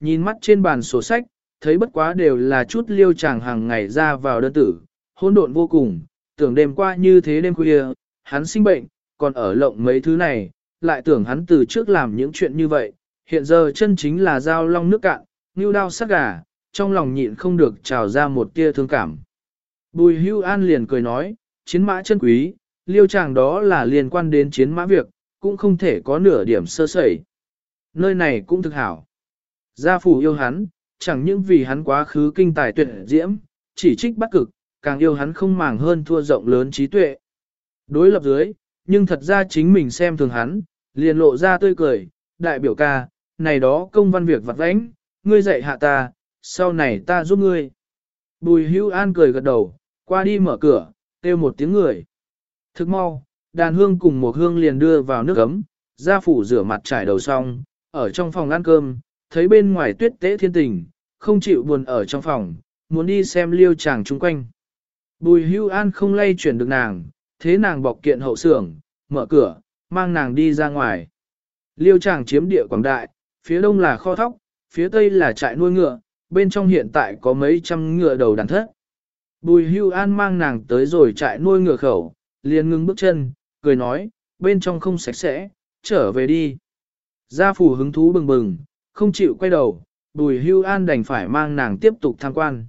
Nhìn mắt trên bàn sổ sách, thấy bất quá đều là chút liêu chàng hàng ngày ra vào đơn tử, hỗn độn vô cùng, tưởng đêm qua như thế đêm khuya, hắn sinh bệnh, còn ở lộng mấy thứ này, lại tưởng hắn từ trước làm những chuyện như vậy, hiện giờ chân chính là dao long nước cạn, như đao sắc gà, trong lòng nhịn không được trào ra một tia thương cảm. Bùi hưu an liền cười nói, chiến mã chân quý, liêu chàng đó là liên quan đến chiến mã việc, cũng không thể có nửa điểm sơ sẩy. Nơi này cũng thực hảo. Gia phủ yêu hắn, chẳng những vì hắn quá khứ kinh tài tuyệt diễm, chỉ trích bắt cực, càng yêu hắn không màng hơn thua rộng lớn trí tuệ. Đối lập dưới, nhưng thật ra chính mình xem thường hắn, liền lộ ra tươi cười, đại biểu ca, này đó công văn việc vặt vãnh, ngươi dạy hạ ta, sau này ta giúp ngươi. Bùi hưu an cười gật đầu, qua đi mở cửa, kêu một tiếng người. Thức mau, đàn hương cùng một hương liền đưa vào nước ấm, gia phủ rửa mặt trải đầu xong, ở trong phòng ăn cơm, thấy bên ngoài tuyết tế thiên tình, không chịu buồn ở trong phòng, muốn đi xem liêu chàng chung quanh. Bùi hưu an không lay chuyển được nàng, thế nàng bọc kiện hậu xưởng, mở cửa, mang nàng đi ra ngoài. Liêu chàng chiếm địa quảng đại, phía đông là kho thóc, phía tây là trại nuôi ngựa, bên trong hiện tại có mấy trăm ngựa đầu đàn thất. Bùi hưu an mang nàng tới rồi trại nuôi ngựa khẩu, liền ngưng bước chân, cười nói, bên trong không sạch sẽ, trở về đi. Gia phủ hứng thú bừng bừng, không chịu quay đầu, bùi hưu an đành phải mang nàng tiếp tục tham quan.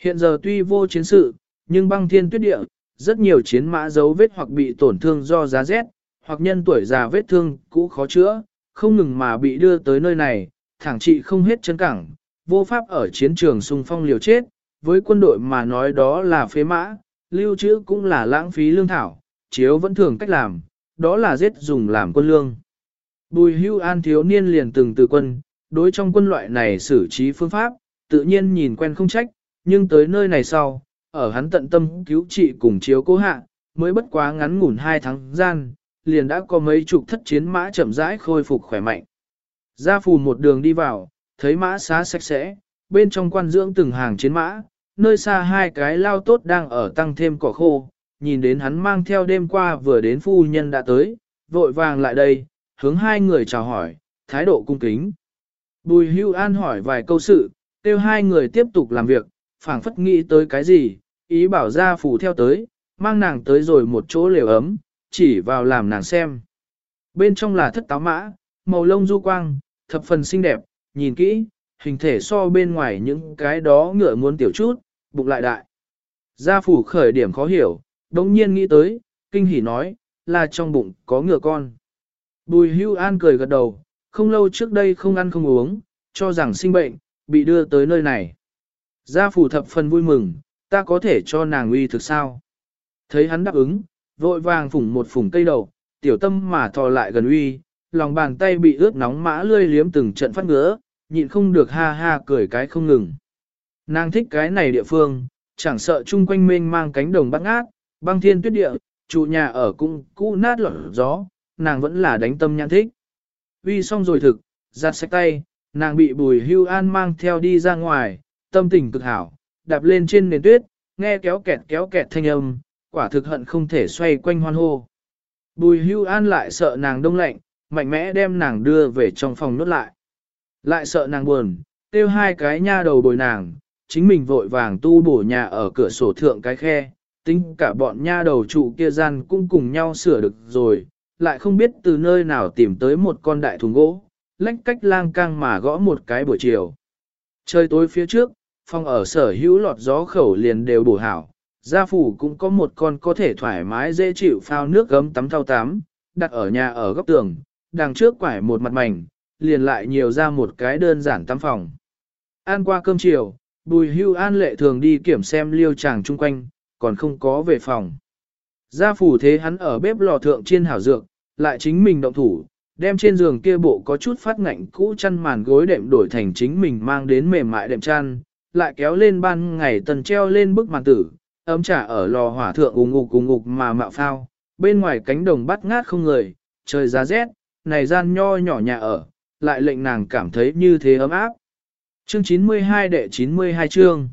Hiện giờ tuy vô chiến sự, nhưng băng thiên tuyết địa, rất nhiều chiến mã dấu vết hoặc bị tổn thương do giá rét, hoặc nhân tuổi già vết thương cũ khó chữa, không ngừng mà bị đưa tới nơi này, thẳng trị không hết chân cẳng, vô pháp ở chiến trường xung phong liều chết, với quân đội mà nói đó là phế mã, lưu trữ cũng là lãng phí lương thảo, chiếu vẫn thường cách làm, đó là giết dùng làm quân lương. Bùi hưu an thiếu niên liền từng từ quân, đối trong quân loại này xử trí phương pháp, tự nhiên nhìn quen không trách, nhưng tới nơi này sau, ở hắn tận tâm cứu trị cùng chiếu cố hạ, mới bất quá ngắn ngủn hai tháng gian, liền đã có mấy chục thất chiến mã chậm rãi khôi phục khỏe mạnh. Gia phù một đường đi vào, thấy mã xá sạch sẽ, bên trong quan dưỡng từng hàng chiến mã, nơi xa hai cái lao tốt đang ở tăng thêm cỏ khô, nhìn đến hắn mang theo đêm qua vừa đến phu nhân đã tới, vội vàng lại đây, hướng hai người chào hỏi, thái độ cung kính. Bùi hưu an hỏi vài câu sự, kêu hai người tiếp tục làm việc, phảng phất nghĩ tới cái gì, ý bảo gia phủ theo tới, mang nàng tới rồi một chỗ lều ấm, chỉ vào làm nàng xem. Bên trong là thất táo mã, màu lông du quang, thập phần xinh đẹp, nhìn kỹ, hình thể so bên ngoài những cái đó ngựa muốn tiểu chút, bụng lại đại. Gia phủ khởi điểm khó hiểu, đồng nhiên nghĩ tới, kinh hỉ nói, là trong bụng có ngựa con. Bùi hưu an cười gật đầu, không lâu trước đây không ăn không uống, cho rằng sinh bệnh, bị đưa tới nơi này. Gia phủ thập phần vui mừng, ta có thể cho nàng uy thực sao? Thấy hắn đáp ứng, vội vàng phủng một phủng cây đầu, tiểu tâm mà thò lại gần uy, lòng bàn tay bị ướt nóng mã lươi liếm từng trận phát ngứa, nhịn không được ha ha cười cái không ngừng. Nàng thích cái này địa phương, chẳng sợ chung quanh mênh mang cánh đồng băng ác, băng thiên tuyết địa, trụ nhà ở cũng cũ nát lọt gió, nàng vẫn là đánh tâm nhãn thích. Uy xong rồi thực, giặt sạch tay, nàng bị bùi hưu an mang theo đi ra ngoài, tâm tình cực hảo, đạp lên trên nền tuyết, nghe kéo kẹt kéo kẹt thanh âm, quả thực hận không thể xoay quanh hoan hô. Bùi hưu an lại sợ nàng đông lạnh, mạnh mẽ đem nàng đưa về trong phòng nốt lại. Lại sợ nàng buồn, tiêu hai cái nha đầu bồi nàng, chính mình vội vàng tu bổ nhà ở cửa sổ thượng cái khe, tính cả bọn nha đầu trụ kia gian cũng cùng nhau sửa được rồi, lại không biết từ nơi nào tìm tới một con đại thùng gỗ, lách cách lang cang mà gõ một cái buổi chiều. Trời tối phía trước, phòng ở sở hữu lọt gió khẩu liền đều bổ hảo, gia phủ cũng có một con có thể thoải mái dễ chịu phao nước gấm tắm thao tắm, đặt ở nhà ở góc tường, đằng trước quải một mặt mảnh, liền lại nhiều ra một cái đơn giản tắm phòng. Ăn qua cơm chiều, bùi hưu an lệ thường đi kiểm xem liêu chàng chung quanh, còn không có về phòng. Gia phủ thế hắn ở bếp lò thượng chiên hảo dược, lại chính mình động thủ, đem trên giường kia bộ có chút phát ngạnh cũ chăn màn gối đệm đổi thành chính mình mang đến mềm mại đệm chăn, lại kéo lên ban ngày tần treo lên bức màn tử, ấm trà ở lò hỏa thượng ùng ngục ùng ngục mà mạo phao, bên ngoài cánh đồng bắt ngát không người, trời giá rét, này gian nho nhỏ nhà ở, lại lệnh nàng cảm thấy như thế ấm áp. Chương 92 đệ 92 chương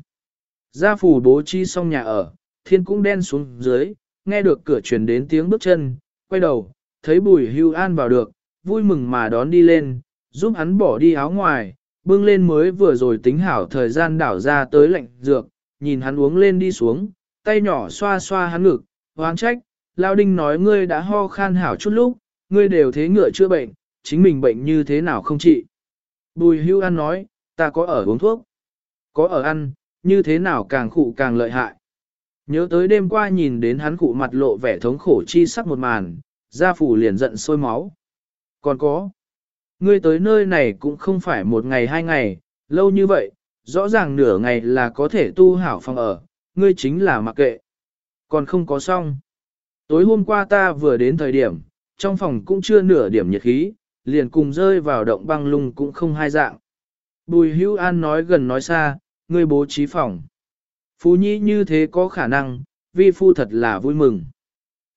Gia phủ bố trí xong nhà ở, thiên cũng đen xuống dưới, nghe được cửa truyền đến tiếng bước chân, quay đầu, thấy bùi hưu an vào được, vui mừng mà đón đi lên, giúp hắn bỏ đi áo ngoài, bưng lên mới vừa rồi tính hảo thời gian đảo ra tới lạnh dược, nhìn hắn uống lên đi xuống, tay nhỏ xoa xoa hắn ngực, hoang trách, Lao Đinh nói ngươi đã ho khan hảo chút lúc, ngươi đều thế ngựa chữa bệnh, chính mình bệnh như thế nào không trị. Bùi hưu ăn nói, ta có ở uống thuốc, có ở ăn, như thế nào càng khụ càng lợi hại. Nhớ tới đêm qua nhìn đến hắn cụ mặt lộ vẻ thống khổ chi sắc một màn, gia phủ liền giận sôi máu. Còn có, ngươi tới nơi này cũng không phải một ngày hai ngày, lâu như vậy, rõ ràng nửa ngày là có thể tu hảo phòng ở, ngươi chính là mặc kệ. Còn không có xong. Tối hôm qua ta vừa đến thời điểm, trong phòng cũng chưa nửa điểm nhiệt khí, liền cùng rơi vào động băng lung cũng không hai dạng. Bùi hữu an nói gần nói xa, ngươi bố trí phòng. Phú Nhi như thế có khả năng, vi phu thật là vui mừng.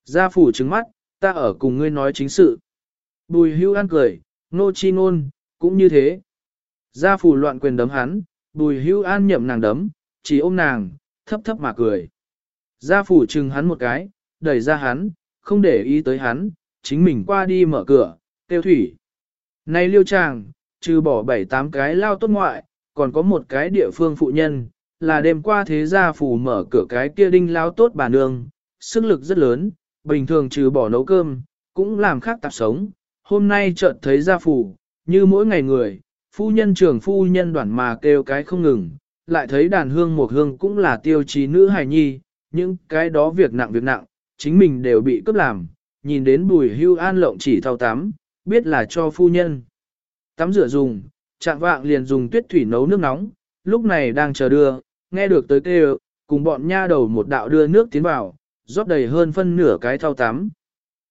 Gia phủ trứng mắt, ta ở cùng ngươi nói chính sự. Bùi hưu an cười, nô chi nôn, cũng như thế. Gia phủ loạn quyền đấm hắn, bùi hưu an nhậm nàng đấm, chỉ ôm nàng, thấp thấp mà cười. Gia phủ trừng hắn một cái, đẩy ra hắn, không để ý tới hắn, chính mình qua đi mở cửa, tiêu thủy. Này liêu chàng, trừ bỏ bảy tám cái lao tốt ngoại, còn có một cái địa phương phụ nhân, là đêm qua thế gia phủ mở cửa cái kia đinh lao tốt bà nương, sức lực rất lớn, bình thường trừ bỏ nấu cơm, cũng làm khác tạp sống. Hôm nay chợt thấy gia phủ, như mỗi ngày người, phu nhân trưởng phu nhân đoàn mà kêu cái không ngừng, lại thấy đàn hương một hương cũng là tiêu chí nữ hài nhi, những cái đó việc nặng việc nặng, chính mình đều bị cướp làm, nhìn đến bùi hưu an lộng chỉ thao tắm, biết là cho phu nhân. Tắm rửa dùng, chạm vạng liền dùng tuyết thủy nấu nước nóng, lúc này đang chờ đưa, nghe được tới kêu, cùng bọn nha đầu một đạo đưa nước tiến vào, rót đầy hơn phân nửa cái thao tắm.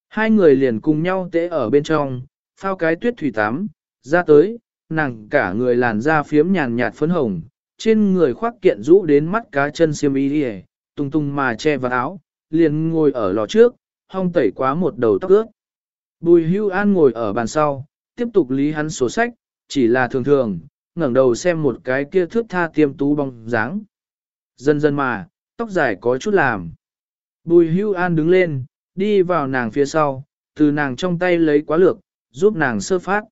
Hai người liền cùng nhau tễ ở bên trong, phao cái tuyết thủy tắm, ra tới, nàng cả người làn da phiếm nhàn nhạt phấn hồng, trên người khoác kiện rũ đến mắt cá chân xiêm y đi tung tung mà che vào áo, liền ngồi ở lò trước, hong tẩy quá một đầu tóc ướt. Bùi hưu an ngồi ở bàn sau, tiếp tục lý hắn sổ sách, chỉ là thường thường, ngẩng đầu xem một cái kia thước tha tiêm tú bóng dáng. Dần dần mà, tóc dài có chút làm. Bùi hưu an đứng lên, đi vào nàng phía sau, từ nàng trong tay lấy quá lược, giúp nàng sơ phát.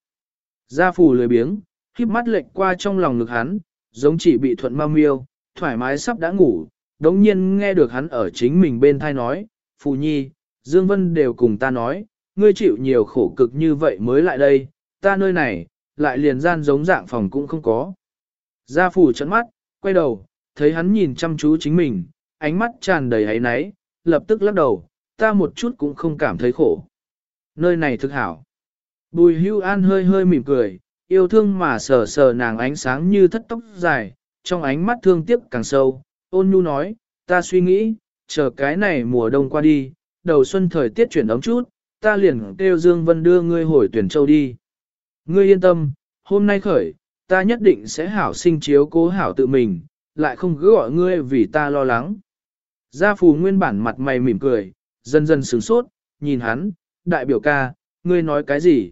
Gia phủ lười biếng, khiếp mắt lệch qua trong lòng ngực hắn, giống chỉ bị thuận mau miêu, thoải mái sắp đã ngủ, đống nhiên nghe được hắn ở chính mình bên thai nói, Phù Nhi, Dương Vân đều cùng ta nói, ngươi chịu nhiều khổ cực như vậy mới lại đây, ta nơi này, lại liền gian giống dạng phòng cũng không có. Gia phủ chấn mắt, quay đầu, thấy hắn nhìn chăm chú chính mình, ánh mắt tràn đầy hấy náy, lập tức lắc đầu, ta một chút cũng không cảm thấy khổ. Nơi này thực hảo. Bùi hưu an hơi hơi mỉm cười, yêu thương mà sờ sờ nàng ánh sáng như thất tóc dài, trong ánh mắt thương tiếc càng sâu, ôn nhu nói, ta suy nghĩ, chờ cái này mùa đông qua đi, đầu xuân thời tiết chuyển ấm chút, ta liền kêu Dương Vân đưa ngươi hồi tuyển châu đi. Ngươi yên tâm, hôm nay khởi, ta nhất định sẽ hảo sinh chiếu cố hảo tự mình, lại không cứ gọi ngươi vì ta lo lắng. Gia phù nguyên bản mặt mày mỉm cười, dần dần sướng sốt, nhìn hắn, đại biểu ca, ngươi nói cái gì?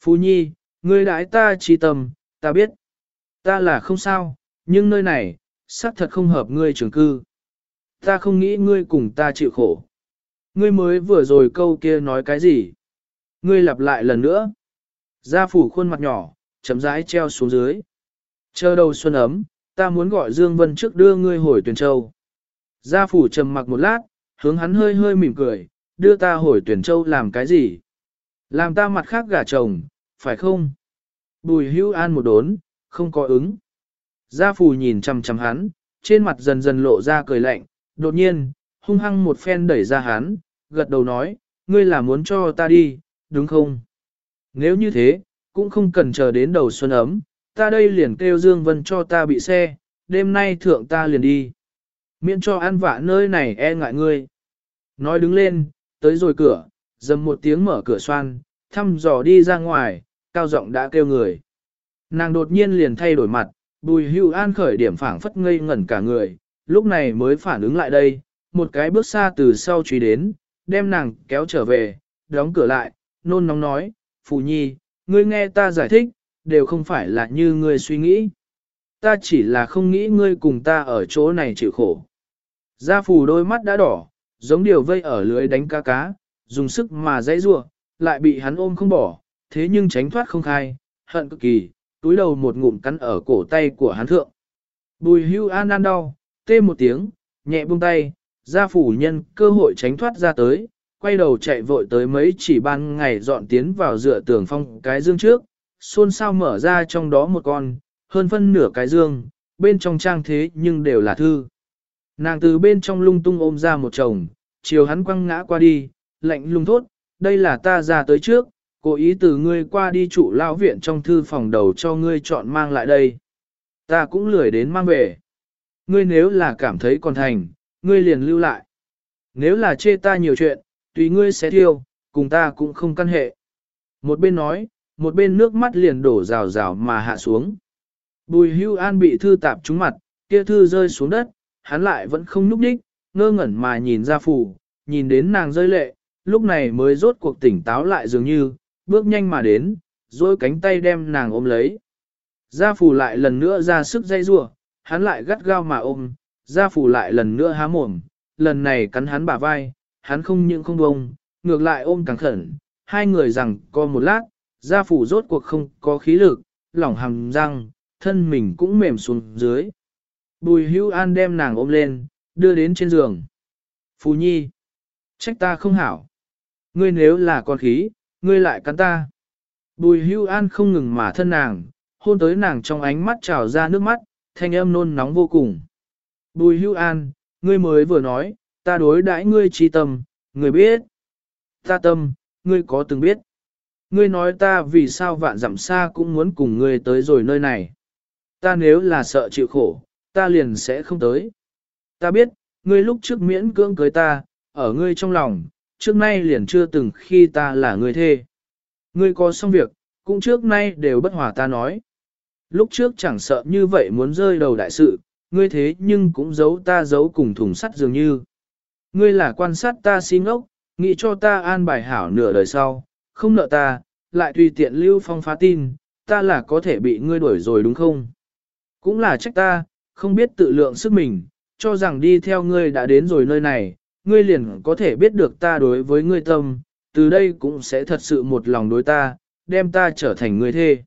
Phú nhi, ngươi đãi ta trí tâm, ta biết. Ta là không sao, nhưng nơi này, xác thật không hợp ngươi trường cư. Ta không nghĩ ngươi cùng ta chịu khổ. Ngươi mới vừa rồi câu kia nói cái gì? Ngươi lặp lại lần nữa. Gia phủ khuôn mặt nhỏ, chấm rãi treo xuống dưới. Chờ đầu xuân ấm, ta muốn gọi Dương Vân trước đưa ngươi hồi tuyển châu. Gia phủ trầm mặc một lát, hướng hắn hơi hơi mỉm cười, đưa ta hồi tuyển châu làm cái gì? Làm ta mặt khác gả chồng, phải không? Bùi hưu an một đốn, không có ứng. Gia phủ nhìn chằm chằm hắn, trên mặt dần dần lộ ra cười lạnh, đột nhiên, hung hăng một phen đẩy ra hắn, gật đầu nói, ngươi là muốn cho ta đi, đúng không? Nếu như thế, cũng không cần chờ đến đầu xuân ấm, ta đây liền kêu Dương Vân cho ta bị xe, đêm nay thượng ta liền đi. Miễn cho ăn vạ nơi này e ngại ngươi. Nói đứng lên, tới rồi cửa, dầm một tiếng mở cửa xoan, thăm dò đi ra ngoài, cao giọng đã kêu người. Nàng đột nhiên liền thay đổi mặt, bùi hưu an khởi điểm phảng phất ngây ngẩn cả người, lúc này mới phản ứng lại đây, một cái bước xa từ sau truy đến, đem nàng kéo trở về, đóng cửa lại, nôn nóng nói, Phù Nhi, ngươi nghe ta giải thích, đều không phải là như ngươi suy nghĩ. Ta chỉ là không nghĩ ngươi cùng ta ở chỗ này chịu khổ. Gia Phù đôi mắt đã đỏ, giống điều vây ở lưới đánh cá cá, dùng sức mà dãy rua, lại bị hắn ôm không bỏ, thế nhưng tránh thoát không khai, hận cực kỳ, túi đầu một ngụm cắn ở cổ tay của hắn thượng. Bùi hưu an an đau, tê một tiếng, nhẹ buông tay, gia phủ nhân cơ hội tránh thoát ra tới, quay đầu chạy vội tới mấy chỉ ban ngày dọn tiến vào dựa tường phong cái dương trước, xôn xao mở ra trong đó một con, hơn phân nửa cái dương, bên trong trang thế nhưng đều là thư. Nàng từ bên trong lung tung ôm ra một chồng, chiều hắn quăng ngã qua đi, lạnh lung thốt, đây là ta ra tới trước, cố ý từ ngươi qua đi trụ lao viện trong thư phòng đầu cho ngươi chọn mang lại đây. Ta cũng lười đến mang về. Ngươi nếu là cảm thấy còn thành, ngươi liền lưu lại. Nếu là chê ta nhiều chuyện, tùy ngươi sẽ thiêu, cùng ta cũng không căn hệ. Một bên nói, một bên nước mắt liền đổ rào rào mà hạ xuống. Bùi hưu an bị thư tạp trúng mặt, kia thư rơi xuống đất, hắn lại vẫn không núp đích, ngơ ngẩn mà nhìn ra phủ, nhìn đến nàng rơi lệ, lúc này mới rốt cuộc tỉnh táo lại dường như, bước nhanh mà đến, rồi cánh tay đem nàng ôm lấy. Gia phủ lại lần nữa ra sức dây rua, hắn lại gắt gao mà ôm, gia phủ lại lần nữa há mồm, lần này cắn hắn bả vai, hắn không những không bông, ngược lại ôm càng khẩn, hai người rằng co một lát, gia phủ rốt cuộc không có khí lực, lỏng hàm răng, thân mình cũng mềm xuống dưới. Bùi hưu an đem nàng ôm lên, đưa đến trên giường. Phú nhi, trách ta không hảo. Ngươi nếu là con khí, ngươi lại cắn ta. Bùi hưu an không ngừng mà thân nàng, hôn tới nàng trong ánh mắt trào ra nước mắt, thanh âm nôn nóng vô cùng. Bùi hưu an, ngươi mới vừa nói, ta đối đãi ngươi trí tâm, ngươi biết. Ta tâm, ngươi có từng biết. Ngươi nói ta vì sao vạn dặm xa cũng muốn cùng ngươi tới rồi nơi này. Ta nếu là sợ chịu khổ, ta liền sẽ không tới. Ta biết, ngươi lúc trước miễn cưỡng cưới ta, ở ngươi trong lòng, trước nay liền chưa từng khi ta là người thê. Ngươi có xong việc, cũng trước nay đều bất hòa ta nói. Lúc trước chẳng sợ như vậy muốn rơi đầu đại sự, ngươi thế nhưng cũng giấu ta giấu cùng thùng sắt dường như. Ngươi là quan sát ta xin ngốc, nghĩ cho ta an bài hảo nửa đời sau, không nợ ta, lại tùy tiện lưu phong phá tin, ta là có thể bị ngươi đuổi rồi đúng không? Cũng là trách ta, không biết tự lượng sức mình, cho rằng đi theo ngươi đã đến rồi nơi này, ngươi liền có thể biết được ta đối với ngươi tâm, từ đây cũng sẽ thật sự một lòng đối ta, đem ta trở thành người thê.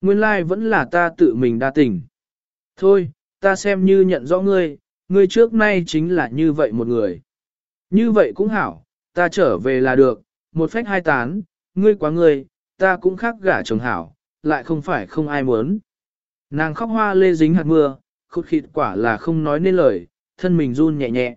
Nguyên lai vẫn là ta tự mình đa tình. Thôi, ta xem như nhận rõ ngươi, ngươi trước nay chính là như vậy một người. Như vậy cũng hảo, ta trở về là được, một phách hai tán, ngươi quá ngươi, ta cũng khác gả chồng hảo, lại không phải không ai muốn. Nàng khóc hoa lê dính hạt mưa, khụt khịt quả là không nói nên lời, thân mình run nhẹ nhẹ.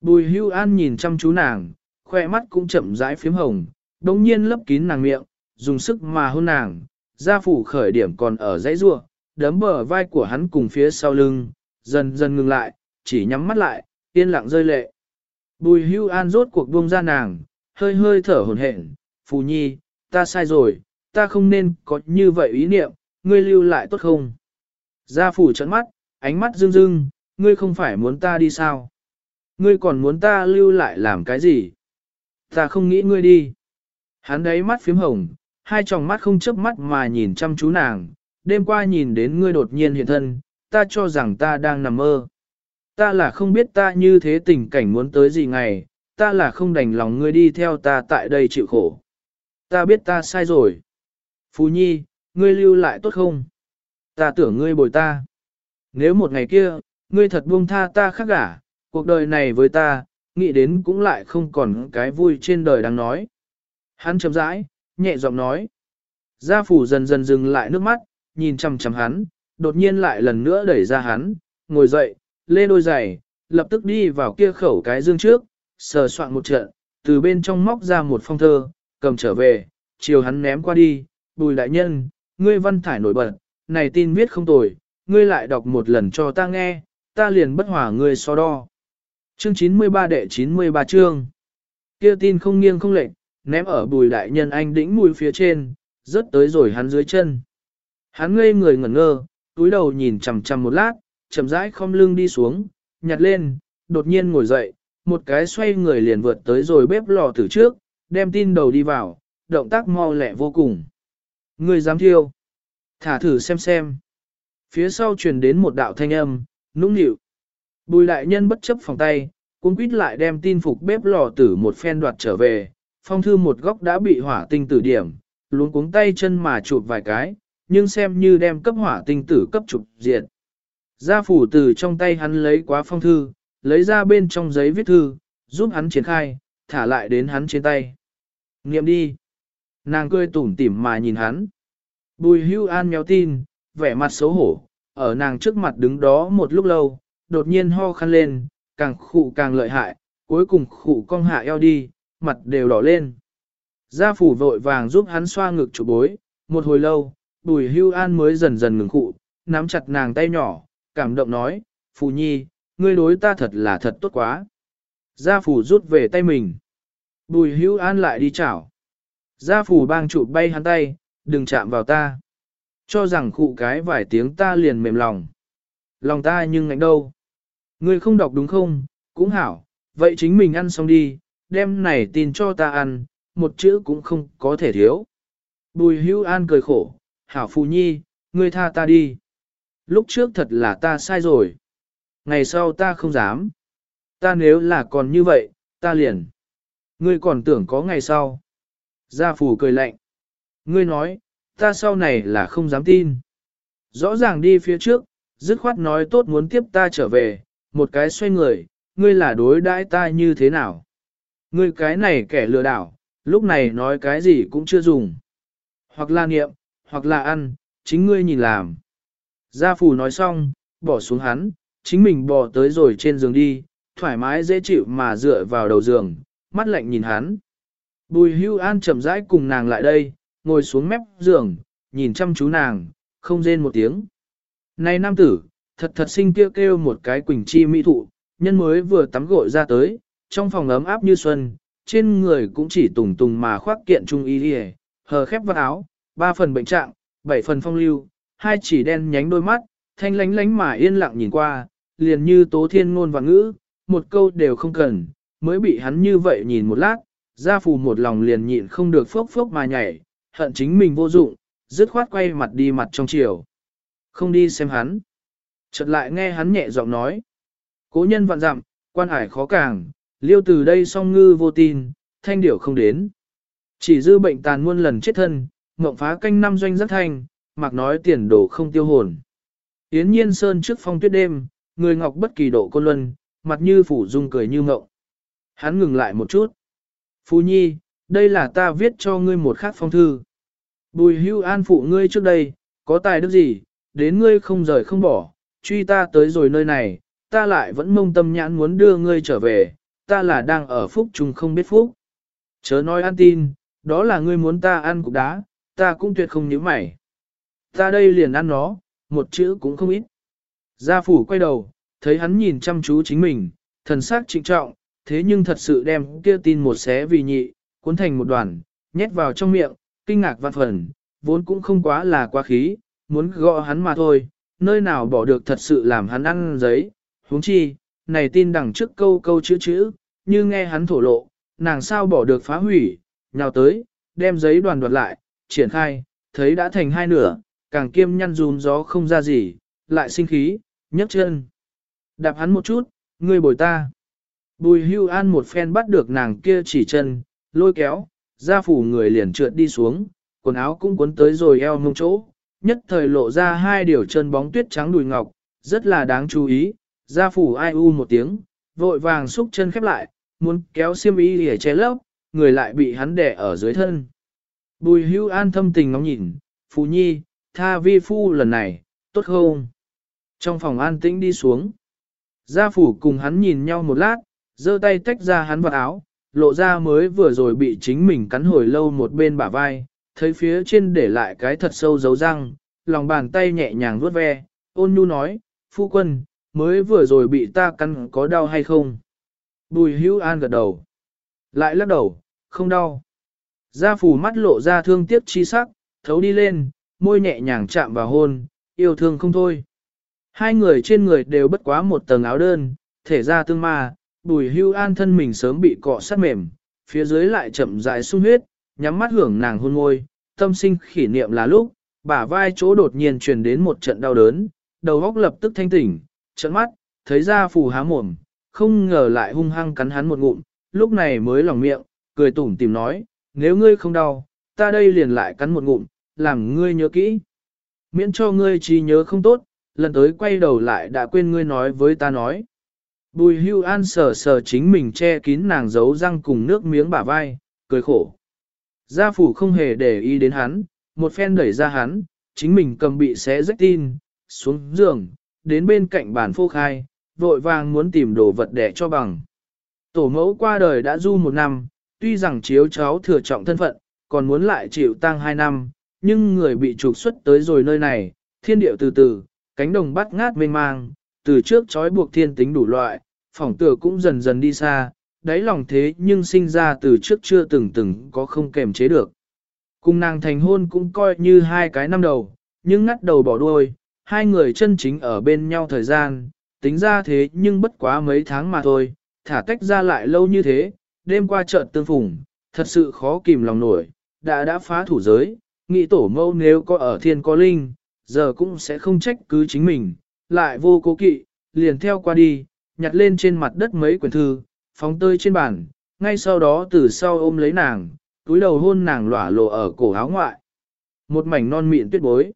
Bùi hưu an nhìn chăm chú nàng, khoe mắt cũng chậm rãi phím hồng, đống nhiên lấp kín nàng miệng, dùng sức mà hôn nàng, gia phủ khởi điểm còn ở dãy rua, đấm bờ vai của hắn cùng phía sau lưng, dần dần ngừng lại, chỉ nhắm mắt lại, yên lặng rơi lệ. Bùi hưu an rốt cuộc buông ra nàng, hơi hơi thở hồn hển, phù nhi, ta sai rồi, ta không nên có như vậy ý niệm, ngươi lưu lại tốt không? Gia phủ trận mắt, ánh mắt rưng rưng, ngươi không phải muốn ta đi sao? Ngươi còn muốn ta lưu lại làm cái gì? Ta không nghĩ ngươi đi. Hắn đấy mắt phím hồng, hai tròng mắt không chớp mắt mà nhìn chăm chú nàng, đêm qua nhìn đến ngươi đột nhiên hiện thân, ta cho rằng ta đang nằm mơ. Ta là không biết ta như thế tình cảnh muốn tới gì ngày, ta là không đành lòng ngươi đi theo ta tại đây chịu khổ. Ta biết ta sai rồi. Phú Nhi, ngươi lưu lại tốt không? Ta tưởng ngươi bồi ta. Nếu một ngày kia, ngươi thật buông tha ta khác gả, cuộc đời này với ta, nghĩ đến cũng lại không còn cái vui trên đời đang nói. Hắn chậm rãi, nhẹ giọng nói. Gia phủ dần dần dừng lại nước mắt, nhìn chằm chằm hắn, đột nhiên lại lần nữa đẩy ra hắn, ngồi dậy, lê đôi giày, lập tức đi vào kia khẩu cái dương trước, sờ soạn một trận, từ bên trong móc ra một phong thơ, cầm trở về, chiều hắn ném qua đi, bùi đại nhân, ngươi văn thải nổi bật, này tin viết không tồi, ngươi lại đọc một lần cho ta nghe, ta liền bất hòa ngươi so đo. Chương 93 đệ 93 chương. Kia tin không nghiêng không lệch, ném ở bùi đại nhân anh đĩnh mùi phía trên, rớt tới rồi hắn dưới chân. Hắn ngây người ngẩn ngơ, túi đầu nhìn chằm chằm một lát, chậm rãi khom lưng đi xuống, nhặt lên, đột nhiên ngồi dậy, một cái xoay người liền vượt tới rồi bếp lò từ trước, đem tin đầu đi vào, động tác mau lẹ vô cùng. Người dám thiêu. Thả thử xem xem. Phía sau truyền đến một đạo thanh âm, nũng nịu. Bùi đại nhân bất chấp phòng tay, cuốn quýt lại đem tin phục bếp lò tử một phen đoạt trở về, phong thư một góc đã bị hỏa tinh tử điểm, luống cuống tay chân mà chụp vài cái, nhưng xem như đem cấp hỏa tinh tử cấp chụp diệt. Gia phủ từ trong tay hắn lấy quá phong thư, lấy ra bên trong giấy viết thư, giúp hắn triển khai, thả lại đến hắn trên tay. Nghiệm đi. Nàng cười tủm tỉm mà nhìn hắn. Bùi hưu an méo tin, vẻ mặt xấu hổ, ở nàng trước mặt đứng đó một lúc lâu, đột nhiên ho khăn lên, càng khụ càng lợi hại, cuối cùng khụ cong hạ eo đi, mặt đều đỏ lên. Gia phủ vội vàng giúp hắn xoa ngực chủ bối, một hồi lâu, bùi hưu an mới dần dần ngừng khụ, nắm chặt nàng tay nhỏ, cảm động nói, Phù Nhi, ngươi đối ta thật là thật tốt quá. Gia phù rút về tay mình. Bùi hữu an lại đi chảo. Gia phù bang trụ bay hắn tay, đừng chạm vào ta. Cho rằng khụ cái vài tiếng ta liền mềm lòng. Lòng ta nhưng ngạnh đâu. Ngươi không đọc đúng không, cũng hảo, vậy chính mình ăn xong đi, đem này tin cho ta ăn, một chữ cũng không có thể thiếu. Bùi hữu an cười khổ, hảo phù nhi, ngươi tha ta đi. Lúc trước thật là ta sai rồi. Ngày sau ta không dám. Ta nếu là còn như vậy, ta liền. Ngươi còn tưởng có ngày sau. Gia phủ cười lạnh. Ngươi nói, ta sau này là không dám tin. Rõ ràng đi phía trước, dứt khoát nói tốt muốn tiếp ta trở về, một cái xoay người, ngươi là đối đãi ta như thế nào. Ngươi cái này kẻ lừa đảo, lúc này nói cái gì cũng chưa dùng. Hoặc là niệm, hoặc là ăn, chính ngươi nhìn làm. Gia phù nói xong, bỏ xuống hắn, chính mình bò tới rồi trên giường đi, thoải mái dễ chịu mà dựa vào đầu giường, mắt lạnh nhìn hắn. Bùi hưu an chậm rãi cùng nàng lại đây, ngồi xuống mép giường, nhìn chăm chú nàng, không rên một tiếng. Này nam tử, thật thật sinh kêu kêu một cái quỳnh chi mỹ thụ, nhân mới vừa tắm gội ra tới, trong phòng ấm áp như xuân, trên người cũng chỉ tùng tùng mà khoác kiện trung y hề, hờ khép vào áo, ba phần bệnh trạng, bảy phần phong lưu, hai chỉ đen nhánh đôi mắt, thanh lánh lánh mà yên lặng nhìn qua, liền như tố thiên ngôn và ngữ, một câu đều không cần, mới bị hắn như vậy nhìn một lát, gia phù một lòng liền nhịn không được phốc phốc mà nhảy, hận chính mình vô dụng, dứt khoát quay mặt đi mặt trong chiều. Không đi xem hắn. Chợt lại nghe hắn nhẹ giọng nói. Cố nhân vạn dặm, quan hải khó càng, liêu từ đây song ngư vô tin, thanh điểu không đến. Chỉ dư bệnh tàn muôn lần chết thân, ngộng phá canh năm doanh rất thanh, mặc nói tiền đồ không tiêu hồn. Yến nhiên sơn trước phong tuyết đêm, người ngọc bất kỳ độ côn luân, mặt như phủ dung cười như ngộng. Hắn ngừng lại một chút. Phu nhi, đây là ta viết cho ngươi một khác phong thư. Bùi hưu an phụ ngươi trước đây, có tài đức gì, đến ngươi không rời không bỏ, truy ta tới rồi nơi này, ta lại vẫn mông tâm nhãn muốn đưa ngươi trở về, ta là đang ở phúc chung không biết phúc. Chớ nói an tin, đó là ngươi muốn ta ăn cục đá, ta cũng tuyệt không nhíu mày. Ta đây liền ăn nó, một chữ cũng không ít. Gia phủ quay đầu, thấy hắn nhìn chăm chú chính mình, thần sắc trịnh trọng, thế nhưng thật sự đem kia tin một xé vì nhị, cuốn thành một đoàn, nhét vào trong miệng, kinh ngạc vạn phần, vốn cũng không quá là quá khí, muốn gõ hắn mà thôi, nơi nào bỏ được thật sự làm hắn ăn giấy, huống chi, này tin đằng trước câu câu chữ chữ, như nghe hắn thổ lộ, nàng sao bỏ được phá hủy, nhào tới, đem giấy đoàn đoạt lại, triển khai, thấy đã thành hai nửa, càng kiêm nhăn rúm gió không ra gì, lại sinh khí, nhấc chân. Đạp hắn một chút, ngươi bồi ta. Bùi hưu an một phen bắt được nàng kia chỉ chân, lôi kéo, ra phủ người liền trượt đi xuống, quần áo cũng cuốn tới rồi eo mông chỗ, nhất thời lộ ra hai điều chân bóng tuyết trắng đùi ngọc, rất là đáng chú ý, ra phủ ai u một tiếng, vội vàng xúc chân khép lại, muốn kéo xiêm y để che lấp, người lại bị hắn đè ở dưới thân. Bùi hưu an thâm tình ngóng nhìn, phù nhi, tha vi phu lần này, tốt không? Trong phòng an tĩnh đi xuống, gia phủ cùng hắn nhìn nhau một lát, giơ tay tách ra hắn vào áo, lộ ra mới vừa rồi bị chính mình cắn hồi lâu một bên bả vai, thấy phía trên để lại cái thật sâu dấu răng, lòng bàn tay nhẹ nhàng vuốt ve, ôn nhu nói, phu quân, mới vừa rồi bị ta cắn có đau hay không? Bùi hữu an gật đầu. Lại lắc đầu, không đau. Gia phủ mắt lộ ra thương tiếc chi sắc, thấu đi lên, môi nhẹ nhàng chạm vào hôn, yêu thương không thôi. Hai người trên người đều bất quá một tầng áo đơn, thể ra tương ma, bùi hưu an thân mình sớm bị cọ sát mềm, phía dưới lại chậm rãi sung huyết, nhắm mắt hưởng nàng hôn môi, tâm sinh khỉ niệm là lúc, bả vai chỗ đột nhiên truyền đến một trận đau đớn, đầu góc lập tức thanh tỉnh, trận mắt, thấy ra phù há mồm, không ngờ lại hung hăng cắn hắn một ngụm, lúc này mới lòng miệng, cười tủm tìm nói, nếu ngươi không đau, ta đây liền lại cắn một ngụm, làm ngươi nhớ kỹ. Miễn cho ngươi trí nhớ không tốt, lần tới quay đầu lại đã quên ngươi nói với ta nói. Bùi hưu an sờ sờ chính mình che kín nàng giấu răng cùng nước miếng bả vai, cười khổ. Gia phủ không hề để ý đến hắn, một phen đẩy ra hắn, chính mình cầm bị xé rách tin, xuống giường, đến bên cạnh bàn phô khai, vội vàng muốn tìm đồ vật để cho bằng. Tổ mẫu qua đời đã du một năm, tuy rằng chiếu cháu thừa trọng thân phận, còn muốn lại chịu tang hai năm, nhưng người bị trục xuất tới rồi nơi này, thiên điệu từ từ, cánh đồng bắt ngát mênh mang, từ trước trói buộc thiên tính đủ loại, phỏng tựa cũng dần dần đi xa, đáy lòng thế nhưng sinh ra từ trước chưa từng từng có không kềm chế được. Cùng nàng thành hôn cũng coi như hai cái năm đầu, nhưng ngắt đầu bỏ đuôi, hai người chân chính ở bên nhau thời gian, tính ra thế nhưng bất quá mấy tháng mà thôi, thả tách ra lại lâu như thế, đêm qua chợt tương phùng, thật sự khó kìm lòng nổi, đã đã phá thủ giới, nghĩ tổ mẫu nếu có ở thiên có linh, giờ cũng sẽ không trách cứ chính mình, lại vô cố kỵ, liền theo qua đi, nhặt lên trên mặt đất mấy quyển thư, phóng tơi trên bàn, ngay sau đó từ sau ôm lấy nàng, túi đầu hôn nàng lỏa lộ ở cổ áo ngoại. Một mảnh non mịn tuyết bối.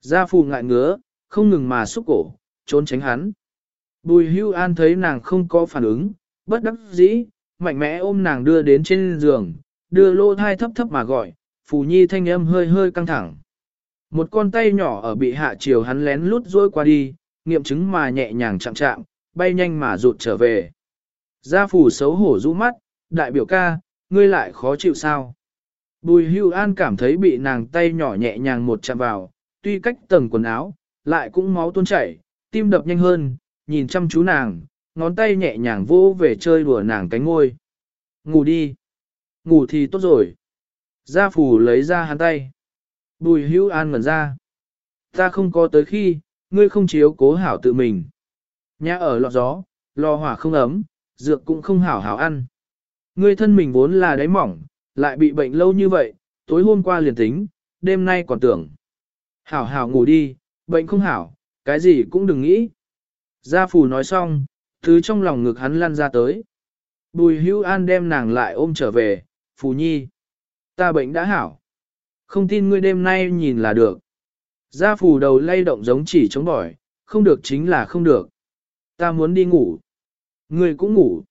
Gia phù ngại ngứa, không ngừng mà xúc cổ, trốn tránh hắn. Bùi hưu an thấy nàng không có phản ứng, bất đắc dĩ, mạnh mẽ ôm nàng đưa đến trên giường, đưa lô thai thấp thấp mà gọi, phù nhi thanh âm hơi hơi căng thẳng. Một con tay nhỏ ở bị hạ chiều hắn lén lút rôi qua đi, nghiệm chứng mà nhẹ nhàng chạm chạm, bay nhanh mà rụt trở về. Gia phủ xấu hổ rũ mắt, đại biểu ca, ngươi lại khó chịu sao? Bùi hưu an cảm thấy bị nàng tay nhỏ nhẹ nhàng một chạm vào, tuy cách tầng quần áo, lại cũng máu tuôn chảy, tim đập nhanh hơn, nhìn chăm chú nàng, ngón tay nhẹ nhàng vô về chơi đùa nàng cánh ngôi. Ngủ đi. Ngủ thì tốt rồi. Gia phủ lấy ra hắn tay. Bùi hưu an ngẩn ra. Ta không có tới khi, ngươi không chiếu cố hảo tự mình. Nhà ở lọ gió, lò hỏa không ấm, dược cũng không hảo hảo ăn. Ngươi thân mình vốn là đáy mỏng, lại bị bệnh lâu như vậy, tối hôm qua liền tính, đêm nay còn tưởng. Hảo hảo ngủ đi, bệnh không hảo, cái gì cũng đừng nghĩ. Gia Phủ nói xong, thứ trong lòng ngực hắn lăn ra tới. Bùi hữu an đem nàng lại ôm trở về, phù nhi. Ta bệnh đã hảo. Không tin ngươi đêm nay nhìn là được. Gia phù đầu lay động giống chỉ chống bỏi, không được chính là không được. Ta muốn đi ngủ. Ngươi cũng ngủ.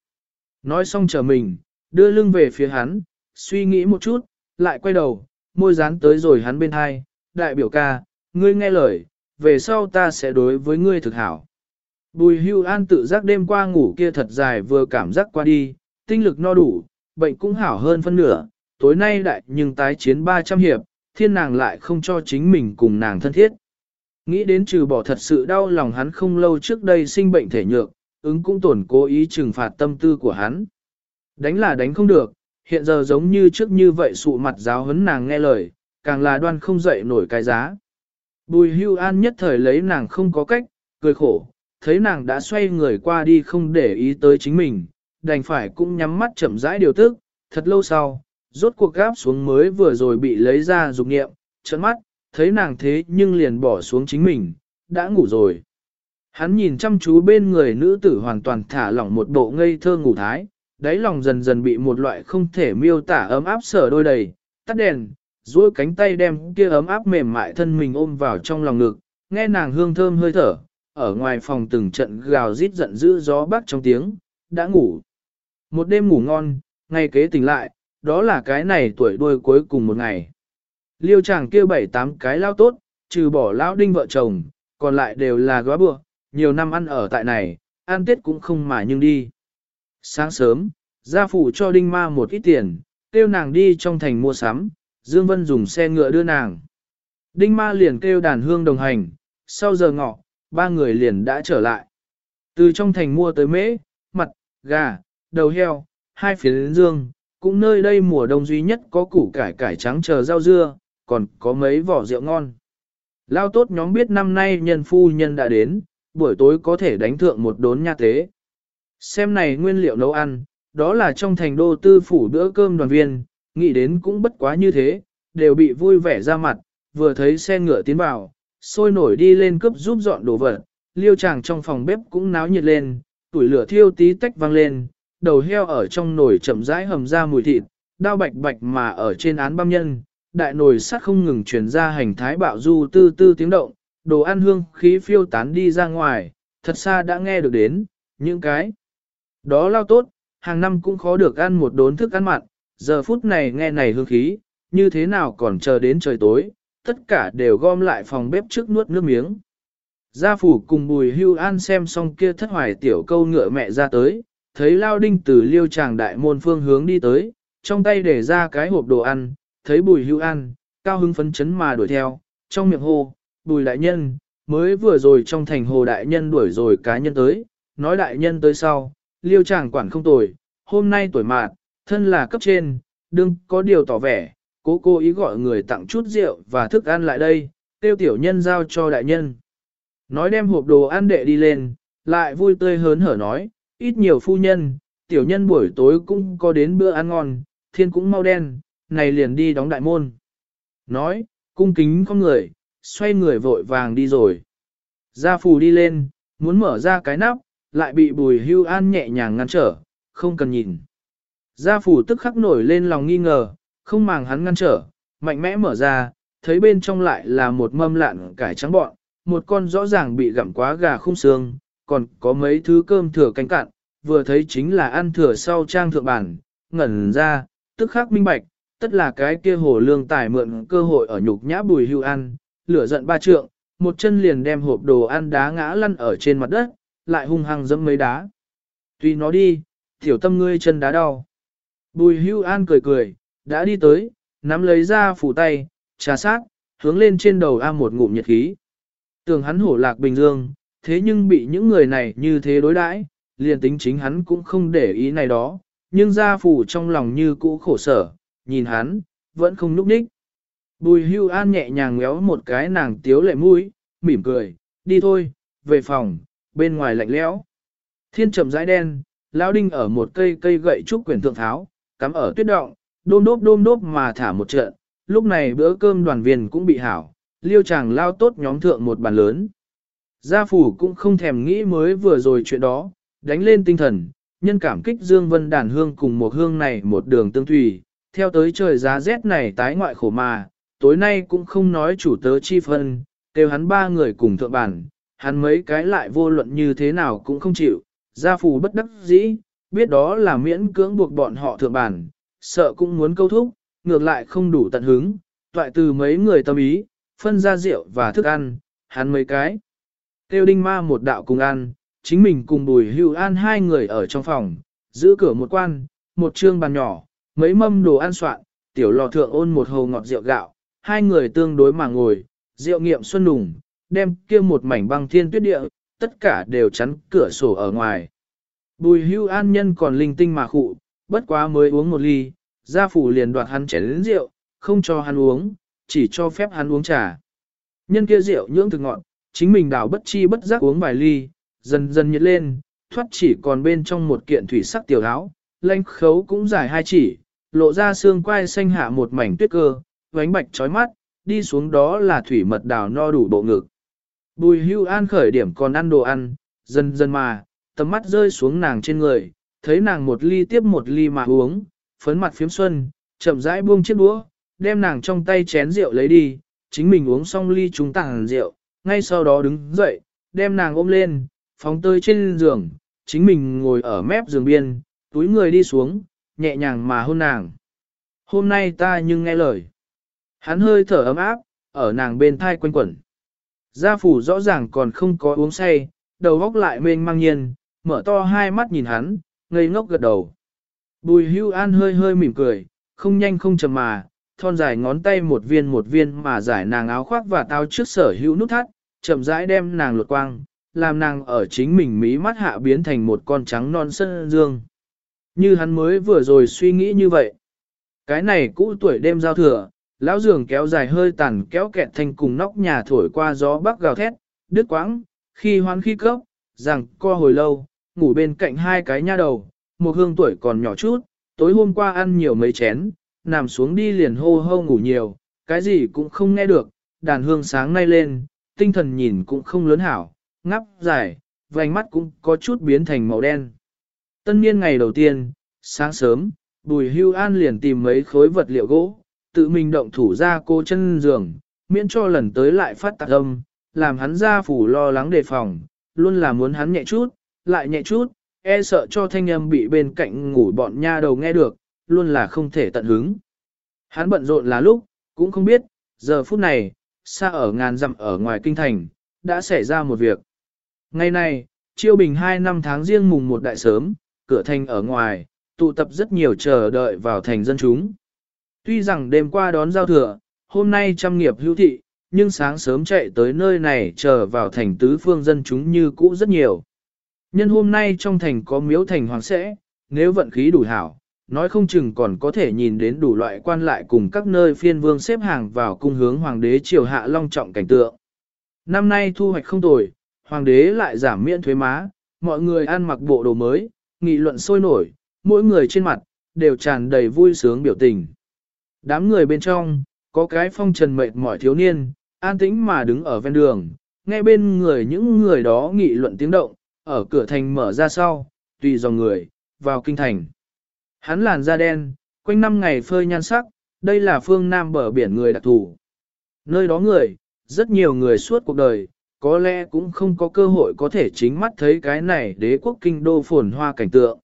Nói xong chờ mình, đưa lưng về phía hắn, suy nghĩ một chút, lại quay đầu, môi dán tới rồi hắn bên hai, đại biểu ca, ngươi nghe lời, về sau ta sẽ đối với ngươi thực hảo. Bùi hưu an tự giác đêm qua ngủ kia thật dài vừa cảm giác qua đi, tinh lực no đủ, bệnh cũng hảo hơn phân nửa, tối nay đại nhưng tái chiến 300 hiệp, thiên nàng lại không cho chính mình cùng nàng thân thiết. Nghĩ đến trừ bỏ thật sự đau lòng hắn không lâu trước đây sinh bệnh thể nhược, ứng cũng tổn cố ý trừng phạt tâm tư của hắn. Đánh là đánh không được, hiện giờ giống như trước như vậy sụ mặt giáo huấn nàng nghe lời, càng là đoan không dậy nổi cái giá. Bùi hưu an nhất thời lấy nàng không có cách, cười khổ, thấy nàng đã xoay người qua đi không để ý tới chính mình, đành phải cũng nhắm mắt chậm rãi điều tức, thật lâu sau, rốt cuộc gáp xuống mới vừa rồi bị lấy ra dục nghiệm, trợn mắt, thấy nàng thế nhưng liền bỏ xuống chính mình, đã ngủ rồi. Hắn nhìn chăm chú bên người nữ tử hoàn toàn thả lỏng một bộ ngây thơ ngủ thái, đáy lòng dần dần bị một loại không thể miêu tả ấm áp sở đôi đầy, tắt đèn, duỗi cánh tay đem kia ấm áp mềm mại thân mình ôm vào trong lòng ngực, nghe nàng hương thơm hơi thở, ở ngoài phòng từng trận gào rít giận dữ gió bắc trong tiếng, đã ngủ. Một đêm ngủ ngon, ngày kế tỉnh lại, đó là cái này tuổi đuôi cuối cùng một ngày. Liêu chàng kia bảy tám cái lao tốt, trừ bỏ lão đinh vợ chồng, còn lại đều là góa bựa, nhiều năm ăn ở tại này, ăn tết cũng không mà nhưng đi. Sáng sớm, gia phụ cho đinh ma một ít tiền, kêu nàng đi trong thành mua sắm, Dương Vân dùng xe ngựa đưa nàng. Đinh ma liền kêu đàn hương đồng hành, sau giờ ngọ, ba người liền đã trở lại. Từ trong thành mua tới mễ, mặt, gà, đầu heo, hai phiến dương, cũng nơi đây mùa đông duy nhất có củ cải cải trắng chờ rau dưa, còn có mấy vỏ rượu ngon. Lao tốt nhóm biết năm nay nhân phu nhân đã đến, buổi tối có thể đánh thượng một đốn nha tế. Xem này nguyên liệu nấu ăn, đó là trong thành đô tư phủ bữa cơm đoàn viên, nghĩ đến cũng bất quá như thế, đều bị vui vẻ ra mặt, vừa thấy xe ngựa tiến vào, sôi nổi đi lên cướp giúp dọn đồ vật, liêu chàng trong phòng bếp cũng náo nhiệt lên, tuổi lửa thiêu tí tách vang lên, đầu heo ở trong nồi chậm rãi hầm ra mùi thịt, đao bạch bạch mà ở trên án băm nhân, đại nồi sắt không ngừng truyền ra hành thái bạo du tư tư tiếng động, đồ ăn hương khí phiêu tán đi ra ngoài, thật xa đã nghe được đến, những cái đó lao tốt, hàng năm cũng khó được ăn một đốn thức ăn mặn, giờ phút này nghe này hương khí, như thế nào còn chờ đến trời tối, tất cả đều gom lại phòng bếp trước nuốt nước miếng. Gia phủ cùng bùi hưu an xem xong kia thất hoài tiểu câu ngựa mẹ ra tới, thấy lao đinh từ liêu tràng đại môn phương hướng đi tới, trong tay để ra cái hộp đồ ăn, thấy bùi hưu ăn, cao hưng phấn chấn mà đuổi theo, trong miệng hô, bùi đại nhân, mới vừa rồi trong thành hồ đại nhân đuổi rồi cá nhân tới, nói đại nhân tới sau, liêu tràng quản không tồi, hôm nay tuổi mạt, thân là cấp trên, đừng có điều tỏ vẻ, cố cô ý gọi người tặng chút rượu và thức ăn lại đây, tiêu tiểu nhân giao cho đại nhân. Nói đem hộp đồ ăn đệ đi lên, lại vui tươi hớn hở nói, ít nhiều phu nhân, tiểu nhân buổi tối cũng có đến bữa ăn ngon, thiên cũng mau đen, này liền đi đóng đại môn. Nói, cung kính con người, xoay người vội vàng đi rồi. Gia phù đi lên, muốn mở ra cái nắp, lại bị bùi hưu an nhẹ nhàng ngăn trở, không cần nhìn. Gia phù tức khắc nổi lên lòng nghi ngờ, không màng hắn ngăn trở, mạnh mẽ mở ra, thấy bên trong lại là một mâm lạn cải trắng bọn, một con rõ ràng bị gặm quá gà khung xương, còn có mấy thứ cơm thừa cánh cạn, vừa thấy chính là ăn thừa sau trang thượng bản, ngẩn ra, tức khắc minh bạch, tất là cái kia hồ lương tài mượn cơ hội ở nhục nhã bùi hưu ăn, lửa giận ba trượng, một chân liền đem hộp đồ ăn đá ngã lăn ở trên mặt đất, lại hung hăng dẫm mấy đá. Tuy nó đi, tiểu tâm ngươi chân đá đau. Bùi hưu an cười cười, đã đi tới, nắm lấy ra phủ tay, trà sát, hướng lên trên đầu A một ngụm nhiệt khí. Tưởng hắn hổ lạc bình dương, thế nhưng bị những người này như thế đối đãi, liền tính chính hắn cũng không để ý này đó, nhưng gia phủ trong lòng như cũ khổ sở, nhìn hắn, vẫn không núp ních. Bùi hưu an nhẹ nhàng ngéo một cái nàng tiếu lệ mũi, mỉm cười, đi thôi, về phòng, bên ngoài lạnh lẽo. Thiên trầm rãi đen, lão đinh ở một cây cây gậy trúc quyền thượng tháo, cắm ở tuyết động, đôm đốp đôm đốp mà thả một trận, lúc này bữa cơm đoàn viên cũng bị hảo, liêu chàng lao tốt nhóm thượng một bàn lớn. Gia phủ cũng không thèm nghĩ mới vừa rồi chuyện đó, đánh lên tinh thần, nhân cảm kích Dương Vân đàn hương cùng một hương này một đường tương thủy, theo tới trời giá rét này tái ngoại khổ mà, tối nay cũng không nói chủ tớ chi phân, kêu hắn ba người cùng thượng bản, hắn mấy cái lại vô luận như thế nào cũng không chịu, gia phủ bất đắc dĩ, biết đó là miễn cưỡng buộc bọn họ thượng bản, sợ cũng muốn câu thúc, ngược lại không đủ tận hứng, toại từ mấy người tâm ý, phân ra rượu và thức ăn, hắn mấy cái kêu đinh ma một đạo cùng ăn, chính mình cùng bùi hưu an hai người ở trong phòng, giữ cửa một quan, một trương bàn nhỏ, mấy mâm đồ ăn soạn, tiểu lò thượng ôn một hồ ngọt rượu gạo, hai người tương đối mà ngồi, rượu nghiệm xuân nùng, đem kia một mảnh băng thiên tuyết địa, tất cả đều chắn cửa sổ ở ngoài. Bùi hưu an nhân còn linh tinh mà khụ, bất quá mới uống một ly, gia phủ liền đoạt hắn chén lĩnh rượu, không cho hắn uống, chỉ cho phép hắn uống trà. Nhân kia rượu nhưỡng thực ngọn, chính mình đảo bất chi bất giác uống vài ly, dần dần nhiệt lên, thoát chỉ còn bên trong một kiện thủy sắc tiểu áo, lanh khấu cũng dài hai chỉ, lộ ra xương quai xanh hạ một mảnh tuyết cơ, vánh bạch trói mắt, đi xuống đó là thủy mật đào no đủ bộ ngực. Bùi hưu an khởi điểm còn ăn đồ ăn, dần dần mà, tầm mắt rơi xuống nàng trên người, thấy nàng một ly tiếp một ly mà uống, phấn mặt phiếm xuân, chậm rãi buông chiếc đũa, đem nàng trong tay chén rượu lấy đi, chính mình uống xong ly chúng tàng rượu, ngay sau đó đứng dậy, đem nàng ôm lên, phóng tới trên giường, chính mình ngồi ở mép giường biên, túi người đi xuống, nhẹ nhàng mà hôn nàng. Hôm nay ta nhưng nghe lời. Hắn hơi thở ấm áp, ở nàng bên thai quanh quẩn. Gia phủ rõ ràng còn không có uống say, đầu góc lại mênh mang nhiên, mở to hai mắt nhìn hắn, ngây ngốc gật đầu. Bùi hưu an hơi hơi mỉm cười, không nhanh không chậm mà, thon dài ngón tay một viên một viên mà giải nàng áo khoác và tao trước sở hữu nút thắt, chậm rãi đem nàng lột quang, làm nàng ở chính mình mí mắt hạ biến thành một con trắng non sân dương. Như hắn mới vừa rồi suy nghĩ như vậy. Cái này cũ tuổi đêm giao thừa, lão giường kéo dài hơi tàn kéo kẹt thành cùng nóc nhà thổi qua gió bắc gào thét, đứt quãng, khi hoan khi cấp, rằng co hồi lâu, ngủ bên cạnh hai cái nha đầu, một hương tuổi còn nhỏ chút, tối hôm qua ăn nhiều mấy chén, nằm xuống đi liền hô hô ngủ nhiều, cái gì cũng không nghe được, đàn hương sáng nay lên, tinh thần nhìn cũng không lớn hảo, ngắp dài, vành mắt cũng có chút biến thành màu đen. Tân niên ngày đầu tiên, sáng sớm, bùi hưu an liền tìm mấy khối vật liệu gỗ, tự mình động thủ ra cô chân giường, miễn cho lần tới lại phát tạc âm, làm hắn ra phủ lo lắng đề phòng, luôn là muốn hắn nhẹ chút, lại nhẹ chút, e sợ cho thanh âm bị bên cạnh ngủ bọn nha đầu nghe được, luôn là không thể tận hứng. Hắn bận rộn là lúc, cũng không biết, giờ phút này, xa ở ngàn dặm ở ngoài kinh thành, đã xảy ra một việc. Ngày nay, chiêu bình 2 năm tháng riêng mùng một đại sớm, cửa thành ở ngoài, tụ tập rất nhiều chờ đợi vào thành dân chúng. Tuy rằng đêm qua đón giao thừa, hôm nay trăm nghiệp hữu thị, nhưng sáng sớm chạy tới nơi này chờ vào thành tứ phương dân chúng như cũ rất nhiều. Nhân hôm nay trong thành có miếu thành hoàng sẽ, nếu vận khí đủ hảo, nói không chừng còn có thể nhìn đến đủ loại quan lại cùng các nơi phiên vương xếp hàng vào cung hướng hoàng đế triều hạ long trọng cảnh tượng. Năm nay thu hoạch không tồi, hoàng đế lại giảm miễn thuế má, mọi người ăn mặc bộ đồ mới, nghị luận sôi nổi, mỗi người trên mặt, đều tràn đầy vui sướng biểu tình. Đám người bên trong, có cái phong trần mệt mỏi thiếu niên, an tĩnh mà đứng ở ven đường, nghe bên người những người đó nghị luận tiếng động, ở cửa thành mở ra sau, tùy dòng người, vào kinh thành. Hắn làn da đen, quanh năm ngày phơi nhan sắc, đây là phương Nam bờ biển người đặc thù. Nơi đó người, rất nhiều người suốt cuộc đời, có lẽ cũng không có cơ hội có thể chính mắt thấy cái này đế quốc kinh đô phồn hoa cảnh tượng.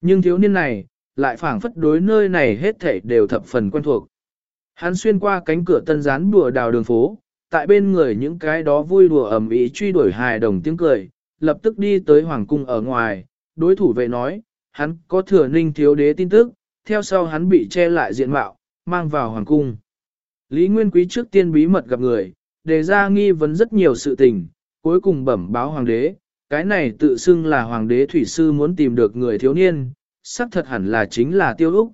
Nhưng thiếu niên này, lại phảng phất đối nơi này hết thảy đều thập phần quen thuộc. Hắn xuyên qua cánh cửa tân gián đùa đào đường phố, tại bên người những cái đó vui đùa ẩm ý truy đuổi hài đồng tiếng cười, lập tức đi tới hoàng cung ở ngoài, đối thủ vệ nói, hắn có thừa ninh thiếu đế tin tức, theo sau hắn bị che lại diện mạo, mang vào hoàng cung. Lý Nguyên Quý trước tiên bí mật gặp người, đề ra nghi vấn rất nhiều sự tình, cuối cùng bẩm báo hoàng đế, cái này tự xưng là hoàng đế thủy sư muốn tìm được người thiếu niên, xác thật hẳn là chính là tiêu úc.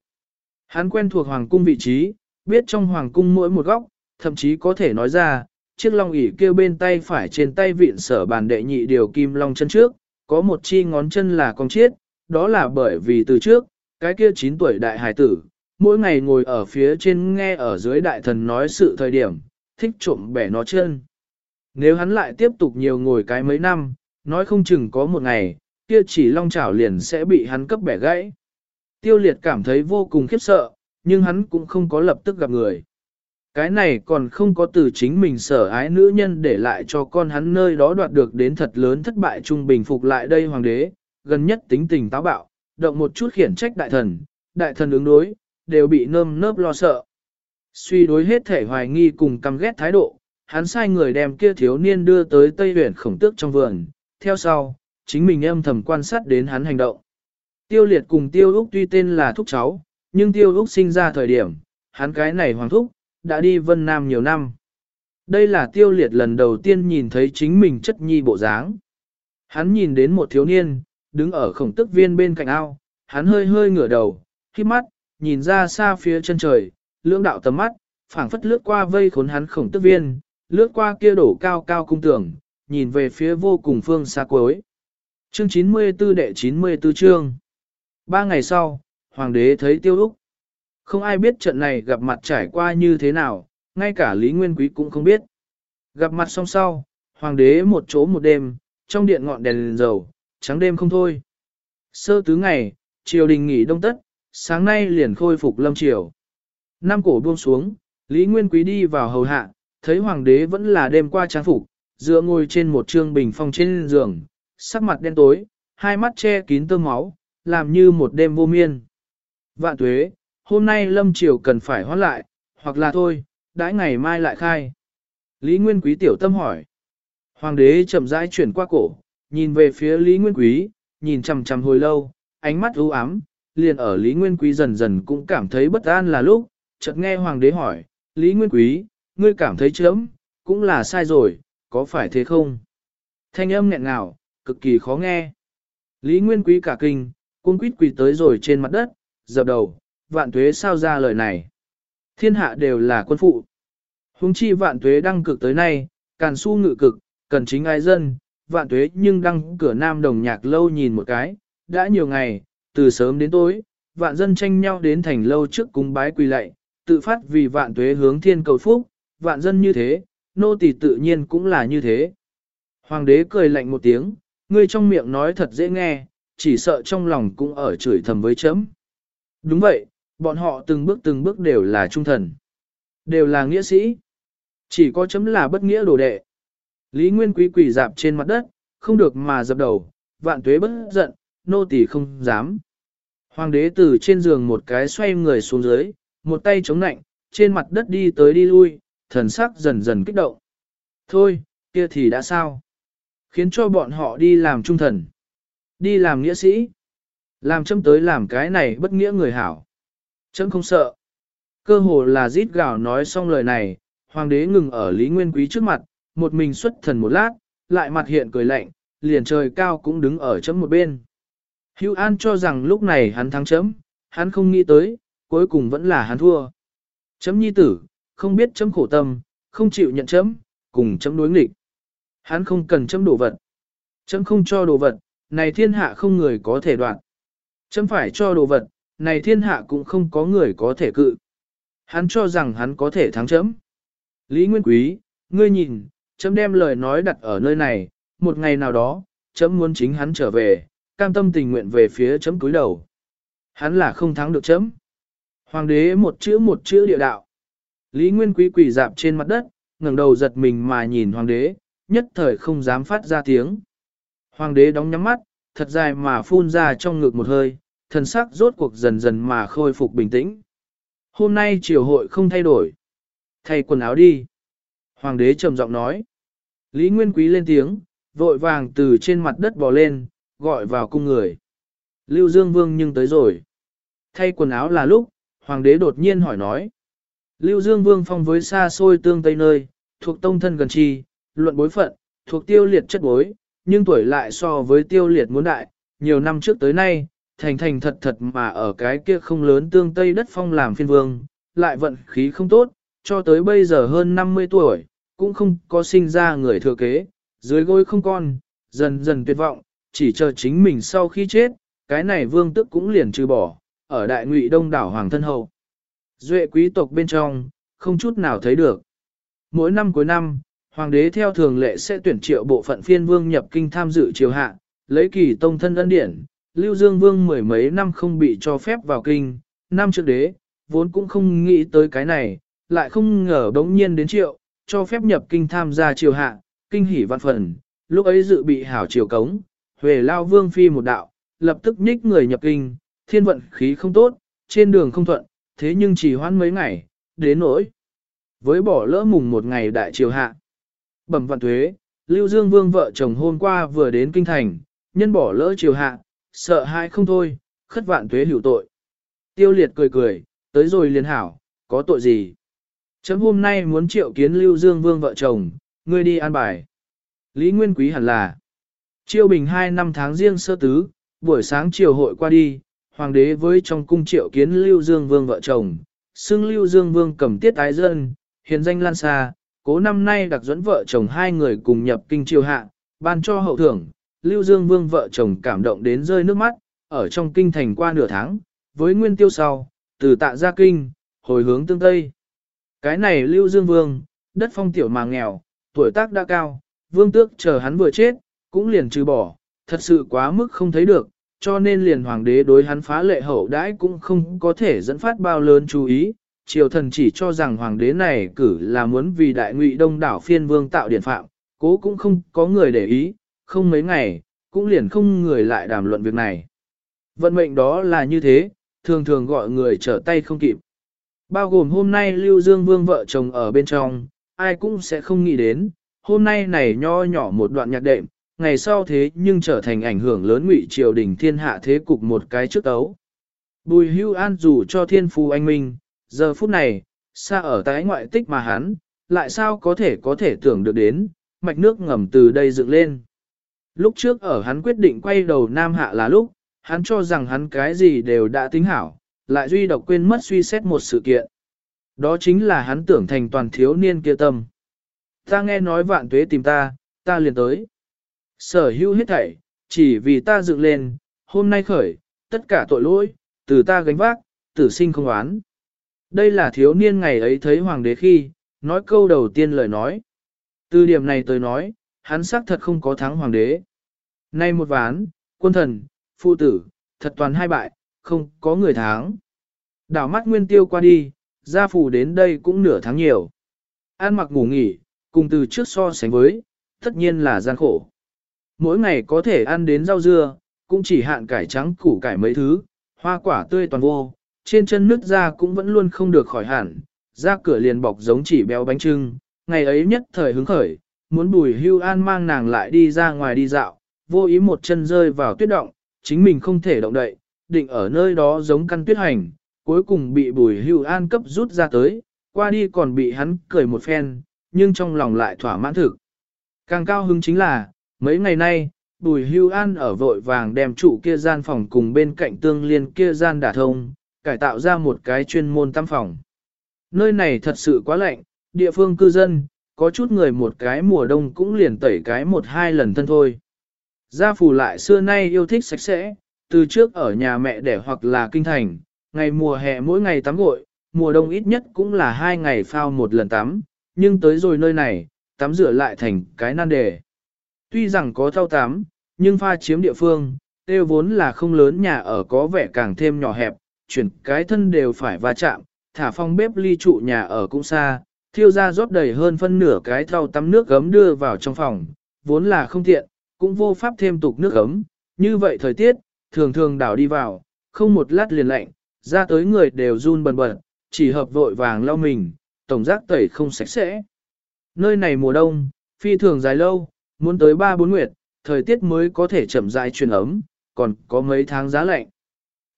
Hắn quen thuộc hoàng cung vị trí, biết trong hoàng cung mỗi một góc, thậm chí có thể nói ra, chiếc long ỷ kêu bên tay phải trên tay vịn sở bàn đệ nhị điều kim long chân trước, có một chi ngón chân là con chiết, đó là bởi vì từ trước, cái kia 9 tuổi đại hải tử, mỗi ngày ngồi ở phía trên nghe ở dưới đại thần nói sự thời điểm, thích trộm bẻ nó chân. Nếu hắn lại tiếp tục nhiều ngồi cái mấy năm, nói không chừng có một ngày, kia chỉ long chảo liền sẽ bị hắn cấp bẻ gãy. Tiêu liệt cảm thấy vô cùng khiếp sợ, nhưng hắn cũng không có lập tức gặp người. Cái này còn không có từ chính mình sở ái nữ nhân để lại cho con hắn nơi đó đoạt được đến thật lớn thất bại trung bình phục lại đây hoàng đế, gần nhất tính tình táo bạo, động một chút khiển trách đại thần, đại thần ứng đối, đều bị nơm nớp lo sợ. Suy đối hết thể hoài nghi cùng căm ghét thái độ, hắn sai người đem kia thiếu niên đưa tới Tây huyện khổng tước trong vườn, theo sau, chính mình âm thầm quan sát đến hắn hành động. Tiêu liệt cùng tiêu úc tuy tên là thúc cháu, nhưng tiêu úc sinh ra thời điểm, hắn cái này hoàng thúc, đã đi vân nam nhiều năm. Đây là tiêu liệt lần đầu tiên nhìn thấy chính mình chất nhi bộ dáng. Hắn nhìn đến một thiếu niên, đứng ở khổng tức viên bên cạnh ao, hắn hơi hơi ngửa đầu, khi mắt, nhìn ra xa phía chân trời, lưỡng đạo tầm mắt, phảng phất lướt qua vây khốn hắn khổng tức viên, lướt qua kia đổ cao cao cung tường, nhìn về phía vô cùng phương xa cuối. Chương 94 đệ 94 chương. Ba ngày sau, hoàng đế thấy tiêu úc. Không ai biết trận này gặp mặt trải qua như thế nào, ngay cả Lý Nguyên Quý cũng không biết. Gặp mặt xong sau, hoàng đế một chỗ một đêm, trong điện ngọn đèn, đèn dầu, trắng đêm không thôi. Sơ tứ ngày, triều đình nghỉ đông tất, sáng nay liền khôi phục lâm triều. Năm cổ buông xuống, Lý Nguyên Quý đi vào hầu hạ, thấy hoàng đế vẫn là đêm qua trang phục, dựa ngồi trên một trương bình phong trên giường, sắc mặt đen tối, hai mắt che kín tơ máu, làm như một đêm vô miên. Vạn tuế, hôm nay lâm triều cần phải hoãn lại, hoặc là thôi, đãi ngày mai lại khai. Lý Nguyên Quý tiểu tâm hỏi. Hoàng đế chậm rãi chuyển qua cổ, nhìn về phía Lý Nguyên Quý, nhìn chằm chằm hồi lâu, ánh mắt u ám, liền ở Lý Nguyên Quý dần dần cũng cảm thấy bất an là lúc, chợt nghe hoàng đế hỏi, Lý Nguyên Quý, ngươi cảm thấy chấm, cũng là sai rồi, có phải thế không? Thanh âm nghẹn ngào, cực kỳ khó nghe. Lý Nguyên Quý cả kinh, cung quýt quỳ tới rồi trên mặt đất, dập đầu, vạn tuế sao ra lời này. Thiên hạ đều là quân phụ. Hùng chi vạn tuế đăng cực tới nay, càn su ngự cực, cần chính ai dân, vạn tuế nhưng đăng cửa nam đồng nhạc lâu nhìn một cái, đã nhiều ngày, từ sớm đến tối, vạn dân tranh nhau đến thành lâu trước cúng bái quỳ lạy, tự phát vì vạn tuế hướng thiên cầu phúc, vạn dân như thế, nô tỳ tự nhiên cũng là như thế. Hoàng đế cười lạnh một tiếng, ngươi trong miệng nói thật dễ nghe, chỉ sợ trong lòng cũng ở chửi thầm với chấm. Đúng vậy, bọn họ từng bước từng bước đều là trung thần. Đều là nghĩa sĩ. Chỉ có chấm là bất nghĩa đồ đệ. Lý Nguyên Quý quỳ dạp trên mặt đất, không được mà dập đầu, vạn tuế bất giận, nô tỳ không dám. Hoàng đế từ trên giường một cái xoay người xuống dưới, một tay chống nạnh, trên mặt đất đi tới đi lui, thần sắc dần dần kích động. Thôi, kia thì đã sao? Khiến cho bọn họ đi làm trung thần. Đi làm nghĩa sĩ. Làm châm tới làm cái này bất nghĩa người hảo. Chấm không sợ. Cơ hồ là rít gào nói xong lời này, hoàng đế ngừng ở Lý Nguyên Quý trước mặt, một mình xuất thần một lát, lại mặt hiện cười lạnh, liền trời cao cũng đứng ở chấm một bên. Hữu An cho rằng lúc này hắn thắng chấm, hắn không nghĩ tới, cuối cùng vẫn là hắn thua. Chấm nhi tử, không biết chấm khổ tâm, không chịu nhận chấm, cùng chấm đối nghịch. Hắn không cần chấm đồ vật. Chấm không cho đồ vật, này thiên hạ không người có thể đoạn. Chấm phải cho đồ vật, này thiên hạ cũng không có người có thể cự. Hắn cho rằng hắn có thể thắng chấm. Lý Nguyên Quý, ngươi nhìn, chấm đem lời nói đặt ở nơi này, một ngày nào đó, chấm muốn chính hắn trở về, cam tâm tình nguyện về phía chấm cúi đầu. Hắn là không thắng được chấm. Hoàng đế một chữ một chữ địa đạo. Lý Nguyên Quý quỳ dạp trên mặt đất, ngẩng đầu giật mình mà nhìn hoàng đế, nhất thời không dám phát ra tiếng. Hoàng đế đóng nhắm mắt, thật dài mà phun ra trong ngực một hơi, thần sắc rốt cuộc dần dần mà khôi phục bình tĩnh. Hôm nay triều hội không thay đổi. Thay quần áo đi. Hoàng đế trầm giọng nói. Lý Nguyên Quý lên tiếng, vội vàng từ trên mặt đất bò lên, gọi vào cung người. Lưu Dương Vương nhưng tới rồi. Thay quần áo là lúc, hoàng đế đột nhiên hỏi nói. Lưu Dương Vương phong với xa xôi tương tây nơi, thuộc tông thân gần chi, luận bối phận, thuộc tiêu liệt chất bối, nhưng tuổi lại so với tiêu liệt muốn đại, nhiều năm trước tới nay, thành thành thật thật mà ở cái kia không lớn tương tây đất phong làm phiên vương, lại vận khí không tốt, cho tới bây giờ hơn 50 tuổi, cũng không có sinh ra người thừa kế, dưới gối không con, dần dần tuyệt vọng, chỉ chờ chính mình sau khi chết, cái này vương tức cũng liền trừ bỏ, ở đại ngụy đông đảo hoàng thân hậu. Duệ quý tộc bên trong, không chút nào thấy được. Mỗi năm cuối năm, hoàng đế theo thường lệ sẽ tuyển triệu bộ phận phiên vương nhập kinh tham dự triều hạ, lấy kỳ tông thân ân điển, Lưu Dương Vương mười mấy năm không bị cho phép vào kinh, năm trước đế, vốn cũng không nghĩ tới cái này, lại không ngờ đống nhiên đến triệu, cho phép nhập kinh tham gia triều hạ, kinh hỉ văn phần, lúc ấy dự bị hảo triều cống, huề Lao Vương phi một đạo, lập tức nhích người nhập kinh, thiên vận khí không tốt, trên đường không thuận, thế nhưng chỉ hoãn mấy ngày, đến nỗi. Với bỏ lỡ mùng một ngày đại triều hạ. Bẩm vạn thuế, Lưu Dương Vương vợ chồng hôm qua vừa đến kinh thành, nhân bỏ lỡ triều hạ, sợ hãi không thôi, khất vạn thuế hữu tội. Tiêu liệt cười cười, tới rồi liền hảo, có tội gì? Chấm hôm nay muốn triệu kiến Lưu Dương Vương vợ chồng, ngươi đi an bài. Lý Nguyên Quý hẳn là Chiêu bình 2 năm tháng riêng sơ tứ, buổi sáng triều hội qua đi, hoàng đế với trong cung triệu kiến Lưu Dương Vương vợ chồng, xưng Lưu Dương Vương cầm tiết ái dân, hiền danh lan xa, cố năm nay đặc dẫn vợ chồng hai người cùng nhập kinh triều hạ, ban cho hậu thưởng, Lưu Dương Vương vợ chồng cảm động đến rơi nước mắt, ở trong kinh thành qua nửa tháng, với nguyên tiêu sau, từ tạ gia kinh, hồi hướng tương Tây. Cái này Lưu Dương Vương, đất phong tiểu mà nghèo, tuổi tác đã cao, vương tước chờ hắn vừa chết, cũng liền trừ bỏ, thật sự quá mức không thấy được, cho nên liền hoàng đế đối hắn phá lệ hậu đãi cũng không có thể dẫn phát bao lớn chú ý. Triều thần chỉ cho rằng hoàng đế này cử là muốn vì đại ngụy đông đảo phiên vương tạo điển phạm, cố cũng không có người để ý, không mấy ngày, cũng liền không người lại đàm luận việc này. Vận mệnh đó là như thế, thường thường gọi người trở tay không kịp. Bao gồm hôm nay Lưu Dương Vương vợ chồng ở bên trong, ai cũng sẽ không nghĩ đến, hôm nay này nho nhỏ một đoạn nhạc đệm, ngày sau thế nhưng trở thành ảnh hưởng lớn ngụy triều đình thiên hạ thế cục một cái trước ấu. Bùi hưu an dù cho thiên phu anh minh, giờ phút này, xa ở tái ngoại tích mà hắn, lại sao có thể có thể tưởng được đến, mạch nước ngầm từ đây dựng lên. Lúc trước ở hắn quyết định quay đầu Nam Hạ là lúc, hắn cho rằng hắn cái gì đều đã tính hảo, lại duy độc quên mất suy xét một sự kiện. Đó chính là hắn tưởng thành toàn thiếu niên kia tâm. Ta nghe nói vạn tuế tìm ta, ta liền tới. Sở hữu hết thảy, chỉ vì ta dựng lên, hôm nay khởi, tất cả tội lỗi, từ ta gánh vác, tử sinh không oán. Đây là thiếu niên ngày ấy thấy hoàng đế khi, nói câu đầu tiên lời nói. Từ điểm này tôi nói, hắn xác thật không có thắng hoàng đế. Nay một ván, quân thần, phụ tử, thật toàn hai bại, không có người tháng Đảo mắt nguyên tiêu qua đi, Gia phủ đến đây cũng nửa tháng nhiều. Ăn mặc ngủ nghỉ, cùng từ trước so sánh với, tất nhiên là gian khổ. Mỗi ngày có thể ăn đến rau dưa, cũng chỉ hạn cải trắng củ cải mấy thứ, hoa quả tươi toàn vô, trên chân nước da cũng vẫn luôn không được khỏi hẳn, ra cửa liền bọc giống chỉ béo bánh trưng, ngày ấy nhất thời hứng khởi, muốn bùi hưu an mang nàng lại đi ra ngoài đi dạo, vô ý một chân rơi vào tuyết động, chính mình không thể động đậy, định ở nơi đó giống căn tuyết hành, cuối cùng bị bùi hưu an cấp rút ra tới, qua đi còn bị hắn cười một phen, nhưng trong lòng lại thỏa mãn thực. Càng cao hứng chính là, mấy ngày nay, bùi hưu an ở vội vàng đem trụ kia gian phòng cùng bên cạnh tương liên kia gian đả thông, cải tạo ra một cái chuyên môn tăm phòng. Nơi này thật sự quá lạnh, địa phương cư dân, có chút người một cái mùa đông cũng liền tẩy cái một hai lần thân thôi. Gia phù lại xưa nay yêu thích sạch sẽ, từ trước ở nhà mẹ đẻ hoặc là kinh thành, ngày mùa hè mỗi ngày tắm gội, mùa đông ít nhất cũng là hai ngày phao một lần tắm, nhưng tới rồi nơi này, tắm rửa lại thành cái nan đề. Tuy rằng có thao tắm, nhưng pha chiếm địa phương, tiêu vốn là không lớn nhà ở có vẻ càng thêm nhỏ hẹp, chuyển cái thân đều phải va chạm, thả phong bếp ly trụ nhà ở cũng xa, thiêu ra rót đầy hơn phân nửa cái thau tắm nước gấm đưa vào trong phòng, vốn là không tiện, cũng vô pháp thêm tục nước gấm, như vậy thời tiết, thường thường đảo đi vào, không một lát liền lạnh, ra tới người đều run bần bật, chỉ hợp vội vàng lau mình, tổng giác tẩy không sạch sẽ. Nơi này mùa đông, phi thường dài lâu, muốn tới 3-4 nguyệt, thời tiết mới có thể chậm rãi truyền ấm, còn có mấy tháng giá lạnh.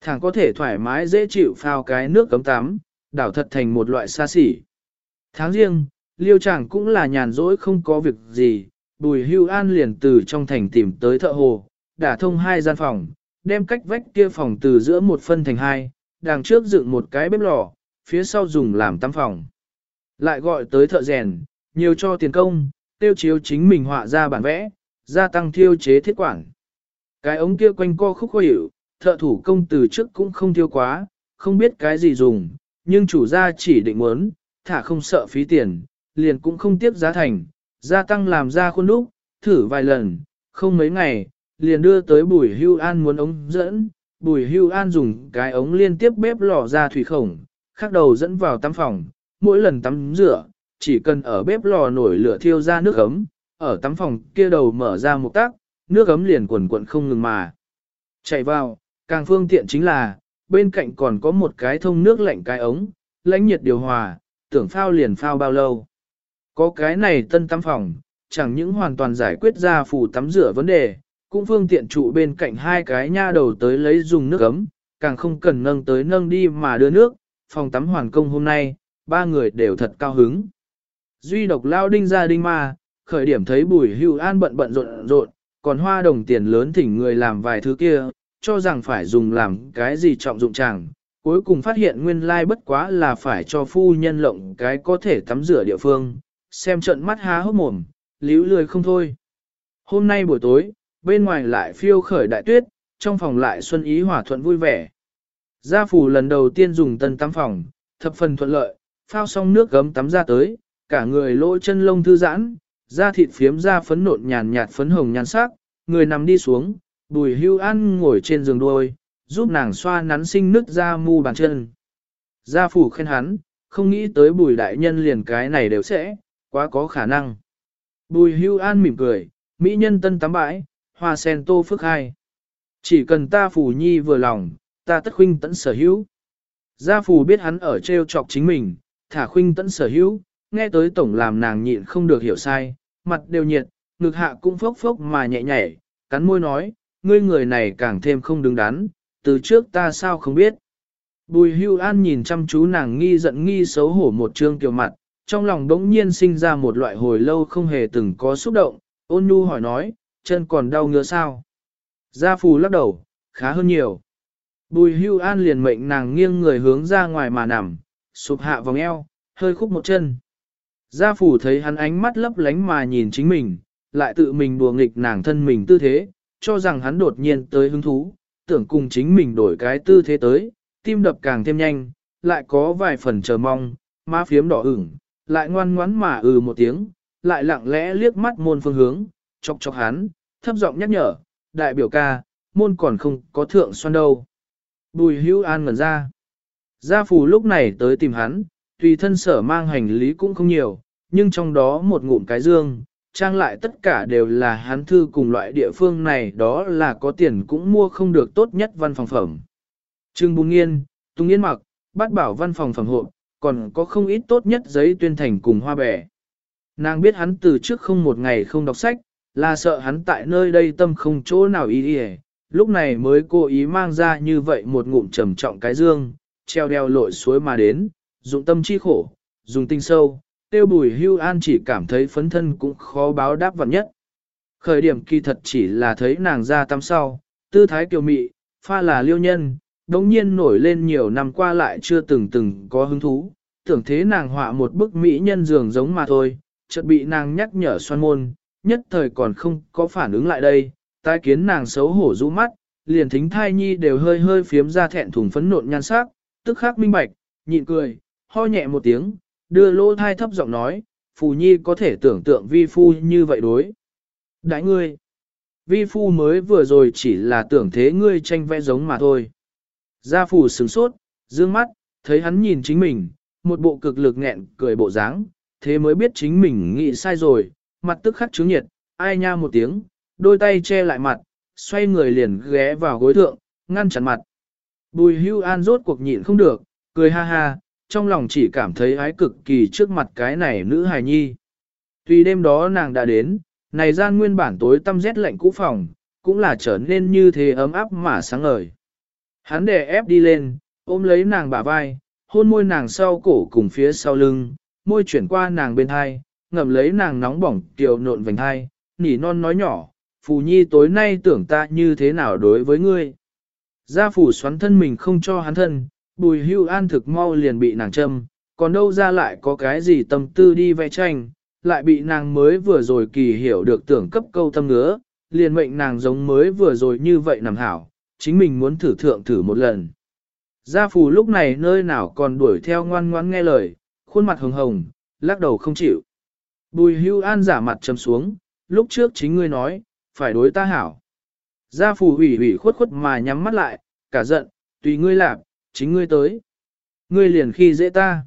Thằng có thể thoải mái dễ chịu phao cái nước cấm tắm, đảo thật thành một loại xa xỉ. Tháng riêng, liêu chàng cũng là nhàn rỗi không có việc gì, bùi hưu an liền từ trong thành tìm tới thợ hồ, đã thông hai gian phòng, đem cách vách kia phòng từ giữa một phân thành hai, đằng trước dựng một cái bếp lò, phía sau dùng làm tắm phòng. Lại gọi tới thợ rèn, nhiều cho tiền công, tiêu chiếu chính mình họa ra bản vẽ, gia tăng thiêu chế thiết quản. Cái ống kia quanh co khúc khó hiểu, thợ thủ công từ trước cũng không thiêu quá, không biết cái gì dùng, nhưng chủ gia chỉ định muốn, thả không sợ phí tiền, liền cũng không tiếp giá thành, gia tăng làm ra khuôn đúc, thử vài lần, không mấy ngày, liền đưa tới bùi hưu an muốn ống dẫn, bùi hưu an dùng cái ống liên tiếp bếp lò ra thủy khổng, khắc đầu dẫn vào tắm phòng, mỗi lần tắm rửa, chỉ cần ở bếp lò nổi lửa thiêu ra nước ấm, ở tắm phòng kia đầu mở ra một tác, nước ấm liền quần quận không ngừng mà. Chạy vào, càng phương tiện chính là, bên cạnh còn có một cái thông nước lạnh cái ống, lãnh nhiệt điều hòa, tưởng phao liền phao bao lâu. Có cái này tân tắm phòng, chẳng những hoàn toàn giải quyết ra phủ tắm rửa vấn đề, cũng phương tiện trụ bên cạnh hai cái nha đầu tới lấy dùng nước ấm, càng không cần nâng tới nâng đi mà đưa nước, phòng tắm hoàn công hôm nay, ba người đều thật cao hứng. Duy độc lao đinh ra đinh ma, khởi điểm thấy bùi hưu an bận bận rộn rộn, còn hoa đồng tiền lớn thỉnh người làm vài thứ kia, cho rằng phải dùng làm cái gì trọng dụng chẳng, cuối cùng phát hiện nguyên lai bất quá là phải cho phu nhân lộng cái có thể tắm rửa địa phương, xem trận mắt há hốc mồm, líu lười không thôi. Hôm nay buổi tối, bên ngoài lại phiêu khởi đại tuyết, trong phòng lại xuân ý hòa thuận vui vẻ. Gia phủ lần đầu tiên dùng tân tắm phòng, thập phần thuận lợi, phao xong nước gấm tắm ra tới, cả người lỗ chân lông thư giãn, da thịt phiếm da phấn nộn nhàn nhạt phấn hồng nhàn sắc, người nằm đi xuống, bùi hưu ăn ngồi trên giường đôi, giúp nàng xoa nắn sinh nước ra mu bàn chân. Gia phủ khen hắn, không nghĩ tới bùi đại nhân liền cái này đều sẽ, quá có khả năng. Bùi hưu an mỉm cười, mỹ nhân tân tắm bãi, hoa sen tô phước hai. Chỉ cần ta phủ nhi vừa lòng, ta tất khuynh tẫn sở hữu. Gia phủ biết hắn ở treo chọc chính mình, thả khuynh tẫn sở hữu, nghe tới tổng làm nàng nhịn không được hiểu sai, mặt đều nhiệt, ngực hạ cũng phốc phốc mà nhẹ nhảy, cắn môi nói, ngươi người này càng thêm không đứng đắn, từ trước ta sao không biết. Bùi hưu an nhìn chăm chú nàng nghi giận nghi xấu hổ một trương kiều mặt, trong lòng đống nhiên sinh ra một loại hồi lâu không hề từng có xúc động, ôn nhu hỏi nói, chân còn đau ngứa sao? Gia phù lắc đầu, khá hơn nhiều. Bùi hưu an liền mệnh nàng nghiêng người hướng ra ngoài mà nằm, sụp hạ vòng eo, hơi khúc một chân. Gia phủ thấy hắn ánh mắt lấp lánh mà nhìn chính mình, lại tự mình đùa nghịch nàng thân mình tư thế, cho rằng hắn đột nhiên tới hứng thú, tưởng cùng chính mình đổi cái tư thế tới, tim đập càng thêm nhanh, lại có vài phần chờ mong, má phiếm đỏ ửng, lại ngoan ngoãn mà ừ một tiếng, lại lặng lẽ liếc mắt môn phương hướng, chọc chọc hắn, thấp giọng nhắc nhở, đại biểu ca, môn còn không có thượng xoan đâu. Bùi hữu an ngẩn ra. Gia phù lúc này tới tìm hắn, tùy thân sở mang hành lý cũng không nhiều, nhưng trong đó một ngụm cái dương, trang lại tất cả đều là hắn thư cùng loại địa phương này đó là có tiền cũng mua không được tốt nhất văn phòng phẩm. Trương Bùng Nghiên, Tung Nghiên mặc, bắt bảo văn phòng phẩm hộ, còn có không ít tốt nhất giấy tuyên thành cùng hoa bẻ. Nàng biết hắn từ trước không một ngày không đọc sách, là sợ hắn tại nơi đây tâm không chỗ nào ý đi lúc này mới cố ý mang ra như vậy một ngụm trầm trọng cái dương, treo đeo lội suối mà đến, dụng tâm chi khổ, dùng tinh sâu, tiêu bùi hưu an chỉ cảm thấy phấn thân cũng khó báo đáp vật nhất. Khởi điểm kỳ thật chỉ là thấy nàng ra tắm sau, tư thái kiều mị, pha là liêu nhân, đống nhiên nổi lên nhiều năm qua lại chưa từng từng có hứng thú, tưởng thế nàng họa một bức mỹ nhân giường giống mà thôi, chợt bị nàng nhắc nhở xoan môn, nhất thời còn không có phản ứng lại đây, tai kiến nàng xấu hổ rũ mắt, liền thính thai nhi đều hơi hơi phiếm ra thẹn thùng phấn nộn nhan sắc, tức khắc minh bạch, nhịn cười, ho nhẹ một tiếng, đưa lỗ thai thấp giọng nói, phù nhi có thể tưởng tượng vi phu như vậy đối. Đại ngươi, vi phu mới vừa rồi chỉ là tưởng thế ngươi tranh vẽ giống mà thôi. Gia phù sừng sốt, dương mắt, thấy hắn nhìn chính mình, một bộ cực lực nghẹn cười bộ dáng, thế mới biết chính mình nghĩ sai rồi, mặt tức khắc chứng nhiệt, ai nha một tiếng, đôi tay che lại mặt, xoay người liền ghé vào gối thượng, ngăn chặn mặt. Bùi hưu an rốt cuộc nhịn không được, cười ha ha, trong lòng chỉ cảm thấy ái cực kỳ trước mặt cái này nữ hài nhi. Tuy đêm đó nàng đã đến, này gian nguyên bản tối tăm rét lạnh cũ phòng, cũng là trở nên như thế ấm áp mà sáng ngời. Hắn đè ép đi lên, ôm lấy nàng bả vai, hôn môi nàng sau cổ cùng phía sau lưng, môi chuyển qua nàng bên hai, ngậm lấy nàng nóng bỏng kiều nộn vành hai, nỉ non nói nhỏ, phù nhi tối nay tưởng ta như thế nào đối với ngươi. Gia phủ xoắn thân mình không cho hắn thân, bùi hưu an thực mau liền bị nàng châm, còn đâu ra lại có cái gì tâm tư đi vẽ tranh, lại bị nàng mới vừa rồi kỳ hiểu được tưởng cấp câu tâm ngứa, liền mệnh nàng giống mới vừa rồi như vậy nằm hảo, chính mình muốn thử thượng thử một lần. Gia phù lúc này nơi nào còn đuổi theo ngoan ngoãn nghe lời, khuôn mặt hồng hồng, lắc đầu không chịu. Bùi hưu an giả mặt trầm xuống, lúc trước chính ngươi nói, phải đối ta hảo. Gia phù hủy hủy khuất khuất mà nhắm mắt lại, cả giận, tùy ngươi làm, chính ngươi tới. Ngươi liền khi dễ ta.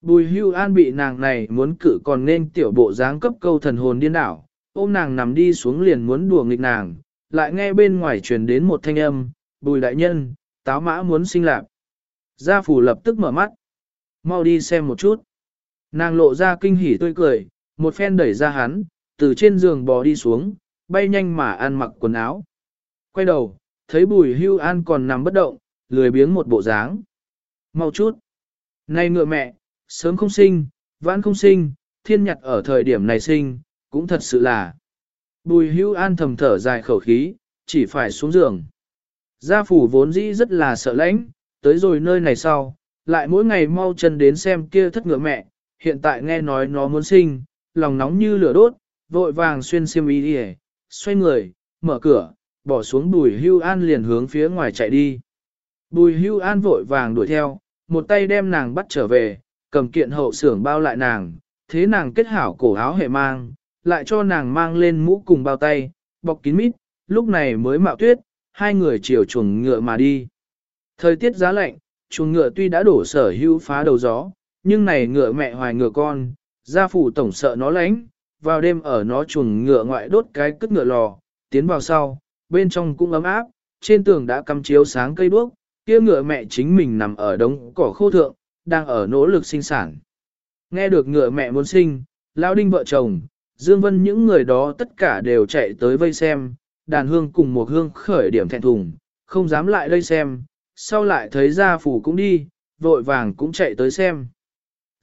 Bùi hưu an bị nàng này muốn cự còn nên tiểu bộ dáng cấp câu thần hồn điên đảo, ôm nàng nằm đi xuống liền muốn đùa nghịch nàng, lại nghe bên ngoài truyền đến một thanh âm, bùi đại nhân, táo mã muốn sinh lạc. Gia phủ lập tức mở mắt. Mau đi xem một chút. Nàng lộ ra kinh hỉ tươi cười, một phen đẩy ra hắn, từ trên giường bò đi xuống, bay nhanh mà ăn mặc quần áo. Quay đầu, thấy bùi hưu an còn nằm bất động, lười biếng một bộ dáng. Mau chút. Này ngựa mẹ, sớm không sinh, vãn không sinh, thiên nhật ở thời điểm này sinh, cũng thật sự là. Bùi hưu an thầm thở dài khẩu khí, chỉ phải xuống giường. Gia phủ vốn dĩ rất là sợ lãnh, tới rồi nơi này sau, lại mỗi ngày mau chân đến xem kia thất ngựa mẹ, hiện tại nghe nói nó muốn sinh, lòng nóng như lửa đốt, vội vàng xuyên xiêm y đi xoay người, mở cửa, bỏ xuống bùi hưu an liền hướng phía ngoài chạy đi. Bùi hưu an vội vàng đuổi theo, một tay đem nàng bắt trở về, cầm kiện hậu xưởng bao lại nàng, thế nàng kết hảo cổ áo hệ mang, lại cho nàng mang lên mũ cùng bao tay, bọc kín mít, lúc này mới mạo tuyết, hai người chiều chuồng ngựa mà đi. Thời tiết giá lạnh, chuồng ngựa tuy đã đổ sở hưu phá đầu gió, nhưng này ngựa mẹ hoài ngựa con, gia phủ tổng sợ nó lánh, vào đêm ở nó chuồng ngựa ngoại đốt cái cất ngựa lò, tiến vào sau, bên trong cũng ấm áp, trên tường đã cắm chiếu sáng cây đuốc, kia ngựa mẹ chính mình nằm ở đống cỏ khô thượng, đang ở nỗ lực sinh sản. Nghe được ngựa mẹ muốn sinh, lão đinh vợ chồng, Dương Vân những người đó tất cả đều chạy tới vây xem, đàn hương cùng một hương khởi điểm thẹn thùng, không dám lại đây xem, sau lại thấy gia phủ cũng đi, vội vàng cũng chạy tới xem.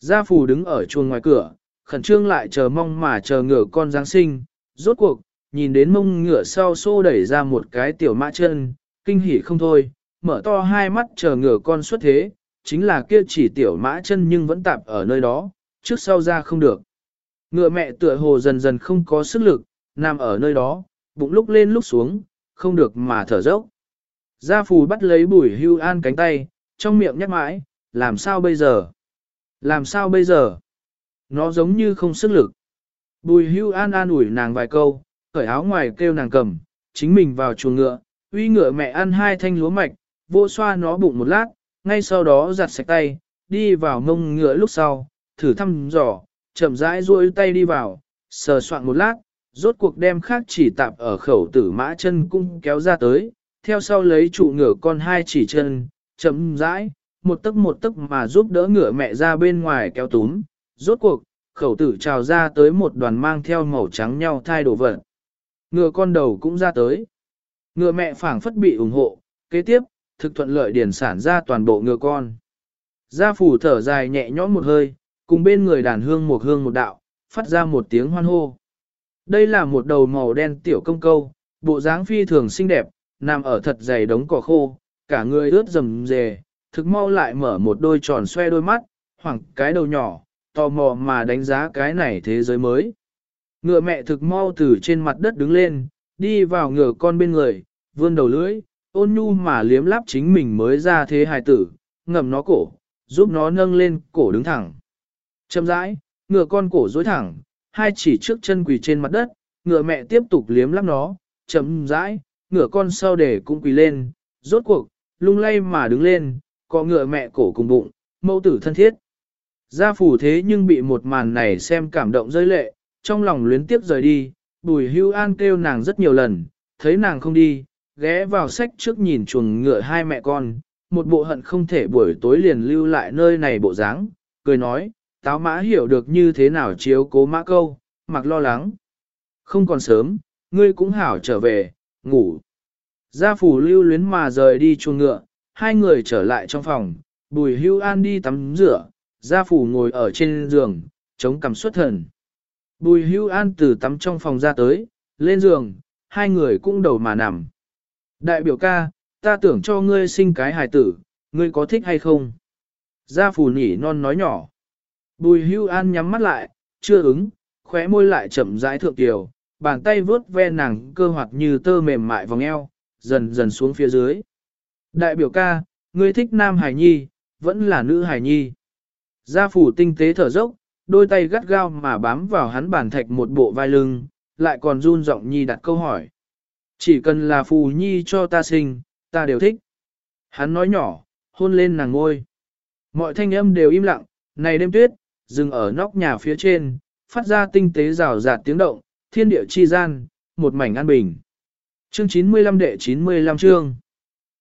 Gia Phù đứng ở chuồng ngoài cửa, khẩn trương lại chờ mong mà chờ ngựa con Giáng sinh, rốt cuộc, nhìn đến mông ngựa sau xô đẩy ra một cái tiểu mã chân, kinh hỉ không thôi, mở to hai mắt chờ ngựa con xuất thế, chính là kia chỉ tiểu mã chân nhưng vẫn tạp ở nơi đó, trước sau ra không được. Ngựa mẹ tựa hồ dần dần không có sức lực, nằm ở nơi đó, bụng lúc lên lúc xuống, không được mà thở dốc. Gia phù bắt lấy bùi hưu an cánh tay, trong miệng nhắc mãi, làm sao bây giờ? Làm sao bây giờ? Nó giống như không sức lực. Bùi hưu an an ủi nàng vài câu, cởi áo ngoài kêu nàng cầm, chính mình vào chuồng ngựa, uy ngựa mẹ ăn hai thanh lúa mạch, vô xoa nó bụng một lát, ngay sau đó giặt sạch tay, đi vào mông ngựa lúc sau, thử thăm dò, chậm rãi duỗi tay đi vào, sờ soạn một lát, rốt cuộc đem khác chỉ tạp ở khẩu tử mã chân cung kéo ra tới, theo sau lấy trụ ngựa con hai chỉ chân, chậm rãi, một tấc một tấc mà giúp đỡ ngựa mẹ ra bên ngoài kéo túm, rốt cuộc, khẩu tử trào ra tới một đoàn mang theo màu trắng nhau thai đồ vật. Ngựa con đầu cũng ra tới. Ngựa mẹ phảng phất bị ủng hộ, kế tiếp, thực thuận lợi điển sản ra toàn bộ ngựa con. Gia phủ thở dài nhẹ nhõm một hơi, cùng bên người đàn hương một hương một đạo, phát ra một tiếng hoan hô. Đây là một đầu màu đen tiểu công câu, bộ dáng phi thường xinh đẹp, nằm ở thật dày đống cỏ khô, cả người ướt rầm rề, thực mau lại mở một đôi tròn xoe đôi mắt, hoảng cái đầu nhỏ, tò mò mà đánh giá cái này thế giới mới. Ngựa mẹ thực mau từ trên mặt đất đứng lên, đi vào ngựa con bên người, vươn đầu lưỡi, ôn nhu mà liếm láp chính mình mới ra thế hài tử, ngầm nó cổ, giúp nó nâng lên cổ đứng thẳng. Chậm rãi, ngựa con cổ dối thẳng, hai chỉ trước chân quỳ trên mặt đất, ngựa mẹ tiếp tục liếm lắp nó, chậm rãi, ngựa con sau để cũng quỳ lên, rốt cuộc, lung lay mà đứng lên, có ngựa mẹ cổ cùng bụng, mẫu tử thân thiết. Gia phủ thế nhưng bị một màn này xem cảm động rơi lệ, trong lòng luyến tiếp rời đi, bùi hưu an kêu nàng rất nhiều lần, thấy nàng không đi, ghé vào sách trước nhìn chuồng ngựa hai mẹ con, một bộ hận không thể buổi tối liền lưu lại nơi này bộ dáng, cười nói, táo mã hiểu được như thế nào chiếu cố mã câu, mặc lo lắng. Không còn sớm, ngươi cũng hảo trở về, ngủ. Gia phủ lưu luyến mà rời đi chuồng ngựa, hai người trở lại trong phòng, bùi hưu an đi tắm rửa, gia phủ ngồi ở trên giường, chống cằm xuất thần. Bùi hưu an từ tắm trong phòng ra tới, lên giường, hai người cũng đầu mà nằm. Đại biểu ca, ta tưởng cho ngươi sinh cái hài tử, ngươi có thích hay không? Gia phủ nỉ non nói nhỏ. Bùi hưu an nhắm mắt lại, chưa ứng, khóe môi lại chậm rãi thượng tiểu, bàn tay vướt ve nàng cơ hoạt như tơ mềm mại vòng eo, dần dần xuống phía dưới. Đại biểu ca, ngươi thích nam hải nhi, vẫn là nữ hải nhi. Gia phủ tinh tế thở dốc, đôi tay gắt gao mà bám vào hắn bàn thạch một bộ vai lưng, lại còn run giọng nhi đặt câu hỏi. Chỉ cần là phù nhi cho ta sinh, ta đều thích. Hắn nói nhỏ, hôn lên nàng ngôi. Mọi thanh âm đều im lặng, này đêm tuyết, dừng ở nóc nhà phía trên, phát ra tinh tế rào rạt tiếng động, thiên địa chi gian, một mảnh an bình. Chương 95 đệ 95 chương.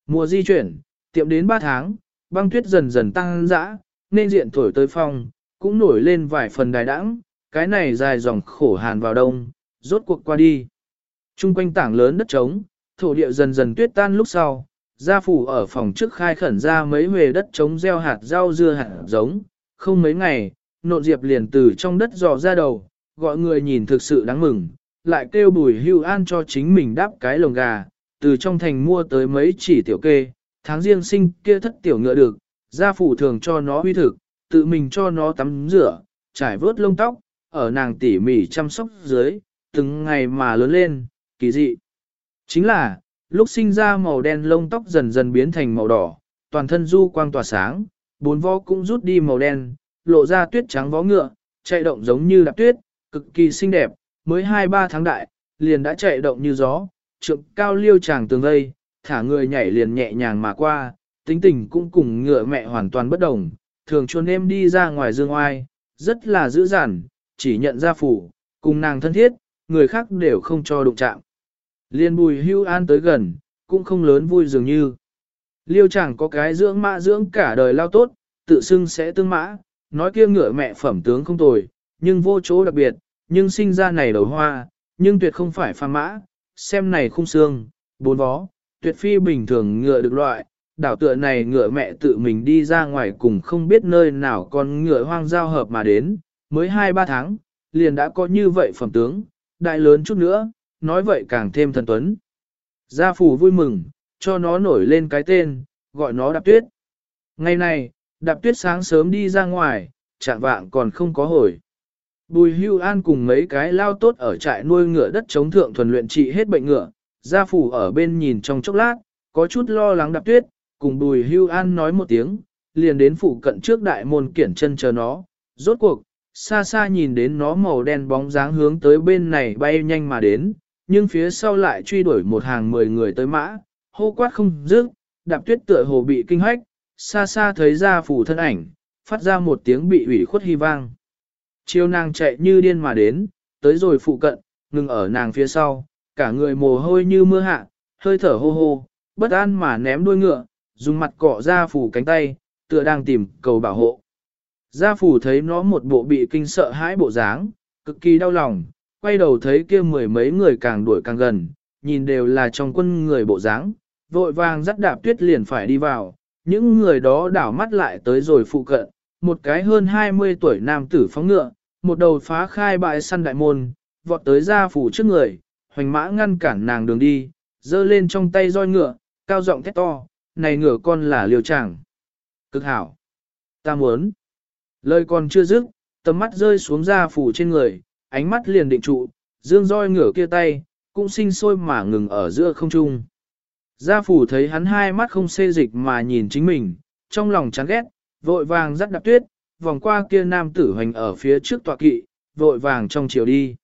Mùa di chuyển, tiệm đến 3 tháng, băng tuyết dần dần tăng dã, nên diện thổi tới phong, cũng nổi lên vài phần đài đãng, cái này dài dòng khổ hàn vào đông, rốt cuộc qua đi. Trung quanh tảng lớn đất trống, thổ địa dần dần tuyết tan lúc sau, gia phủ ở phòng trước khai khẩn ra mấy huề đất trống gieo hạt rau dưa hạt giống, không mấy ngày, nộn diệp liền từ trong đất dò ra đầu, gọi người nhìn thực sự đáng mừng, lại kêu bùi hưu an cho chính mình đáp cái lồng gà, từ trong thành mua tới mấy chỉ tiểu kê, tháng riêng sinh kia thất tiểu ngựa được, gia phủ thường cho nó huy thực, tự mình cho nó tắm rửa, trải vớt lông tóc, ở nàng tỉ mỉ chăm sóc dưới, từng ngày mà lớn lên, kỳ dị. Chính là, lúc sinh ra màu đen lông tóc dần dần biến thành màu đỏ, toàn thân du quang tỏa sáng, bốn vó cũng rút đi màu đen, lộ ra tuyết trắng vó ngựa, chạy động giống như đạp tuyết, cực kỳ xinh đẹp, mới 2-3 tháng đại, liền đã chạy động như gió, trượng cao liêu chàng tường vây, thả người nhảy liền nhẹ nhàng mà qua, tính tình cũng cùng ngựa mẹ hoàn toàn bất đồng, thường chuồn em đi ra ngoài dương oai, rất là dữ dằn, chỉ nhận ra phủ, cùng nàng thân thiết, người khác đều không cho đụng chạm. Liên bùi hưu an tới gần, cũng không lớn vui dường như. Liêu chẳng có cái dưỡng mã dưỡng cả đời lao tốt, tự xưng sẽ tương mã, nói kia ngựa mẹ phẩm tướng không tồi, nhưng vô chỗ đặc biệt, nhưng sinh ra này đầu hoa, nhưng tuyệt không phải pha mã, xem này khung xương, bốn vó, tuyệt phi bình thường ngựa được loại, đảo tựa này ngựa mẹ tự mình đi ra ngoài cùng không biết nơi nào còn ngựa hoang giao hợp mà đến, mới 2-3 tháng, liền đã có như vậy phẩm tướng, đại lớn chút nữa, nói vậy càng thêm thần tuấn. Gia phủ vui mừng, cho nó nổi lên cái tên, gọi nó đạp tuyết. Ngày này, đạp tuyết sáng sớm đi ra ngoài, chạm vạng còn không có hồi. Bùi hưu an cùng mấy cái lao tốt ở trại nuôi ngựa đất chống thượng thuần luyện trị hết bệnh ngựa, gia phủ ở bên nhìn trong chốc lát, có chút lo lắng đạp tuyết, cùng bùi hưu an nói một tiếng, liền đến phủ cận trước đại môn kiển chân chờ nó, rốt cuộc, xa xa nhìn đến nó màu đen bóng dáng hướng tới bên này bay nhanh mà đến, nhưng phía sau lại truy đuổi một hàng mười người tới mã, hô quát không dứt, đạp tuyết tựa hồ bị kinh hoách, xa xa thấy Gia phủ thân ảnh, phát ra một tiếng bị ủy khuất hy vang. Chiêu nàng chạy như điên mà đến, tới rồi phụ cận, ngừng ở nàng phía sau, cả người mồ hôi như mưa hạ, hơi thở hô hô, bất an mà ném đuôi ngựa, dùng mặt cọ ra phủ cánh tay, tựa đang tìm cầu bảo hộ. Gia phủ thấy nó một bộ bị kinh sợ hãi bộ dáng, cực kỳ đau lòng, quay đầu thấy kia mười mấy người càng đuổi càng gần, nhìn đều là trong quân người bộ dáng, vội vàng dắt đạp tuyết liền phải đi vào, những người đó đảo mắt lại tới rồi phụ cận, một cái hơn 20 tuổi nam tử phóng ngựa, một đầu phá khai bại săn đại môn, vọt tới gia phủ trước người, hoành mã ngăn cản nàng đường đi, giơ lên trong tay roi ngựa, cao giọng thét to, này ngựa con là liều chẳng. Cực hảo. Ta muốn. Lời còn chưa dứt, tầm mắt rơi xuống gia phủ trên người, ánh mắt liền định trụ, dương roi ngựa kia tay, cũng sinh sôi mà ngừng ở giữa không trung. Gia phủ thấy hắn hai mắt không xê dịch mà nhìn chính mình, trong lòng chán ghét, vội vàng dắt đạp tuyết, vòng qua kia nam tử hoành ở phía trước tọa kỵ, vội vàng trong chiều đi.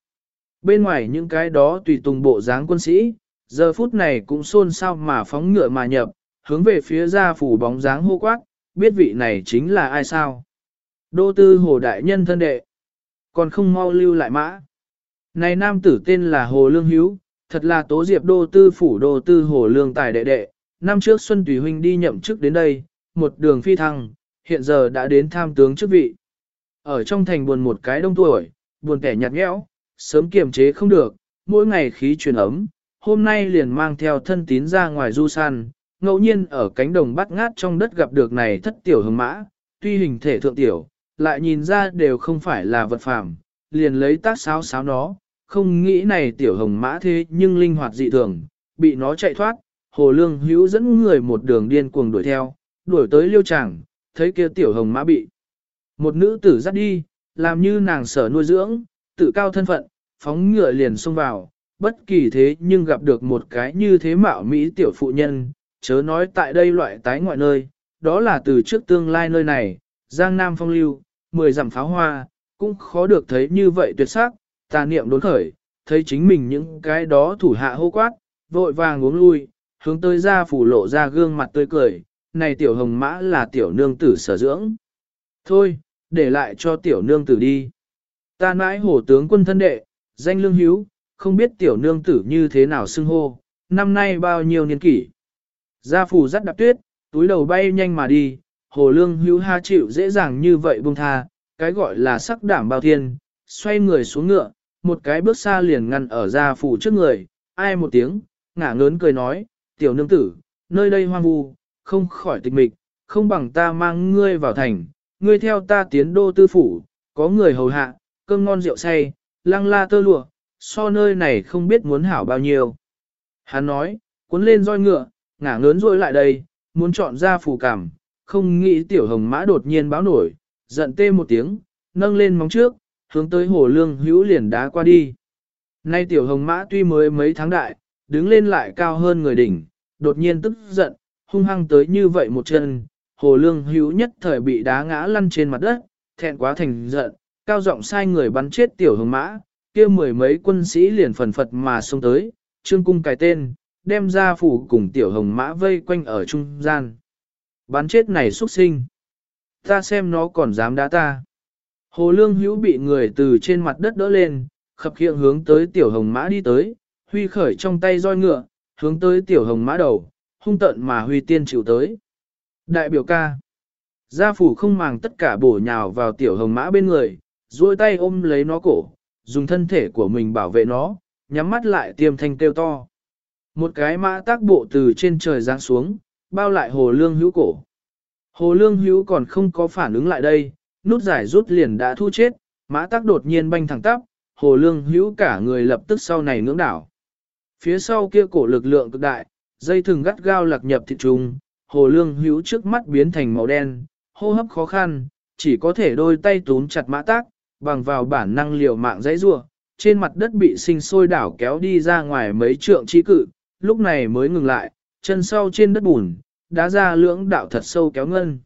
Bên ngoài những cái đó tùy tùng bộ dáng quân sĩ, giờ phút này cũng xôn xao mà phóng ngựa mà nhập, hướng về phía gia phủ bóng dáng hô quát, biết vị này chính là ai sao. Đô tư hồ đại nhân thân đệ, còn không mau lưu lại mã. Này nam tử tên là Hồ Lương Hiếu, thật là tố diệp đô tư phủ đô tư Hồ Lương tài đệ đệ, năm trước Xuân Tùy Huynh đi nhậm chức đến đây, một đường phi thăng, hiện giờ đã đến tham tướng chức vị. Ở trong thành buồn một cái đông tuổi, buồn kẻ nhạt nhẽo, sớm kiềm chế không được, mỗi ngày khí truyền ấm, hôm nay liền mang theo thân tín ra ngoài du san ngẫu nhiên ở cánh đồng bắt ngát trong đất gặp được này thất tiểu hứng mã, tuy hình thể thượng tiểu, lại nhìn ra đều không phải là vật phàm, liền lấy tác sáo sáo nó, không nghĩ này tiểu hồng mã thế nhưng linh hoạt dị thường, bị nó chạy thoát, hồ lương hữu dẫn người một đường điên cuồng đuổi theo, đuổi tới liêu tràng, thấy kia tiểu hồng mã bị. Một nữ tử dắt đi, làm như nàng sở nuôi dưỡng, tự cao thân phận, phóng ngựa liền xông vào, bất kỳ thế nhưng gặp được một cái như thế mạo Mỹ tiểu phụ nhân, chớ nói tại đây loại tái ngoại nơi, đó là từ trước tương lai nơi này, Giang Nam phong lưu, mười dặm pháo hoa, cũng khó được thấy như vậy tuyệt sắc, tà niệm đốn khởi, thấy chính mình những cái đó thủ hạ hô quát, vội vàng uống lui, hướng tới ra phủ lộ ra gương mặt tươi cười, này tiểu hồng mã là tiểu nương tử sở dưỡng. Thôi, để lại cho tiểu nương tử đi. Ta nãi hổ tướng quân thân đệ, danh lương hiếu, không biết tiểu nương tử như thế nào xưng hô, năm nay bao nhiêu niên kỷ. Gia phủ dắt đạp tuyết, túi đầu bay nhanh mà đi, hồ lương hữu ha chịu dễ dàng như vậy buông tha, cái gọi là sắc đảm bao thiên, xoay người xuống ngựa, một cái bước xa liền ngăn ở gia phủ trước người, ai một tiếng, ngả ngớn cười nói, tiểu nương tử, nơi đây hoang vu, không khỏi tịch mịch, không bằng ta mang ngươi vào thành, ngươi theo ta tiến đô tư phủ, có người hầu hạ, cơm ngon rượu say, lăng la tơ lụa, so nơi này không biết muốn hảo bao nhiêu. Hắn nói, cuốn lên roi ngựa, ngả ngớn rôi lại đây, muốn chọn ra phù cảm, không nghĩ tiểu hồng mã đột nhiên báo nổi, giận tê một tiếng, nâng lên móng trước, hướng tới hồ lương hữu liền đá qua đi. Nay tiểu hồng mã tuy mới mấy tháng đại, đứng lên lại cao hơn người đỉnh, đột nhiên tức giận, hung hăng tới như vậy một chân, hồ lương hữu nhất thời bị đá ngã lăn trên mặt đất, thẹn quá thành giận, cao giọng sai người bắn chết tiểu hồng mã, kia mười mấy quân sĩ liền phần phật mà xông tới, trương cung cài tên, đem ra phủ cùng tiểu hồng mã vây quanh ở trung gian. Bắn chết này xuất sinh. Ta xem nó còn dám đá ta. Hồ lương hữu bị người từ trên mặt đất đỡ lên, khập khiễng hướng tới tiểu hồng mã đi tới, huy khởi trong tay roi ngựa, hướng tới tiểu hồng mã đầu, hung tận mà huy tiên chịu tới. Đại biểu ca. Gia phủ không màng tất cả bổ nhào vào tiểu hồng mã bên người, duỗi tay ôm lấy nó cổ, dùng thân thể của mình bảo vệ nó, nhắm mắt lại tiêm thanh kêu to. Một cái mã tác bộ từ trên trời giáng xuống, bao lại hồ lương hữu cổ. Hồ lương hữu còn không có phản ứng lại đây, nút giải rút liền đã thu chết, mã tác đột nhiên banh thẳng tắp, hồ lương hữu cả người lập tức sau này ngưỡng đảo. Phía sau kia cổ lực lượng cực đại, dây thừng gắt gao lạc nhập thịt trùng, hồ lương hữu trước mắt biến thành màu đen, hô hấp khó khăn, chỉ có thể đôi tay túm chặt mã tác, bằng vào bản năng liều mạng dãy rua, trên mặt đất bị sinh sôi đảo kéo đi ra ngoài mấy trượng chi cự, lúc này mới ngừng lại, chân sau trên đất bùn, đá ra lưỡng đạo thật sâu kéo ngân.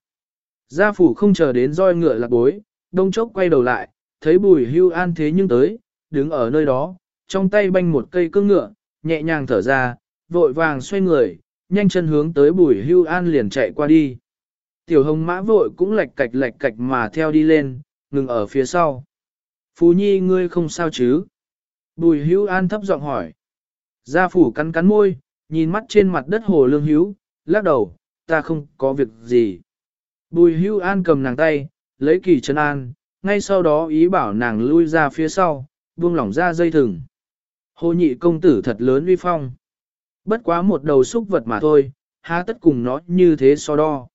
Gia phủ không chờ đến roi ngựa lạc bối, đông chốc quay đầu lại, thấy bùi hưu an thế nhưng tới, đứng ở nơi đó, trong tay banh một cây cương ngựa, nhẹ nhàng thở ra, vội vàng xoay người, nhanh chân hướng tới bùi hưu an liền chạy qua đi. Tiểu hồng mã vội cũng lạch cạch lạch cạch mà theo đi lên, ngừng ở phía sau. Phú nhi ngươi không sao chứ? Bùi Hưu an thấp giọng hỏi. Gia phủ cắn cắn môi, nhìn mắt trên mặt đất hồ lương hữu, lắc đầu, ta không có việc gì. Bùi Hưu an cầm nàng tay, lấy kỳ chân an, ngay sau đó ý bảo nàng lui ra phía sau, buông lỏng ra dây thừng. Hồ nhị công tử thật lớn uy phong. Bất quá một đầu xúc vật mà thôi, há tất cùng nó như thế so đo.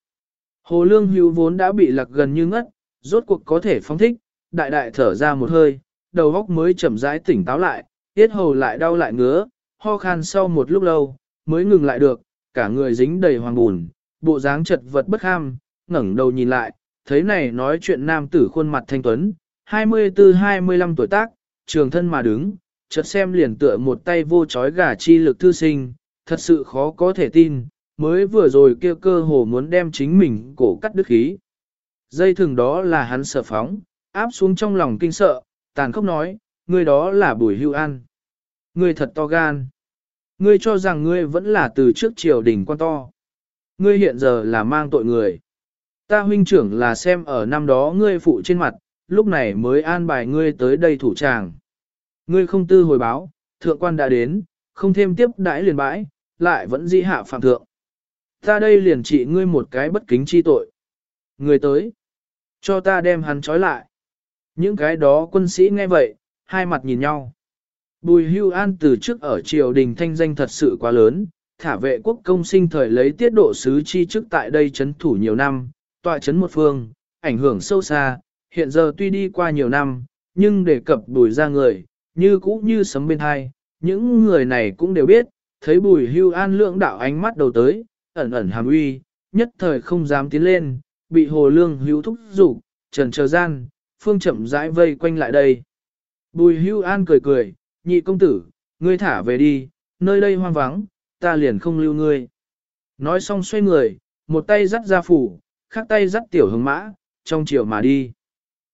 Hồ lương hữu vốn đã bị lạc gần như ngất, rốt cuộc có thể phóng thích, đại đại thở ra một hơi, đầu óc mới chậm rãi tỉnh táo lại, tiết hầu lại đau lại ngứa, ho khan sau một lúc lâu, mới ngừng lại được, cả người dính đầy hoàng bùn, bộ dáng chật vật bất ham, ngẩng đầu nhìn lại, thấy này nói chuyện nam tử khuôn mặt thanh tuấn, 24-25 tuổi tác, trường thân mà đứng, chợt xem liền tựa một tay vô chói gà chi lực thư sinh, thật sự khó có thể tin, mới vừa rồi kia cơ hồ muốn đem chính mình cổ cắt đứt khí. Dây thừng đó là hắn sợ phóng, áp xuống trong lòng kinh sợ, tàn khốc nói, ngươi đó là bùi hưu an. Ngươi thật to gan. Ngươi cho rằng ngươi vẫn là từ trước triều đình quan to. Ngươi hiện giờ là mang tội người. Ta huynh trưởng là xem ở năm đó ngươi phụ trên mặt, lúc này mới an bài ngươi tới đây thủ tràng. Ngươi không tư hồi báo, thượng quan đã đến, không thêm tiếp đãi liền bãi, lại vẫn di hạ phạm thượng. Ta đây liền trị ngươi một cái bất kính chi tội. Người tới, cho ta đem hắn trói lại. Những cái đó quân sĩ nghe vậy, hai mặt nhìn nhau. Bùi hưu an từ trước ở triều đình thanh danh thật sự quá lớn, thả vệ quốc công sinh thời lấy tiết độ sứ chi chức tại đây chấn thủ nhiều năm, tọa chấn một phương, ảnh hưởng sâu xa, hiện giờ tuy đi qua nhiều năm, nhưng đề cập bùi ra người, như cũ như sấm bên hai, những người này cũng đều biết, thấy bùi hưu an lượng đạo ánh mắt đầu tới, ẩn ẩn hàm uy, nhất thời không dám tiến lên, bị hồ lương hữu thúc rủ, trần chờ gian, phương chậm rãi vây quanh lại đây. Bùi hưu an cười cười, nhị công tử, ngươi thả về đi, nơi đây hoang vắng, ta liền không lưu ngươi. Nói xong xoay người, một tay dắt ra phủ, khác tay dắt tiểu hứng mã, trong chiều mà đi.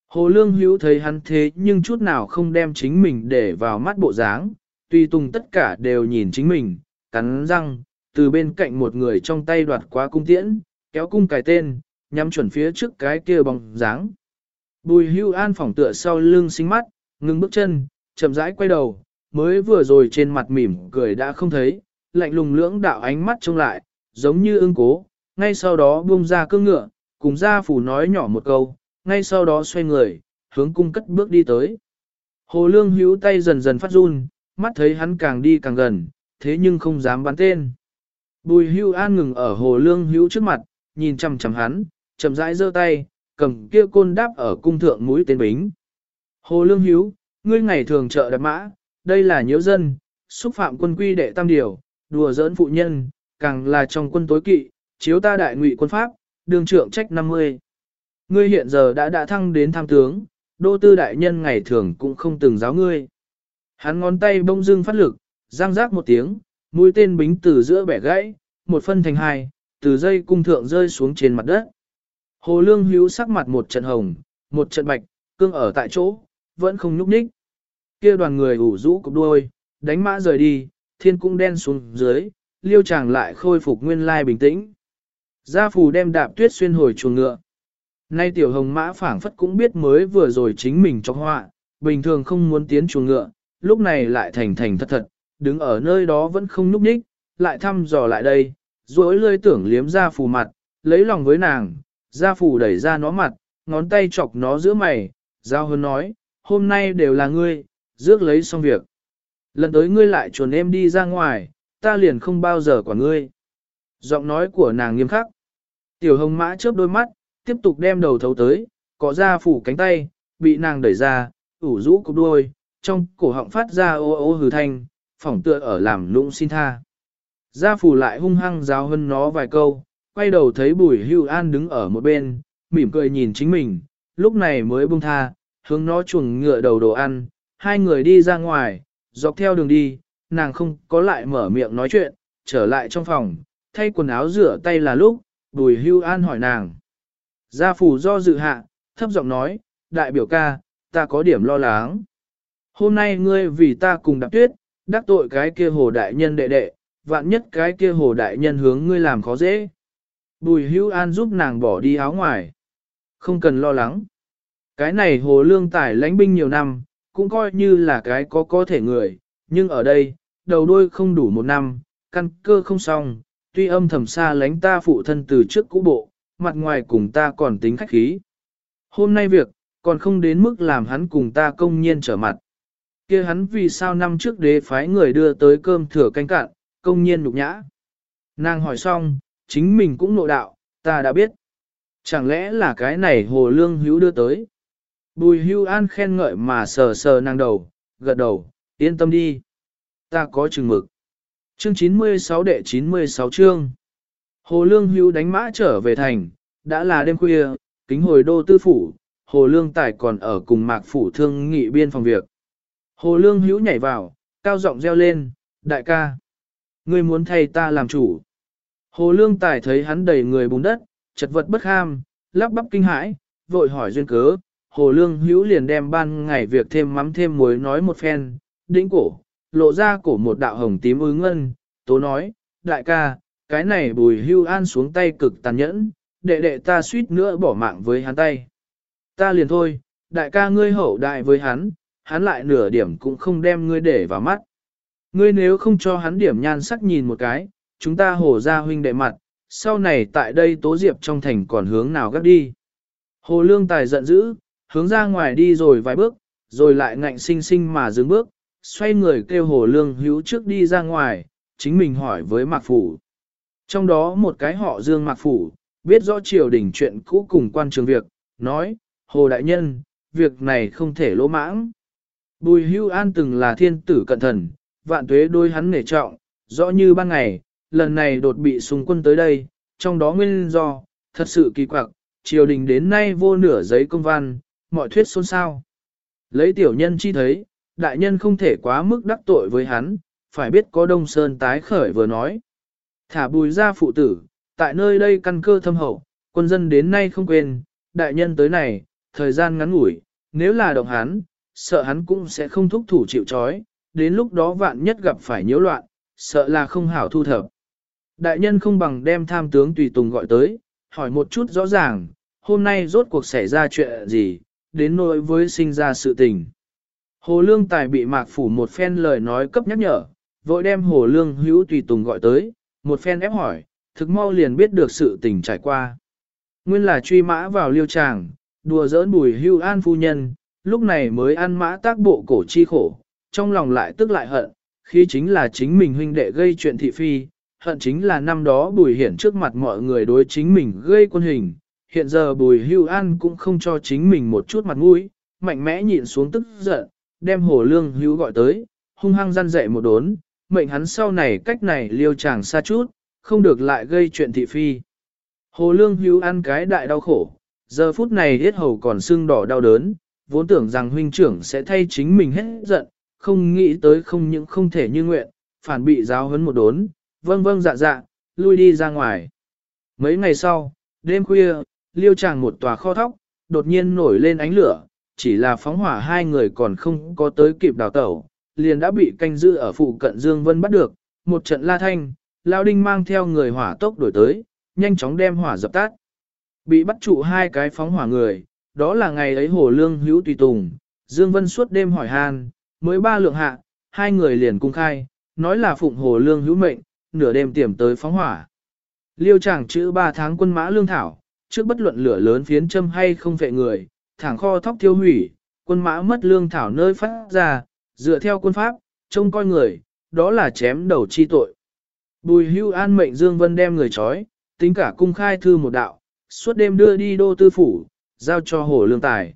Hồ Lương Hữu thấy hắn thế nhưng chút nào không đem chính mình để vào mắt bộ dáng, tuy tùng tất cả đều nhìn chính mình, cắn răng, từ bên cạnh một người trong tay đoạt quá cung tiễn, kéo cung cài tên, nhắm chuẩn phía trước cái kia bóng dáng. Bùi hưu an phỏng tựa sau lưng xinh mắt, ngừng bước chân, chậm rãi quay đầu, mới vừa rồi trên mặt mỉm cười đã không thấy, lạnh lùng lưỡng đạo ánh mắt trông lại, giống như ưng cố, ngay sau đó buông ra cương ngựa, cùng gia phủ nói nhỏ một câu, ngay sau đó xoay người, hướng cung cất bước đi tới. Hồ Lương hữu tay dần dần phát run, mắt thấy hắn càng đi càng gần, thế nhưng không dám bắn tên. Bùi hưu an ngừng ở hồ lương hữu trước mặt, nhìn chằm chằm hắn, chậm rãi giơ tay, cầm kia côn đáp ở cung thượng mũi tên bính. Hồ lương hữu, ngươi ngày thường trợ đạp mã, đây là nhiễu dân, xúc phạm quân quy đệ tam điều, đùa giỡn phụ nhân, càng là trong quân tối kỵ, chiếu ta đại ngụy quân pháp, đường trưởng trách 50. Ngươi hiện giờ đã đã thăng đến tham tướng, đô tư đại nhân ngày thường cũng không từng giáo ngươi. Hắn ngón tay bông dưng phát lực, giang rác một tiếng, mũi tên bính từ giữa bẻ gãy, một phân thành hai, từ dây cung thượng rơi xuống trên mặt đất. Hồ Lương hữu sắc mặt một trận hồng, một trận bạch, cương ở tại chỗ, vẫn không nhúc nhích. kia đoàn người ủ rũ cục đuôi, đánh mã rời đi, thiên cung đen xuống dưới, liêu chàng lại khôi phục nguyên lai bình tĩnh. Gia phù đem đạp tuyết xuyên hồi chuồng ngựa. Nay tiểu hồng mã phảng phất cũng biết mới vừa rồi chính mình cho họa, bình thường không muốn tiến chuồng ngựa, lúc này lại thành thành thật thật, đứng ở nơi đó vẫn không núp ních, lại thăm dò lại đây, duỗi lơi tưởng liếm ra phù mặt, lấy lòng với nàng, ra phù đẩy ra nó mặt, ngón tay chọc nó giữa mày, giao hơn nói, hôm nay đều là ngươi, rước lấy xong việc. Lần tới ngươi lại chuồn em đi ra ngoài, ta liền không bao giờ quản ngươi. Giọng nói của nàng nghiêm khắc. Tiểu hồng mã chớp đôi mắt, tiếp tục đem đầu thấu tới, có ra phủ cánh tay, bị nàng đẩy ra, ủ rũ cục đuôi, trong cổ họng phát ra ô ô hừ thanh, phỏng tựa ở làm lũng xin tha. Gia phủ lại hung hăng giáo hơn nó vài câu, quay đầu thấy bùi hưu an đứng ở một bên, mỉm cười nhìn chính mình, lúc này mới buông tha, hướng nó chuồng ngựa đầu đồ ăn, hai người đi ra ngoài, dọc theo đường đi, nàng không có lại mở miệng nói chuyện, trở lại trong phòng, thay quần áo rửa tay là lúc, bùi hưu an hỏi nàng. Gia phủ do dự hạ, thấp giọng nói, đại biểu ca, ta có điểm lo lắng. Hôm nay ngươi vì ta cùng đạp tuyết, đắc tội cái kia hồ đại nhân đệ đệ, vạn nhất cái kia hồ đại nhân hướng ngươi làm khó dễ. Bùi hưu an giúp nàng bỏ đi áo ngoài. Không cần lo lắng. Cái này hồ lương tài lãnh binh nhiều năm, cũng coi như là cái có có thể người, nhưng ở đây, đầu đôi không đủ một năm, căn cơ không xong, tuy âm thầm xa lánh ta phụ thân từ trước cũ bộ, mặt ngoài cùng ta còn tính khách khí. Hôm nay việc, còn không đến mức làm hắn cùng ta công nhiên trở mặt kia hắn vì sao năm trước đế phái người đưa tới cơm thừa canh cạn, công nhiên nhục nhã. Nàng hỏi xong, chính mình cũng nội đạo, ta đã biết. Chẳng lẽ là cái này hồ lương hữu đưa tới. Bùi hưu an khen ngợi mà sờ sờ nàng đầu, gật đầu, yên tâm đi. Ta có chừng mực. Chương 96 đệ 96 chương. Hồ lương hữu đánh mã trở về thành, đã là đêm khuya, kính hồi đô tư phủ, hồ lương tài còn ở cùng mạc phủ thương nghị biên phòng việc. Hồ lương hữu nhảy vào, cao giọng reo lên, đại ca. Ngươi muốn thay ta làm chủ. Hồ lương tài thấy hắn đầy người bùn đất, chật vật bất ham, lắp bắp kinh hãi, vội hỏi duyên cớ. Hồ lương hữu liền đem ban ngày việc thêm mắm thêm muối nói một phen, đĩnh cổ, lộ ra cổ một đạo hồng tím ứ ngân, tố nói, đại ca, cái này bùi hưu an xuống tay cực tàn nhẫn, đệ đệ ta suýt nữa bỏ mạng với hắn tay. Ta liền thôi, đại ca ngươi hậu đại với hắn, hắn lại nửa điểm cũng không đem ngươi để vào mắt. Ngươi nếu không cho hắn điểm nhan sắc nhìn một cái, chúng ta hổ ra huynh đệ mặt, sau này tại đây tố diệp trong thành còn hướng nào gấp đi. Hồ lương tài giận dữ, hướng ra ngoài đi rồi vài bước, rồi lại ngạnh sinh sinh mà dừng bước, xoay người kêu hồ lương hữu trước đi ra ngoài, chính mình hỏi với mạc phủ. Trong đó một cái họ dương mạc phủ, biết rõ triều đình chuyện cũ cùng quan trường việc, nói, hồ đại nhân, việc này không thể lỗ mãng. Bùi hưu an từng là thiên tử cận thần, vạn tuế đôi hắn nể trọng, rõ như ban ngày, lần này đột bị súng quân tới đây, trong đó nguyên do, thật sự kỳ quặc, triều đình đến nay vô nửa giấy công văn, mọi thuyết xôn xao. Lấy tiểu nhân chi thấy, đại nhân không thể quá mức đắc tội với hắn, phải biết có Đông Sơn tái khởi vừa nói. Thả bùi ra phụ tử, tại nơi đây căn cơ thâm hậu, quân dân đến nay không quên, đại nhân tới này, thời gian ngắn ngủi, nếu là động hắn, sợ hắn cũng sẽ không thúc thủ chịu trói, đến lúc đó vạn nhất gặp phải nhiễu loạn, sợ là không hảo thu thập. Đại nhân không bằng đem tham tướng tùy tùng gọi tới, hỏi một chút rõ ràng, hôm nay rốt cuộc xảy ra chuyện gì, đến nỗi với sinh ra sự tình. Hồ Lương Tài bị Mạc Phủ một phen lời nói cấp nhắc nhở, vội đem Hồ Lương Hữu tùy tùng gọi tới, một phen ép hỏi, thực mau liền biết được sự tình trải qua. Nguyên là truy mã vào liêu tràng, đùa giỡn bùi hưu an phu nhân, lúc này mới ăn mã tác bộ cổ chi khổ, trong lòng lại tức lại hận, khi chính là chính mình huynh đệ gây chuyện thị phi, hận chính là năm đó bùi hiển trước mặt mọi người đối chính mình gây quân hình, hiện giờ bùi hưu an cũng không cho chính mình một chút mặt mũi, mạnh mẽ nhịn xuống tức giận, đem hồ lương hữu gọi tới, hung hăng răn dậy một đốn, mệnh hắn sau này cách này liêu chàng xa chút, không được lại gây chuyện thị phi. Hồ lương hữu ăn cái đại đau khổ, giờ phút này hết hầu còn sưng đỏ đau đớn, vốn tưởng rằng huynh trưởng sẽ thay chính mình hết giận, không nghĩ tới không những không thể như nguyện, phản bị giáo huấn một đốn, vâng vâng dạ dạ, lui đi ra ngoài. Mấy ngày sau, đêm khuya, liêu chàng một tòa kho thóc, đột nhiên nổi lên ánh lửa, chỉ là phóng hỏa hai người còn không có tới kịp đào tẩu, liền đã bị canh giữ ở phụ cận Dương Vân bắt được, một trận la thanh, Lao Đinh mang theo người hỏa tốc đổi tới, nhanh chóng đem hỏa dập tắt. Bị bắt trụ hai cái phóng hỏa người, đó là ngày ấy Hồ Lương hữu tùy tùng, Dương Vân suốt đêm hỏi han, mới ba lượng hạ, hai người liền cung khai, nói là phụng Hồ Lương hữu mệnh, nửa đêm tiềm tới phóng hỏa. Liêu chàng chữ ba tháng quân mã lương thảo, trước bất luận lửa lớn phiến châm hay không vệ người, thẳng kho thóc thiêu hủy, quân mã mất lương thảo nơi phát ra, dựa theo quân pháp, trông coi người, đó là chém đầu chi tội. Bùi hưu an mệnh Dương Vân đem người trói, tính cả cung khai thư một đạo, suốt đêm đưa đi đô tư phủ, giao cho hồ lương tài.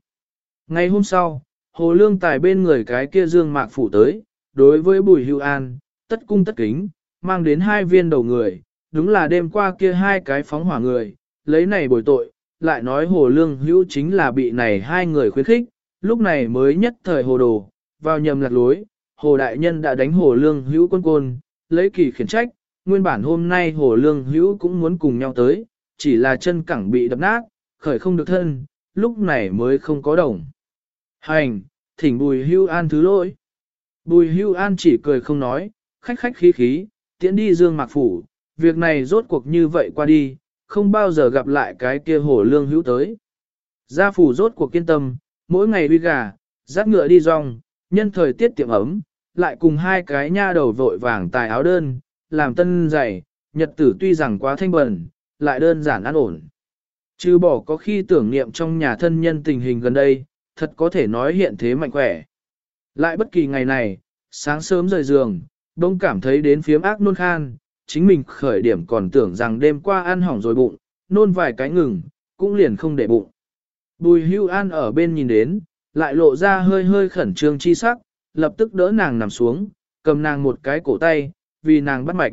Ngày hôm sau, hồ lương tài bên người cái kia Dương Mạc phủ tới, đối với bùi hưu an, tất cung tất kính, mang đến hai viên đầu người, đúng là đêm qua kia hai cái phóng hỏa người, lấy này bồi tội, lại nói hồ lương hữu chính là bị này hai người khuyến khích, lúc này mới nhất thời hồ đồ, vào nhầm lạc lối, hồ đại nhân đã đánh hồ lương hữu quân côn, lấy kỳ khiển trách, nguyên bản hôm nay hồ lương hữu cũng muốn cùng nhau tới, chỉ là chân cẳng bị đập nát, khởi không được thân, lúc này mới không có đồng. Hành, thỉnh bùi hưu an thứ lỗi. Bùi hưu an chỉ cười không nói, khách khách khí khí, tiễn đi dương mạc phủ, việc này rốt cuộc như vậy qua đi, không bao giờ gặp lại cái kia hổ lương hữu tới. Gia phủ rốt cuộc kiên tâm, mỗi ngày uy gà, dắt ngựa đi rong, nhân thời tiết tiệm ấm, lại cùng hai cái nha đầu vội vàng tài áo đơn, làm tân giày, nhật tử tuy rằng quá thanh bẩn, lại đơn giản an ổn. Chứ bỏ có khi tưởng niệm trong nhà thân nhân tình hình gần đây, thật có thể nói hiện thế mạnh khỏe. Lại bất kỳ ngày này, sáng sớm rời giường, đông cảm thấy đến phiếm ác nôn khan, chính mình khởi điểm còn tưởng rằng đêm qua ăn hỏng rồi bụng, nôn vài cái ngừng, cũng liền không để bụng. Bùi hưu an ở bên nhìn đến, lại lộ ra hơi hơi khẩn trương chi sắc, lập tức đỡ nàng nằm xuống, cầm nàng một cái cổ tay, vì nàng bắt mạch.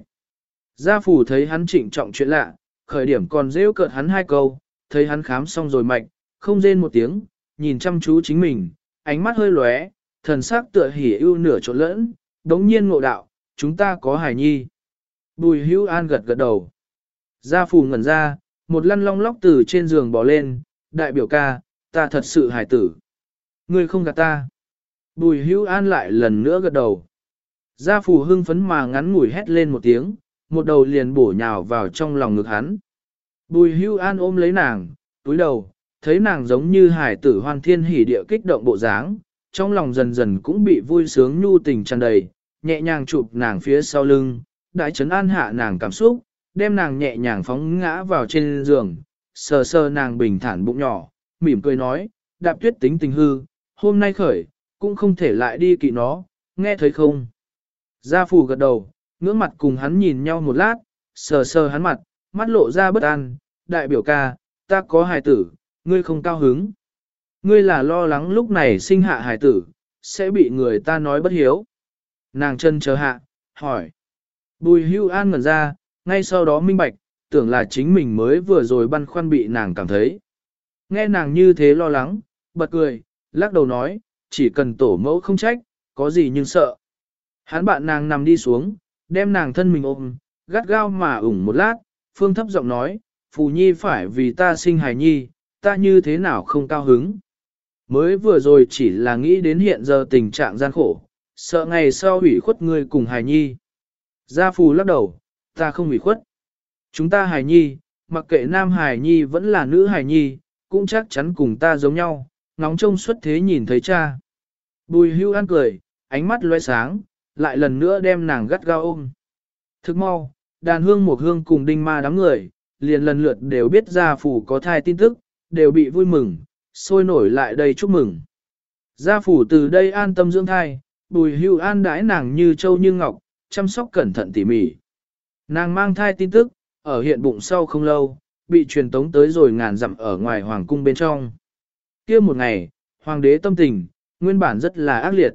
Gia phủ thấy hắn trịnh trọng chuyện lạ, khởi điểm còn rêu cợt hắn hai câu, thấy hắn khám xong rồi mạnh, không rên một tiếng, nhìn chăm chú chính mình, ánh mắt hơi lóe, thần sắc tựa hỉ ưu nửa trộn lẫn, đống nhiên ngộ đạo, chúng ta có hải nhi. Bùi hữu an gật gật đầu. Gia phù ngẩn ra, một lăn long lóc từ trên giường bỏ lên, đại biểu ca, ta thật sự hải tử. Ngươi không gạt ta. Bùi hữu an lại lần nữa gật đầu. Gia phù hưng phấn mà ngắn ngủi hét lên một tiếng, một đầu liền bổ nhào vào trong lòng ngực hắn. Bùi hưu an ôm lấy nàng, túi đầu, thấy nàng giống như hải tử hoan thiên hỉ địa kích động bộ dáng, trong lòng dần dần cũng bị vui sướng nhu tình tràn đầy, nhẹ nhàng chụp nàng phía sau lưng, đại chấn an hạ nàng cảm xúc, đem nàng nhẹ nhàng phóng ngã vào trên giường, sờ sờ nàng bình thản bụng nhỏ, mỉm cười nói, đạp tuyết tính tình hư, hôm nay khởi, cũng không thể lại đi kỵ nó, nghe thấy không? Gia phù gật đầu, ngưỡng mặt cùng hắn nhìn nhau một lát, sờ sờ hắn mặt, mắt lộ ra bất an, đại biểu ca, ta có hài tử, ngươi không cao hứng. Ngươi là lo lắng lúc này sinh hạ hài tử, sẽ bị người ta nói bất hiếu. Nàng chân chờ hạ, hỏi. Bùi hưu an ngẩn ra, ngay sau đó minh bạch, tưởng là chính mình mới vừa rồi băn khoăn bị nàng cảm thấy. Nghe nàng như thế lo lắng, bật cười, lắc đầu nói, chỉ cần tổ mẫu không trách, có gì nhưng sợ. Hắn bạn nàng nằm đi xuống, đem nàng thân mình ôm, gắt gao mà ủng một lát, phương thấp giọng nói, phù nhi phải vì ta sinh hài nhi, ta như thế nào không cao hứng. Mới vừa rồi chỉ là nghĩ đến hiện giờ tình trạng gian khổ, sợ ngày sau hủy khuất người cùng hài nhi. Gia phù lắc đầu, ta không hủy khuất. Chúng ta hài nhi, mặc kệ nam hài nhi vẫn là nữ hài nhi, cũng chắc chắn cùng ta giống nhau, ngóng trông xuất thế nhìn thấy cha. Bùi hưu ăn cười, ánh mắt loe sáng, lại lần nữa đem nàng gắt gao ôm. Thức mau, đàn hương một hương cùng đinh ma đám người, liền lần lượt đều biết gia phủ có thai tin tức, đều bị vui mừng, sôi nổi lại đây chúc mừng. Gia phủ từ đây an tâm dưỡng thai, bùi hưu an đãi nàng như châu như ngọc, chăm sóc cẩn thận tỉ mỉ. Nàng mang thai tin tức, ở hiện bụng sau không lâu, bị truyền tống tới rồi ngàn dặm ở ngoài hoàng cung bên trong. kia một ngày, hoàng đế tâm tình, nguyên bản rất là ác liệt.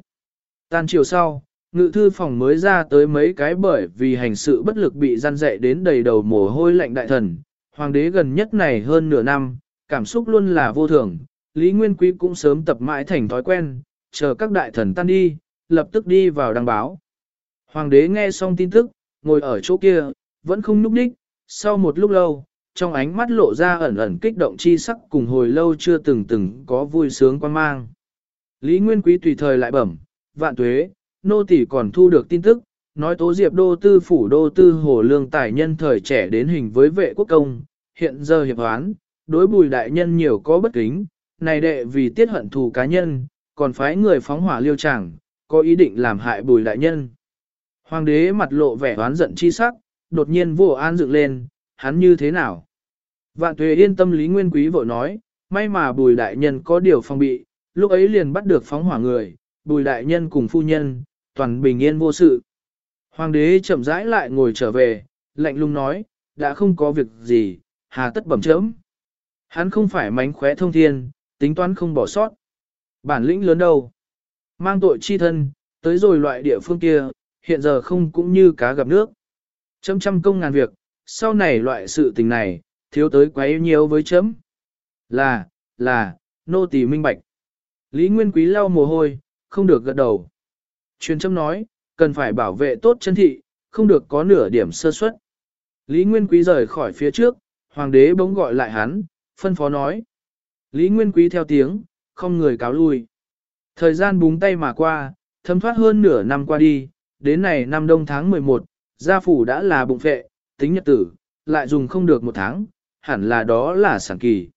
Tan chiều sau, ngự thư phòng mới ra tới mấy cái bởi vì hành sự bất lực bị gian dạy đến đầy đầu mồ hôi lạnh đại thần. Hoàng đế gần nhất này hơn nửa năm, cảm xúc luôn là vô thường, Lý Nguyên Quý cũng sớm tập mãi thành thói quen, chờ các đại thần tan đi, lập tức đi vào đăng báo. Hoàng đế nghe xong tin tức, ngồi ở chỗ kia, vẫn không núp đích, sau một lúc lâu, trong ánh mắt lộ ra ẩn ẩn kích động chi sắc cùng hồi lâu chưa từng từng có vui sướng quan mang. Lý Nguyên Quý tùy thời lại bẩm, vạn tuế, nô tỷ còn thu được tin tức, nói tố diệp đô tư phủ đô tư hồ lương tài nhân thời trẻ đến hình với vệ quốc công, hiện giờ hiệp hoán, đối bùi đại nhân nhiều có bất kính, này đệ vì tiết hận thù cá nhân, còn phái người phóng hỏa liêu chẳng, có ý định làm hại bùi đại nhân. Hoàng đế mặt lộ vẻ oán giận chi sắc, đột nhiên vô an dựng lên, hắn như thế nào? Vạn tuệ yên tâm lý nguyên quý vội nói, may mà bùi đại nhân có điều phòng bị, lúc ấy liền bắt được phóng hỏa người, bùi đại nhân cùng phu nhân, toàn bình yên vô sự. Hoàng đế chậm rãi lại ngồi trở về, lạnh lùng nói, đã không có việc gì, hà tất bẩm chấm. Hắn không phải mánh khóe thông thiên, tính toán không bỏ sót. Bản lĩnh lớn đâu. Mang tội chi thân, tới rồi loại địa phương kia, hiện giờ không cũng như cá gặp nước. Chấm trăm công ngàn việc, sau này loại sự tình này, thiếu tới quá yêu nhiều với chấm. Là, là, nô tỳ minh bạch. Lý Nguyên Quý lau mồ hôi, không được gật đầu. Truyền châm nói, cần phải bảo vệ tốt chân thị, không được có nửa điểm sơ suất. Lý Nguyên Quý rời khỏi phía trước, hoàng đế bỗng gọi lại hắn, phân phó nói. Lý Nguyên Quý theo tiếng, không người cáo lui. Thời gian búng tay mà qua, thấm thoát hơn nửa năm qua đi, đến này năm đông tháng 11, gia phủ đã là bụng phệ, tính nhật tử, lại dùng không được một tháng, hẳn là đó là sản kỳ.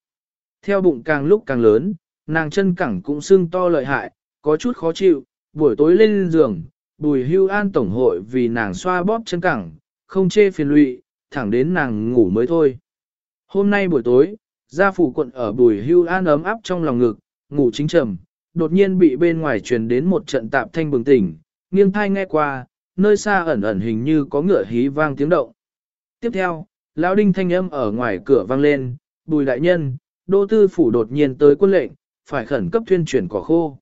Theo bụng càng lúc càng lớn, nàng chân cẳng cũng sưng to lợi hại, có chút khó chịu, buổi tối lên giường, bùi hưu an tổng hội vì nàng xoa bóp chân cẳng, không chê phiền lụy, thẳng đến nàng ngủ mới thôi. Hôm nay buổi tối, gia phủ quận ở bùi hưu an ấm áp trong lòng ngực, ngủ chính trầm, đột nhiên bị bên ngoài truyền đến một trận tạp thanh bừng tỉnh, nghiêng thai nghe qua, nơi xa ẩn ẩn hình như có ngựa hí vang tiếng động. Tiếp theo, lão đinh thanh âm ở ngoài cửa vang lên, bùi đại nhân, đô tư phủ đột nhiên tới quân lệnh, phải khẩn cấp tuyên truyền cỏ khô.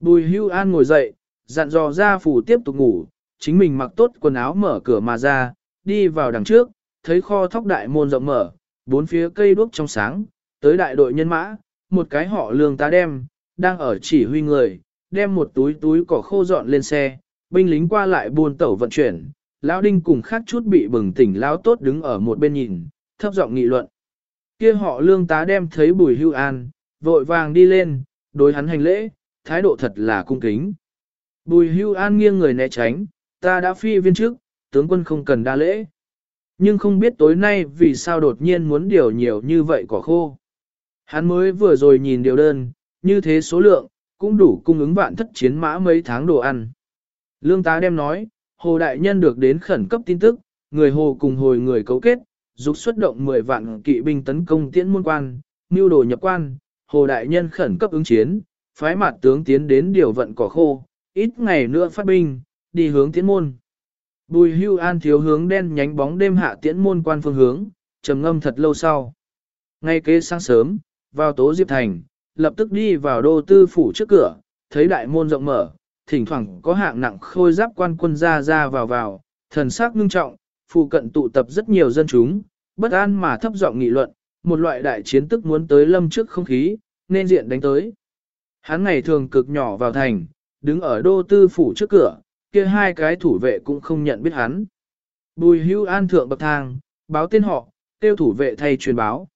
Bùi hưu an ngồi dậy, dặn dò ra phủ tiếp tục ngủ, chính mình mặc tốt quần áo mở cửa mà ra, đi vào đằng trước, thấy kho thóc đại môn rộng mở, bốn phía cây đuốc trong sáng, tới đại đội nhân mã, một cái họ lương tá đem, đang ở chỉ huy người, đem một túi túi cỏ khô dọn lên xe, binh lính qua lại buôn tẩu vận chuyển, lão đinh cùng khác chút bị bừng tỉnh lão tốt đứng ở một bên nhìn, thấp giọng nghị luận. Kia họ lương tá đem thấy bùi hưu an, vội vàng đi lên, đối hắn hành lễ, thái độ thật là cung kính. Bùi hưu an nghiêng người né tránh, ta đã phi viên trước, tướng quân không cần đa lễ. Nhưng không biết tối nay vì sao đột nhiên muốn điều nhiều như vậy quả khô. Hắn mới vừa rồi nhìn điều đơn, như thế số lượng, cũng đủ cung ứng vạn thất chiến mã mấy tháng đồ ăn. Lương tá đem nói, Hồ Đại Nhân được đến khẩn cấp tin tức, người Hồ cùng hồi người cấu kết, dục xuất động 10 vạn kỵ binh tấn công tiễn môn quan, mưu đồ nhập quan, Hồ Đại Nhân khẩn cấp ứng chiến, phái mặt tướng tiến đến điều vận cỏ khô, ít ngày nữa phát binh, đi hướng tiến môn. Bùi hưu an thiếu hướng đen nhánh bóng đêm hạ tiễn môn quan phương hướng, trầm ngâm thật lâu sau. Ngay kế sáng sớm, vào tố Diệp Thành, lập tức đi vào đô tư phủ trước cửa, thấy đại môn rộng mở, thỉnh thoảng có hạng nặng khôi giáp quan quân ra ra vào vào, thần sắc ngưng trọng, phụ cận tụ tập rất nhiều dân chúng, bất an mà thấp giọng nghị luận, một loại đại chiến tức muốn tới lâm trước không khí, nên diện đánh tới. Hắn ngày thường cực nhỏ vào thành, đứng ở đô tư phủ trước cửa, kia hai cái thủ vệ cũng không nhận biết hắn. Bùi hưu an thượng bậc thang, báo tên họ, tiêu thủ vệ thay truyền báo.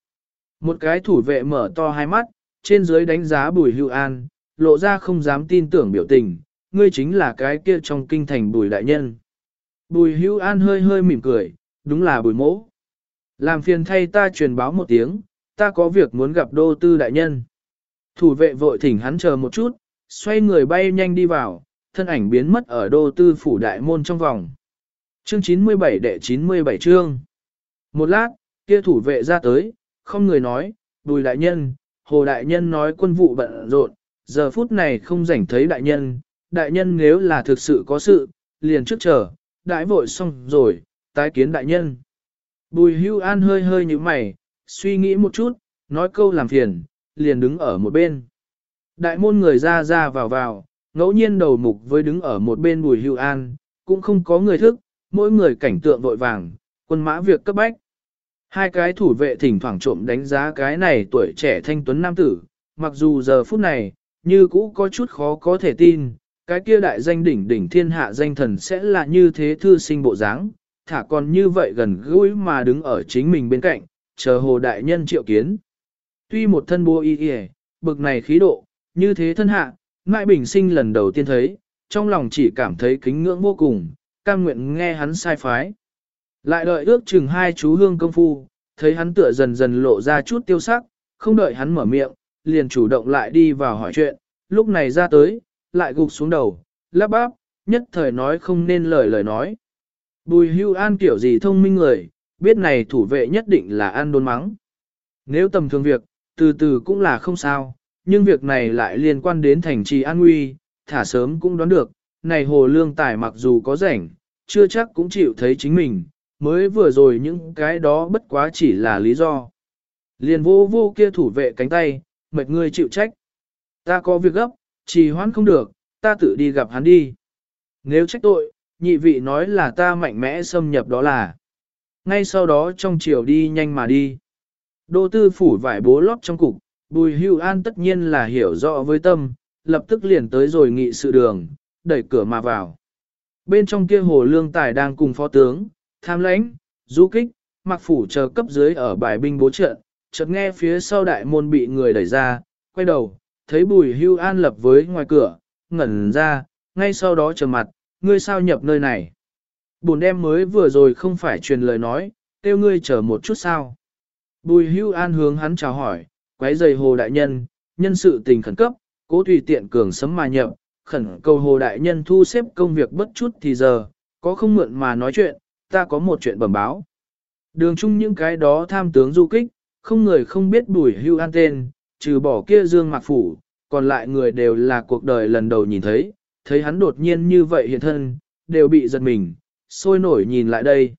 Một cái thủ vệ mở to hai mắt, trên dưới đánh giá bùi hưu an, lộ ra không dám tin tưởng biểu tình, ngươi chính là cái kia trong kinh thành bùi đại nhân. Bùi hưu an hơi hơi mỉm cười, đúng là bùi mỗ. Làm phiền thay ta truyền báo một tiếng, ta có việc muốn gặp đô tư đại nhân. Thủ vệ vội thỉnh hắn chờ một chút, xoay người bay nhanh đi vào, thân ảnh biến mất ở đô tư phủ đại môn trong vòng. Chương 97 đệ 97 chương. Một lát, kia thủ vệ ra tới, không người nói, bùi đại nhân, hồ đại nhân nói quân vụ bận rộn, giờ phút này không rảnh thấy đại nhân, đại nhân nếu là thực sự có sự, liền trước chờ, đại vội xong rồi, tái kiến đại nhân. Bùi hưu an hơi hơi như mày, suy nghĩ một chút, nói câu làm phiền, liền đứng ở một bên. Đại môn người ra ra vào vào, ngẫu nhiên đầu mục với đứng ở một bên bùi hưu an, cũng không có người thức, mỗi người cảnh tượng vội vàng, quân mã việc cấp bách. Hai cái thủ vệ thỉnh thoảng trộm đánh giá cái này tuổi trẻ thanh tuấn nam tử, mặc dù giờ phút này, như cũ có chút khó có thể tin, cái kia đại danh đỉnh đỉnh thiên hạ danh thần sẽ là như thế thư sinh bộ dáng, thả còn như vậy gần gũi mà đứng ở chính mình bên cạnh, chờ hồ đại nhân triệu kiến. Tuy một thân bùa y y, bực này khí độ, như thế thân hạ, ngại bình sinh lần đầu tiên thấy, trong lòng chỉ cảm thấy kính ngưỡng vô cùng, cam nguyện nghe hắn sai phái. Lại đợi ước chừng hai chú hương công phu, thấy hắn tựa dần dần lộ ra chút tiêu sắc, không đợi hắn mở miệng, liền chủ động lại đi vào hỏi chuyện, lúc này ra tới, lại gục xuống đầu, lắp bắp, nhất thời nói không nên lời lời nói. Bùi hưu an kiểu gì thông minh người, biết này thủ vệ nhất định là an đôn mắng. Nếu tầm thường việc, từ từ cũng là không sao, nhưng việc này lại liên quan đến thành trì an nguy, thả sớm cũng đoán được, này hồ lương tài mặc dù có rảnh, chưa chắc cũng chịu thấy chính mình, mới vừa rồi những cái đó bất quá chỉ là lý do. Liền vô vô kia thủ vệ cánh tay, mệt ngươi chịu trách. Ta có việc gấp, trì hoãn không được, ta tự đi gặp hắn đi. Nếu trách tội, nhị vị nói là ta mạnh mẽ xâm nhập đó là. Ngay sau đó trong chiều đi nhanh mà đi. Đô tư phủ vải bố lót trong cục, bùi hưu an tất nhiên là hiểu rõ với tâm, lập tức liền tới rồi nghị sự đường, đẩy cửa mà vào. Bên trong kia hồ lương tài đang cùng phó tướng, tham lãnh, du kích, mặc phủ chờ cấp dưới ở bài binh bố trận, chợt nghe phía sau đại môn bị người đẩy ra, quay đầu, thấy bùi hưu an lập với ngoài cửa, ngẩn ra, ngay sau đó trầm mặt, ngươi sao nhập nơi này. Bùn đem mới vừa rồi không phải truyền lời nói, kêu ngươi chờ một chút sao. Bùi hưu an hướng hắn chào hỏi, quấy giày hồ đại nhân, nhân sự tình khẩn cấp, cố tùy tiện cường sấm mà nhậm, khẩn cầu hồ đại nhân thu xếp công việc bất chút thì giờ, có không mượn mà nói chuyện, ta có một chuyện bẩm báo. Đường chung những cái đó tham tướng du kích, không người không biết bùi hưu an tên, trừ bỏ kia dương mạc phủ, còn lại người đều là cuộc đời lần đầu nhìn thấy, thấy hắn đột nhiên như vậy hiện thân, đều bị giật mình, sôi nổi nhìn lại đây.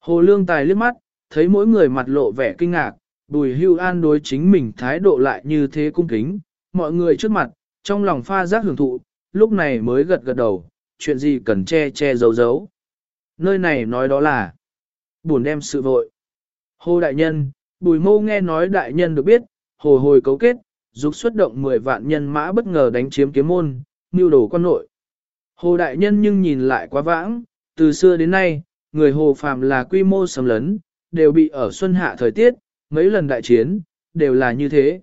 Hồ Lương Tài liếc mắt, thấy mỗi người mặt lộ vẻ kinh ngạc, bùi hưu an đối chính mình thái độ lại như thế cung kính, mọi người trước mặt, trong lòng pha giác hưởng thụ, lúc này mới gật gật đầu, chuyện gì cần che che giấu giấu. Nơi này nói đó là, buồn đem sự vội. Hồ Đại Nhân, bùi Mô nghe nói Đại Nhân được biết, hồ hồi cấu kết, dục xuất động 10 vạn nhân mã bất ngờ đánh chiếm kiếm môn, mưu đồ quan nội. Hồ Đại Nhân nhưng nhìn lại quá vãng, từ xưa đến nay, người hồ phàm là quy mô sầm lấn, đều bị ở xuân hạ thời tiết, mấy lần đại chiến, đều là như thế.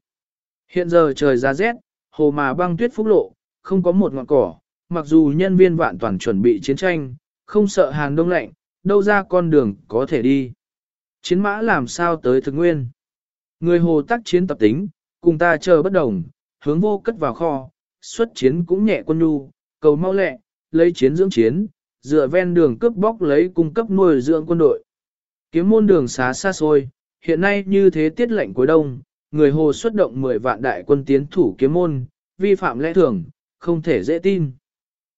Hiện giờ trời ra rét, hồ mà băng tuyết phúc lộ, không có một ngọn cỏ, mặc dù nhân viên vạn toàn chuẩn bị chiến tranh, không sợ hàng đông lạnh, đâu ra con đường có thể đi. Chiến mã làm sao tới thực nguyên. Người hồ tác chiến tập tính, cùng ta chờ bất đồng, hướng vô cất vào kho, xuất chiến cũng nhẹ quân nhu, cầu mau lẹ, lấy chiến dưỡng chiến, dựa ven đường cướp bóc lấy cung cấp nuôi dưỡng quân đội. Kiếm môn đường xá xa xôi, hiện nay như thế tiết lệnh cuối đông, người hồ xuất động 10 vạn đại quân tiến thủ kiếm môn, vi phạm lẽ thường, không thể dễ tin.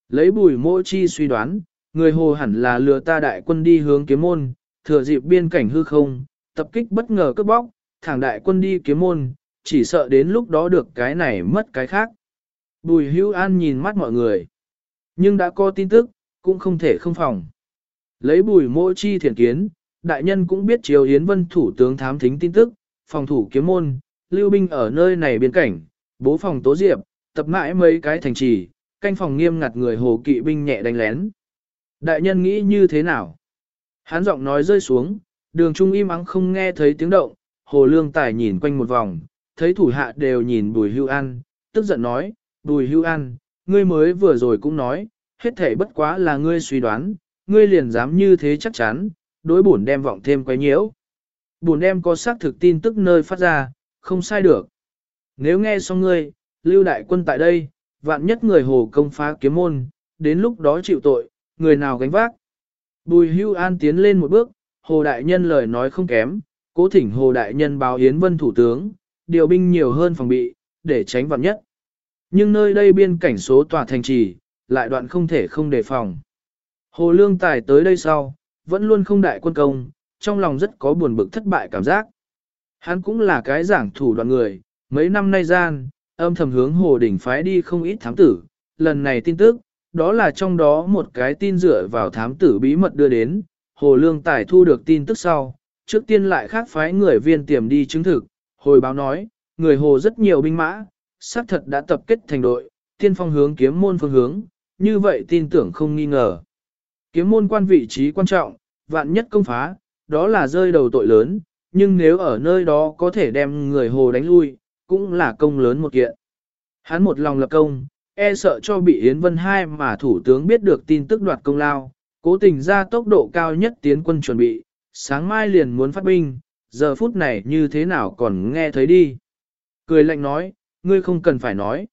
Lấy bùi mỗ chi suy đoán, người hồ hẳn là lừa ta đại quân đi hướng kiếm môn, thừa dịp biên cảnh hư không, tập kích bất ngờ cướp bóc, thẳng đại quân đi kiếm môn, chỉ sợ đến lúc đó được cái này mất cái khác. Bùi hữu an nhìn mắt mọi người. Nhưng đã có tin tức, cũng không thể không phòng. Lấy bùi mỗ chi thiền kiến, đại nhân cũng biết Triều Yến Vân thủ tướng thám thính tin tức, phòng thủ kiếm môn, lưu binh ở nơi này biên cảnh, bố phòng tố diệp, tập mãi mấy cái thành trì, canh phòng nghiêm ngặt người hồ kỵ binh nhẹ đánh lén. Đại nhân nghĩ như thế nào? Hán giọng nói rơi xuống, đường trung im ắng không nghe thấy tiếng động, hồ lương tài nhìn quanh một vòng, thấy thủ hạ đều nhìn bùi hưu an, tức giận nói, bùi hưu an, ngươi mới vừa rồi cũng nói, hết thể bất quá là ngươi suy đoán, ngươi liền dám như thế chắc chắn, đối bổn đem vọng thêm quấy nhiễu. Bổn đem có xác thực tin tức nơi phát ra, không sai được. Nếu nghe xong ngươi, lưu đại quân tại đây, vạn nhất người hồ công phá kiếm môn, đến lúc đó chịu tội, người nào gánh vác. Bùi hưu an tiến lên một bước, hồ đại nhân lời nói không kém, cố thỉnh hồ đại nhân báo Yến Vân thủ tướng, điều binh nhiều hơn phòng bị, để tránh vạn nhất. Nhưng nơi đây biên cảnh số tòa thành trì, lại đoạn không thể không đề phòng. Hồ Lương Tài tới đây sau, vẫn luôn không đại quân công, trong lòng rất có buồn bực thất bại cảm giác. Hắn cũng là cái giảng thủ đoạn người, mấy năm nay gian, âm thầm hướng Hồ Đỉnh phái đi không ít thám tử, lần này tin tức, đó là trong đó một cái tin dựa vào thám tử bí mật đưa đến, Hồ Lương Tài thu được tin tức sau, trước tiên lại khác phái người viên tiềm đi chứng thực, hồi báo nói, người Hồ rất nhiều binh mã, xác thật đã tập kết thành đội, tiên phong hướng kiếm môn phương hướng, như vậy tin tưởng không nghi ngờ. Kiếm môn quan vị trí quan trọng, vạn nhất công phá, đó là rơi đầu tội lớn, nhưng nếu ở nơi đó có thể đem người hồ đánh lui, cũng là công lớn một kiện. Hắn một lòng lập công, e sợ cho bị Yến Vân hai mà thủ tướng biết được tin tức đoạt công lao, cố tình ra tốc độ cao nhất tiến quân chuẩn bị, sáng mai liền muốn phát binh, giờ phút này như thế nào còn nghe thấy đi. Cười lạnh nói, ngươi không cần phải nói.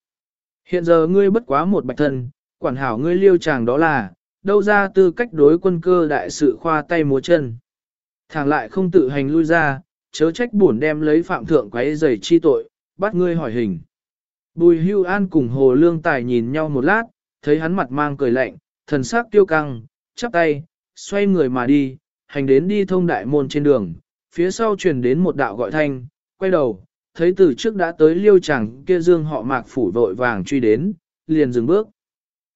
Hiện giờ ngươi bất quá một bạch thân, quản hảo ngươi liêu chàng đó là, đâu ra tư cách đối quân cơ đại sự khoa tay múa chân. Thẳng lại không tự hành lui ra, chớ trách buồn đem lấy phạm thượng quấy giày chi tội, bắt ngươi hỏi hình. Bùi hưu an cùng hồ lương tài nhìn nhau một lát, thấy hắn mặt mang cười lạnh, thần sắc tiêu căng, chắp tay, xoay người mà đi, hành đến đi thông đại môn trên đường, phía sau truyền đến một đạo gọi thanh, quay đầu, thấy từ trước đã tới liêu chẳng kia dương họ mạc phủ vội vàng truy đến, liền dừng bước.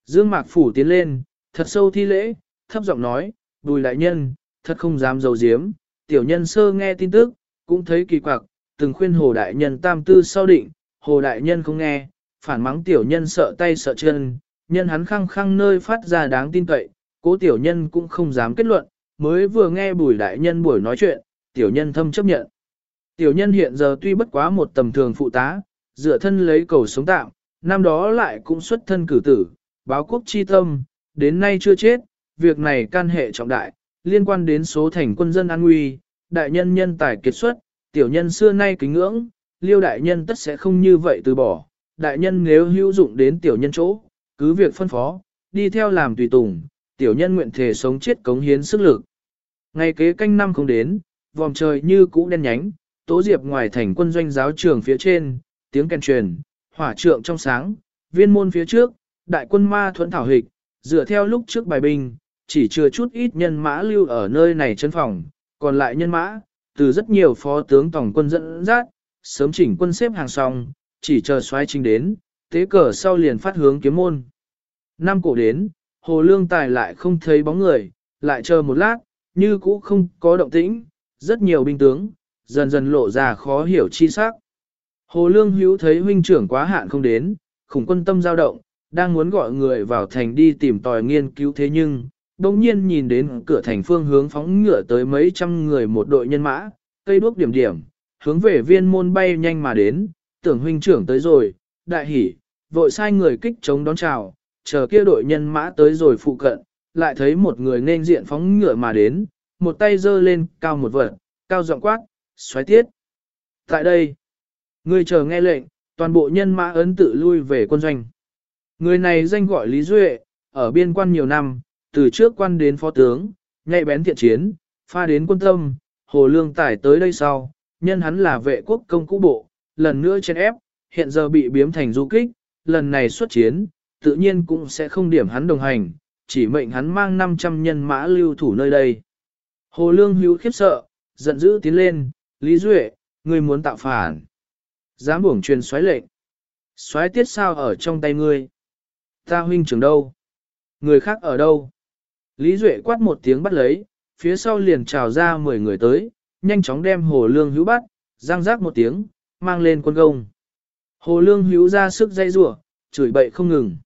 Dương mạc phủ tiến lên, thật sâu thi lễ, thấp giọng nói, bùi đại nhân, thật không dám dầu diếm, tiểu nhân sơ nghe tin tức, cũng thấy kỳ quặc, từng khuyên hồ đại nhân tam tư sau định, hồ đại nhân không nghe, phản mắng tiểu nhân sợ tay sợ chân, nhân hắn khăng khăng nơi phát ra đáng tin cậy, cố tiểu nhân cũng không dám kết luận, mới vừa nghe bùi đại nhân buổi nói chuyện, tiểu nhân thâm chấp nhận. Tiểu nhân hiện giờ tuy bất quá một tầm thường phụ tá, dựa thân lấy cầu sống tạm, năm đó lại cũng xuất thân cử tử, báo quốc chi tâm, đến nay chưa chết, việc này can hệ trọng đại, liên quan đến số thành quân dân an nguy, đại nhân nhân tài kiệt xuất, tiểu nhân xưa nay kính ngưỡng, liêu đại nhân tất sẽ không như vậy từ bỏ, đại nhân nếu hữu dụng đến tiểu nhân chỗ, cứ việc phân phó, đi theo làm tùy tùng, tiểu nhân nguyện thể sống chết cống hiến sức lực. Ngày kế canh năm không đến, vòng trời như cũ đen nhánh, tố diệp ngoài thành quân doanh giáo trường phía trên, tiếng kèn truyền, hỏa trượng trong sáng, viên môn phía trước, đại quân ma thuẫn thảo hịch, dựa theo lúc trước bài binh, chỉ chưa chút ít nhân mã lưu ở nơi này chân phòng, còn lại nhân mã, từ rất nhiều phó tướng tổng quân dẫn dắt, sớm chỉnh quân xếp hàng xong, chỉ chờ xoáy trình đến, tế cờ sau liền phát hướng kiếm môn. Năm cổ đến, hồ lương tài lại không thấy bóng người, lại chờ một lát, như cũ không có động tĩnh, rất nhiều binh tướng, dần dần lộ ra khó hiểu chi sắc. Hồ lương hữu thấy huynh trưởng quá hạn không đến, khủng quân tâm dao động, đang muốn gọi người vào thành đi tìm tòi nghiên cứu thế nhưng, đồng nhiên nhìn đến cửa thành phương hướng phóng ngựa tới mấy trăm người một đội nhân mã, cây đuốc điểm điểm, hướng về viên môn bay nhanh mà đến, tưởng huynh trưởng tới rồi, đại hỉ, vội sai người kích chống đón chào, chờ kia đội nhân mã tới rồi phụ cận, lại thấy một người nên diện phóng ngựa mà đến, một tay giơ lên, cao một vật, cao giọng quát, xoáy tiết. Tại đây, người chờ nghe lệnh, toàn bộ nhân mã ấn tự lui về quân doanh. Người này danh gọi Lý Duệ, ở biên quan nhiều năm, từ trước quan đến phó tướng, nhạy bén thiện chiến, pha đến quân tâm, hồ lương tải tới đây sau, nhân hắn là vệ quốc công cũ bộ, lần nữa chen ép, hiện giờ bị biếm thành du kích, lần này xuất chiến, tự nhiên cũng sẽ không điểm hắn đồng hành, chỉ mệnh hắn mang 500 nhân mã lưu thủ nơi đây. Hồ lương hữu khiếp sợ, giận dữ tiến lên, Lý Duệ, ngươi muốn tạo phản. Dám buổng truyền xoáy lệnh. Xoáy tiết sao ở trong tay ngươi? Ta huynh trưởng đâu? Người khác ở đâu? Lý Duệ quát một tiếng bắt lấy, phía sau liền trào ra 10 người tới, nhanh chóng đem hồ lương hữu bắt, răng rác một tiếng, mang lên quân công. Hồ lương hữu ra sức dây rủa chửi bậy không ngừng.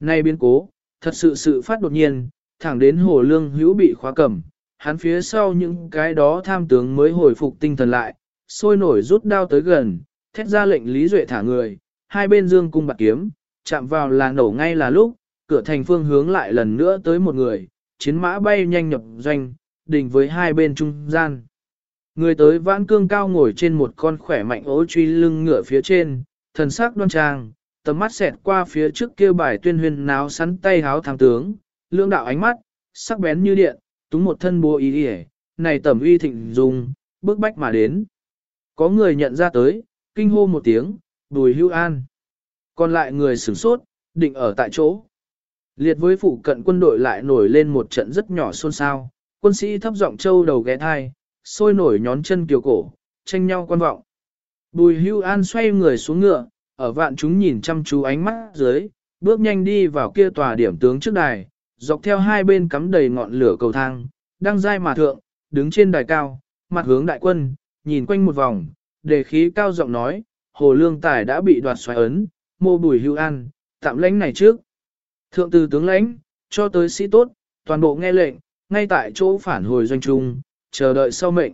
Nay biến cố, thật sự sự phát đột nhiên, thẳng đến hồ lương hữu bị khóa cầm, hắn phía sau những cái đó tham tướng mới hồi phục tinh thần lại, sôi nổi rút đao tới gần, thét ra lệnh Lý Duệ thả người, hai bên dương cung bạc kiếm, chạm vào là nổ ngay là lúc, cửa thành phương hướng lại lần nữa tới một người, chiến mã bay nhanh nhập doanh, đình với hai bên trung gian. Người tới vãn cương cao ngồi trên một con khỏe mạnh ố truy lưng ngựa phía trên, thần sắc đoan trang, tầm mắt xẹt qua phía trước kia bài tuyên huyền náo sắn tay háo thang tướng, lưỡng đạo ánh mắt, sắc bén như điện, túng một thân bố ý đi này tẩm uy thịnh dùng, bước bách mà đến. Có người nhận ra tới, kinh hô một tiếng, bùi hưu an. Còn lại người sửng sốt, định ở tại chỗ. Liệt với phụ cận quân đội lại nổi lên một trận rất nhỏ xôn xao, quân sĩ thấp giọng châu đầu ghé thai, sôi nổi nhón chân kiều cổ, tranh nhau quan vọng. Bùi hưu an xoay người xuống ngựa, ở vạn chúng nhìn chăm chú ánh mắt dưới, bước nhanh đi vào kia tòa điểm tướng trước đài, dọc theo hai bên cắm đầy ngọn lửa cầu thang, đang dai mà thượng, đứng trên đài cao, mặt hướng đại quân, nhìn quanh một vòng, đề khí cao giọng nói, hồ lương tài đã bị đoạt xoáy ấn, mô bùi hưu an, tạm lãnh này trước. Thượng từ tướng lãnh, cho tới sĩ tốt, toàn bộ nghe lệnh, ngay tại chỗ phản hồi doanh trung, chờ đợi sau mệnh.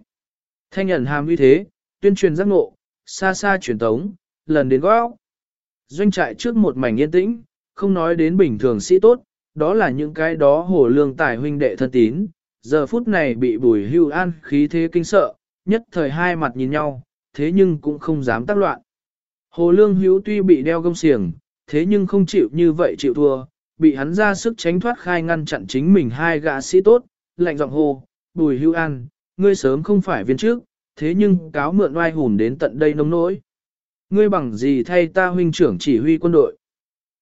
Thanh nhận hàm uy thế, tuyên truyền giác ngộ, xa xa truyền tống, lần đến góc. Doanh trại trước một mảnh yên tĩnh, không nói đến bình thường sĩ tốt, đó là những cái đó hồ lương tài huynh đệ thân tín, giờ phút này bị bùi hưu an khí thế kinh sợ, nhất thời hai mặt nhìn nhau, thế nhưng cũng không dám tác loạn. Hồ lương hữu tuy bị đeo gông xiềng, thế nhưng không chịu như vậy chịu thua, bị hắn ra sức tránh thoát khai ngăn chặn chính mình hai gã sĩ tốt, lạnh giọng hồ, bùi hưu an, ngươi sớm không phải viên trước, thế nhưng cáo mượn oai hùn đến tận đây nông nỗi. Ngươi bằng gì thay ta huynh trưởng chỉ huy quân đội?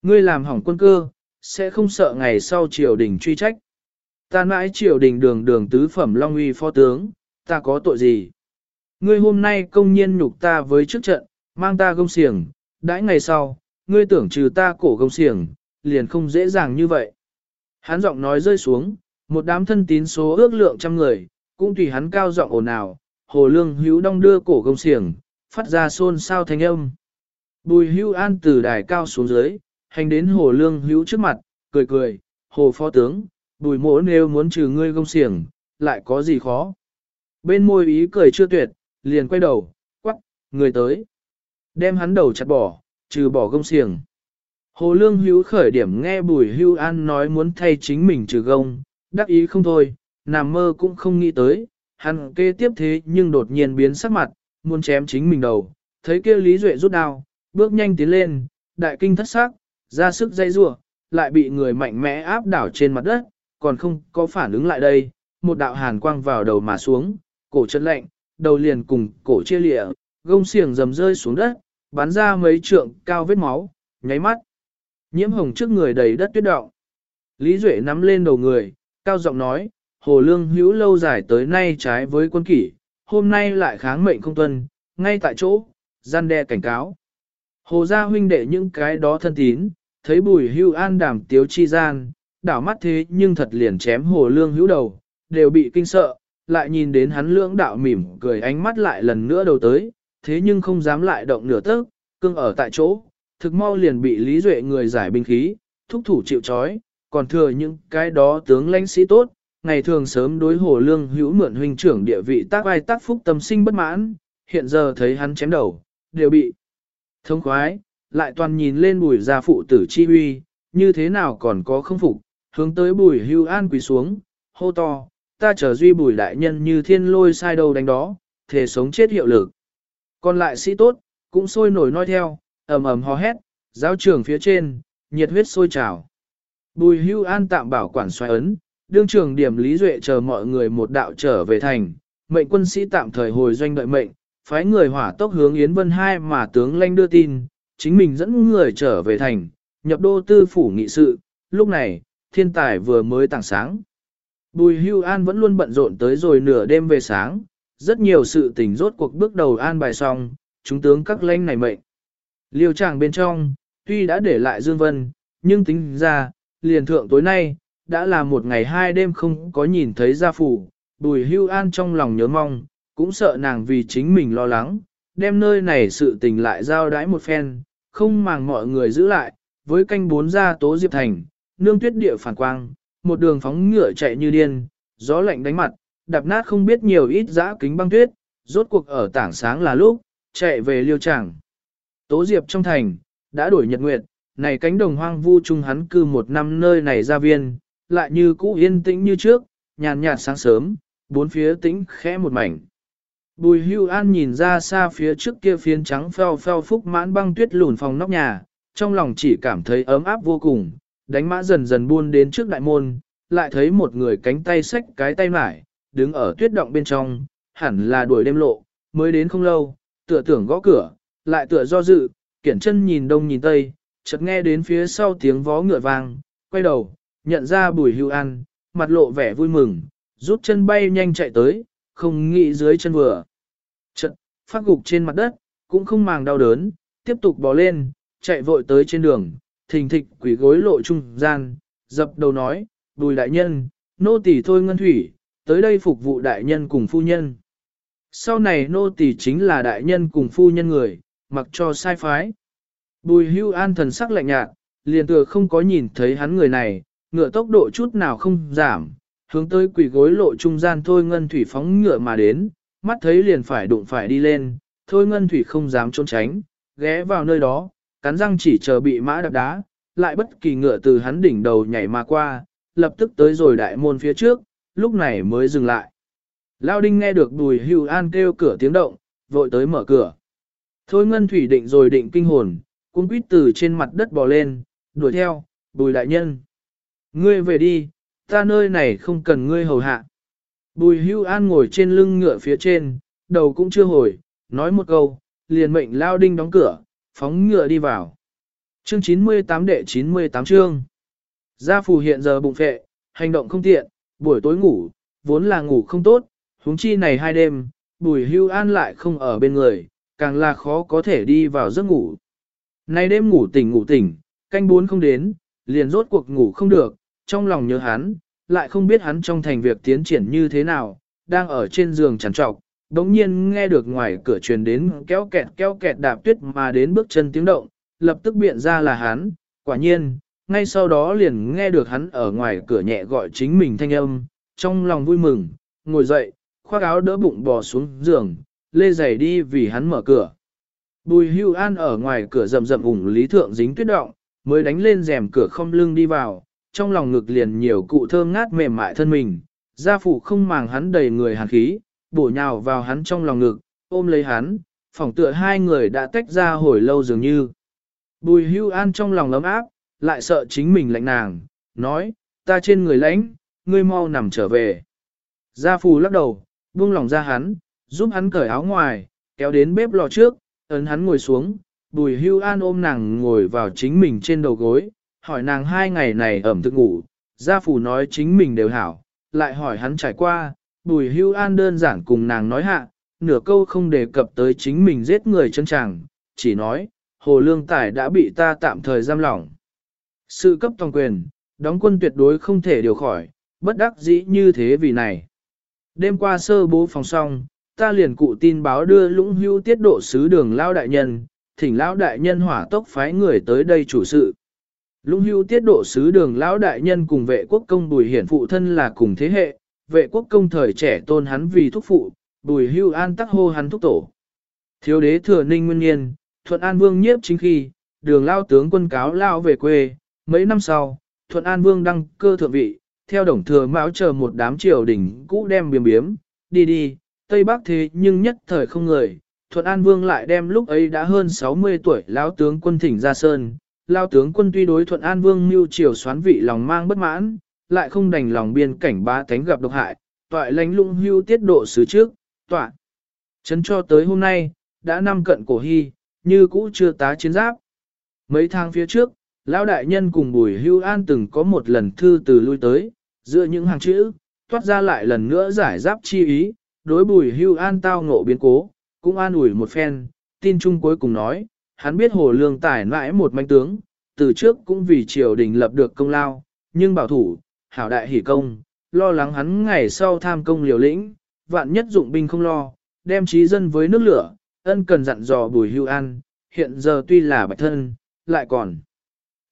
Ngươi làm hỏng quân cơ, sẽ không sợ ngày sau triều đình truy trách. Ta mãi triều đình đường đường tứ phẩm long uy phó tướng, ta có tội gì? Ngươi hôm nay công nhiên nhục ta với trước trận, mang ta gông xiềng, đãi ngày sau, ngươi tưởng trừ ta cổ gông xiềng, liền không dễ dàng như vậy. Hắn giọng nói rơi xuống, một đám thân tín số ước lượng trăm người, cũng tùy hắn cao giọng ồn ào, hồ lương hữu đong đưa cổ gông xiềng, phát ra xôn xao thanh âm. Bùi hữu an từ đài cao xuống dưới, hành đến hồ lương hữu trước mặt, cười cười, hồ phó tướng, bùi mỗ nếu muốn trừ ngươi gông xiềng, lại có gì khó. Bên môi ý cười chưa tuyệt, liền quay đầu, quắc, người tới. Đem hắn đầu chặt bỏ, trừ bỏ gông xiềng. Hồ lương hữu khởi điểm nghe bùi hưu an nói muốn thay chính mình trừ gông, đắc ý không thôi, nằm mơ cũng không nghĩ tới, hắn kê tiếp thế nhưng đột nhiên biến sắc mặt, muốn chém chính mình đầu, thấy kia Lý Duệ rút đao, bước nhanh tiến lên, đại kinh thất sắc, ra sức dây rủa lại bị người mạnh mẽ áp đảo trên mặt đất, còn không có phản ứng lại đây, một đạo hàn quang vào đầu mà xuống, cổ chân lạnh, đầu liền cùng cổ chia lịa, gông xiềng dầm rơi xuống đất, bắn ra mấy trượng cao vết máu, nháy mắt. Nhiễm hồng trước người đầy đất tuyết động. Lý Duệ nắm lên đầu người, cao giọng nói, Hồ Lương hữu lâu dài tới nay trái với quân kỷ, hôm nay lại kháng mệnh không tuân, ngay tại chỗ, gian đe cảnh cáo. Hồ gia huynh đệ những cái đó thân tín, thấy bùi hưu an đảm tiếu chi gian, đảo mắt thế nhưng thật liền chém hồ lương hữu đầu, đều bị kinh sợ, lại nhìn đến hắn lưỡng đạo mỉm cười ánh mắt lại lần nữa đầu tới, thế nhưng không dám lại động nửa tấc, cưng ở tại chỗ, thực mau liền bị Lý Duệ người giải binh khí, thúc thủ chịu trói, còn thừa những cái đó tướng lãnh sĩ tốt, ngày thường sớm đối hồ lương hữu mượn huynh trưởng địa vị tác ai tác phúc tâm sinh bất mãn, hiện giờ thấy hắn chém đầu, đều bị thông khoái, lại toàn nhìn lên bùi gia phụ tử chi huy, như thế nào còn có không phục, hướng tới bùi hưu an quỳ xuống, hô to, ta trở duy bùi đại nhân như thiên lôi sai đầu đánh đó, thể sống chết hiệu lực. Còn lại sĩ tốt, cũng sôi nổi nói theo, ầm ầm hò hét, giáo trường phía trên, nhiệt huyết sôi trào. Bùi hưu an tạm bảo quản xoay ấn, đương trường điểm lý duệ chờ mọi người một đạo trở về thành, mệnh quân sĩ tạm thời hồi doanh đợi mệnh, phái người hỏa tốc hướng Yến Vân Hai mà tướng lanh đưa tin, chính mình dẫn người trở về thành, nhập đô tư phủ nghị sự, lúc này, thiên tài vừa mới tảng sáng. Bùi hưu an vẫn luôn bận rộn tới rồi nửa đêm về sáng, rất nhiều sự tình rốt cuộc bước đầu an bài xong, chúng tướng các lãnh này mệnh. Liêu tràng bên trong, tuy đã để lại Dương Vân, nhưng tính ra, liền thượng tối nay, đã là một ngày hai đêm không có nhìn thấy gia phủ, bùi hưu an trong lòng nhớ mong, cũng sợ nàng vì chính mình lo lắng, đem nơi này sự tình lại giao đãi một phen, không màng mọi người giữ lại, với canh bốn gia tố diệp thành, nương tuyết địa phản quang, một đường phóng ngựa chạy như điên, gió lạnh đánh mặt, đạp nát không biết nhiều ít giã kính băng tuyết, rốt cuộc ở tảng sáng là lúc, chạy về liêu tràng. Tố diệp trong thành, đã đổi nhật nguyệt, này cánh đồng hoang vu chung hắn cư một năm nơi này ra viên, lại như cũ yên tĩnh như trước, nhàn nhạt sáng sớm, bốn phía tĩnh khẽ một mảnh. Bùi hưu an nhìn ra xa phía trước kia phiến trắng pheo pheo phúc mãn băng tuyết lùn phòng nóc nhà, trong lòng chỉ cảm thấy ấm áp vô cùng, đánh mã dần dần buôn đến trước đại môn, lại thấy một người cánh tay xách cái tay mải, đứng ở tuyết động bên trong, hẳn là đuổi đêm lộ, mới đến không lâu, tựa tưởng gõ cửa, lại tựa do dự, kiển chân nhìn đông nhìn tây, chợt nghe đến phía sau tiếng vó ngựa vang, quay đầu, nhận ra bùi hưu ăn mặt lộ vẻ vui mừng, rút chân bay nhanh chạy tới, không nghĩ dưới chân vừa. chợt phát gục trên mặt đất, cũng không màng đau đớn, tiếp tục bò lên, chạy vội tới trên đường, thình thịch quỷ gối lộ trung gian, dập đầu nói, bùi đại nhân, nô tỳ thôi ngân thủy, tới đây phục vụ đại nhân cùng phu nhân. Sau này nô tỳ chính là đại nhân cùng phu nhân người, mặc cho sai phái. Bùi hưu an thần sắc lạnh nhạt, liền tựa không có nhìn thấy hắn người này, ngựa tốc độ chút nào không giảm, hướng tới quỷ gối lộ trung gian thôi ngân thủy phóng ngựa mà đến, mắt thấy liền phải đụng phải đi lên, thôi ngân thủy không dám trốn tránh, ghé vào nơi đó, cắn răng chỉ chờ bị mã đập đá, lại bất kỳ ngựa từ hắn đỉnh đầu nhảy mà qua, lập tức tới rồi đại môn phía trước, lúc này mới dừng lại. Lao đinh nghe được bùi hưu an kêu cửa tiếng động, vội tới mở cửa. Thôi ngân thủy định rồi định kinh hồn, cung quýt từ trên mặt đất bò lên, đuổi theo, bùi đại nhân. Ngươi về đi, ta nơi này không cần ngươi hầu hạ. Bùi hưu an ngồi trên lưng ngựa phía trên, đầu cũng chưa hồi, nói một câu, liền mệnh lao đinh đóng cửa, phóng ngựa đi vào. Chương 98 đệ 98 chương. Gia phù hiện giờ bụng phệ, hành động không tiện, buổi tối ngủ, vốn là ngủ không tốt, huống chi này hai đêm, bùi hưu an lại không ở bên người, càng là khó có thể đi vào giấc ngủ. Nay đêm ngủ tỉnh ngủ tỉnh, canh bốn không đến, liền rốt cuộc ngủ không được, trong lòng nhớ hắn, lại không biết hắn trong thành việc tiến triển như thế nào, đang ở trên giường chẳng trọc, đống nhiên nghe được ngoài cửa truyền đến kéo kẹt kéo kẹt đạp tuyết mà đến bước chân tiếng động, lập tức biện ra là hắn, quả nhiên, ngay sau đó liền nghe được hắn ở ngoài cửa nhẹ gọi chính mình thanh âm, trong lòng vui mừng, ngồi dậy, khoác áo đỡ bụng bò xuống giường, lê giày đi vì hắn mở cửa. Bùi hưu an ở ngoài cửa rầm rầm ủng lý thượng dính tuyết động, mới đánh lên rèm cửa không lưng đi vào, trong lòng ngực liền nhiều cụ thơm ngát mềm mại thân mình, gia phụ không màng hắn đầy người hàn khí, bổ nhào vào hắn trong lòng ngực, ôm lấy hắn, phỏng tựa hai người đã tách ra hồi lâu dường như. Bùi hưu an trong lòng lấm áp, lại sợ chính mình lạnh nàng, nói, ta trên người lãnh, ngươi mau nằm trở về. Gia phù lắc đầu, buông lòng ra hắn, giúp hắn cởi áo ngoài, kéo đến bếp lò trước, ấn hắn ngồi xuống, bùi hưu an ôm nàng ngồi vào chính mình trên đầu gối, hỏi nàng hai ngày này ẩm thực ngủ, gia phù nói chính mình đều hảo, lại hỏi hắn trải qua, bùi hưu an đơn giản cùng nàng nói hạ, nửa câu không đề cập tới chính mình giết người chân chàng, chỉ nói, hồ lương tài đã bị ta tạm thời giam lỏng. Sự cấp toàn quyền, đóng quân tuyệt đối không thể điều khỏi, bất đắc dĩ như thế vì này. Đêm qua sơ bố phòng xong, ta liền cụ tin báo đưa lũng hưu tiết độ sứ đường lao đại nhân, thỉnh lão đại nhân hỏa tốc phái người tới đây chủ sự. Lũng hưu tiết độ sứ đường lão đại nhân cùng vệ quốc công bùi hiển phụ thân là cùng thế hệ, vệ quốc công thời trẻ tôn hắn vì thúc phụ, bùi hưu an tắc hô hắn thúc tổ. Thiếu đế thừa ninh nguyên nhiên, thuận an vương nhiếp chính khi, đường lao tướng quân cáo lao về quê, mấy năm sau, thuận an vương đăng cơ thượng vị, theo đồng thừa mão chờ một đám triều đình cũ đem biếm biếm, đi đi, Tây Bắc thế nhưng nhất thời không người, Thuận An Vương lại đem lúc ấy đã hơn 60 tuổi lão tướng quân thỉnh ra sơn, lão tướng quân tuy đối Thuận An Vương mưu triều xoán vị lòng mang bất mãn, lại không đành lòng biên cảnh ba thánh gặp độc hại, toại lãnh lũng hưu tiết độ sứ trước, tọa. Chấn cho tới hôm nay, đã năm cận cổ hy, như cũ chưa tá chiến giáp. Mấy tháng phía trước, lão đại nhân cùng Bùi Hưu An từng có một lần thư từ lui tới, giữa những hàng chữ, toát ra lại lần nữa giải giáp chi ý, đối Bùi Hưu An tao ngộ biến cố, cũng an ủi một phen, tin chung cuối cùng nói, hắn biết hồ lương tài mãi một manh tướng, từ trước cũng vì triều đình lập được công lao, nhưng bảo thủ, hảo đại hỷ công, lo lắng hắn ngày sau tham công liều lĩnh, vạn nhất dụng binh không lo, đem trí dân với nước lửa, ân cần dặn dò bùi hưu an, hiện giờ tuy là bạch thân, lại còn.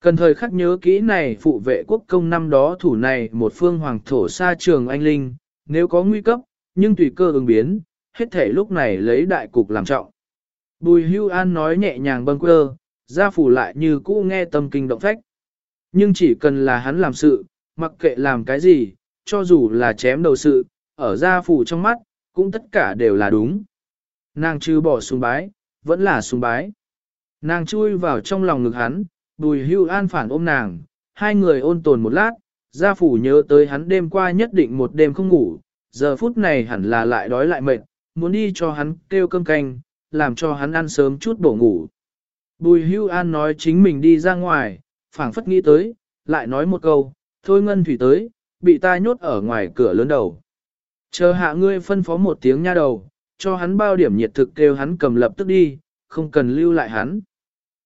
Cần thời khắc nhớ kỹ này phụ vệ quốc công năm đó thủ này một phương hoàng thổ xa trường anh linh, nếu có nguy cấp, nhưng tùy cơ ứng biến, hết thể lúc này lấy đại cục làm trọng. Bùi hưu an nói nhẹ nhàng bâng quơ, gia phủ lại như cũ nghe tâm kinh động phách. Nhưng chỉ cần là hắn làm sự, mặc kệ làm cái gì, cho dù là chém đầu sự, ở gia phủ trong mắt, cũng tất cả đều là đúng. Nàng trừ bỏ xuống bái, vẫn là xuống bái. Nàng chui vào trong lòng ngực hắn, bùi hưu an phản ôm nàng, hai người ôn tồn một lát, gia phủ nhớ tới hắn đêm qua nhất định một đêm không ngủ, giờ phút này hẳn là lại đói lại mệt, muốn đi cho hắn kêu cơm canh, làm cho hắn ăn sớm chút bổ ngủ. Bùi hưu an nói chính mình đi ra ngoài, phảng phất nghĩ tới, lại nói một câu, thôi ngân thủy tới, bị ta nhốt ở ngoài cửa lớn đầu. Chờ hạ ngươi phân phó một tiếng nha đầu, cho hắn bao điểm nhiệt thực kêu hắn cầm lập tức đi, không cần lưu lại hắn.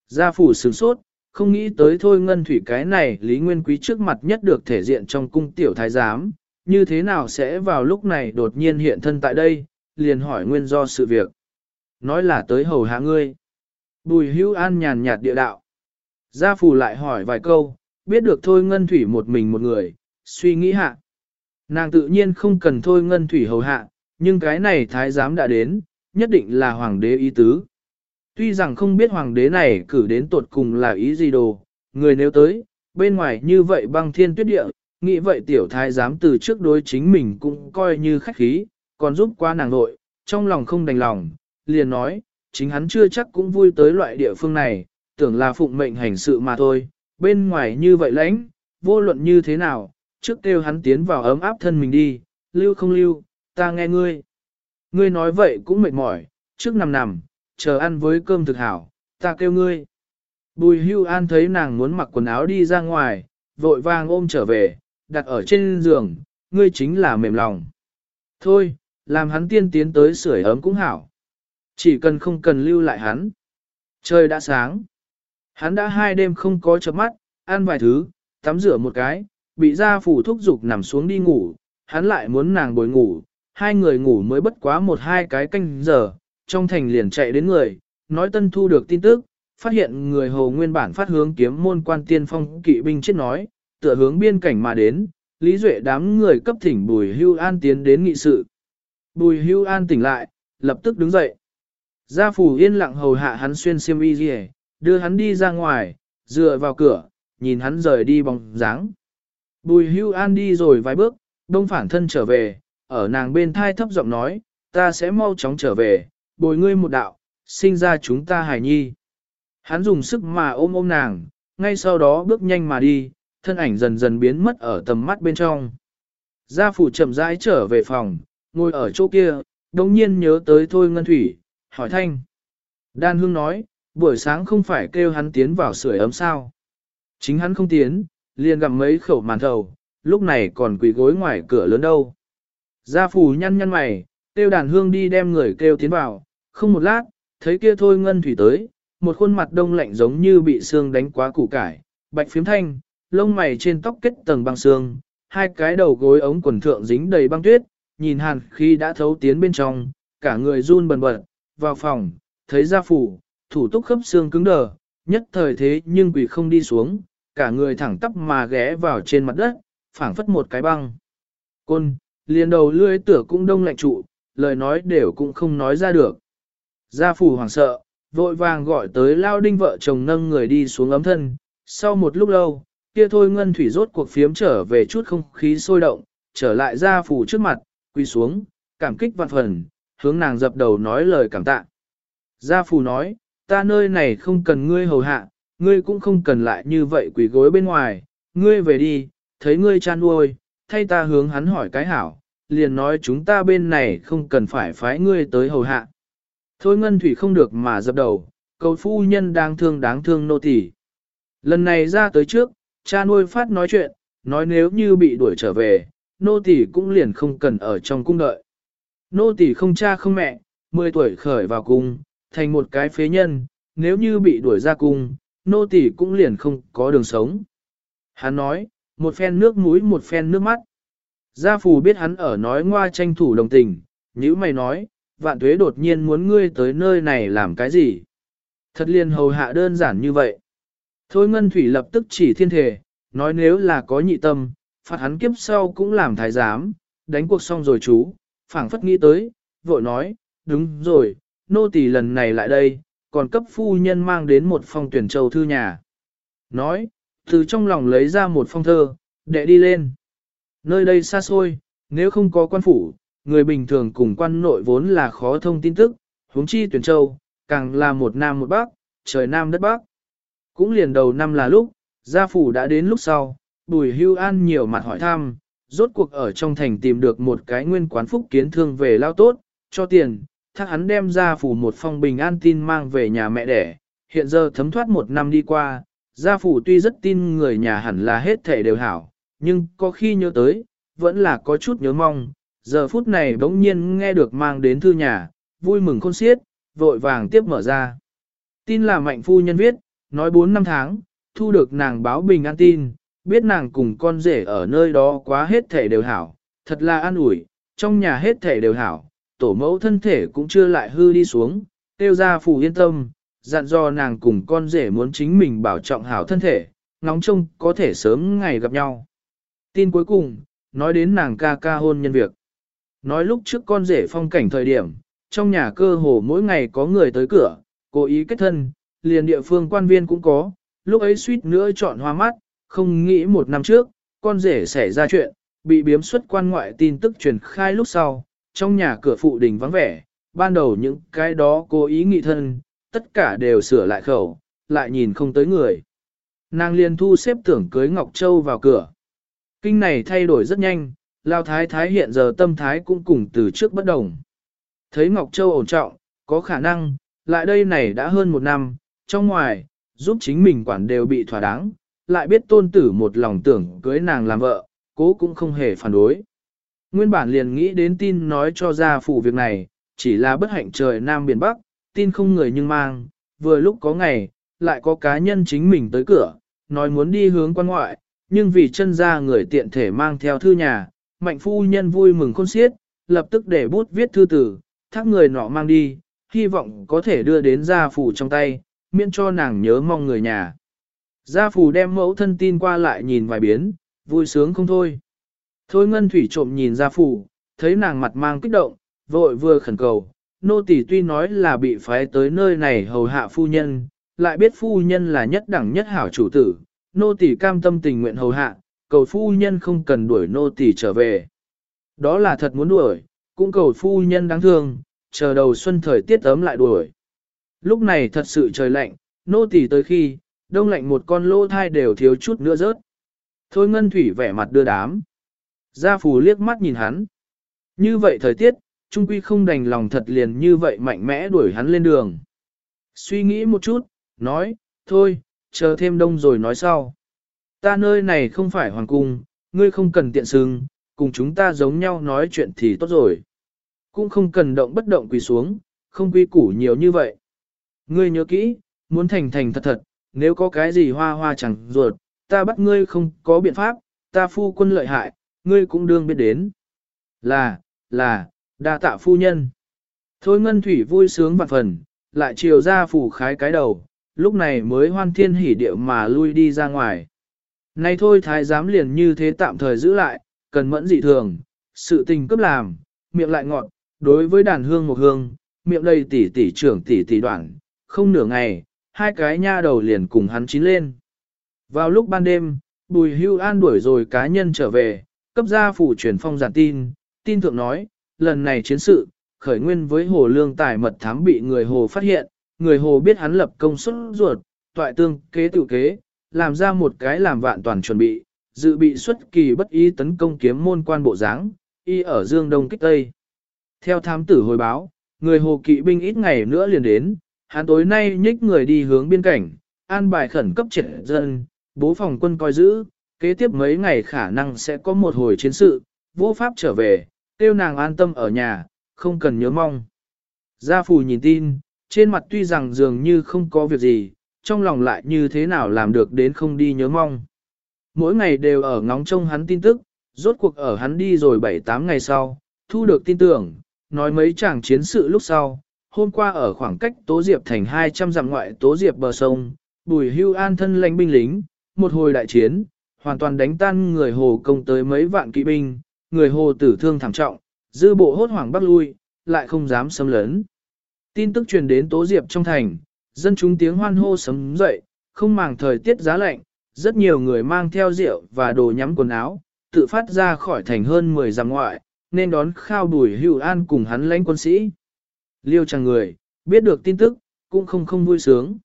Gia phủ sướng sốt, không nghĩ tới thôi ngân thủy cái này Lý Nguyên Quý trước mặt nhất được thể diện trong cung tiểu thái giám, như thế nào sẽ vào lúc này đột nhiên hiện thân tại đây, liền hỏi nguyên do sự việc. Nói là tới hầu hạ ngươi. Bùi hữu an nhàn nhạt địa đạo. Gia phù lại hỏi vài câu, biết được thôi ngân thủy một mình một người, suy nghĩ hạ. Nàng tự nhiên không cần thôi ngân thủy hầu hạ, nhưng cái này thái giám đã đến, nhất định là hoàng đế ý tứ. Tuy rằng không biết hoàng đế này cử đến tột cùng là ý gì đồ, người nếu tới, bên ngoài như vậy băng thiên tuyết địa, nghĩ vậy tiểu thái dám từ trước đối chính mình cũng coi như khách khí, còn giúp qua nàng nội, trong lòng không đành lòng, liền nói, chính hắn chưa chắc cũng vui tới loại địa phương này, tưởng là phụng mệnh hành sự mà thôi, bên ngoài như vậy lãnh, vô luận như thế nào, trước kêu hắn tiến vào ấm áp thân mình đi, lưu không lưu, ta nghe ngươi. Ngươi nói vậy cũng mệt mỏi, trước nằm nằm, chờ ăn với cơm thực hảo, ta kêu ngươi. Bùi hưu an thấy nàng muốn mặc quần áo đi ra ngoài, vội vàng ôm trở về, đặt ở trên giường, ngươi chính là mềm lòng. Thôi, làm hắn tiên tiến tới sưởi ấm cũng hảo. Chỉ cần không cần lưu lại hắn. Trời đã sáng. Hắn đã hai đêm không có chớp mắt, ăn vài thứ, tắm rửa một cái, bị gia phủ thúc dục nằm xuống đi ngủ, hắn lại muốn nàng bồi ngủ, hai người ngủ mới bất quá một hai cái canh giờ, trong thành liền chạy đến người, nói tân thu được tin tức, phát hiện người hồ nguyên bản phát hướng kiếm môn quan tiên phong kỵ binh chết nói, tựa hướng biên cảnh mà đến, Lý Duệ đám người cấp thỉnh Bùi Hưu An tiến đến nghị sự. Bùi Hưu An tỉnh lại, lập tức đứng dậy. Gia phủ yên lặng hầu hạ hắn xuyên xiêm y gì đưa hắn đi ra ngoài, dựa vào cửa, nhìn hắn rời đi bóng dáng. Bùi Hưu An đi rồi vài bước, đông phản thân trở về, ở nàng bên thai thấp giọng nói, ta sẽ mau chóng trở về, bồi ngươi một đạo, sinh ra chúng ta hài nhi. Hắn dùng sức mà ôm ôm nàng, ngay sau đó bước nhanh mà đi, thân ảnh dần dần biến mất ở tầm mắt bên trong. Gia phủ chậm rãi trở về phòng, ngồi ở chỗ kia, đồng nhiên nhớ tới Thôi Ngân Thủy, hỏi thanh. Đan Hương nói, buổi sáng không phải kêu hắn tiến vào sưởi ấm sao. Chính hắn không tiến, liền gặm mấy khẩu màn thầu, lúc này còn quỳ gối ngoài cửa lớn đâu. Gia phủ nhăn nhăn mày, kêu đàn hương đi đem người kêu tiến vào, không một lát, thấy kia thôi ngân thủy tới, một khuôn mặt đông lạnh giống như bị xương đánh quá củ cải, bạch phiếm thanh, lông mày trên tóc kết tầng băng xương, hai cái đầu gối ống quần thượng dính đầy băng tuyết, nhìn hàn khi đã thấu tiến bên trong, cả người run bần bật, vào phòng, thấy gia phủ, thủ túc khớp xương cứng đờ, nhất thời thế nhưng quỷ không đi xuống, cả người thẳng tắp mà ghé vào trên mặt đất, phảng phất một cái băng. Côn, liền đầu lưỡi tửa cũng đông lạnh trụ, lời nói đều cũng không nói ra được. Gia phủ hoảng sợ, vội vàng gọi tới lao đinh vợ chồng nâng người đi xuống ấm thân, sau một lúc lâu, kia thôi ngân thủy rốt cuộc phiếm trở về chút không khí sôi động, trở lại gia phủ trước mặt, quỳ xuống, cảm kích vạn phần, hướng nàng dập đầu nói lời cảm tạ. Gia phủ nói, ta nơi này không cần ngươi hầu hạ, ngươi cũng không cần lại như vậy quỳ gối bên ngoài, ngươi về đi, thấy ngươi chan nuôi, thay ta hướng hắn hỏi cái hảo, liền nói chúng ta bên này không cần phải phái ngươi tới hầu hạ. Thôi ngân thủy không được mà dập đầu, cầu phu nhân đang thương đáng thương nô tỳ. Lần này ra tới trước, cha nuôi phát nói chuyện, nói nếu như bị đuổi trở về, nô tỳ cũng liền không cần ở trong cung đợi. Nô tỳ không cha không mẹ, 10 tuổi khởi vào cung, thành một cái phế nhân, nếu như bị đuổi ra cung, nô tỳ cũng liền không có đường sống. Hắn nói, một phen nước mũi một phen nước mắt. Gia phù biết hắn ở nói ngoa tranh thủ đồng tình, như mày nói, vạn tuế đột nhiên muốn ngươi tới nơi này làm cái gì? Thật liền hầu hạ đơn giản như vậy. Thôi Ngân Thủy lập tức chỉ thiên thể, nói nếu là có nhị tâm, phạt hắn kiếp sau cũng làm thái giám, đánh cuộc xong rồi chú, phảng phất nghĩ tới, vội nói, đúng rồi, nô tỳ lần này lại đây, còn cấp phu nhân mang đến một phong tuyển châu thư nhà. Nói, từ trong lòng lấy ra một phong thơ, đệ đi lên. Nơi đây xa xôi, nếu không có quan phủ, người bình thường cùng quan nội vốn là khó thông tin tức, huống chi tuyển châu, càng là một nam một bắc, trời nam đất bắc. Cũng liền đầu năm là lúc, gia phủ đã đến lúc sau, bùi hưu an nhiều mặt hỏi thăm, rốt cuộc ở trong thành tìm được một cái nguyên quán phúc kiến thương về lao tốt, cho tiền, thác hắn đem gia phủ một phong bình an tin mang về nhà mẹ đẻ, hiện giờ thấm thoát một năm đi qua, gia phủ tuy rất tin người nhà hẳn là hết thể đều hảo, nhưng có khi nhớ tới, vẫn là có chút nhớ mong, giờ phút này bỗng nhiên nghe được mang đến thư nhà, vui mừng khôn xiết, vội vàng tiếp mở ra. Tin là mạnh phu nhân viết, nói 4 năm tháng, thu được nàng báo bình an tin, biết nàng cùng con rể ở nơi đó quá hết thể đều hảo, thật là an ủi, trong nhà hết thể đều hảo, tổ mẫu thân thể cũng chưa lại hư đi xuống, tiêu ra phù yên tâm, dặn dò nàng cùng con rể muốn chính mình bảo trọng hảo thân thể, ngóng trông có thể sớm ngày gặp nhau. Tin cuối cùng, nói đến nàng ca ca hôn nhân việc. Nói lúc trước con rể phong cảnh thời điểm, trong nhà cơ hồ mỗi ngày có người tới cửa, cố ý kết thân, liền địa phương quan viên cũng có, lúc ấy suýt nữa chọn hoa mắt, không nghĩ một năm trước, con rể xảy ra chuyện, bị biếm xuất quan ngoại tin tức truyền khai lúc sau, trong nhà cửa phụ đình vắng vẻ, ban đầu những cái đó cố ý nghị thân, tất cả đều sửa lại khẩu, lại nhìn không tới người. Nàng liền thu xếp tưởng cưới Ngọc Châu vào cửa. Kinh này thay đổi rất nhanh, Lao Thái Thái hiện giờ tâm thái cũng cùng từ trước bất đồng. Thấy Ngọc Châu ổn trọng, có khả năng, lại đây này đã hơn một năm, trong ngoài, giúp chính mình quản đều bị thỏa đáng, lại biết tôn tử một lòng tưởng cưới nàng làm vợ, cố cũng không hề phản đối. Nguyên bản liền nghĩ đến tin nói cho gia phủ việc này, chỉ là bất hạnh trời Nam Biển Bắc, tin không người nhưng mang, vừa lúc có ngày, lại có cá nhân chính mình tới cửa, nói muốn đi hướng quan ngoại, nhưng vì chân ra người tiện thể mang theo thư nhà, mạnh phu nhân vui mừng khôn xiết, lập tức để bút viết thư tử, thác người nọ mang đi, hy vọng có thể đưa đến gia phủ trong tay, miễn cho nàng nhớ mong người nhà. Gia phủ đem mẫu thân tin qua lại nhìn vài biến, vui sướng không thôi. Thôi ngân thủy trộm nhìn gia phủ, thấy nàng mặt mang kích động, vội vừa khẩn cầu, nô tỳ tuy nói là bị phái tới nơi này hầu hạ phu nhân, lại biết phu nhân là nhất đẳng nhất hảo chủ tử, nô tỳ cam tâm tình nguyện hầu hạ, cầu phu nhân không cần đuổi nô tỳ trở về. Đó là thật muốn đuổi, cũng cầu phu nhân đáng thương, chờ đầu xuân thời tiết ấm lại đuổi. Lúc này thật sự trời lạnh, nô tỳ tới khi, đông lạnh một con lô thai đều thiếu chút nữa rớt. Thôi ngân thủy vẻ mặt đưa đám. Gia phù liếc mắt nhìn hắn. Như vậy thời tiết, trung quy không đành lòng thật liền như vậy mạnh mẽ đuổi hắn lên đường. Suy nghĩ một chút, nói, thôi, chờ thêm đông rồi nói sau. Ta nơi này không phải hoàng cung, ngươi không cần tiện sừng, cùng chúng ta giống nhau nói chuyện thì tốt rồi. Cũng không cần động bất động quỳ xuống, không quy củ nhiều như vậy. Ngươi nhớ kỹ, muốn thành thành thật thật, nếu có cái gì hoa hoa chẳng ruột, ta bắt ngươi không có biện pháp, ta phu quân lợi hại, ngươi cũng đương biết đến. Là, là, đa tạ phu nhân. Thôi ngân thủy vui sướng vạn phần, lại chiều ra phủ khái cái đầu, lúc này mới hoan thiên hỉ điệu mà lui đi ra ngoài. Này thôi thái giám liền như thế tạm thời giữ lại, cần mẫn dị thường, sự tình cấp làm, miệng lại ngọt, đối với đàn hương một hương, miệng đầy tỉ tỉ trưởng tỉ tỉ đoạn, không nửa ngày, hai cái nha đầu liền cùng hắn chín lên. Vào lúc ban đêm, Bùi Hưu An đuổi rồi cá nhân trở về, cấp gia phủ truyền phong giản tin, tin thượng nói, lần này chiến sự, khởi nguyên với hồ lương tài mật thám bị người hồ phát hiện, người hồ biết hắn lập công suất ruột, toại tương kế tự kế, làm ra một cái làm vạn toàn chuẩn bị, dự bị xuất kỳ bất ý tấn công kiếm môn quan bộ dáng y ở Dương Đông Kích Tây. Theo thám tử hồi báo, người hồ kỵ binh ít ngày nữa liền đến, hắn tối nay nhích người đi hướng biên cảnh, an bài khẩn cấp triển dân, bố phòng quân coi giữ, kế tiếp mấy ngày khả năng sẽ có một hồi chiến sự, vô pháp trở về, tiêu nàng an tâm ở nhà, không cần nhớ mong. Gia Phù nhìn tin, trên mặt tuy rằng dường như không có việc gì, trong lòng lại như thế nào làm được đến không đi nhớ mong. Mỗi ngày đều ở ngóng trông hắn tin tức, rốt cuộc ở hắn đi rồi 7-8 ngày sau, thu được tin tưởng, nói mấy chàng chiến sự lúc sau, hôm qua ở khoảng cách Tố Diệp thành 200 dặm ngoại Tố Diệp bờ sông, Bùi Hưu An thân lãnh binh lính, một hồi đại chiến, hoàn toàn đánh tan người Hồ công tới mấy vạn kỵ binh, người Hồ tử thương thảm trọng, dư bộ hốt hoảng bắt lui, lại không dám xâm lấn. Tin tức truyền đến Tố Diệp trong thành, dân chúng tiếng hoan hô sấm dậy, không màng thời tiết giá lạnh, rất nhiều người mang theo rượu và đồ nhắm quần áo, tự phát ra khỏi thành hơn 10 dặm ngoại, nên đón khao bùi hữu an cùng hắn lãnh quân sĩ. Liêu chàng người, biết được tin tức, cũng không không vui sướng.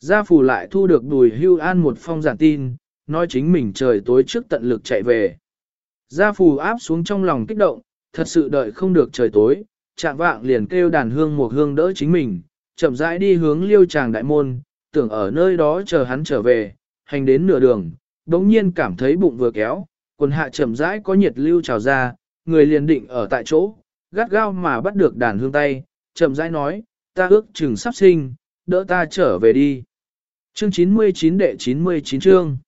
Gia phủ lại thu được bùi hưu an một phong giản tin, nói chính mình trời tối trước tận lực chạy về. Gia phủ áp xuống trong lòng kích động, thật sự đợi không được trời tối, chạm vạng liền kêu đàn hương một hương đỡ chính mình, chậm rãi đi hướng liêu tràng đại môn, tưởng ở nơi đó chờ hắn trở về, hành đến nửa đường, đống nhiên cảm thấy bụng vừa kéo, quần hạ chậm rãi có nhiệt lưu trào ra, người liền định ở tại chỗ, gắt gao mà bắt được đàn hương tay, chậm rãi nói, ta ước chừng sắp sinh, đỡ ta trở về đi. Chương 99 đệ 99 chương.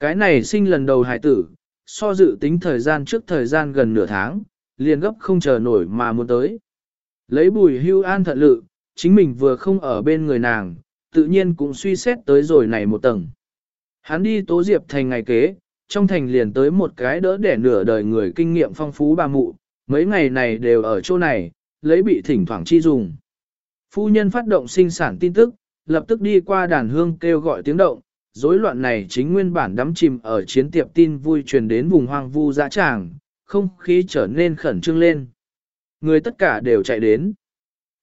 Cái này sinh lần đầu hải tử, so dự tính thời gian trước thời gian gần nửa tháng, liền gấp không chờ nổi mà muốn tới. Lấy bùi hưu an thận lự, chính mình vừa không ở bên người nàng, tự nhiên cũng suy xét tới rồi này một tầng. Hắn đi tố diệp thành ngày kế, trong thành liền tới một cái đỡ để nửa đời người kinh nghiệm phong phú bà mụ, mấy ngày này đều ở chỗ này, lấy bị thỉnh thoảng chi dùng. Phu nhân phát động sinh sản tin tức, lập tức đi qua đàn hương kêu gọi tiếng động, rối loạn này chính nguyên bản đắm chìm ở chiến tiệp tin vui truyền đến vùng hoang vu dã tràng, không khí trở nên khẩn trương lên. Người tất cả đều chạy đến.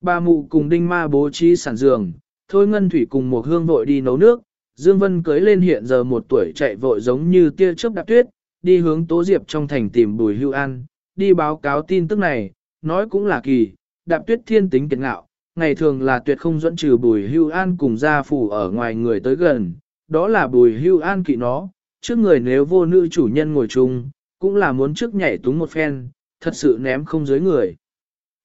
Bà mụ cùng đinh ma bố trí sản giường, thôi ngân thủy cùng một hương vội đi nấu nước, Dương Vân cưới lên hiện giờ một tuổi chạy vội giống như tia chớp đạp tuyết, đi hướng Tố Diệp trong thành tìm Bùi Hưu An, đi báo cáo tin tức này, nói cũng là kỳ, đạp tuyết thiên tính kiệt ngạo, ngày thường là tuyệt không dẫn trừ Bùi Hưu An cùng gia phủ ở ngoài người tới gần, đó là Bùi Hưu An kỵ nó, trước người nếu vô nữ chủ nhân ngồi chung, cũng là muốn trước nhảy túng một phen, thật sự ném không dưới người.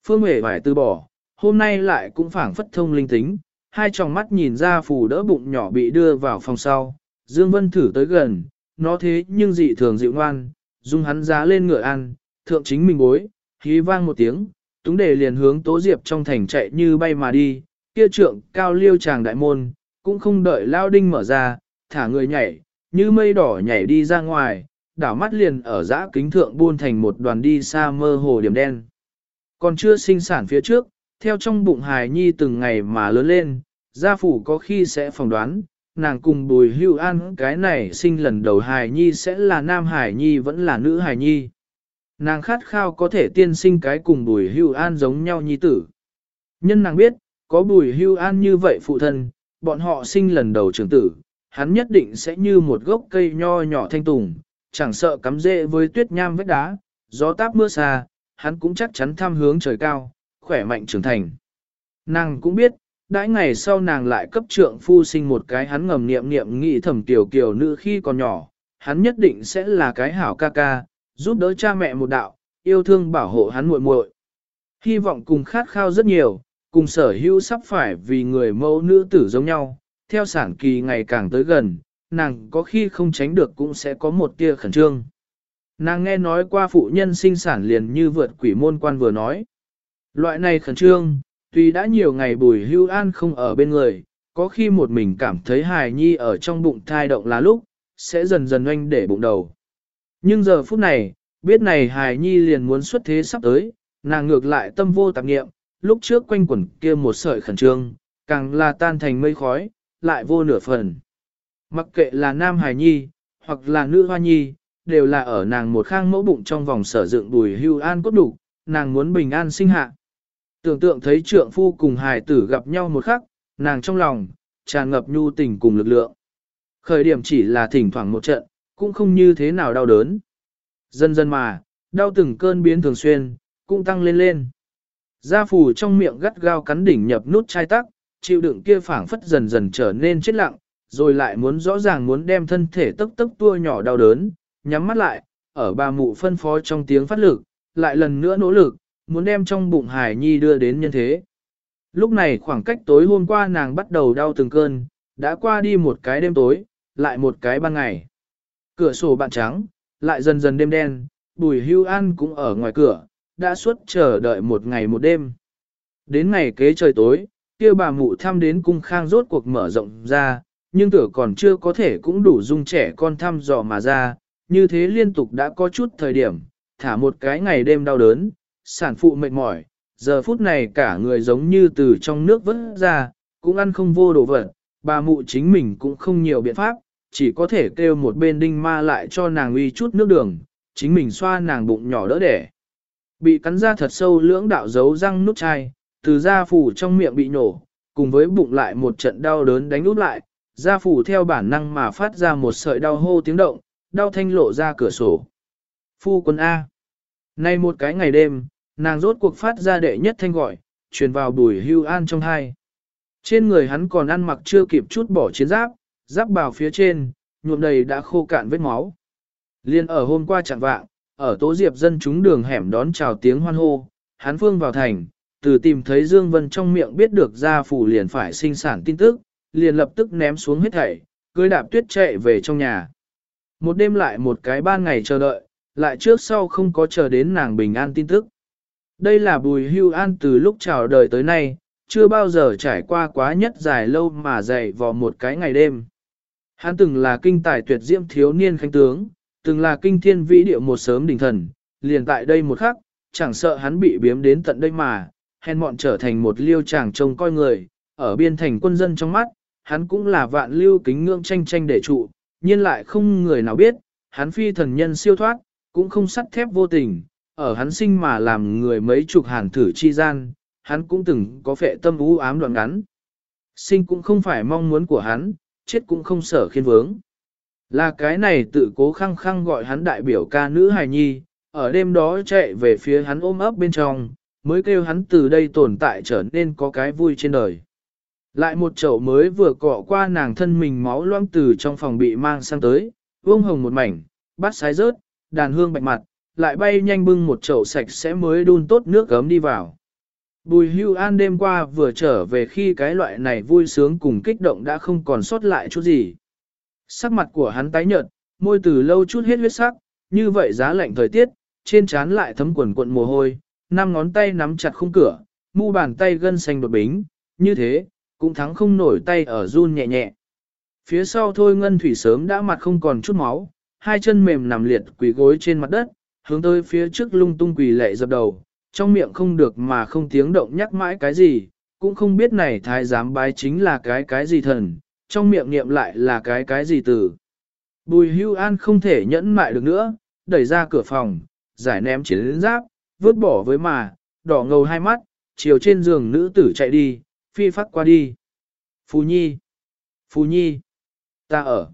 Phương Huệ phải từ bỏ, hôm nay lại cũng phảng phất thông linh tính, hai tròng mắt nhìn ra phù đỡ bụng nhỏ bị đưa vào phòng sau. Dương Vân thử tới gần, nó thế nhưng dị thường dịu ngoan, dung hắn giá lên ngựa ăn, thượng chính mình bối, khí vang một tiếng, túng đề liền hướng tố diệp trong thành chạy như bay mà đi, kia trượng cao liêu chàng đại môn, cũng không đợi lao đinh mở ra, thả người nhảy, như mây đỏ nhảy đi ra ngoài, đảo mắt liền ở giã kính thượng buôn thành một đoàn đi xa mơ hồ điểm đen. Còn chưa sinh sản phía trước, theo trong bụng hài nhi từng ngày mà lớn lên, gia phủ có khi sẽ phỏng đoán, nàng cùng bùi hưu an cái này sinh lần đầu hài nhi sẽ là nam hài nhi vẫn là nữ hài nhi. Nàng khát khao có thể tiên sinh cái cùng bùi hưu an giống nhau nhi tử. Nhân nàng biết, có bùi hưu an như vậy phụ thân, bọn họ sinh lần đầu trưởng tử, hắn nhất định sẽ như một gốc cây nho nhỏ thanh tùng, chẳng sợ cắm rễ với tuyết nham vách đá, gió táp mưa xa, hắn cũng chắc chắn tham hướng trời cao, khỏe mạnh trưởng thành. Nàng cũng biết, đãi ngày sau nàng lại cấp trượng phu sinh một cái hắn ngầm niệm niệm nghĩ thầm tiểu kiều nữ khi còn nhỏ, hắn nhất định sẽ là cái hảo ca ca, giúp đỡ cha mẹ một đạo, yêu thương bảo hộ hắn muội muội. Hy vọng cùng khát khao rất nhiều, cùng sở hữu sắp phải vì người mẫu nữ tử giống nhau, theo sản kỳ ngày càng tới gần, nàng có khi không tránh được cũng sẽ có một tia khẩn trương. Nàng nghe nói qua phụ nhân sinh sản liền như vượt quỷ môn quan vừa nói. Loại này khẩn trương, tuy đã nhiều ngày bùi hưu an không ở bên người, có khi một mình cảm thấy hài nhi ở trong bụng thai động là lúc, sẽ dần dần oanh để bụng đầu. Nhưng giờ phút này, biết này hài nhi liền muốn xuất thế sắp tới, nàng ngược lại tâm vô tạp nghiệm, lúc trước quanh quẩn kia một sợi khẩn trương, càng là tan thành mây khói, lại vô nửa phần. Mặc kệ là nam hài nhi, hoặc là nữ hoa nhi, đều là ở nàng một khang mẫu bụng trong vòng sở dựng bùi hưu an cốt đủ, nàng muốn bình an sinh hạ. Tưởng tượng thấy trượng phu cùng hài tử gặp nhau một khắc, nàng trong lòng, tràn ngập nhu tình cùng lực lượng. Khởi điểm chỉ là thỉnh thoảng một trận, cũng không như thế nào đau đớn. Dần dần mà, đau từng cơn biến thường xuyên, cũng tăng lên lên. Gia phù trong miệng gắt gao cắn đỉnh nhập nút chai tắc, chịu đựng kia phảng phất dần dần trở nên chết lặng, rồi lại muốn rõ ràng muốn đem thân thể tấp tấp tua nhỏ đau đớn, nhắm mắt lại, ở bà mụ phân phó trong tiếng phát lực, lại lần nữa nỗ lực, muốn đem trong bụng hải nhi đưa đến nhân thế. Lúc này khoảng cách tối hôm qua nàng bắt đầu đau từng cơn, đã qua đi một cái đêm tối, lại một cái ban ngày. Cửa sổ bạn trắng, lại dần dần đêm đen, bùi hưu an cũng ở ngoài cửa, đã suốt chờ đợi một ngày một đêm. Đến ngày kế trời tối, kia bà mụ thăm đến cung khang rốt cuộc mở rộng ra, nhưng tưởng còn chưa có thể cũng đủ dung trẻ con thăm dò mà ra, như thế liên tục đã có chút thời điểm, thả một cái ngày đêm đau đớn, sản phụ mệt mỏi, giờ phút này cả người giống như từ trong nước vớt ra, cũng ăn không vô đồ vật, bà mụ chính mình cũng không nhiều biện pháp, chỉ có thể kêu một bên đinh ma lại cho nàng uy chút nước đường, chính mình xoa nàng bụng nhỏ đỡ đẻ. Bị cắn ra thật sâu lưỡng đạo dấu răng nút chai, từ da phủ trong miệng bị nổ, cùng với bụng lại một trận đau đớn đánh út lại, gia phủ theo bản năng mà phát ra một sợi đau hô tiếng động, đau thanh lộ ra cửa sổ. Phu quân A. Nay một cái ngày đêm, nàng rốt cuộc phát ra đệ nhất thanh gọi, truyền vào bùi hưu an trong hai. Trên người hắn còn ăn mặc chưa kịp chút bỏ chiến giáp, giáp bào phía trên, nhuộm đầy đã khô cạn vết máu. Liên ở hôm qua chẳng vạng, ở tố diệp dân chúng đường hẻm đón chào tiếng hoan hô, hắn phương vào thành, từ tìm thấy Dương Vân trong miệng biết được gia phủ liền phải sinh sản tin tức, liền lập tức ném xuống hết thảy, cưới đạp tuyết chạy về trong nhà. Một đêm lại một cái ban ngày chờ đợi, lại trước sau không có chờ đến nàng bình an tin tức. Đây là bùi hưu an từ lúc chào đời tới nay, chưa bao giờ trải qua quá nhất dài lâu mà dày vào một cái ngày đêm. Hắn từng là kinh tài tuyệt diễm thiếu niên khánh tướng, từng là kinh thiên vĩ địa một sớm đỉnh thần, liền tại đây một khắc, chẳng sợ hắn bị biếm đến tận đây mà, hèn mọn trở thành một liêu chàng trông coi người, ở biên thành quân dân trong mắt, hắn cũng là vạn lưu kính ngưỡng tranh tranh để trụ, nhiên lại không người nào biết, hắn phi thần nhân siêu thoát, cũng không sắt thép vô tình, ở hắn sinh mà làm người mấy chục hàn thử chi gian, hắn cũng từng có phệ tâm u ám đoạn ngắn. Sinh cũng không phải mong muốn của hắn, chết cũng không sở khiên vướng. Là cái này tự cố khăng khăng gọi hắn đại biểu ca nữ hài nhi, ở đêm đó chạy về phía hắn ôm ấp bên trong, mới kêu hắn từ đây tồn tại trở nên có cái vui trên đời. Lại một chậu mới vừa cọ qua nàng thân mình máu loang từ trong phòng bị mang sang tới, vông hồng một mảnh, bát sái rớt, đàn hương bạch mặt, lại bay nhanh bưng một chậu sạch sẽ mới đun tốt nước gấm đi vào. Bùi hưu an đêm qua vừa trở về khi cái loại này vui sướng cùng kích động đã không còn sót lại chút gì. Sắc mặt của hắn tái nhợt, môi từ lâu chút hết huyết sắc, như vậy giá lạnh thời tiết, trên trán lại thấm quần quận mồ hôi, năm ngón tay nắm chặt khung cửa, mu bàn tay gân xanh đột bính, như thế, cũng thắng không nổi tay ở run nhẹ nhẹ. Phía sau thôi ngân thủy sớm đã mặt không còn chút máu, hai chân mềm nằm liệt quỳ gối trên mặt đất, hướng tới phía trước lung tung quỳ lệ dập đầu, trong miệng không được mà không tiếng động nhắc mãi cái gì, cũng không biết này thái giám bái chính là cái cái gì thần, trong miệng niệm lại là cái cái gì từ. Bùi hưu an không thể nhẫn mại được nữa, đẩy ra cửa phòng, giải ném chiến giáp, vứt bỏ với mà, đỏ ngầu hai mắt, chiều trên giường nữ tử chạy đi, phi phát qua đi. Phù Nhi! Phù Nhi! Ta ở!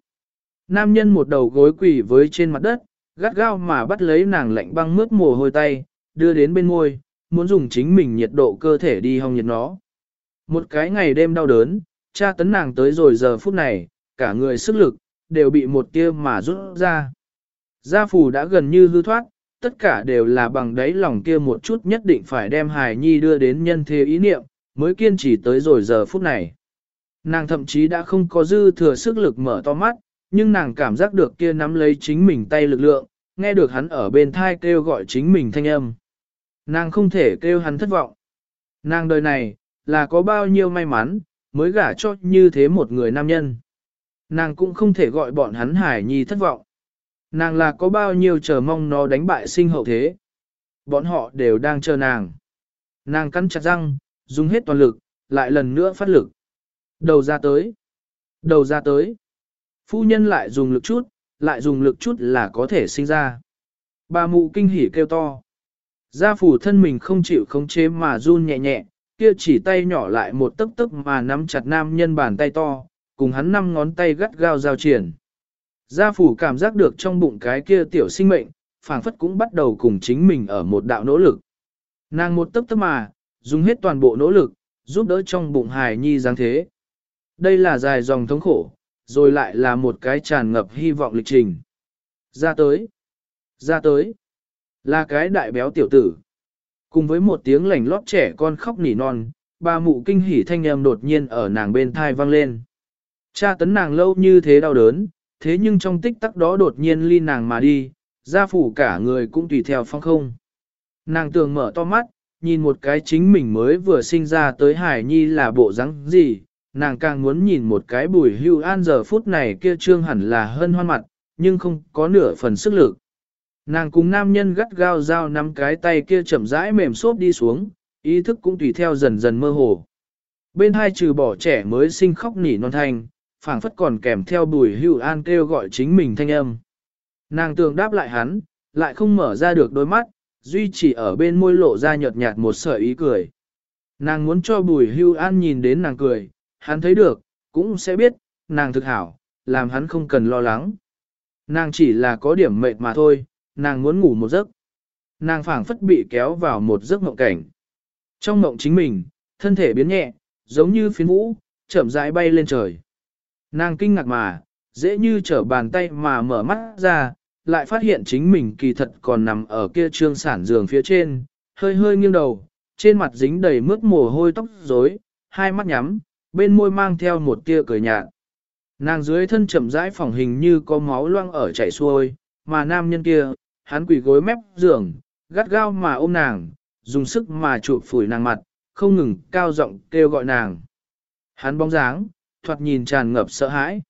Nam nhân một đầu gối quỳ với trên mặt đất, gắt gao mà bắt lấy nàng lạnh băng mướt mồ hôi tay, đưa đến bên môi, muốn dùng chính mình nhiệt độ cơ thể đi hong nhiệt nó. Một cái ngày đêm đau đớn, cha tấn nàng tới rồi giờ phút này, cả người sức lực, đều bị một tia mà rút ra. Gia phù đã gần như hư thoát, tất cả đều là bằng đáy lòng kia một chút nhất định phải đem hài nhi đưa đến nhân thế ý niệm, mới kiên trì tới rồi giờ phút này. Nàng thậm chí đã không có dư thừa sức lực mở to mắt, nhưng nàng cảm giác được kia nắm lấy chính mình tay lực lượng, nghe được hắn ở bên thai kêu gọi chính mình thanh âm. Nàng không thể kêu hắn thất vọng. Nàng đời này, là có bao nhiêu may mắn, mới gả cho như thế một người nam nhân. Nàng cũng không thể gọi bọn hắn hải nhi thất vọng. Nàng là có bao nhiêu chờ mong nó đánh bại sinh hậu thế. Bọn họ đều đang chờ nàng. Nàng cắn chặt răng, dùng hết toàn lực, lại lần nữa phát lực. Đầu ra tới. Đầu ra tới. Phu nhân lại dùng lực chút, lại dùng lực chút là có thể sinh ra. Bà mụ kinh hỉ kêu to. Gia phủ thân mình không chịu khống chế mà run nhẹ nhẹ, kia chỉ tay nhỏ lại một tấc tấc mà nắm chặt nam nhân bàn tay to, cùng hắn năm ngón tay gắt gao giao triển. Gia phủ cảm giác được trong bụng cái kia tiểu sinh mệnh, phảng phất cũng bắt đầu cùng chính mình ở một đạo nỗ lực. Nàng một tấc tấc mà, dùng hết toàn bộ nỗ lực, giúp đỡ trong bụng hài nhi dáng thế. Đây là dài dòng thống khổ, rồi lại là một cái tràn ngập hy vọng lịch trình. Ra tới, ra tới, là cái đại béo tiểu tử. Cùng với một tiếng lảnh lót trẻ con khóc nỉ non, bà mụ kinh hỉ thanh âm đột nhiên ở nàng bên thai vang lên. Cha tấn nàng lâu như thế đau đớn, thế nhưng trong tích tắc đó đột nhiên ly nàng mà đi, gia phủ cả người cũng tùy theo phong không. Nàng tường mở to mắt, nhìn một cái chính mình mới vừa sinh ra tới hải nhi là bộ rắn gì, nàng càng muốn nhìn một cái bùi hưu an giờ phút này kia trương hẳn là hân hoan mặt, nhưng không có nửa phần sức lực. Nàng cùng nam nhân gắt gao dao nắm cái tay kia chậm rãi mềm xốp đi xuống, ý thức cũng tùy theo dần dần mơ hồ. Bên hai trừ bỏ trẻ mới sinh khóc nỉ non thanh, phảng phất còn kèm theo bùi hưu an kêu gọi chính mình thanh âm. Nàng tường đáp lại hắn, lại không mở ra được đôi mắt, duy chỉ ở bên môi lộ ra nhợt nhạt một sợi ý cười. Nàng muốn cho bùi hưu an nhìn đến nàng cười, hắn thấy được, cũng sẽ biết, nàng thực hảo, làm hắn không cần lo lắng. Nàng chỉ là có điểm mệt mà thôi, nàng muốn ngủ một giấc. Nàng phảng phất bị kéo vào một giấc mộng cảnh. Trong mộng chính mình, thân thể biến nhẹ, giống như phiến vũ, chậm rãi bay lên trời. Nàng kinh ngạc mà, dễ như trở bàn tay mà mở mắt ra, lại phát hiện chính mình kỳ thật còn nằm ở kia trương sản giường phía trên, hơi hơi nghiêng đầu, trên mặt dính đầy mướt mồ hôi tóc rối, hai mắt nhắm, bên môi mang theo một tia cười nhạt. Nàng dưới thân chậm rãi phòng hình như có máu loang ở chảy xuôi, mà nam nhân kia, hắn quỳ gối mép giường, gắt gao mà ôm nàng, dùng sức mà chụp phủi nàng mặt, không ngừng cao giọng kêu gọi nàng. Hắn bóng dáng, thoạt nhìn tràn ngập sợ hãi.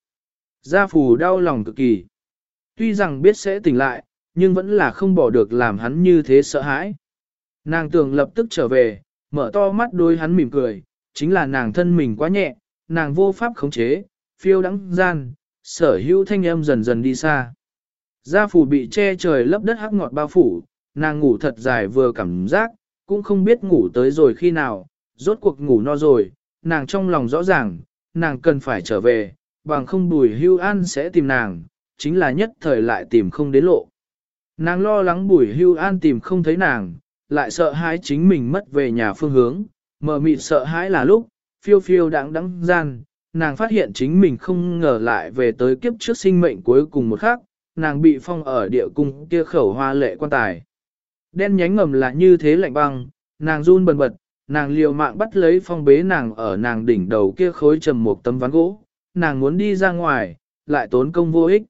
Gia phù đau lòng cực kỳ. Tuy rằng biết sẽ tỉnh lại, nhưng vẫn là không bỏ được làm hắn như thế sợ hãi. Nàng tưởng lập tức trở về, mở to mắt đôi hắn mỉm cười, chính là nàng thân mình quá nhẹ, nàng vô pháp khống chế, phiêu đắng gian, sở hữu thanh âm dần dần đi xa. Gia phủ bị che trời lấp đất hắc ngọt bao phủ, nàng ngủ thật dài vừa cảm giác, cũng không biết ngủ tới rồi khi nào, rốt cuộc ngủ no rồi, nàng trong lòng rõ ràng, nàng cần phải trở về, bằng không bùi hưu an sẽ tìm nàng, chính là nhất thời lại tìm không đến lộ. Nàng lo lắng bùi hưu an tìm không thấy nàng, lại sợ hãi chính mình mất về nhà phương hướng, mờ mịt sợ hãi là lúc, phiêu phiêu đáng đắng gian, nàng phát hiện chính mình không ngờ lại về tới kiếp trước sinh mệnh cuối cùng một khắc, nàng bị phong ở địa cung kia khẩu hoa lệ quan tài. Đen nhánh ngầm là như thế lạnh băng, nàng run bần bật, nàng liều mạng bắt lấy phong bế nàng ở nàng đỉnh đầu kia khối trầm một tấm ván gỗ, nàng muốn đi ra ngoài, lại tốn công vô ích.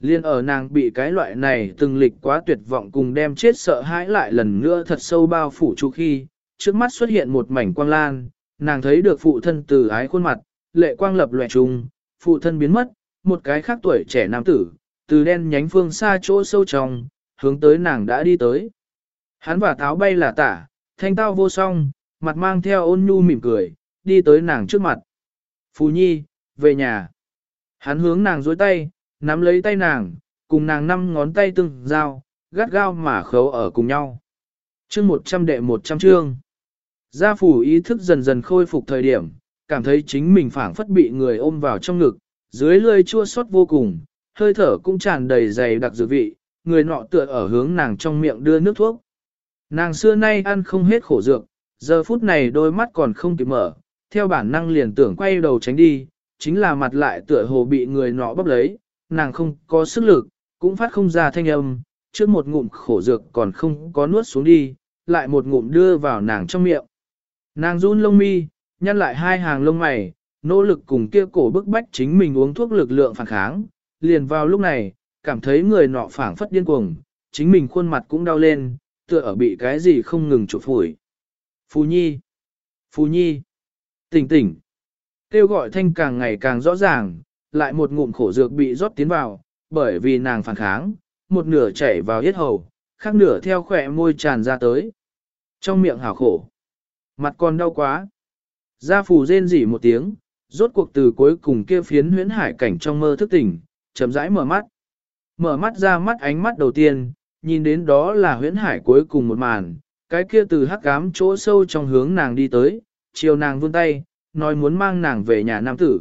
Liên ở nàng bị cái loại này từng lịch quá tuyệt vọng cùng đem chết sợ hãi lại lần nữa thật sâu bao phủ chu khi, trước mắt xuất hiện một mảnh quang lan, nàng thấy được phụ thân từ ái khuôn mặt, lệ quang lập loè trùng, phụ thân biến mất, một cái khác tuổi trẻ nam tử, từ đen nhánh phương xa chỗ sâu trong, hướng tới nàng đã đi tới. Hắn và táo bay là tả, thanh tao vô song, mặt mang theo ôn nhu mỉm cười, đi tới nàng trước mặt. Phù nhi, về nhà. Hắn hướng nàng dối tay, nắm lấy tay nàng, cùng nàng năm ngón tay từng giao, gắt gao mà khấu ở cùng nhau. chương 100 đệ 100 chương. Gia phủ ý thức dần dần khôi phục thời điểm, cảm thấy chính mình phảng phất bị người ôm vào trong ngực, dưới lưỡi chua xót vô cùng, hơi thở cũng tràn đầy dày đặc dược vị, người nọ tựa ở hướng nàng trong miệng đưa nước thuốc. Nàng xưa nay ăn không hết khổ dược, giờ phút này đôi mắt còn không kịp mở, theo bản năng liền tưởng quay đầu tránh đi, chính là mặt lại tựa hồ bị người nọ bóp lấy, nàng không có sức lực, cũng phát không ra thanh âm, trước một ngụm khổ dược còn không có nuốt xuống đi, lại một ngụm đưa vào nàng trong miệng. Nàng run lông mi, nhăn lại hai hàng lông mày, nỗ lực cùng kia cổ bức bách chính mình uống thuốc lực lượng phản kháng, liền vào lúc này, cảm thấy người nọ phảng phất điên cuồng, chính mình khuôn mặt cũng đau lên, tựa ở bị cái gì không ngừng chụp phủi. Phú Nhi! Phú Nhi! Tỉnh tỉnh! Kêu gọi thanh càng ngày càng rõ ràng, lại một ngụm khổ dược bị rót tiến vào, bởi vì nàng phản kháng, một nửa chảy vào yết hầu, khác nửa theo khỏe môi tràn ra tới. Trong miệng hảo khổ. Mặt còn đau quá. Gia phù rên rỉ một tiếng, rốt cuộc từ cuối cùng kia phiến huyễn hải cảnh trong mơ thức tỉnh, chậm rãi mở mắt. Mở mắt ra mắt ánh mắt đầu tiên, nhìn đến đó là huyễn hải cuối cùng một màn, cái kia từ hắc cám chỗ sâu trong hướng nàng đi tới, chiều nàng vươn tay, nói muốn mang nàng về nhà nam tử.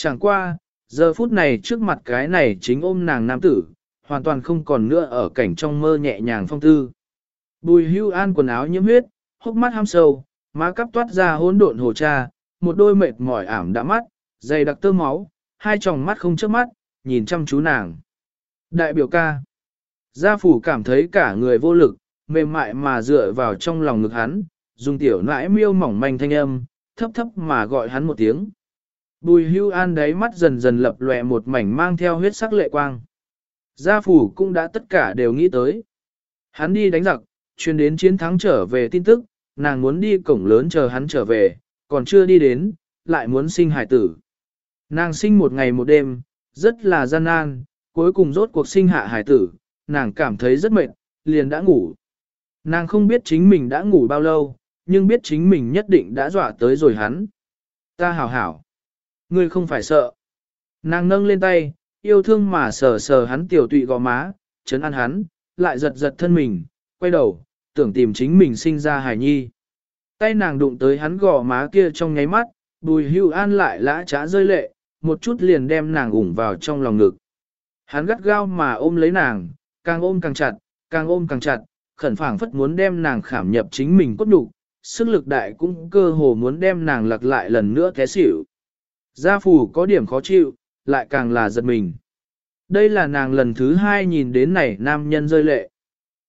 Chẳng qua, giờ phút này trước mặt cái này chính ôm nàng nam tử, hoàn toàn không còn nữa ở cảnh trong mơ nhẹ nhàng phong tư. Bùi hưu an quần áo nhiễm huyết, hốc mắt ham sâu, má cắp toát ra hỗn độn hồ cha, một đôi mệt mỏi ảm đã mắt, dày đặc tơ máu, hai tròng mắt không chớp mắt, nhìn chăm chú nàng. Đại biểu ca. Gia phủ cảm thấy cả người vô lực, mềm mại mà dựa vào trong lòng ngực hắn, dùng tiểu nãi miêu mỏng manh thanh âm, thấp thấp mà gọi hắn một tiếng. Bùi hưu an đáy mắt dần dần lập lòe một mảnh mang theo huyết sắc lệ quang. Gia phủ cũng đã tất cả đều nghĩ tới. Hắn đi đánh giặc, chuyên đến chiến thắng trở về tin tức, nàng muốn đi cổng lớn chờ hắn trở về, còn chưa đi đến, lại muốn sinh hải tử. Nàng sinh một ngày một đêm, rất là gian nan, cuối cùng rốt cuộc sinh hạ hải tử, nàng cảm thấy rất mệt, liền đã ngủ. Nàng không biết chính mình đã ngủ bao lâu, nhưng biết chính mình nhất định đã dọa tới rồi hắn. Ta hảo hảo. Ngươi không phải sợ. Nàng nâng lên tay, yêu thương mà sờ sờ hắn tiểu tụy gò má, chấn an hắn, lại giật giật thân mình, quay đầu, tưởng tìm chính mình sinh ra hài nhi. Tay nàng đụng tới hắn gò má kia trong nháy mắt, bùi hưu an lại lã trá rơi lệ, một chút liền đem nàng ủng vào trong lòng ngực. Hắn gắt gao mà ôm lấy nàng, càng ôm càng chặt, càng ôm càng chặt, khẩn phảng phất muốn đem nàng khảm nhập chính mình cốt đục, sức lực đại cũng cơ hồ muốn đem nàng lạc lại lần nữa té xỉu. Gia phủ có điểm khó chịu, lại càng là giật mình. Đây là nàng lần thứ hai nhìn đến này nam nhân rơi lệ.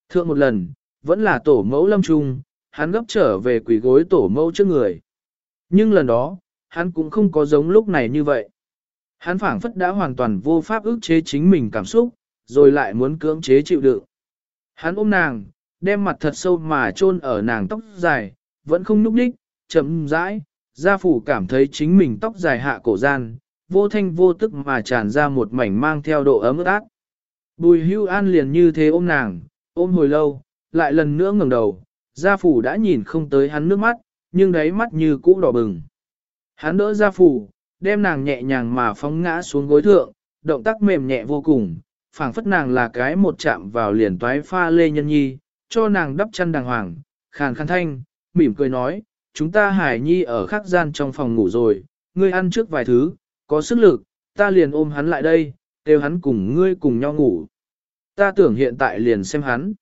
Thượng một lần, vẫn là tổ mẫu lâm trung, hắn gấp trở về quỷ gối tổ mẫu trước người. Nhưng lần đó, hắn cũng không có giống lúc này như vậy. Hắn phảng phất đã hoàn toàn vô pháp ức chế chính mình cảm xúc, rồi lại muốn cưỡng chế chịu đựng. Hắn ôm nàng, đem mặt thật sâu mà chôn ở nàng tóc dài, vẫn không núp đích, chậm rãi, gia phủ cảm thấy chính mình tóc dài hạ cổ gian, vô thanh vô tức mà tràn ra một mảnh mang theo độ ấm ướt át. Bùi hưu an liền như thế ôm nàng, ôm hồi lâu, lại lần nữa ngẩng đầu, gia phủ đã nhìn không tới hắn nước mắt, nhưng đáy mắt như cũ đỏ bừng. Hắn đỡ gia phủ, đem nàng nhẹ nhàng mà phóng ngã xuống gối thượng, động tác mềm nhẹ vô cùng, phảng phất nàng là cái một chạm vào liền toái pha lê nhân nhi, cho nàng đắp chăn đàng hoàng, khàn khàn thanh, mỉm cười nói, chúng ta hải nhi ở khắc gian trong phòng ngủ rồi, ngươi ăn trước vài thứ, có sức lực, ta liền ôm hắn lại đây, kêu hắn cùng ngươi cùng nhau ngủ. Ta tưởng hiện tại liền xem hắn.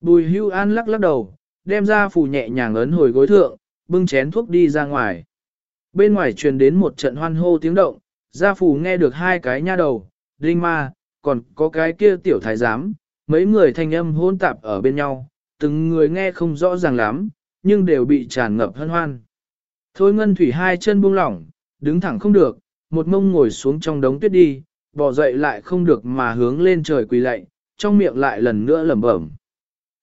Bùi hưu an lắc lắc đầu, đem ra phù nhẹ nhàng ấn hồi gối thượng, bưng chén thuốc đi ra ngoài. Bên ngoài truyền đến một trận hoan hô tiếng động, gia phù nghe được hai cái nha đầu, đinh ma, còn có cái kia tiểu thái giám, mấy người thanh âm hôn tạp ở bên nhau, từng người nghe không rõ ràng lắm, nhưng đều bị tràn ngập hân hoan. Thôi ngân thủy hai chân buông lỏng, đứng thẳng không được, một mông ngồi xuống trong đống tuyết đi, bỏ dậy lại không được mà hướng lên trời quỳ lạy, trong miệng lại lần nữa lẩm bẩm.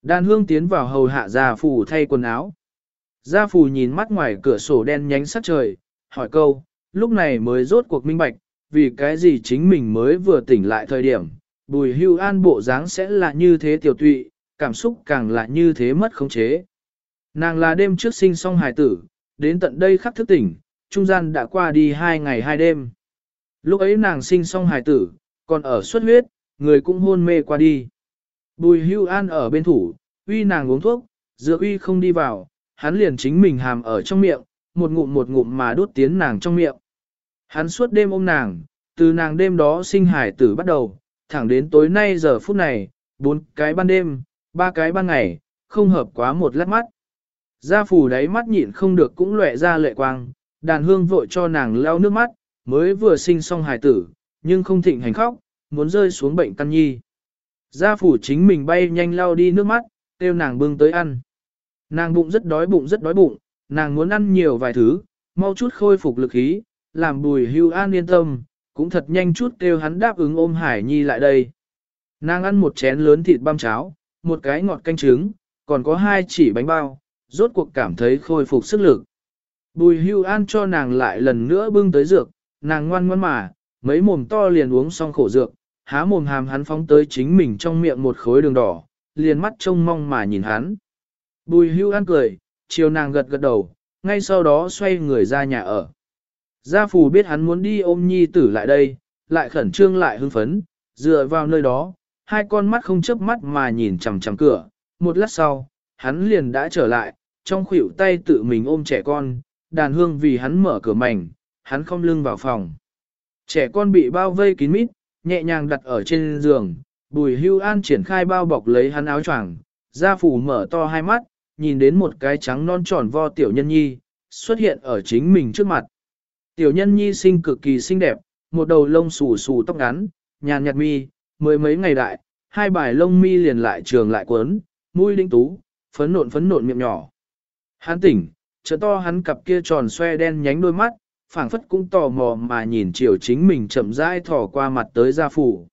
Đan hương tiến vào hầu hạ gia phù thay quần áo. Gia phù nhìn mắt ngoài cửa sổ đen nhánh sắc trời, hỏi câu, lúc này mới rốt cuộc minh bạch, vì cái gì chính mình mới vừa tỉnh lại thời điểm, bùi hưu an bộ dáng sẽ là như thế tiểu tụy, cảm xúc càng là như thế mất khống chế. Nàng là đêm trước sinh xong hài tử, đến tận đây khắc thức tỉnh, trung gian đã qua đi hai ngày hai đêm. Lúc ấy nàng sinh xong hài tử, còn ở xuất huyết, người cũng hôn mê qua đi. Bùi hưu an ở bên thủ, uy nàng uống thuốc, dựa uy không đi vào, hắn liền chính mình hàm ở trong miệng, một ngụm một ngụm mà đút tiến nàng trong miệng. Hắn suốt đêm ôm nàng, từ nàng đêm đó sinh hải tử bắt đầu, thẳng đến tối nay giờ phút này, bốn cái ban đêm, ba cái ban ngày, không hợp quá một lát mắt. Gia phủ đáy mắt nhịn không được cũng lệ ra lệ quang, đàn hương vội cho nàng lau nước mắt, mới vừa sinh xong hài tử, nhưng không thịnh hành khóc, muốn rơi xuống bệnh căn nhi. Gia phủ chính mình bay nhanh lau đi nước mắt, kêu nàng bưng tới ăn. Nàng bụng rất đói bụng rất đói bụng, nàng muốn ăn nhiều vài thứ, mau chút khôi phục lực khí, làm bùi hưu an yên tâm, cũng thật nhanh chút kêu hắn đáp ứng ôm Hải Nhi lại đây. Nàng ăn một chén lớn thịt băm cháo, một cái ngọt canh trứng, còn có hai chỉ bánh bao, rốt cuộc cảm thấy khôi phục sức lực. Bùi hưu an cho nàng lại lần nữa bưng tới dược, nàng ngoan ngoan mà, mấy mồm to liền uống xong khổ dược, há mồm hàm hắn phóng tới chính mình trong miệng một khối đường đỏ, liền mắt trông mong mà nhìn hắn. Bùi hưu an cười, chiều nàng gật gật đầu, ngay sau đó xoay người ra nhà ở. Gia phù biết hắn muốn đi ôm nhi tử lại đây, lại khẩn trương lại hưng phấn, dựa vào nơi đó, hai con mắt không chớp mắt mà nhìn chằm chằm cửa, một lát sau, hắn liền đã trở lại, trong khuỷu tay tự mình ôm trẻ con, đàn hương vì hắn mở cửa mảnh, hắn không lưng vào phòng. Trẻ con bị bao vây kín mít, nhẹ nhàng đặt ở trên giường, bùi hưu an triển khai bao bọc lấy hắn áo choàng, gia phủ mở to hai mắt, nhìn đến một cái trắng non tròn vo tiểu nhân nhi, xuất hiện ở chính mình trước mặt. Tiểu nhân nhi sinh cực kỳ xinh đẹp, một đầu lông xù xù tóc ngắn, nhàn nhạt mi, mới mấy ngày đại, hai bài lông mi liền lại trường lại quấn, mũi đinh tú, phấn nộn phấn nộn miệng nhỏ. Hắn tỉnh, trợ to hắn cặp kia tròn xoe đen nhánh đôi mắt, phảng phất cũng tò mò mà nhìn chiều chính mình chậm rãi thò qua mặt tới gia phủ.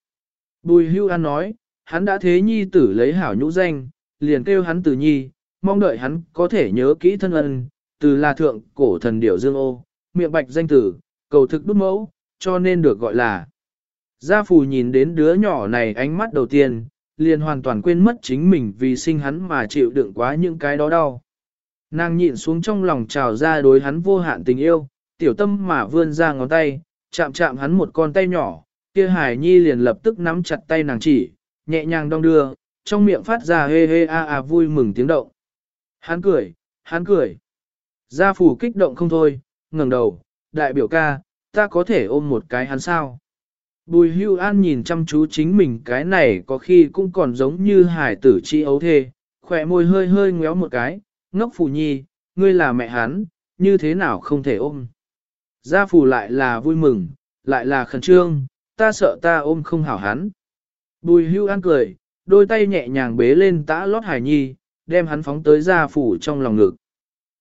Bùi hưu an nói, hắn đã thế nhi tử lấy hảo nhũ danh, liền kêu hắn tử nhi, mong đợi hắn có thể nhớ kỹ thân ân, từ là thượng cổ thần điểu dương ô, miệng bạch danh tử, cầu thực đúc mẫu, cho nên được gọi là. Gia phù nhìn đến đứa nhỏ này ánh mắt đầu tiên, liền hoàn toàn quên mất chính mình vì sinh hắn mà chịu đựng quá những cái đó đau. Nàng nhịn xuống trong lòng trào ra đối hắn vô hạn tình yêu, tiểu tâm mà vươn ra ngón tay, chạm chạm hắn một con tay nhỏ, kia hải nhi liền lập tức nắm chặt tay nàng chỉ, nhẹ nhàng đong đưa, trong miệng phát ra hê hê a a vui mừng tiếng động. Hắn cười, hắn cười. Gia phủ kích động không thôi, ngẩng đầu, đại biểu ca, ta có thể ôm một cái hắn sao? Bùi hưu an nhìn chăm chú chính mình cái này có khi cũng còn giống như hải tử chi ấu thê, khỏe môi hơi hơi ngéo một cái, ngốc phù nhi, ngươi là mẹ hắn, như thế nào không thể ôm? Gia phù lại là vui mừng, lại là khẩn trương, ta sợ ta ôm không hảo hắn. Bùi hưu an cười, đôi tay nhẹ nhàng bế lên tã lót hải nhi, đem hắn phóng tới gia phủ trong lòng ngực.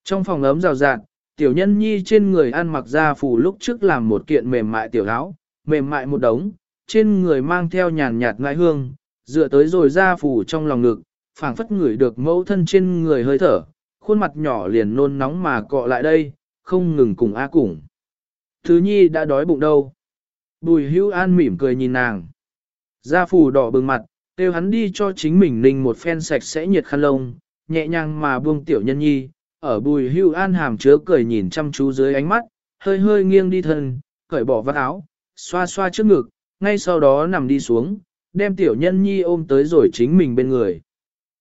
Trong phòng ấm rào rạt, tiểu nhân nhi trên người ăn mặc gia phủ lúc trước làm một kiện mềm mại tiểu áo, mềm mại một đống, trên người mang theo nhàn nhạt ngại hương, dựa tới rồi gia phủ trong lòng ngực, phảng phất ngửi được mẫu thân trên người hơi thở, khuôn mặt nhỏ liền nôn nóng mà cọ lại đây, không ngừng cùng a cùng. Thứ nhi đã đói bụng đâu. Bùi hữu an mỉm cười nhìn nàng. Gia phủ đỏ bừng mặt, kêu hắn đi cho chính mình ninh một phen sạch sẽ nhiệt khăn lông, nhẹ nhàng mà buông tiểu nhân nhi, ở bùi hưu an hàm chứa cười nhìn chăm chú dưới ánh mắt, hơi hơi nghiêng đi thân, cởi bỏ vắt áo, xoa xoa trước ngực, ngay sau đó nằm đi xuống, đem tiểu nhân nhi ôm tới rồi chính mình bên người.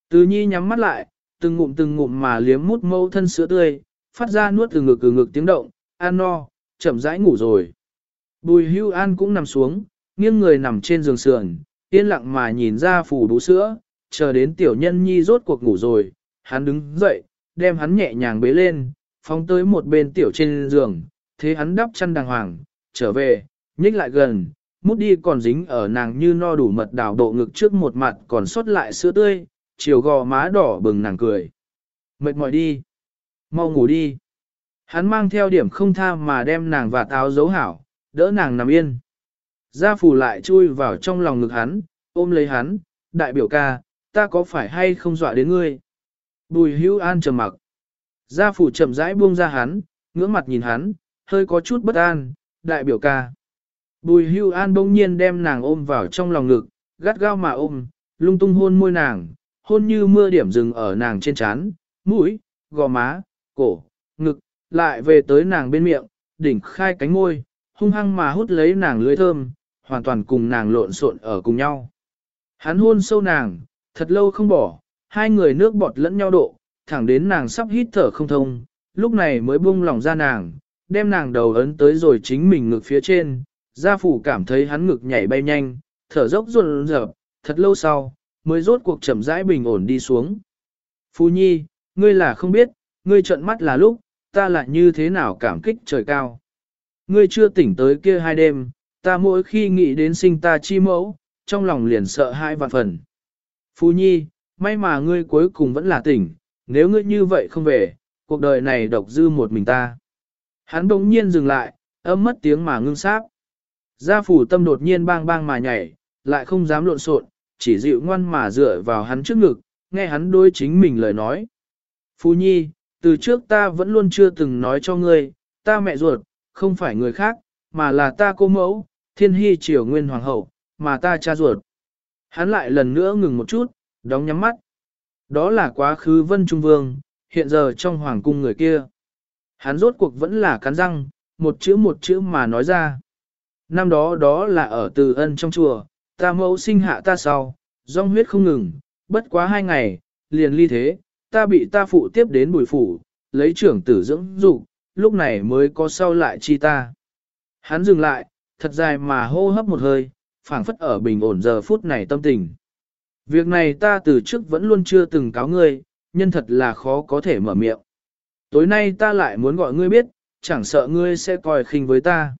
Từ nhi nhắm mắt lại, từng ngụm từng ngụm mà liếm mút mâu thân sữa tươi, phát ra nuốt từ ngực từ ngực tiếng động, an no, chậm rãi ngủ rồi. Bùi hưu an cũng nằm xuống, nghiêng người nằm trên giường sườn, yên lặng mà nhìn ra phủ bú sữa, chờ đến tiểu nhân nhi rốt cuộc ngủ rồi, hắn đứng dậy, đem hắn nhẹ nhàng bế lên, phóng tới một bên tiểu trên giường, thế hắn đắp chăn đàng hoàng, trở về, nhích lại gần, mút đi còn dính ở nàng như no đủ mật đào độ ngực trước một mặt còn sót lại sữa tươi, chiều gò má đỏ bừng nàng cười. Mệt mỏi đi, mau ngủ đi. Hắn mang theo điểm không tha mà đem nàng và táo dấu hảo, đỡ nàng nằm yên. Gia phủ lại chui vào trong lòng ngực hắn, ôm lấy hắn, đại biểu ca, ta có phải hay không dọa đến ngươi? Bùi hữu an trầm mặc. Gia phủ chậm rãi buông ra hắn, ngưỡng mặt nhìn hắn, hơi có chút bất an, đại biểu ca. Bùi hữu an bỗng nhiên đem nàng ôm vào trong lòng ngực, gắt gao mà ôm, lung tung hôn môi nàng, hôn như mưa điểm rừng ở nàng trên trán, mũi, gò má, cổ, ngực, lại về tới nàng bên miệng, đỉnh khai cánh môi, hung hăng mà hút lấy nàng lưỡi thơm, hoàn toàn cùng nàng lộn xộn ở cùng nhau. Hắn hôn sâu nàng, Thật lâu không bỏ, hai người nước bọt lẫn nhau độ, thẳng đến nàng sắp hít thở không thông, lúc này mới buông lòng ra nàng, đem nàng đầu ấn tới rồi chính mình ngực phía trên, gia phủ cảm thấy hắn ngực nhảy bay nhanh, thở dốc run rợp, thật lâu sau, mới rốt cuộc chậm rãi bình ổn đi xuống. Phu nhi, ngươi là không biết, ngươi trợn mắt là lúc, ta lại như thế nào cảm kích trời cao. Ngươi chưa tỉnh tới kia hai đêm, ta mỗi khi nghĩ đến sinh ta chi mẫu, trong lòng liền sợ hai vạn phần. Phu nhi, may mà ngươi cuối cùng vẫn là tỉnh, nếu ngươi như vậy không về, cuộc đời này độc dư một mình ta. Hắn bỗng nhiên dừng lại, âm mất tiếng mà ngưng sáp. Gia phủ tâm đột nhiên bang bang mà nhảy, lại không dám lộn xộn, chỉ dịu ngoan mà dựa vào hắn trước ngực, nghe hắn đối chính mình lời nói. Phu nhi, từ trước ta vẫn luôn chưa từng nói cho ngươi, ta mẹ ruột, không phải người khác, mà là ta cô mẫu, thiên hy triều nguyên hoàng hậu, mà ta cha ruột. Hắn lại lần nữa ngừng một chút, đóng nhắm mắt. Đó là quá khứ vân trung vương, hiện giờ trong hoàng cung người kia. Hắn rốt cuộc vẫn là cắn răng, một chữ một chữ mà nói ra. Năm đó đó là ở từ ân trong chùa, ta mẫu sinh hạ ta sau, dòng huyết không ngừng, bất quá hai ngày, liền ly thế, ta bị ta phụ tiếp đến bùi phủ, lấy trưởng tử dưỡng dục lúc này mới có sau lại chi ta. Hắn dừng lại, thật dài mà hô hấp một hơi, phảng phất ở bình ổn giờ phút này tâm tình. Việc này ta từ trước vẫn luôn chưa từng cáo ngươi, nhân thật là khó có thể mở miệng. Tối nay ta lại muốn gọi ngươi biết, chẳng sợ ngươi sẽ coi khinh với ta.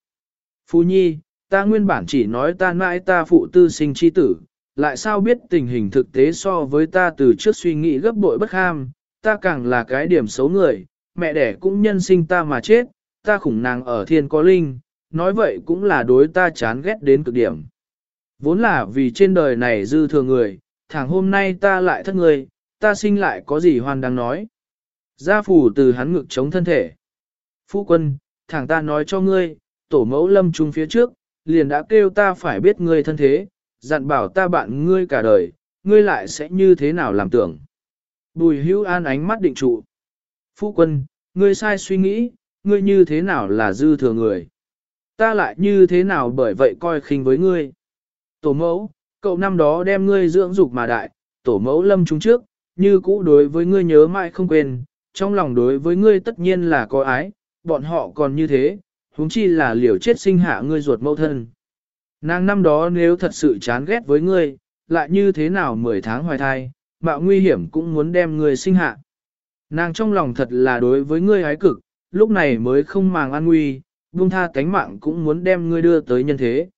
Phu nhi, ta nguyên bản chỉ nói ta mãi ta phụ tư sinh chi tử, lại sao biết tình hình thực tế so với ta từ trước suy nghĩ gấp bội bất ham, ta càng là cái điểm xấu người, mẹ đẻ cũng nhân sinh ta mà chết, ta khủng nàng ở thiên có linh, nói vậy cũng là đối ta chán ghét đến cực điểm. Vốn là vì trên đời này dư thừa người, thẳng hôm nay ta lại thất người, ta sinh lại có gì hoàn đang nói. Gia phủ từ hắn ngực chống thân thể. Phu quân, thẳng ta nói cho ngươi, tổ mẫu lâm trung phía trước, liền đã kêu ta phải biết ngươi thân thế, dặn bảo ta bạn ngươi cả đời, ngươi lại sẽ như thế nào làm tưởng. Bùi hữu an ánh mắt định trụ. Phu quân, ngươi sai suy nghĩ, ngươi như thế nào là dư thừa người. Ta lại như thế nào bởi vậy coi khinh với ngươi. Tổ mẫu, cậu năm đó đem ngươi dưỡng dục mà đại, tổ mẫu lâm chúng trước, như cũ đối với ngươi nhớ mãi không quên, trong lòng đối với ngươi tất nhiên là có ái, bọn họ còn như thế, huống chi là liều chết sinh hạ ngươi ruột mẫu thân. Nàng năm đó nếu thật sự chán ghét với ngươi, lại như thế nào 10 tháng hoài thai, mạo nguy hiểm cũng muốn đem ngươi sinh hạ. Nàng trong lòng thật là đối với ngươi hái cực, lúc này mới không màng an nguy, buông tha cánh mạng cũng muốn đem ngươi đưa tới nhân thế.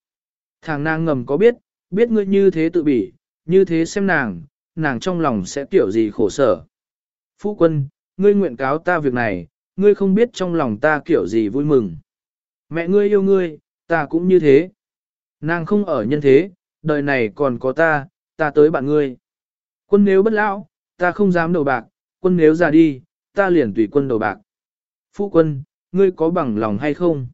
Thằng nàng ngầm có biết, biết ngươi như thế tự bỉ, như thế xem nàng, nàng trong lòng sẽ kiểu gì khổ sở. Phu quân, ngươi nguyện cáo ta việc này, ngươi không biết trong lòng ta kiểu gì vui mừng. Mẹ ngươi yêu ngươi, ta cũng như thế. Nàng không ở nhân thế, đời này còn có ta, ta tới bạn ngươi. Quân nếu bất lão, ta không dám đầu bạc, quân nếu ra đi, ta liền tùy quân đầu bạc. Phu quân, ngươi có bằng lòng hay không?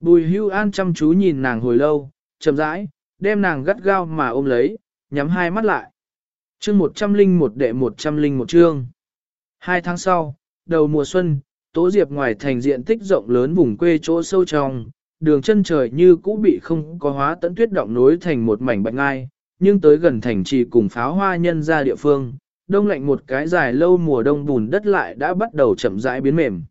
Bùi hưu an chăm chú nhìn nàng hồi lâu, chậm rãi, đem nàng gắt gao mà ôm lấy, nhắm hai mắt lại. Chương một trăm linh một đệ một trăm linh một chương. Hai tháng sau, đầu mùa xuân, Tố Diệp ngoài thành diện tích rộng lớn vùng quê chỗ sâu trong, đường chân trời như cũ bị không có hóa tận tuyết động nối thành một mảnh bạch ngai, nhưng tới gần thành trì cùng pháo hoa nhân ra địa phương, đông lạnh một cái dài lâu mùa đông bùn đất lại đã bắt đầu chậm rãi biến mềm.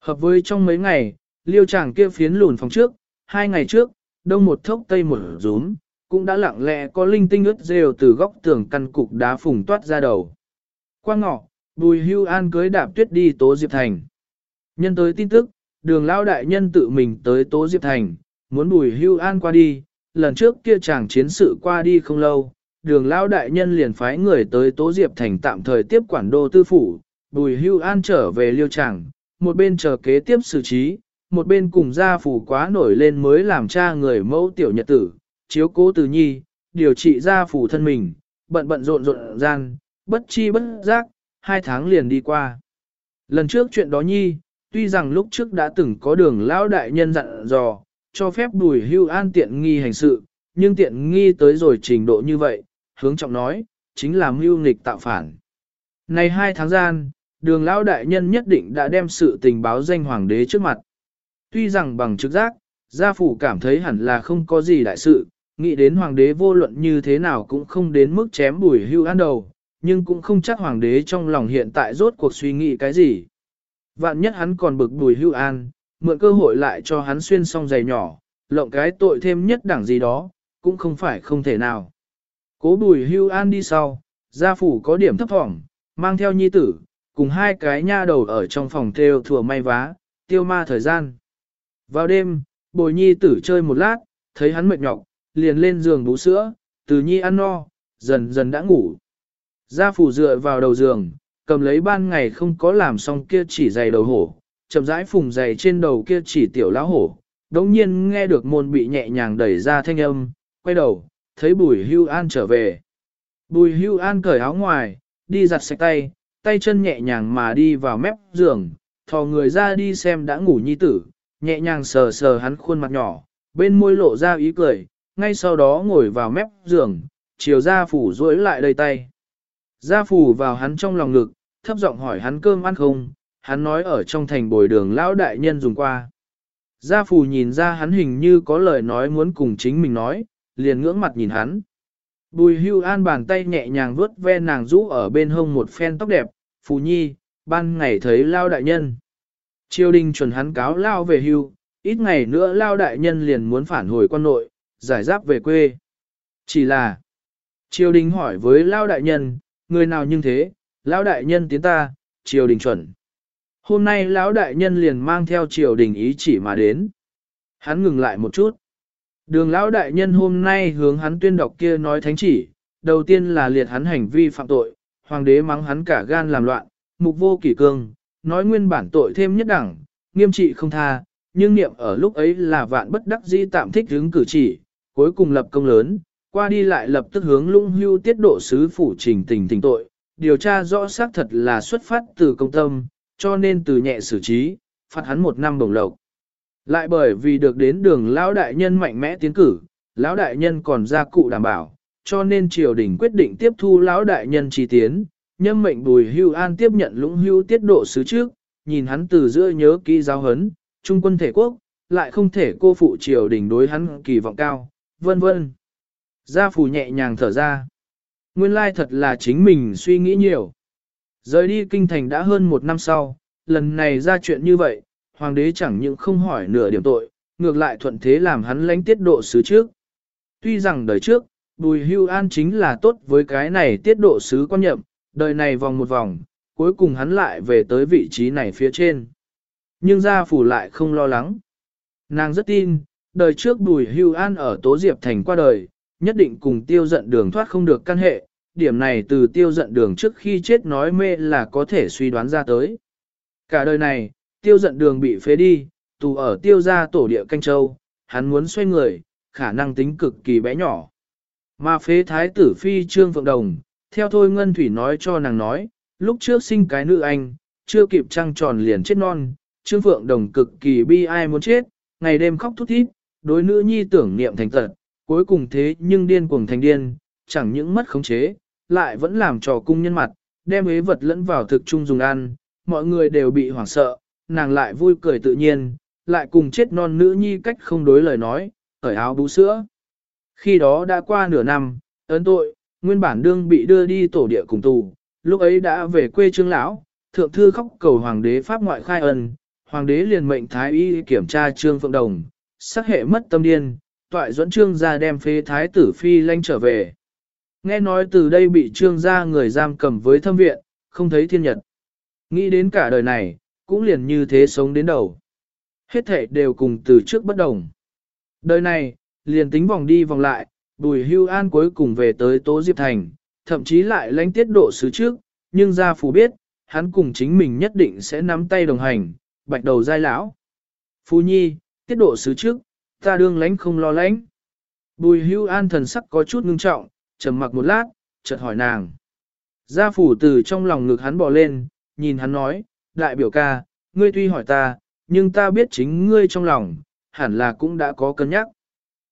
Hợp với trong mấy ngày, liêu chàng kia phiến lùn phòng trước, hai ngày trước, đông một thốc tây một rúm, cũng đã lặng lẽ có linh tinh ướt rêu từ góc tường căn cục đá phùng toát ra đầu. Qua ngọ, bùi hưu an cưới đạp tuyết đi tố diệp thành. Nhân tới tin tức, đường lao đại nhân tự mình tới tố diệp thành, muốn bùi hưu an qua đi, lần trước kia chàng chiến sự qua đi không lâu, đường lao đại nhân liền phái người tới tố diệp thành tạm thời tiếp quản đô tư phủ, bùi hưu an trở về liêu chàng, một bên chờ kế tiếp xử trí, một bên cùng gia phủ quá nổi lên mới làm cha người mẫu tiểu nhật tử, chiếu cố từ nhi, điều trị gia phủ thân mình, bận bận rộn rộn gian, bất chi bất giác, hai tháng liền đi qua. Lần trước chuyện đó nhi, tuy rằng lúc trước đã từng có đường lão đại nhân dặn dò, cho phép bùi hưu an tiện nghi hành sự, nhưng tiện nghi tới rồi trình độ như vậy, hướng trọng nói, chính là mưu nghịch tạo phản. Này hai tháng gian, đường lão đại nhân nhất định đã đem sự tình báo danh hoàng đế trước mặt. Tuy rằng bằng trực giác, gia phủ cảm thấy hẳn là không có gì đại sự, nghĩ đến hoàng đế vô luận như thế nào cũng không đến mức chém bùi hưu an đầu, nhưng cũng không chắc hoàng đế trong lòng hiện tại rốt cuộc suy nghĩ cái gì. Vạn nhất hắn còn bực bùi hưu an, mượn cơ hội lại cho hắn xuyên xong giày nhỏ, lộng cái tội thêm nhất đẳng gì đó, cũng không phải không thể nào. Cố bùi hưu an đi sau, gia phủ có điểm thấp thỏng, mang theo nhi tử, cùng hai cái nha đầu ở trong phòng theo thừa may vá, tiêu ma thời gian. Vào đêm, bồi nhi tử chơi một lát, thấy hắn mệt nhọc, liền lên giường bú sữa, từ nhi ăn no, dần dần đã ngủ. Gia phủ dựa vào đầu giường, cầm lấy ban ngày không có làm xong kia chỉ giày đầu hổ, chậm rãi phùng giày trên đầu kia chỉ tiểu lão hổ, đống nhiên nghe được môn bị nhẹ nhàng đẩy ra thanh âm, quay đầu, thấy bùi hưu an trở về. Bùi hưu an cởi áo ngoài, đi giặt sạch tay, tay chân nhẹ nhàng mà đi vào mép giường, thò người ra đi xem đã ngủ nhi tử, nhẹ nhàng sờ sờ hắn khuôn mặt nhỏ, bên môi lộ ra ý cười, ngay sau đó ngồi vào mép giường, chiều ra phủ rối lại đầy tay. Gia phủ vào hắn trong lòng ngực, thấp giọng hỏi hắn cơm ăn không, hắn nói ở trong thành bồi đường lão đại nhân dùng qua. Gia phù nhìn ra hắn hình như có lời nói muốn cùng chính mình nói, liền ngưỡng mặt nhìn hắn. Bùi hưu an bàn tay nhẹ nhàng vuốt ve nàng rũ ở bên hông một phen tóc đẹp, phù nhi, ban ngày thấy lao đại nhân. Triều đình chuẩn hắn cáo lao về hưu, ít ngày nữa lao đại nhân liền muốn phản hồi quan nội, giải giáp về quê. Chỉ là, triều đình hỏi với lao đại nhân, người nào nhưng thế, lão đại nhân tiến ta, triều đình chuẩn. Hôm nay lão đại nhân liền mang theo triều đình ý chỉ mà đến. Hắn ngừng lại một chút. Đường lão đại nhân hôm nay hướng hắn tuyên đọc kia nói thánh chỉ, đầu tiên là liệt hắn hành vi phạm tội, hoàng đế mắng hắn cả gan làm loạn, mục vô kỷ cương, nói nguyên bản tội thêm nhất đẳng, nghiêm trị không tha, nhưng niệm ở lúc ấy là vạn bất đắc dĩ tạm thích hướng cử chỉ, cuối cùng lập công lớn, qua đi lại lập tức hướng lung hưu tiết độ sứ phủ trình tình tình tội, điều tra rõ xác thật là xuất phát từ công tâm, cho nên từ nhẹ xử trí, phạt hắn một năm bổng lộc. Lại bởi vì được đến đường lão đại nhân mạnh mẽ tiến cử, lão đại nhân còn ra cụ đảm bảo, cho nên triều đình quyết định tiếp thu lão đại nhân chi tiến, nhâm mệnh bùi hưu an tiếp nhận lũng hưu tiết độ sứ trước, nhìn hắn từ giữa nhớ kỹ giáo hấn, trung quân thể quốc, lại không thể cô phụ triều đình đối hắn kỳ vọng cao, vân vân. Gia phủ nhẹ nhàng thở ra. Nguyên lai thật là chính mình suy nghĩ nhiều. Rời đi kinh thành đã hơn một năm sau, lần này ra chuyện như vậy, hoàng đế chẳng những không hỏi nửa điểm tội, ngược lại thuận thế làm hắn lãnh tiết độ sứ trước. Tuy rằng đời trước, Bùi Hưu An chính là tốt với cái này tiết độ sứ quan nhậm, đời này vòng một vòng, cuối cùng hắn lại về tới vị trí này phía trên. Nhưng gia phủ lại không lo lắng. Nàng rất tin, đời trước Bùi Hưu An ở Tố Diệp Thành qua đời, nhất định cùng tiêu giận đường thoát không được căn hệ, điểm này từ tiêu giận đường trước khi chết nói mê là có thể suy đoán ra tới. Cả đời này, tiêu giận đường bị phế đi, tù ở tiêu gia tổ địa canh châu, hắn muốn xoay người, khả năng tính cực kỳ bé nhỏ. Mà phế thái tử phi trương phượng đồng, theo thôi ngân thủy nói cho nàng nói, lúc trước sinh cái nữ anh, chưa kịp trăng tròn liền chết non, trương phượng đồng cực kỳ bi ai muốn chết, ngày đêm khóc thút thít, đối nữ nhi tưởng niệm thành tật, cuối cùng thế nhưng điên cuồng thành điên, chẳng những mất khống chế, lại vẫn làm trò cung nhân mặt, đem ế vật lẫn vào thực chung dùng ăn, mọi người đều bị hoảng sợ, nàng lại vui cười tự nhiên, lại cùng chết non nữ nhi cách không đối lời nói, cởi áo bú sữa. Khi đó đã qua nửa năm, ấn tội, nguyên bản đương bị đưa đi tổ địa cùng tù, lúc ấy đã về quê trương lão, thượng thư khóc cầu hoàng đế pháp ngoại khai ân, hoàng đế liền mệnh thái y kiểm tra trương phượng đồng, sắc hệ mất tâm điên, toại dẫn trương gia đem phế thái tử phi lanh trở về. Nghe nói từ đây bị trương gia người giam cầm với thâm viện, không thấy thiên nhật. Nghĩ đến cả đời này, cũng liền như thế sống đến đầu. Hết thể đều cùng từ trước bất đồng. Đời này, liền tính vòng đi vòng lại, bùi hưu an cuối cùng về tới Tố Diệp Thành, thậm chí lại lãnh tiết độ sứ trước, nhưng gia phù biết, hắn cùng chính mình nhất định sẽ nắm tay đồng hành, bạch đầu giai lão. Phu nhi, tiết độ sứ trước, ta đương lãnh không lo lãnh. Bùi hưu an thần sắc có chút ngưng trọng, trầm mặc một lát, chợt hỏi nàng. Gia phủ từ trong lòng ngực hắn bỏ lên, nhìn hắn nói, đại biểu ca, ngươi tuy hỏi ta, nhưng ta biết chính ngươi trong lòng, hẳn là cũng đã có cân nhắc.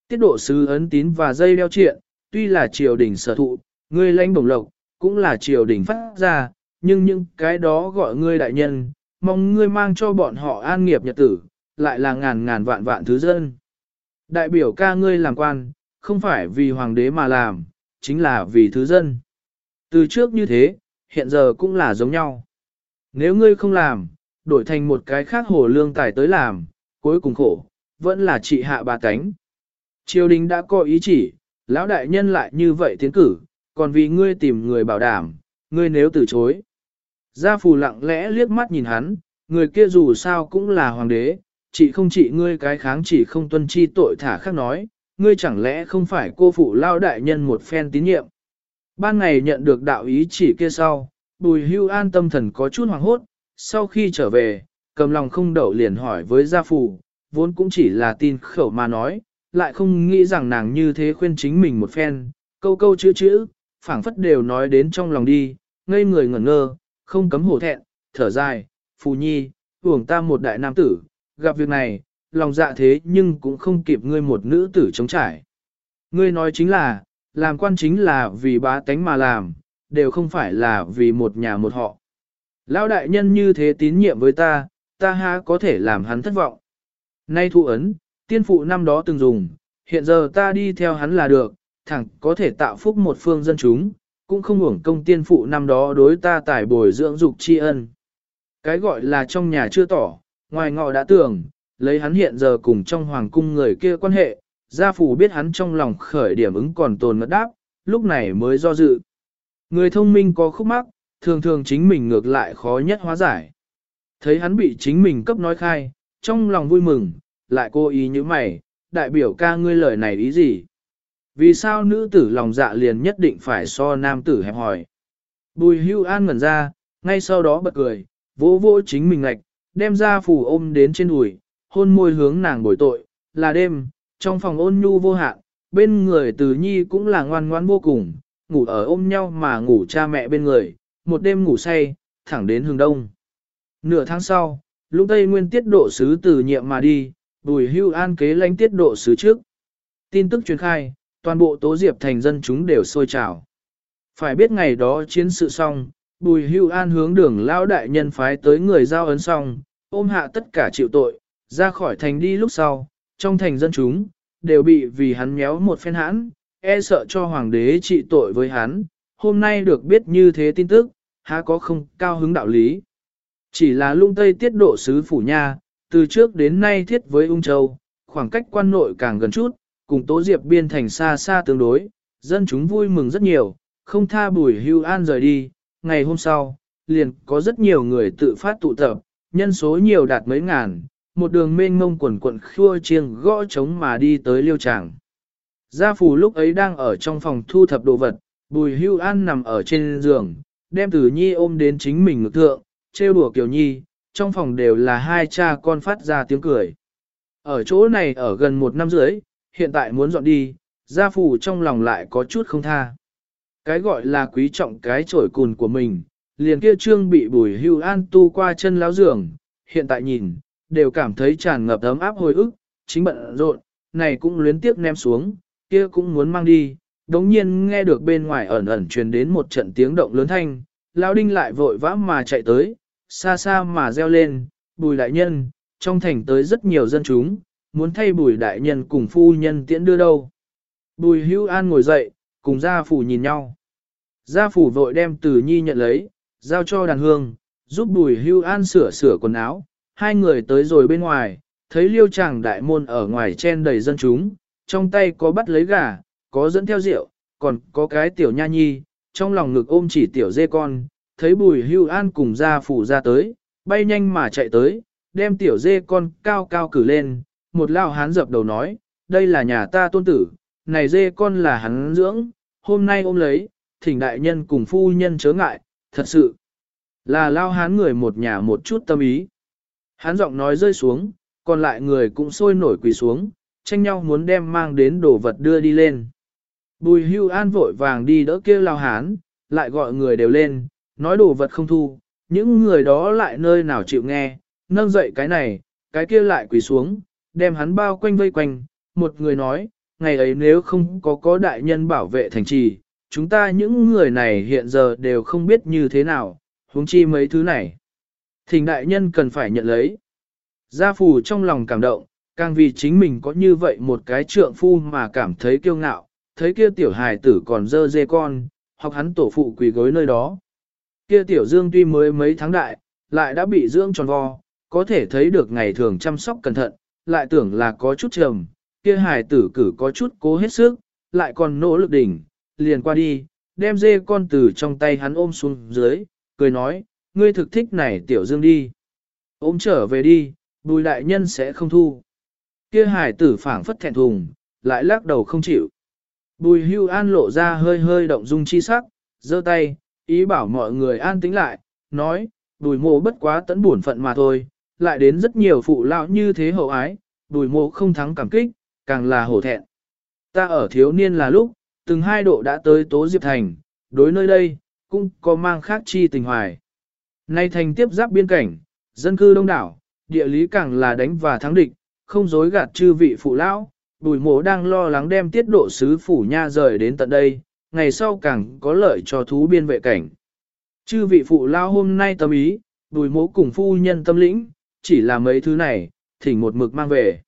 Tiết độ sứ ấn tín và dây đeo triện, tuy là triều đình sở thụ, ngươi lãnh bổng lộc, cũng là triều đình phát ra, nhưng những cái đó gọi ngươi đại nhân, mong ngươi mang cho bọn họ an nghiệp nhật tử, lại là ngàn ngàn vạn vạn thứ dân. Đại biểu ca ngươi làm quan, không phải vì hoàng đế mà làm, chính là vì thứ dân. Từ trước như thế, hiện giờ cũng là giống nhau. Nếu ngươi không làm, đổi thành một cái khác hồ lương tài tới làm, cuối cùng khổ, vẫn là trị hạ bà cánh. Triều đình đã có ý chỉ, lão đại nhân lại như vậy tiến cử, còn vì ngươi tìm người bảo đảm, ngươi nếu từ chối. Gia phù lặng lẽ liếc mắt nhìn hắn, người kia dù sao cũng là hoàng đế, chị không chỉ ngươi cái kháng chỉ không tuân chi tội thả khác nói, ngươi chẳng lẽ không phải cô phụ lao đại nhân một phen tín nhiệm. Ban ngày nhận được đạo ý chỉ kia sau, bùi hưu an tâm thần có chút hoàng hốt, sau khi trở về, cầm lòng không đậu liền hỏi với gia phù, vốn cũng chỉ là tin khẩu mà nói, lại không nghĩ rằng nàng như thế khuyên chính mình một phen, câu câu chữ chữ, phảng phất đều nói đến trong lòng đi, ngây người ngẩn ngơ, không cấm hổ thẹn, thở dài, phù nhi, hưởng ta một đại nam tử, gặp việc này, lòng dạ thế nhưng cũng không kịp ngươi một nữ tử chống trải. Ngươi nói chính là, làm quan chính là vì bá tánh mà làm, đều không phải là vì một nhà một họ. Lão đại nhân như thế tín nhiệm với ta, ta há có thể làm hắn thất vọng. Nay thụ ấn, tiên phụ năm đó từng dùng, hiện giờ ta đi theo hắn là được, thẳng có thể tạo phúc một phương dân chúng, cũng không uổng công tiên phụ năm đó đối ta tải bồi dưỡng dục tri ân. Cái gọi là trong nhà chưa tỏ, ngoài ngọ đã tưởng, lấy hắn hiện giờ cùng trong hoàng cung người kia quan hệ, gia phủ biết hắn trong lòng khởi điểm ứng còn tồn ngất đáp, lúc này mới do dự. Người thông minh có khúc mắc, thường thường chính mình ngược lại khó nhất hóa giải. Thấy hắn bị chính mình cấp nói khai, trong lòng vui mừng, lại cố ý như mày, đại biểu ca ngươi lời này ý gì? Vì sao nữ tử lòng dạ liền nhất định phải so nam tử hẹp hỏi? Bùi hưu an ngẩn ra, ngay sau đó bật cười, vỗ vỗ chính mình ngạch, đem ra phủ ôm đến trên đùi, hôn môi hướng nàng bồi tội, là đêm, trong phòng ôn nhu vô hạn, bên người từ nhi cũng là ngoan ngoan vô cùng, ngủ ở ôm nhau mà ngủ cha mẹ bên người, một đêm ngủ say, thẳng đến hướng đông. Nửa tháng sau, lúc tây nguyên tiết độ sứ từ nhiệm mà đi, bùi hưu an kế lãnh tiết độ sứ trước. Tin tức truyền khai, toàn bộ tố diệp thành dân chúng đều sôi trào. Phải biết ngày đó chiến sự xong, bùi hưu an hướng đường lao đại nhân phái tới người giao ấn xong, ôm hạ tất cả chịu tội, ra khỏi thành đi lúc sau, trong thành dân chúng, đều bị vì hắn méo một phen hãn, e sợ cho hoàng đế trị tội với hắn, hôm nay được biết như thế tin tức, há có không cao hứng đạo lý. Chỉ là lung tây tiết độ sứ phủ nha, từ trước đến nay thiết với ung châu, khoảng cách quan nội càng gần chút, cùng tố diệp biên thành xa xa tương đối, dân chúng vui mừng rất nhiều, không tha bùi hưu an rời đi, ngày hôm sau, liền có rất nhiều người tự phát tụ tập, nhân số nhiều đạt mấy ngàn, một đường mênh ngông quần quận khua chiêng gõ trống mà đi tới liêu tràng. Gia phù lúc ấy đang ở trong phòng thu thập đồ vật, bùi hưu an nằm ở trên giường, đem tử nhi ôm đến chính mình ngực thượng, trêu đùa kiểu nhi, trong phòng đều là hai cha con phát ra tiếng cười. Ở chỗ này ở gần một năm rưỡi, hiện tại muốn dọn đi, gia phù trong lòng lại có chút không tha. Cái gọi là quý trọng cái trổi cùn của mình, liền kia trương bị bùi hưu an tu qua chân láo giường, hiện tại nhìn, đều cảm thấy tràn ngập ấm áp hồi ức, chính bận rộn, này cũng luyến tiếc ném xuống, kia cũng muốn mang đi. Đống nhiên nghe được bên ngoài ẩn ẩn truyền đến một trận tiếng động lớn thanh, lão đinh lại vội vã mà chạy tới, xa xa mà reo lên, bùi đại nhân, trong thành tới rất nhiều dân chúng, muốn thay bùi đại nhân cùng phu nhân tiễn đưa đâu. Bùi hưu an ngồi dậy, cùng gia phủ nhìn nhau. Gia phủ vội đem từ nhi nhận lấy, giao cho đàn hương, giúp bùi hưu an sửa sửa quần áo. Hai người tới rồi bên ngoài, thấy liêu chàng đại môn ở ngoài chen đầy dân chúng, trong tay có bắt lấy gà, có dẫn theo rượu, còn có cái tiểu nha nhi, trong lòng ngực ôm chỉ tiểu dê con, thấy bùi hưu an cùng gia phủ ra tới, bay nhanh mà chạy tới, đem tiểu dê con cao cao cử lên, một lao hán dập đầu nói, đây là nhà ta tôn tử, này dê con là hắn dưỡng, hôm nay ôm lấy, thỉnh đại nhân cùng phu nhân chớ ngại, thật sự là lao hán người một nhà một chút tâm ý. Hán giọng nói rơi xuống, còn lại người cũng sôi nổi quỳ xuống, tranh nhau muốn đem mang đến đồ vật đưa đi lên. Bùi hưu an vội vàng đi đỡ kia lao hán, lại gọi người đều lên, nói đồ vật không thu, những người đó lại nơi nào chịu nghe, nâng dậy cái này, cái kia lại quỳ xuống, đem hắn bao quanh vây quanh, một người nói, ngày ấy nếu không có có đại nhân bảo vệ thành trì, chúng ta những người này hiện giờ đều không biết như thế nào, huống chi mấy thứ này. Thỉnh đại nhân cần phải nhận lấy. Gia phù trong lòng cảm động, càng vì chính mình có như vậy một cái trượng phu mà cảm thấy kiêu ngạo, thấy kia tiểu hài tử còn dơ dê con, hoặc hắn tổ phụ quỳ gối nơi đó. Kia tiểu dương tuy mới mấy tháng đại, lại đã bị dưỡng tròn vo, có thể thấy được ngày thường chăm sóc cẩn thận, lại tưởng là có chút trầm, kia hài tử cử có chút cố hết sức, lại còn nỗ lực đỉnh, liền qua đi, đem dê con từ trong tay hắn ôm xuống dưới, cười nói, ngươi thực thích này tiểu dương đi. Ôm trở về đi, bùi đại nhân sẽ không thu. Kia hải tử phảng phất thẹn thùng, lại lắc đầu không chịu. Bùi hưu an lộ ra hơi hơi động dung chi sắc, giơ tay, ý bảo mọi người an tĩnh lại, nói, bùi mộ bất quá tẫn buồn phận mà thôi, lại đến rất nhiều phụ lão như thế hậu ái, bùi mộ không thắng cảm kích, càng là hổ thẹn. Ta ở thiếu niên là lúc, từng hai độ đã tới Tố Diệp Thành, đối nơi đây, cũng có mang khác chi tình hoài. Nay thành tiếp giáp biên cảnh, dân cư đông đảo, địa lý càng là đánh và thắng địch, không dối gạt chư vị phụ lão, bùi mộ đang lo lắng đem tiết độ sứ phủ nha rời đến tận đây, ngày sau càng có lợi cho thú biên vệ cảnh. Chư vị phụ lão hôm nay tâm ý, bùi mộ cùng phu nhân tâm lĩnh, chỉ là mấy thứ này, thỉnh một mực mang về.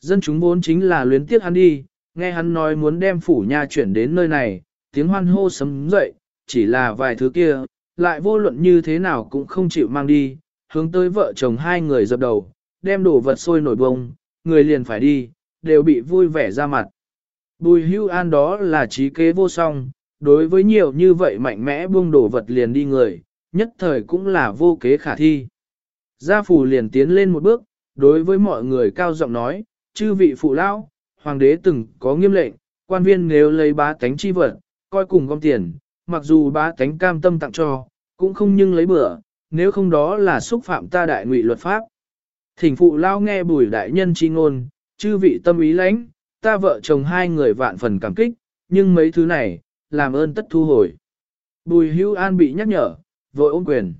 Dân chúng vốn chính là luyến tiếc hắn đi, nghe hắn nói muốn đem phủ nha chuyển đến nơi này, tiếng hoan hô sấm dậy, chỉ là vài thứ kia, lại vô luận như thế nào cũng không chịu mang đi, hướng tới vợ chồng hai người dập đầu, đem đồ vật sôi nổi bông, người liền phải đi, đều bị vui vẻ ra mặt. Bùi hưu an đó là trí kế vô song, đối với nhiều như vậy mạnh mẽ buông đồ vật liền đi người, nhất thời cũng là vô kế khả thi. Gia phủ liền tiến lên một bước, đối với mọi người cao giọng nói, chư vị phụ lão, hoàng đế từng có nghiêm lệnh, quan viên nếu lấy bá tánh chi vật, coi cùng gom tiền, mặc dù bá tánh cam tâm tặng cho, cũng không nhưng lấy bữa, nếu không đó là xúc phạm ta đại ngụy luật pháp. Thỉnh phụ lao nghe bùi đại nhân chi ngôn, chư vị tâm ý lãnh, ta vợ chồng hai người vạn phần cảm kích, nhưng mấy thứ này, làm ơn tất thu hồi. Bùi hưu an bị nhắc nhở, vội ôm quyền.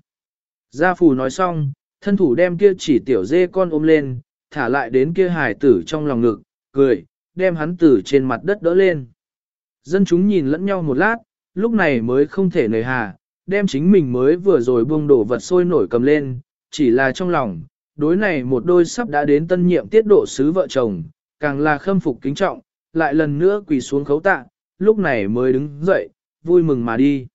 Gia phù nói xong, thân thủ đem kia chỉ tiểu dê con ôm lên, thả lại đến kia hài tử trong lòng ngực, cười, đem hắn tử trên mặt đất đỡ lên. Dân chúng nhìn lẫn nhau một lát, lúc này mới không thể nề hà, đem chính mình mới vừa rồi buông đổ vật sôi nổi cầm lên, chỉ là trong lòng, đối này một đôi sắp đã đến tân nhiệm tiết độ sứ vợ chồng, càng là khâm phục kính trọng, lại lần nữa quỳ xuống khấu tạ, lúc này mới đứng dậy, vui mừng mà đi.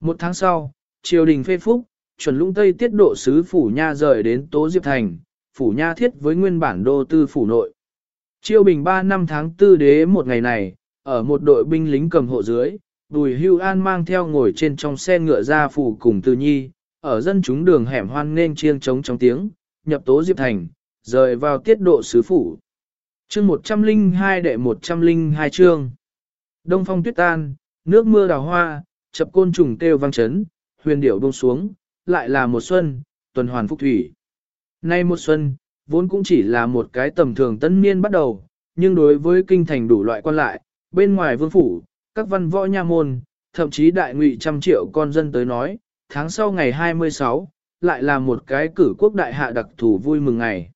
Một tháng sau, triều đình phê phúc, chuẩn lũng tây tiết độ sứ phủ nha rời đến Tố Diệp Thành, phủ nha thiết với nguyên bản đô tư phủ nội. Chiêu bình 3 năm tháng tư đế một ngày này, ở một đội binh lính cầm hộ dưới, Bùi Hưu An mang theo ngồi trên trong xe ngựa ra phủ cùng Từ Nhi, ở dân chúng đường hẻm hoan nên chiêng trống trong tiếng, nhập tố Diệp Thành, rời vào tiết độ sứ phủ. Chương 102 đệ 102 chương. Đông phong tuyết tan, nước mưa đào hoa, chập côn trùng kêu vang chấn, huyền điểu buông xuống, lại là một xuân, tuần hoàn phúc thủy. Nay một xuân, vốn cũng chỉ là một cái tầm thường tân niên bắt đầu, nhưng đối với kinh thành đủ loại quan lại, bên ngoài vương phủ, các văn võ nha môn, thậm chí đại ngụy trăm triệu con dân tới nói, tháng sau ngày 26, lại là một cái cử quốc đại hạ đặc thủ vui mừng ngày.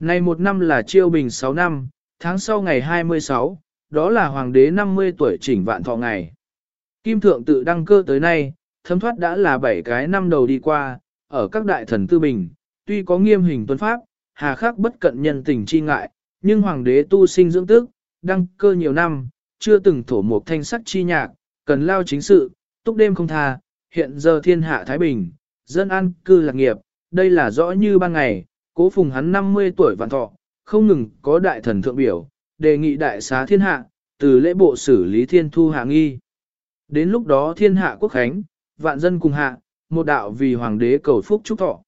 Nay một năm là chiêu bình 6 năm, tháng sau ngày 26, đó là hoàng đế 50 tuổi chỉnh vạn thọ ngày. Kim thượng tự đăng cơ tới nay, thấm thoát đã là 7 cái năm đầu đi qua, ở các đại thần tư bình, tuy có nghiêm hình tuân pháp, hà khắc bất cận nhân tình chi ngại, nhưng hoàng đế tu sinh dưỡng tức, đăng cơ nhiều năm, chưa từng thổ một thanh sắc chi nhạc, cần lao chính sự, túc đêm không tha, hiện giờ thiên hạ Thái Bình, dân an cư lạc nghiệp, đây là rõ như ban ngày, cố phùng hắn 50 tuổi vạn thọ, không ngừng có đại thần thượng biểu, đề nghị đại xá thiên hạ, từ lễ bộ xử lý thiên thu hạ nghi. Đến lúc đó thiên hạ quốc khánh, vạn dân cùng hạ, một đạo vì hoàng đế cầu phúc chúc thọ.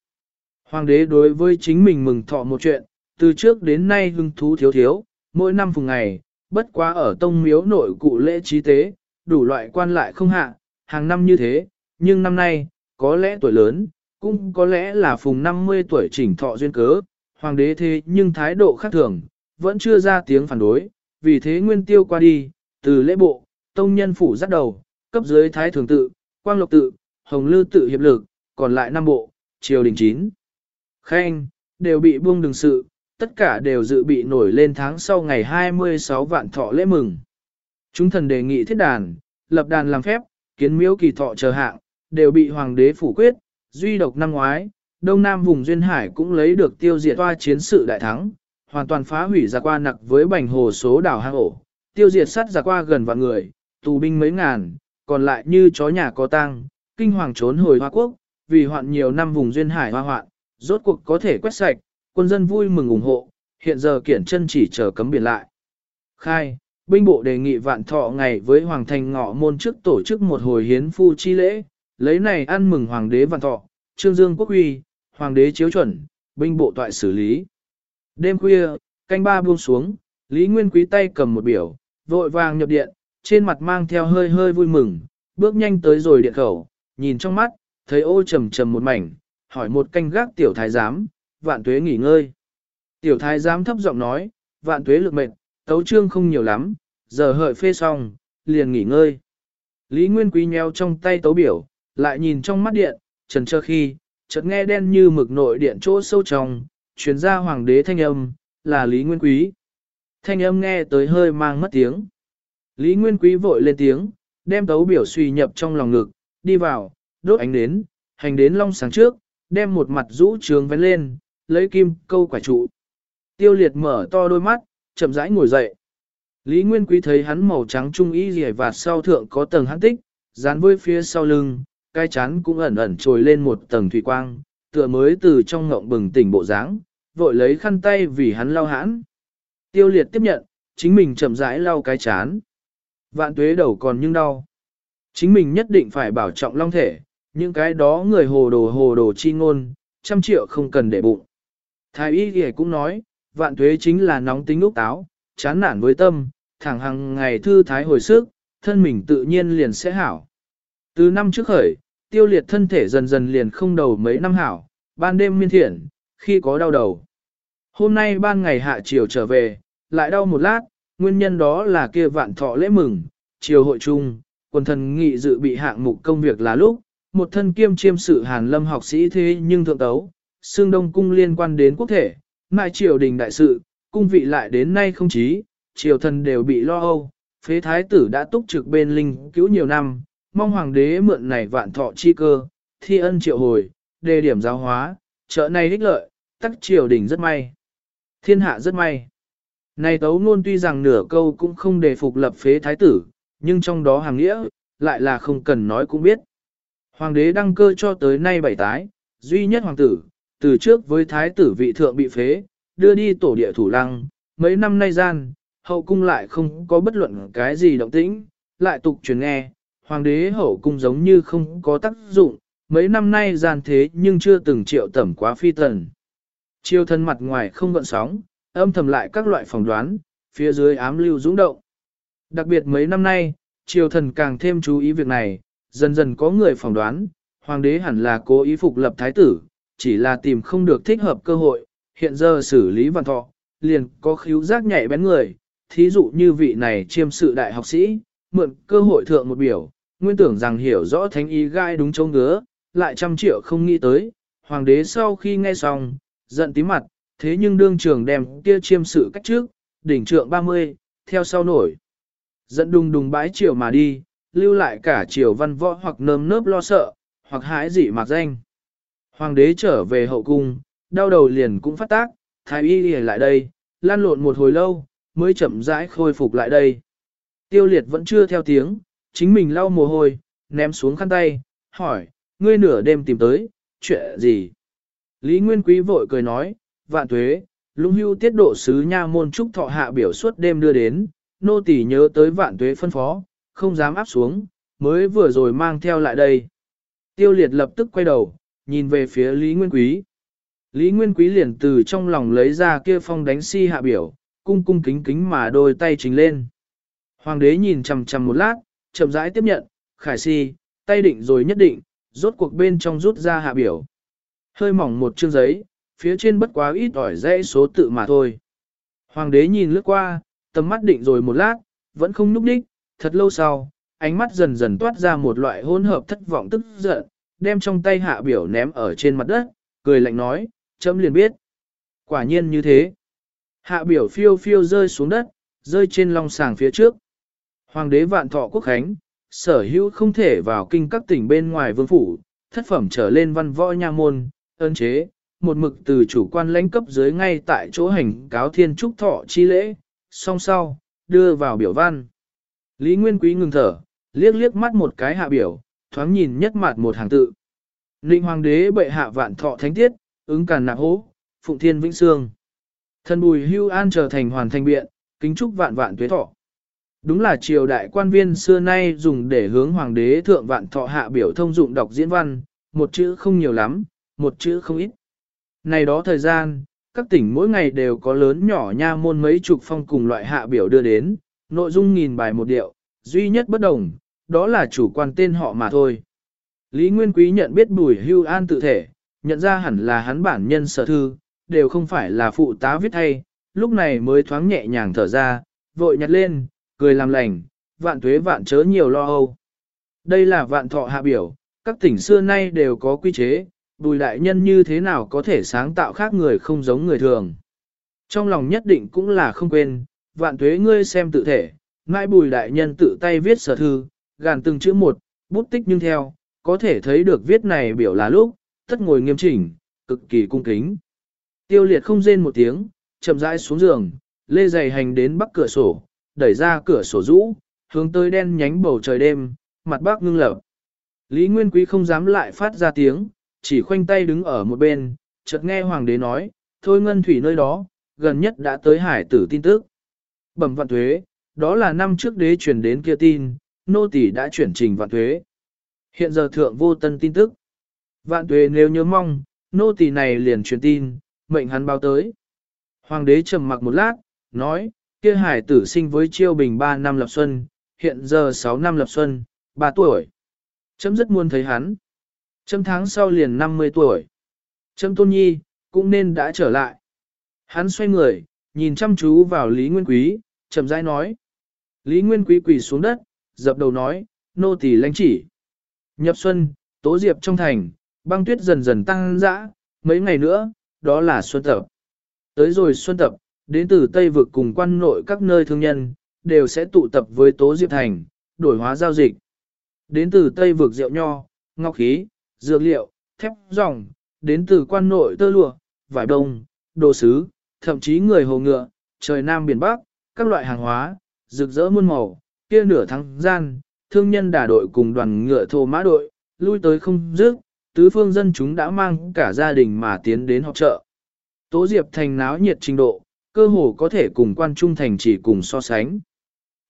Hoàng đế đối với chính mình mừng thọ một chuyện, từ trước đến nay hưng thú thiếu thiếu, mỗi năm phùng ngày, bất quá ở tông miếu nội cụ lễ trí tế, đủ loại quan lại không hạ, hàng năm như thế, nhưng năm nay, có lẽ tuổi lớn, cũng có lẽ là phùng 50 tuổi chỉnh thọ duyên cớ, hoàng đế thế nhưng thái độ khác thường, vẫn chưa ra tiếng phản đối, vì thế nguyên tiêu qua đi, từ lễ bộ, tông nhân phủ dắt đầu, cấp dưới thái thường tự, quang lộc tự, hồng lư tự hiệp lực, còn lại năm bộ, triều đình chín. Khen, đều bị buông đường sự, tất cả đều dự bị nổi lên tháng sau ngày 26 vạn thọ lễ mừng. Chúng thần đề nghị thiết đàn, lập đàn làm phép, kiến miếu kỳ thọ chờ hạng, đều bị hoàng đế phủ quyết, duy độc năm ngoái, Đông Nam vùng Duyên Hải cũng lấy được tiêu diệt toa chiến sự đại thắng, hoàn toàn phá hủy ra qua nặc với bành hồ số đảo hang ổ, tiêu diệt sát ra qua gần vạn người, tù binh mấy ngàn, còn lại như chó nhà có tang, kinh hoàng trốn hồi Hoa Quốc, vì hoạn nhiều năm vùng duyên hải hoa hoạn, rốt cuộc có thể quét sạch, quân dân vui mừng ủng hộ, hiện giờ kiển chân chỉ chờ cấm biển lại. Khai, binh bộ đề nghị vạn thọ ngày với hoàng thành ngọ môn trước tổ chức một hồi hiến phu chi lễ, lấy này ăn mừng hoàng đế vạn thọ, trương dương quốc huy, hoàng đế chiếu chuẩn, binh bộ toại xử lý. Đêm khuya, canh ba buông xuống, Lý Nguyên Quý tay cầm một biểu, vội vàng nhập điện, trên mặt mang theo hơi hơi vui mừng, bước nhanh tới rồi điện khẩu, nhìn trong mắt, thấy ô trầm trầm một mảnh, hỏi một canh gác tiểu thái giám, vạn tuế nghỉ ngơi. Tiểu thái giám thấp giọng nói, vạn tuế lực mệnh, tấu trương không nhiều lắm, giờ hợi phê xong, liền nghỉ ngơi. Lý Nguyên Quý nheo trong tay tấu biểu, lại nhìn trong mắt điện, trần trơ khi, chợt nghe đen như mực nội điện chỗ sâu trong, truyền ra hoàng đế thanh âm, là Lý Nguyên Quý. Thanh âm nghe tới hơi mang mất tiếng. Lý Nguyên Quý vội lên tiếng, đem tấu biểu suy nhập trong lòng ngực, đi vào, đốt ánh đến, hành đến long sáng trước, đem một mặt rũ trường vén lên, lấy kim câu quả trụ. Tiêu liệt mở to đôi mắt, chậm rãi ngồi dậy. Lý Nguyên Quý thấy hắn màu trắng trung y rìa và sau thượng có tầng hắn tích, dán với phía sau lưng, cái chán cũng ẩn ẩn trồi lên một tầng thủy quang, tựa mới từ trong ngộng bừng tỉnh bộ dáng, vội lấy khăn tay vì hắn lau hãn. Tiêu liệt tiếp nhận, chính mình chậm rãi lau cái chán. Vạn tuế đầu còn nhưng đau. Chính mình nhất định phải bảo trọng long thể, những cái đó người hồ đồ hồ đồ chi ngôn, trăm triệu không cần để bụng. Thái y ghề cũng nói, vạn tuế chính là nóng tính úc táo, chán nản với tâm, thẳng hàng ngày thư thái hồi sức, thân mình tự nhiên liền sẽ hảo. Từ năm trước khởi, tiêu liệt thân thể dần dần liền không đầu mấy năm hảo, ban đêm miên thiện, khi có đau đầu. Hôm nay ban ngày hạ chiều trở về, lại đau một lát, nguyên nhân đó là kia vạn thọ lễ mừng, chiều hội chung, quần thần nghị dự bị hạng mục công việc là lúc, một thân kiêm chiêm sự hàn lâm học sĩ thế nhưng thượng tấu, xương đông cung liên quan đến quốc thể, mại triều đình đại sự, cung vị lại đến nay không chí, triều thần đều bị lo âu, phế thái tử đã túc trực bên linh cứu nhiều năm, mong hoàng đế mượn này vạn thọ chi cơ, thi ân triệu hồi, đề điểm giáo hóa, chợ này ích lợi, tắc triều đình rất may. Thiên hạ rất may. Này tấu luôn tuy rằng nửa câu cũng không đề phục lập phế thái tử, nhưng trong đó hàng nghĩa, lại là không cần nói cũng biết. Hoàng đế đăng cơ cho tới nay bảy tái, duy nhất hoàng tử, từ trước với thái tử vị thượng bị phế, đưa đi tổ địa thủ lăng, mấy năm nay gian, hậu cung lại không có bất luận cái gì động tĩnh, lại tục truyền nghe, hoàng đế hậu cung giống như không có tác dụng, mấy năm nay gian thế nhưng chưa từng triệu tẩm quá phi tần. Chiêu thân mặt ngoài không gợn sóng, âm thầm lại các loại phỏng đoán, phía dưới ám lưu dũng động. Đặc biệt mấy năm nay, triều thần càng thêm chú ý việc này, dần dần có người phỏng đoán, hoàng đế hẳn là cố ý phục lập thái tử, chỉ là tìm không được thích hợp cơ hội, hiện giờ xử lý văn thọ, liền có khíu giác nhạy bén người, thí dụ như vị này chiêm sự đại học sĩ, mượn cơ hội thượng một biểu, nguyên tưởng rằng hiểu rõ thánh ý gai đúng châu ngứa, lại trăm triệu không nghĩ tới, hoàng đế sau khi nghe xong, giận tí mặt, thế nhưng đương trường đem kia chiêm sự cách trước, đỉnh trượng 30, theo sau nổi. Giận đùng đùng bãi triệu mà đi, lưu lại cả chiều văn võ hoặc nơm nớp lo sợ, hoặc hãi dị mạc danh. Hoàng đế trở về hậu cung, đau đầu liền cũng phát tác, thái y đi lại đây, lan lộn một hồi lâu, mới chậm rãi khôi phục lại đây. Tiêu liệt vẫn chưa theo tiếng, chính mình lau mồ hôi, ném xuống khăn tay, hỏi, ngươi nửa đêm tìm tới, chuyện gì? Lý Nguyên Quý vội cười nói, vạn tuế, lũng hưu tiết độ sứ nha môn trúc thọ hạ biểu suốt đêm đưa đến, nô tỳ nhớ tới vạn tuế phân phó, không dám áp xuống, mới vừa rồi mang theo lại đây. Tiêu liệt lập tức quay đầu, nhìn về phía Lý Nguyên Quý. Lý Nguyên Quý liền từ trong lòng lấy ra kia phong đánh si hạ biểu, cung cung kính kính mà đôi tay trình lên. Hoàng đế nhìn chầm chầm một lát, chậm rãi tiếp nhận, khải si, tay định rồi nhất định, rốt cuộc bên trong rút ra hạ biểu. Hơi mỏng một chương giấy, phía trên bất quá ít ỏi dãy số tự mà thôi. Hoàng đế nhìn lướt qua, tầm mắt định rồi một lát, vẫn không núp đích, thật lâu sau, ánh mắt dần dần toát ra một loại hỗn hợp thất vọng tức giận, đem trong tay hạ biểu ném ở trên mặt đất, cười lạnh nói, chấm liền biết. Quả nhiên như thế. Hạ biểu phiêu phiêu rơi xuống đất, rơi trên long sàng phía trước. Hoàng đế vạn thọ quốc khánh, sở hữu không thể vào kinh các tỉnh bên ngoài vương phủ, thất phẩm trở lên văn võ nha môn, ơn chế, một mực từ chủ quan lãnh cấp dưới ngay tại chỗ hành cáo thiên trúc thọ chi lễ, song sau, đưa vào biểu văn. Lý Nguyên Quý ngừng thở, liếc liếc mắt một cái hạ biểu, thoáng nhìn nhất mặt một hàng tự. Ninh Hoàng đế bệ hạ vạn thọ thánh tiết, ứng càn nạp hố, phụng thiên vĩnh sương. Thần bùi hưu an trở thành hoàn thành biện, kính chúc vạn vạn tuế thọ. Đúng là triều đại quan viên xưa nay dùng để hướng hoàng đế thượng vạn thọ hạ biểu thông dụng đọc diễn văn, một chữ không nhiều lắm, một chữ không ít. Này đó thời gian, các tỉnh mỗi ngày đều có lớn nhỏ nha môn mấy chục phong cùng loại hạ biểu đưa đến, nội dung nghìn bài một điệu, duy nhất bất đồng, đó là chủ quan tên họ mà thôi. Lý Nguyên Quý nhận biết bùi hưu an tự thể, nhận ra hẳn là hắn bản nhân sở thư, đều không phải là phụ tá viết hay, lúc này mới thoáng nhẹ nhàng thở ra, vội nhặt lên, cười làm lành, vạn tuế vạn chớ nhiều lo âu. Đây là vạn thọ hạ biểu, các tỉnh xưa nay đều có quy chế, bùi đại nhân như thế nào có thể sáng tạo khác người không giống người thường. Trong lòng nhất định cũng là không quên, vạn tuế ngươi xem tự thể, mãi bùi đại nhân tự tay viết sở thư, gàn từng chữ một, bút tích nhưng theo, có thể thấy được viết này biểu là lúc, tất ngồi nghiêm chỉnh, cực kỳ cung kính. Tiêu liệt không rên một tiếng, chậm rãi xuống giường, lê giày hành đến bắc cửa sổ, đẩy ra cửa sổ rũ, hướng tới đen nhánh bầu trời đêm, mặt bác ngưng lập. Lý Nguyên Quý không dám lại phát ra tiếng, chỉ khoanh tay đứng ở một bên, chợt nghe hoàng đế nói, thôi ngân thủy nơi đó, gần nhất đã tới hải tử tin tức. Bẩm vạn thuế, đó là năm trước đế truyền đến kia tin, nô tỷ đã chuyển trình vạn thuế. Hiện giờ thượng vô tân tin tức. Vạn thuế nếu nhớ mong, nô tỷ này liền truyền tin, mệnh hắn báo tới. Hoàng đế trầm mặc một lát, nói, kia hải tử sinh với chiêu bình 3 năm lập xuân, hiện giờ 6 năm lập xuân, 3 tuổi. Chấm rất muốn thấy hắn. Chấm tháng sau liền 50 tuổi. Chấm tôn nhi, cũng nên đã trở lại. Hắn xoay người, nhìn chăm chú vào Lý Nguyên Quý, chậm rãi nói. Lý Nguyên Quý quỳ xuống đất, dập đầu nói, nô tỳ lãnh chỉ. Nhập xuân, tố diệp trong thành, băng tuyết dần dần tăng dã, mấy ngày nữa, đó là xuân tập. Tới rồi xuân tập, đến từ Tây vực cùng quan nội các nơi thương nhân, đều sẽ tụ tập với tố diệp thành, đổi hóa giao dịch. Đến từ Tây vực rượu nho, ngọc khí, dược liệu, thép ròng, đến từ quan nội tơ lụa, vải đông, đồ sứ, thậm chí người hồ ngựa, trời Nam biển Bắc, các loại hàng hóa, rực rỡ muôn màu, kia nửa tháng gian, thương nhân đà đội cùng đoàn ngựa thô mã đội, lui tới không dứt, tứ phương dân chúng đã mang cả gia đình mà tiến đến họp chợ. Tố Diệp Thành náo nhiệt trình độ, cơ hồ có thể cùng quan trung thành chỉ cùng so sánh.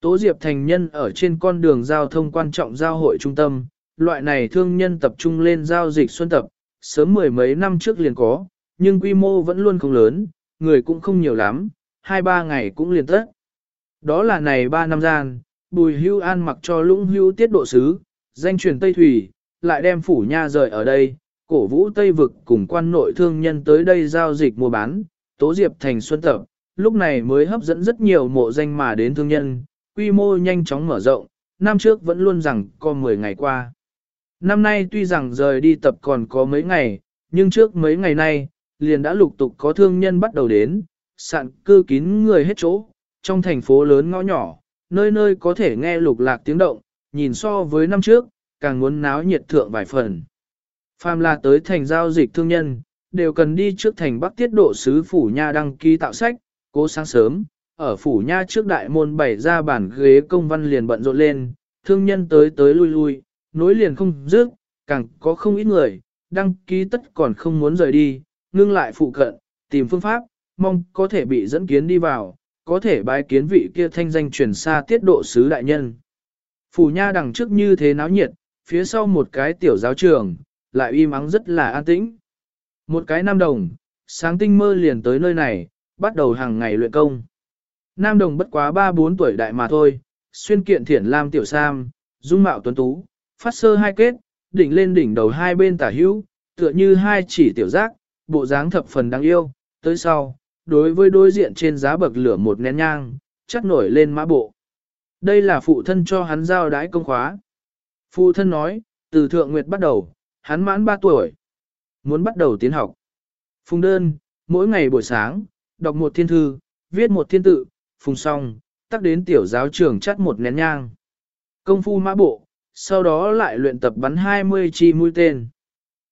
Tố Diệp Thành nhân ở trên con đường giao thông quan trọng giao hội trung tâm, loại này thương nhân tập trung lên giao dịch xuân tập, sớm mười mấy năm trước liền có, nhưng quy mô vẫn luôn không lớn, người cũng không nhiều lắm, hai ba ngày cũng liền tất. Đó là này ba năm gian, bùi hưu an mặc cho lũng hưu tiết độ sứ, danh truyền Tây Thủy, lại đem phủ nha rời ở đây, cổ vũ Tây Vực cùng quan nội thương nhân tới đây giao dịch mua bán, tố diệp thành xuân tập, lúc này mới hấp dẫn rất nhiều mộ danh mà đến thương nhân, quy mô nhanh chóng mở rộng, năm trước vẫn luôn rằng có 10 ngày qua. Năm nay tuy rằng rời đi tập còn có mấy ngày, nhưng trước mấy ngày nay, liền đã lục tục có thương nhân bắt đầu đến, sạn cư kín người hết chỗ, trong thành phố lớn ngõ nhỏ, nơi nơi có thể nghe lục lạc tiếng động, nhìn so với năm trước, càng muốn náo nhiệt thượng vài phần. Phàm là tới thành giao dịch thương nhân, đều cần đi trước thành Bắc Tiết Độ Sứ Phủ Nha đăng ký tạo sách, cố sáng sớm, ở Phủ Nha trước đại môn bày ra bản ghế công văn liền bận rộn lên, thương nhân tới tới lui lui, nối liền không dứt, càng có không ít người, đăng ký tất còn không muốn rời đi, ngưng lại phụ cận, tìm phương pháp, mong có thể bị dẫn kiến đi vào, có thể bái kiến vị kia thanh danh truyền xa tiết độ sứ đại nhân. Phủ nha đằng trước như thế náo nhiệt, phía sau một cái tiểu giáo trường, lại im ắng rất là an tĩnh. Một cái nam đồng, sáng tinh mơ liền tới nơi này, bắt đầu hàng ngày luyện công. Nam đồng bất quá 3-4 tuổi đại mà thôi, xuyên kiện thiển lam tiểu sam, dung mạo tuấn tú, phát sơ hai kết, đỉnh lên đỉnh đầu hai bên tả hữu, tựa như hai chỉ tiểu giác, bộ dáng thập phần đáng yêu, tới sau, đối với đối diện trên giá bậc lửa một nén nhang, chắc nổi lên mã bộ. Đây là phụ thân cho hắn giao đái công khóa. Phụ thân nói, từ thượng nguyệt bắt đầu, hắn mãn 3 tuổi. Muốn bắt đầu tiến học. Phùng đơn, mỗi ngày buổi sáng, đọc một thiên thư, viết một thiên tự, phùng xong, tắc đến tiểu giáo trường chắt một nén nhang. Công phu mã bộ, sau đó lại luyện tập bắn 20 chi mũi tên.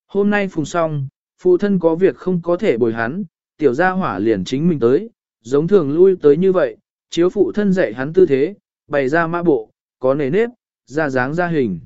Hôm nay phùng xong, phụ thân có việc không có thể bồi hắn, tiểu gia hỏa liền chính mình tới, giống thường lui tới như vậy, chiếu phụ thân dạy hắn tư thế, bày ra mã bộ, có nề nếp, ra dáng ra hình.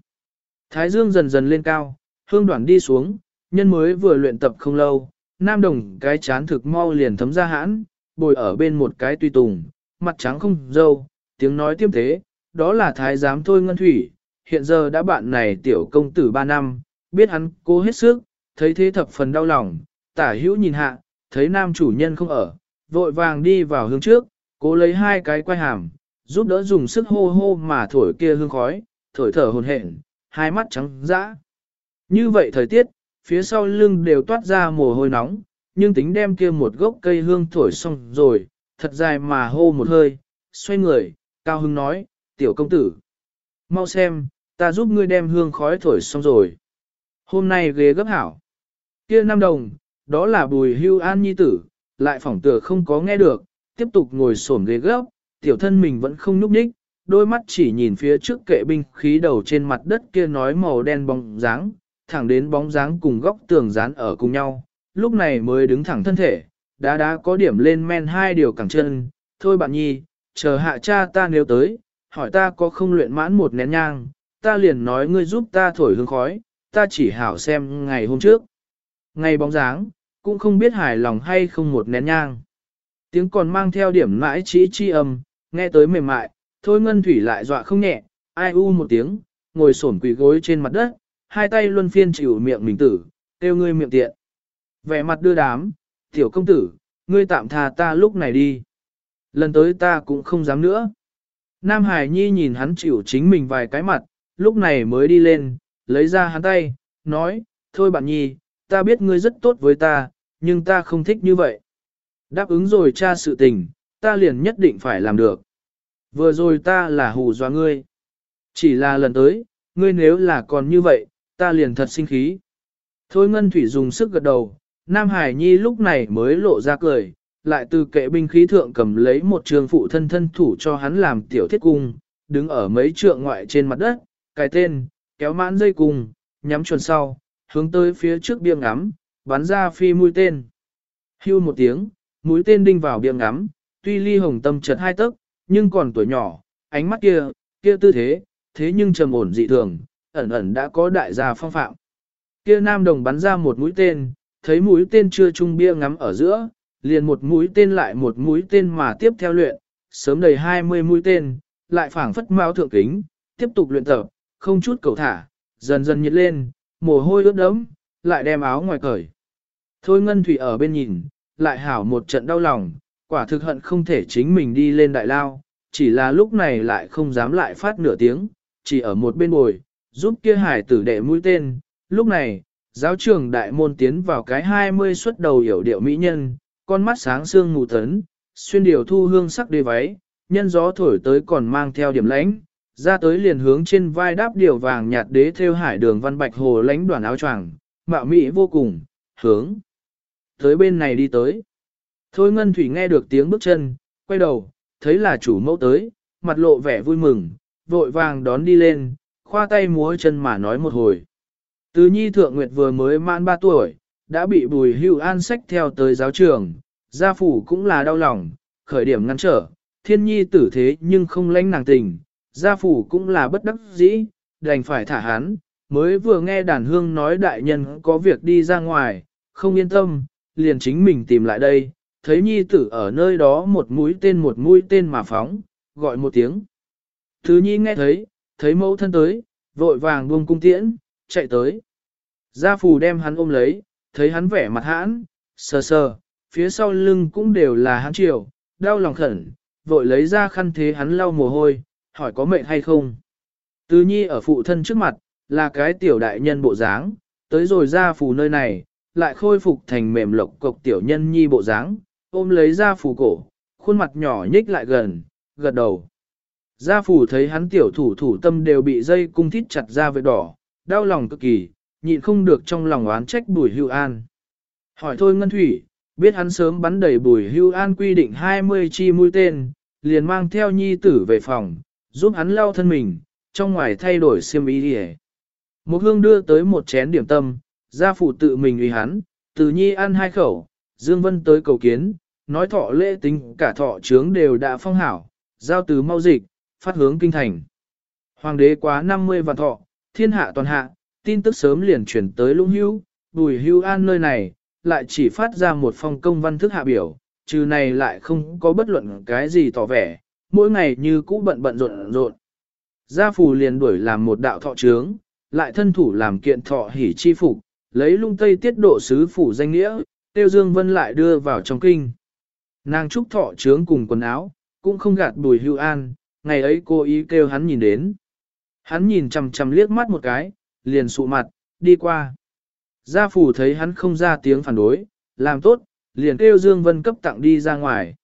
Thái dương dần dần lên cao, hương đoạn đi xuống, nhân mới vừa luyện tập không lâu, nam đồng cái chán thực mau liền thấm ra hãn, bồi ở bên một cái tùy tùng, mặt trắng không dâu, tiếng nói tiêm thế, đó là thái giám thôi ngân thủy, hiện giờ đã bạn này tiểu công tử ba năm, biết hắn cố hết sức, thấy thế thập phần đau lòng, tả hữu nhìn hạ, thấy nam chủ nhân không ở, vội vàng đi vào hướng trước, cố lấy hai cái quay hàm, giúp đỡ dùng sức hô hô mà thổi kia hương khói, thổi thở hồn hển, hai mắt trắng dã. Như vậy thời tiết, phía sau lưng đều toát ra mồ hôi nóng, nhưng tính đem kia một gốc cây hương thổi xong rồi, thật dài mà hô một hơi, xoay người, cao hưng nói, tiểu công tử. Mau xem, ta giúp ngươi đem hương khói thổi xong rồi. Hôm nay ghế gấp hảo. Kia năm đồng, đó là bùi hưu an nhi tử, lại phỏng tựa không có nghe được, tiếp tục ngồi xổm ghế gấp, tiểu thân mình vẫn không nhúc nhích, đôi mắt chỉ nhìn phía trước kệ binh khí đầu trên mặt đất kia nói màu đen bóng dáng, thẳng đến bóng dáng cùng góc tường dán ở cùng nhau, lúc này mới đứng thẳng thân thể, đá đá có điểm lên men hai điều cẳng chân, thôi bạn nhi, chờ hạ cha ta nếu tới, hỏi ta có không luyện mãn một nén nhang, ta liền nói ngươi giúp ta thổi hương khói, ta chỉ hảo xem ngày hôm trước. Ngày bóng dáng, cũng không biết hài lòng hay không một nén nhang. Tiếng còn mang theo điểm mãi trí chi âm, nghe tới mềm mại, thôi ngân thủy lại dọa không nhẹ, ai u một tiếng, ngồi xổm quỳ gối trên mặt đất, hai tay luân phiên chịu miệng mình tử, kêu ngươi miệng tiện. Vẻ mặt đưa đám, tiểu công tử, ngươi tạm tha ta lúc này đi. Lần tới ta cũng không dám nữa. Nam Hải Nhi nhìn hắn chịu chính mình vài cái mặt, lúc này mới đi lên, lấy ra hắn tay, nói, thôi bạn Nhi, ta biết ngươi rất tốt với ta, nhưng ta không thích như vậy. Đáp ứng rồi cha sự tình, ta liền nhất định phải làm được. Vừa rồi ta là hù dọa ngươi. Chỉ là lần tới, ngươi nếu là còn như vậy, ta liền thật sinh khí. Thôi Ngân Thủy dùng sức gật đầu, Nam Hải Nhi lúc này mới lộ ra cười, lại từ kệ binh khí thượng cầm lấy một trường phụ thân thân thủ cho hắn làm tiểu thiết cung, đứng ở mấy trượng ngoại trên mặt đất, cài tên, kéo mãn dây cung, nhắm chuẩn sau, hướng tới phía trước bia ngắm, bắn ra phi mũi tên. Hưu một tiếng, mũi tên đinh vào bia ngắm, tuy ly hồng tâm chật hai tấc, nhưng còn tuổi nhỏ, ánh mắt kia, kia tư thế, thế nhưng trầm ổn dị thường, ẩn ẩn đã có đại gia phong phạm. Kia nam đồng bắn ra một mũi tên, thấy mũi tên chưa trung bia ngắm ở giữa, liền một mũi tên lại một mũi tên mà tiếp theo luyện, sớm đầy 20 mũi tên, lại phảng phất mao thượng kính, tiếp tục luyện tập, không chút cầu thả, dần dần nhiệt lên, mồ hôi ướt đẫm, lại đem áo ngoài cởi. Thôi Ngân Thủy ở bên nhìn, lại hảo một trận đau lòng, quả thực hận không thể chính mình đi lên đại lao, chỉ là lúc này lại không dám lại phát nửa tiếng, chỉ ở một bên bồi, giúp kia hải tử đệ mũi tên. Lúc này, giáo trường đại môn tiến vào cái 20 xuất đầu hiểu điệu mỹ nhân, con mắt sáng sương mù tấn, xuyên điều thu hương sắc đê váy, nhân gió thổi tới còn mang theo điểm lãnh, ra tới liền hướng trên vai đáp điều vàng nhạt đế theo hải đường văn bạch hồ lãnh đoàn áo choàng, mạo mỹ vô cùng, hướng tới bên này đi tới. Thôi Ngân Thủy nghe được tiếng bước chân, quay đầu, thấy là chủ mẫu tới, mặt lộ vẻ vui mừng, vội vàng đón đi lên, khoa tay múa chân mà nói một hồi. Từ nhi thượng nguyệt vừa mới mãn 3 tuổi, đã bị bùi hưu an sách theo tới giáo trường, gia phủ cũng là đau lòng, khởi điểm ngăn trở, thiên nhi tử thế nhưng không lãnh nàng tình, gia phủ cũng là bất đắc dĩ, đành phải thả hắn, mới vừa nghe đàn hương nói đại nhân có việc đi ra ngoài, không yên tâm, liền chính mình tìm lại đây, thấy nhi tử ở nơi đó một mũi tên một mũi tên mà phóng, gọi một tiếng. Thứ nhi nghe thấy, thấy mẫu thân tới, vội vàng buông cung tiễn, chạy tới. Gia phù đem hắn ôm lấy, thấy hắn vẻ mặt hãn, sờ sờ, phía sau lưng cũng đều là hắn chiều, đau lòng khẩn, vội lấy ra khăn thế hắn lau mồ hôi, hỏi có mệnh hay không. Từ nhi ở phụ thân trước mặt, là cái tiểu đại nhân bộ dáng, tới rồi gia phù nơi này, lại khôi phục thành mềm lộc cộc tiểu nhân nhi bộ dáng, ôm lấy gia phù cổ, khuôn mặt nhỏ nhích lại gần, gật đầu. Gia phù thấy hắn tiểu thủ thủ tâm đều bị dây cung thít chặt ra vết đỏ, đau lòng cực kỳ, nhịn không được trong lòng oán trách bùi hưu an. Hỏi thôi Ngân Thủy, biết hắn sớm bắn đầy bùi hưu an quy định 20 chi mũi tên, liền mang theo nhi tử về phòng, giúp hắn lau thân mình, trong ngoài thay đổi xiêm y đi Một hương đưa tới một chén điểm tâm, gia phụ tự mình uy hắn, từ nhi ăn hai khẩu, Dương Vân tới cầu kiến, nói thọ lễ tính cả thọ trướng đều đã phong hảo, giao từ mau dịch, phát hướng kinh thành. Hoàng đế quá 50 vạn thọ, thiên hạ toàn hạ, tin tức sớm liền chuyển tới lũng hưu, bùi hưu an nơi này, lại chỉ phát ra một phong công văn thức hạ biểu, trừ này lại không có bất luận cái gì tỏ vẻ, mỗi ngày như cũ bận bận rộn rộn. Gia phù liền đuổi làm một đạo thọ trướng, lại thân thủ làm kiện thọ hỉ chi phục, lấy lung tây tiết độ sứ phủ danh nghĩa, tiêu dương vân lại đưa vào trong kinh. Nàng trúc thọ trướng cùng quần áo, cũng không gạt bùi hưu an, ngày ấy cô ý kêu hắn nhìn đến. Hắn nhìn chằm chằm liếc mắt một cái, liền sụ mặt, đi qua. Gia phủ thấy hắn không ra tiếng phản đối, làm tốt, liền kêu Dương Vân cấp tặng đi ra ngoài.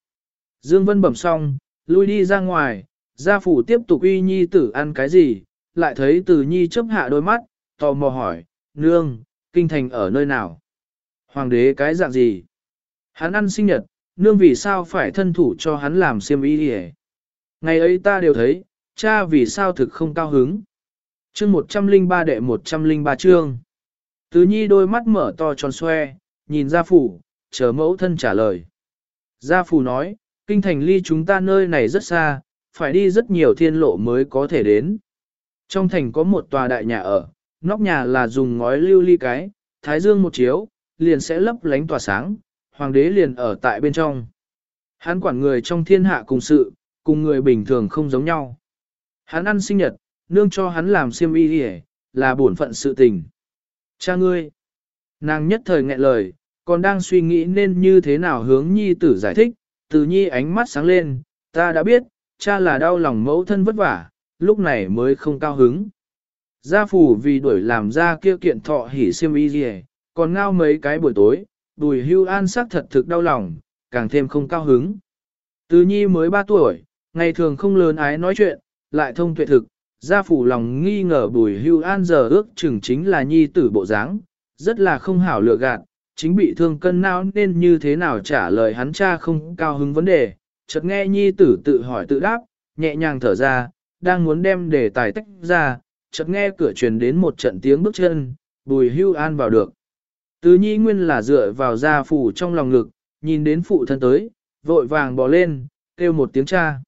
Dương Vân bẩm xong, lui đi ra ngoài, gia phủ tiếp tục uy nhi tử ăn cái gì, lại thấy từ nhi chớp hạ đôi mắt, tò mò hỏi, nương, kinh thành ở nơi nào? Hoàng đế cái dạng gì? Hắn ăn sinh nhật, nương vì sao phải thân thủ cho hắn làm xiêm y đi Ngày ấy ta đều thấy, cha vì sao thực không cao hứng. Chương 103 đệ 103 chương. Tứ nhi đôi mắt mở to tròn xoe, nhìn gia phủ, chờ mẫu thân trả lời. Gia phủ nói, kinh thành ly chúng ta nơi này rất xa, phải đi rất nhiều thiên lộ mới có thể đến. Trong thành có một tòa đại nhà ở, nóc nhà là dùng ngói lưu ly cái, thái dương một chiếu, liền sẽ lấp lánh tỏa sáng, hoàng đế liền ở tại bên trong. Hắn quản người trong thiên hạ cùng sự, cùng người bình thường không giống nhau. Hắn ăn sinh nhật, nương cho hắn làm siêm y đi là bổn phận sự tình. Cha ngươi, nàng nhất thời nghẹn lời, còn đang suy nghĩ nên như thế nào hướng nhi tử giải thích, từ nhi ánh mắt sáng lên, ta đã biết, cha là đau lòng mẫu thân vất vả, lúc này mới không cao hứng. Gia phủ vì đuổi làm ra kia kiện thọ hỉ xiêm y gì, còn ngao mấy cái buổi tối, đùi hưu an sắc thật thực đau lòng, càng thêm không cao hứng. Từ nhi mới 3 tuổi, ngày thường không lớn ái nói chuyện, lại thông tuệ thực, gia phủ lòng nghi ngờ bùi hưu an giờ ước chừng chính là nhi tử bộ dáng, rất là không hảo lựa gạt, chính bị thương cân não nên như thế nào trả lời hắn cha không cao hứng vấn đề, chợt nghe nhi tử tự hỏi tự đáp, nhẹ nhàng thở ra, đang muốn đem đề tài tách ra, chợt nghe cửa truyền đến một trận tiếng bước chân, bùi hưu an vào được. Tứ nhi nguyên là dựa vào gia phủ trong lòng ngực, nhìn đến phụ thân tới, vội vàng bò lên, kêu một tiếng cha.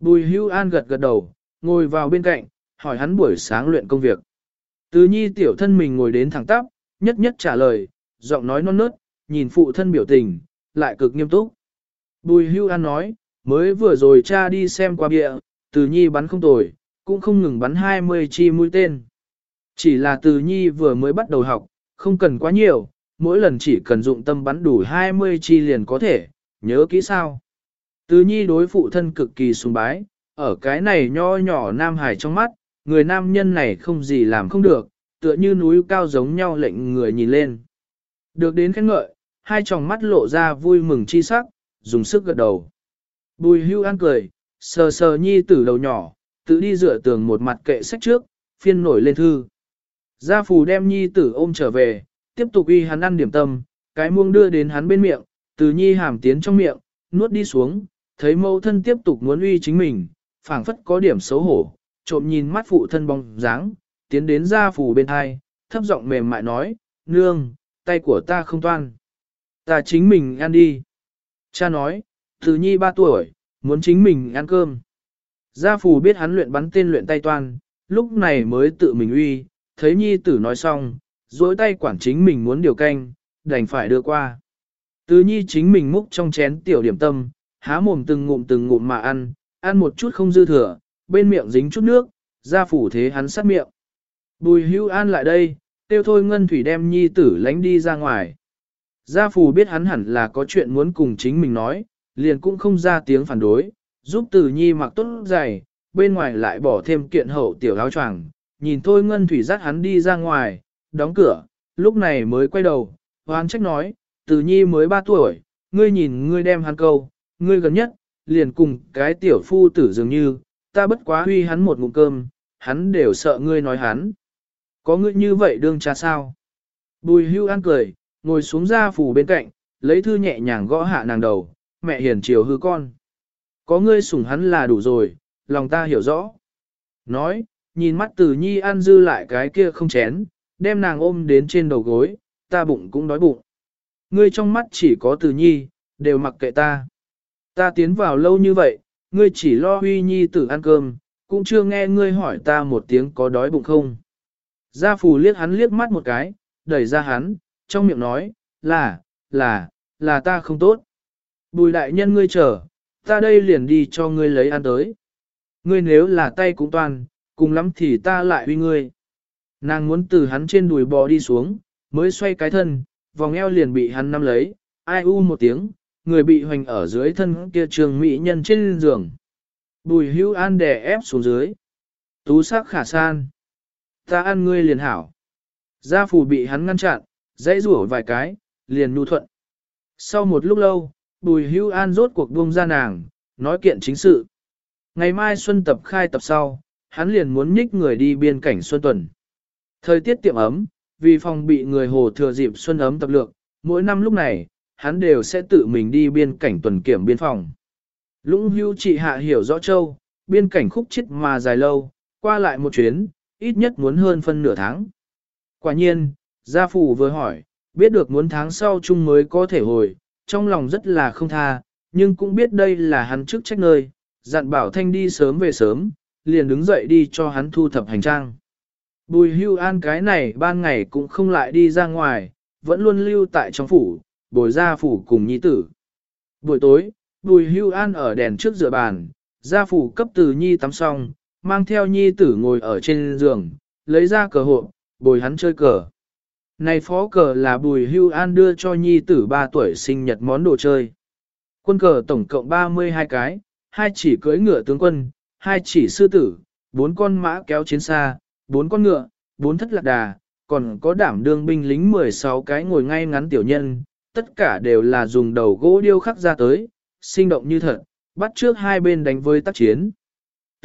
Bùi hưu an gật gật đầu, ngồi vào bên cạnh, hỏi hắn buổi sáng luyện công việc. Tứ nhi tiểu thân mình ngồi đến thẳng tắp, nhất nhất trả lời, giọng nói non nớt, nhìn phụ thân biểu tình, lại cực nghiêm túc. Bùi hưu an nói, mới vừa rồi cha đi xem qua bịa, từ nhi bắn không tồi, cũng không ngừng bắn 20 chi mũi tên. Chỉ là từ nhi vừa mới bắt đầu học, không cần quá nhiều, mỗi lần chỉ cần dụng tâm bắn đủ 20 chi liền có thể, nhớ kỹ sao. Từ nhi đối phụ thân cực kỳ sùng bái, ở cái này nho nhỏ nam hải trong mắt, người nam nhân này không gì làm không được, tựa như núi cao giống nhau lệnh người nhìn lên. Được đến khen ngợi, hai tròng mắt lộ ra vui mừng chi sắc, dùng sức gật đầu. Bùi hưu ăn cười, sờ sờ nhi tử đầu nhỏ, tự đi dựa tường một mặt kệ sách trước, phiên nổi lên thư. Gia phù đem nhi tử ôm trở về, tiếp tục y hắn ăn điểm tâm, cái muông đưa đến hắn bên miệng, từ nhi hàm tiến trong miệng, nuốt đi xuống, thấy mẫu thân tiếp tục muốn uy chính mình, phảng phất có điểm xấu hổ, trộm nhìn mắt phụ thân bóng dáng, tiến đến gia phù bên hai, thấp giọng mềm mại nói, nương, tay của ta không toan. Ta chính mình ăn đi. Cha nói, từ nhi ba tuổi, muốn chính mình ăn cơm. Gia phù biết hắn luyện bắn tên luyện tay toan, lúc này mới tự mình uy, thấy nhi tử nói xong, dối tay quản chính mình muốn điều canh, đành phải đưa qua. Từ nhi chính mình múc trong chén tiểu điểm tâm, há mồm từng ngụm từng ngụm mà ăn, ăn một chút không dư thừa, bên miệng dính chút nước, gia phủ thế hắn sát miệng. Bùi hưu an lại đây, tiêu thôi ngân thủy đem nhi tử lánh đi ra ngoài. Gia Phù biết hắn hẳn là có chuyện muốn cùng chính mình nói, liền cũng không ra tiếng phản đối, giúp tử nhi mặc tốt giày, bên ngoài lại bỏ thêm kiện hậu tiểu áo choàng, nhìn thôi ngân thủy dắt hắn đi ra ngoài, đóng cửa, lúc này mới quay đầu, hoán trách nói, tử nhi mới 3 tuổi, ngươi nhìn ngươi đem hắn câu, ngươi gần nhất, liền cùng cái tiểu phu tử dường như, ta bất quá huy hắn một ngụm cơm, hắn đều sợ ngươi nói hắn. Có ngươi như vậy đương cha sao? Bùi hưu ăn cười, ngồi xuống ra phủ bên cạnh, lấy thư nhẹ nhàng gõ hạ nàng đầu, mẹ hiền chiều hư con. Có ngươi sủng hắn là đủ rồi, lòng ta hiểu rõ. Nói, nhìn mắt Tử nhi ăn dư lại cái kia không chén, đem nàng ôm đến trên đầu gối, ta bụng cũng đói bụng. ngươi trong mắt chỉ có Tử nhi, đều mặc kệ ta. Ta tiến vào lâu như vậy, ngươi chỉ lo huy nhi tử ăn cơm, cũng chưa nghe ngươi hỏi ta một tiếng có đói bụng không. Gia phù liếc hắn liếc mắt một cái, đẩy ra hắn, trong miệng nói, là, là, là ta không tốt. Bùi đại nhân ngươi chờ, ta đây liền đi cho ngươi lấy ăn tới. Ngươi nếu là tay cũng toàn, cùng lắm thì ta lại huy ngươi. Nàng muốn từ hắn trên đùi bò đi xuống, mới xoay cái thân, vòng eo liền bị hắn nắm lấy, ai u một tiếng, người bị hoành ở dưới thân kia trường mỹ nhân trên giường. Bùi hữu an đè ép xuống dưới. Tú sắc khả san. Ta ăn ngươi liền hảo. Gia phù bị hắn ngăn chặn, dãy rủa vài cái, liền nhu thuận. Sau một lúc lâu, bùi hưu an rốt cuộc buông ra nàng, nói kiện chính sự. Ngày mai xuân tập khai tập sau, hắn liền muốn nhích người đi biên cảnh xuân tuần. Thời tiết tiệm ấm, vì phòng bị người hồ thừa dịp xuân ấm tập lược, mỗi năm lúc này, hắn đều sẽ tự mình đi biên cảnh tuần kiểm biên phòng. Lũng hưu trị hạ hiểu rõ châu, biên cảnh khúc chết mà dài lâu, qua lại một chuyến, ít nhất muốn hơn phân nửa tháng. Quả nhiên, gia phủ vừa hỏi, biết được muốn tháng sau chung mới có thể hồi, trong lòng rất là không tha, nhưng cũng biết đây là hắn trước trách nơi, dặn bảo thanh đi sớm về sớm, liền đứng dậy đi cho hắn thu thập hành trang. Bùi hưu an cái này ban ngày cũng không lại đi ra ngoài, vẫn luôn lưu tại trong phủ, bồi gia phủ cùng nhi tử. Buổi tối, bùi hưu an ở đèn trước rửa bàn, gia phủ cấp từ nhi tắm xong, mang theo nhi tử ngồi ở trên giường, lấy ra cờ hộ, bồi hắn chơi cờ. Này phó cờ là bùi hưu an đưa cho nhi tử 3 tuổi sinh nhật món đồ chơi. Quân cờ tổng cộng 32 cái, hai chỉ cưỡi ngựa tướng quân, hai chỉ sư tử, bốn con mã kéo chiến xa, bốn con ngựa, bốn thất lạc đà, còn có đảm đương binh lính 16 cái ngồi ngay ngắn tiểu nhân, tất cả đều là dùng đầu gỗ điêu khắc ra tới, sinh động như thật, bắt trước hai bên đánh với tác chiến.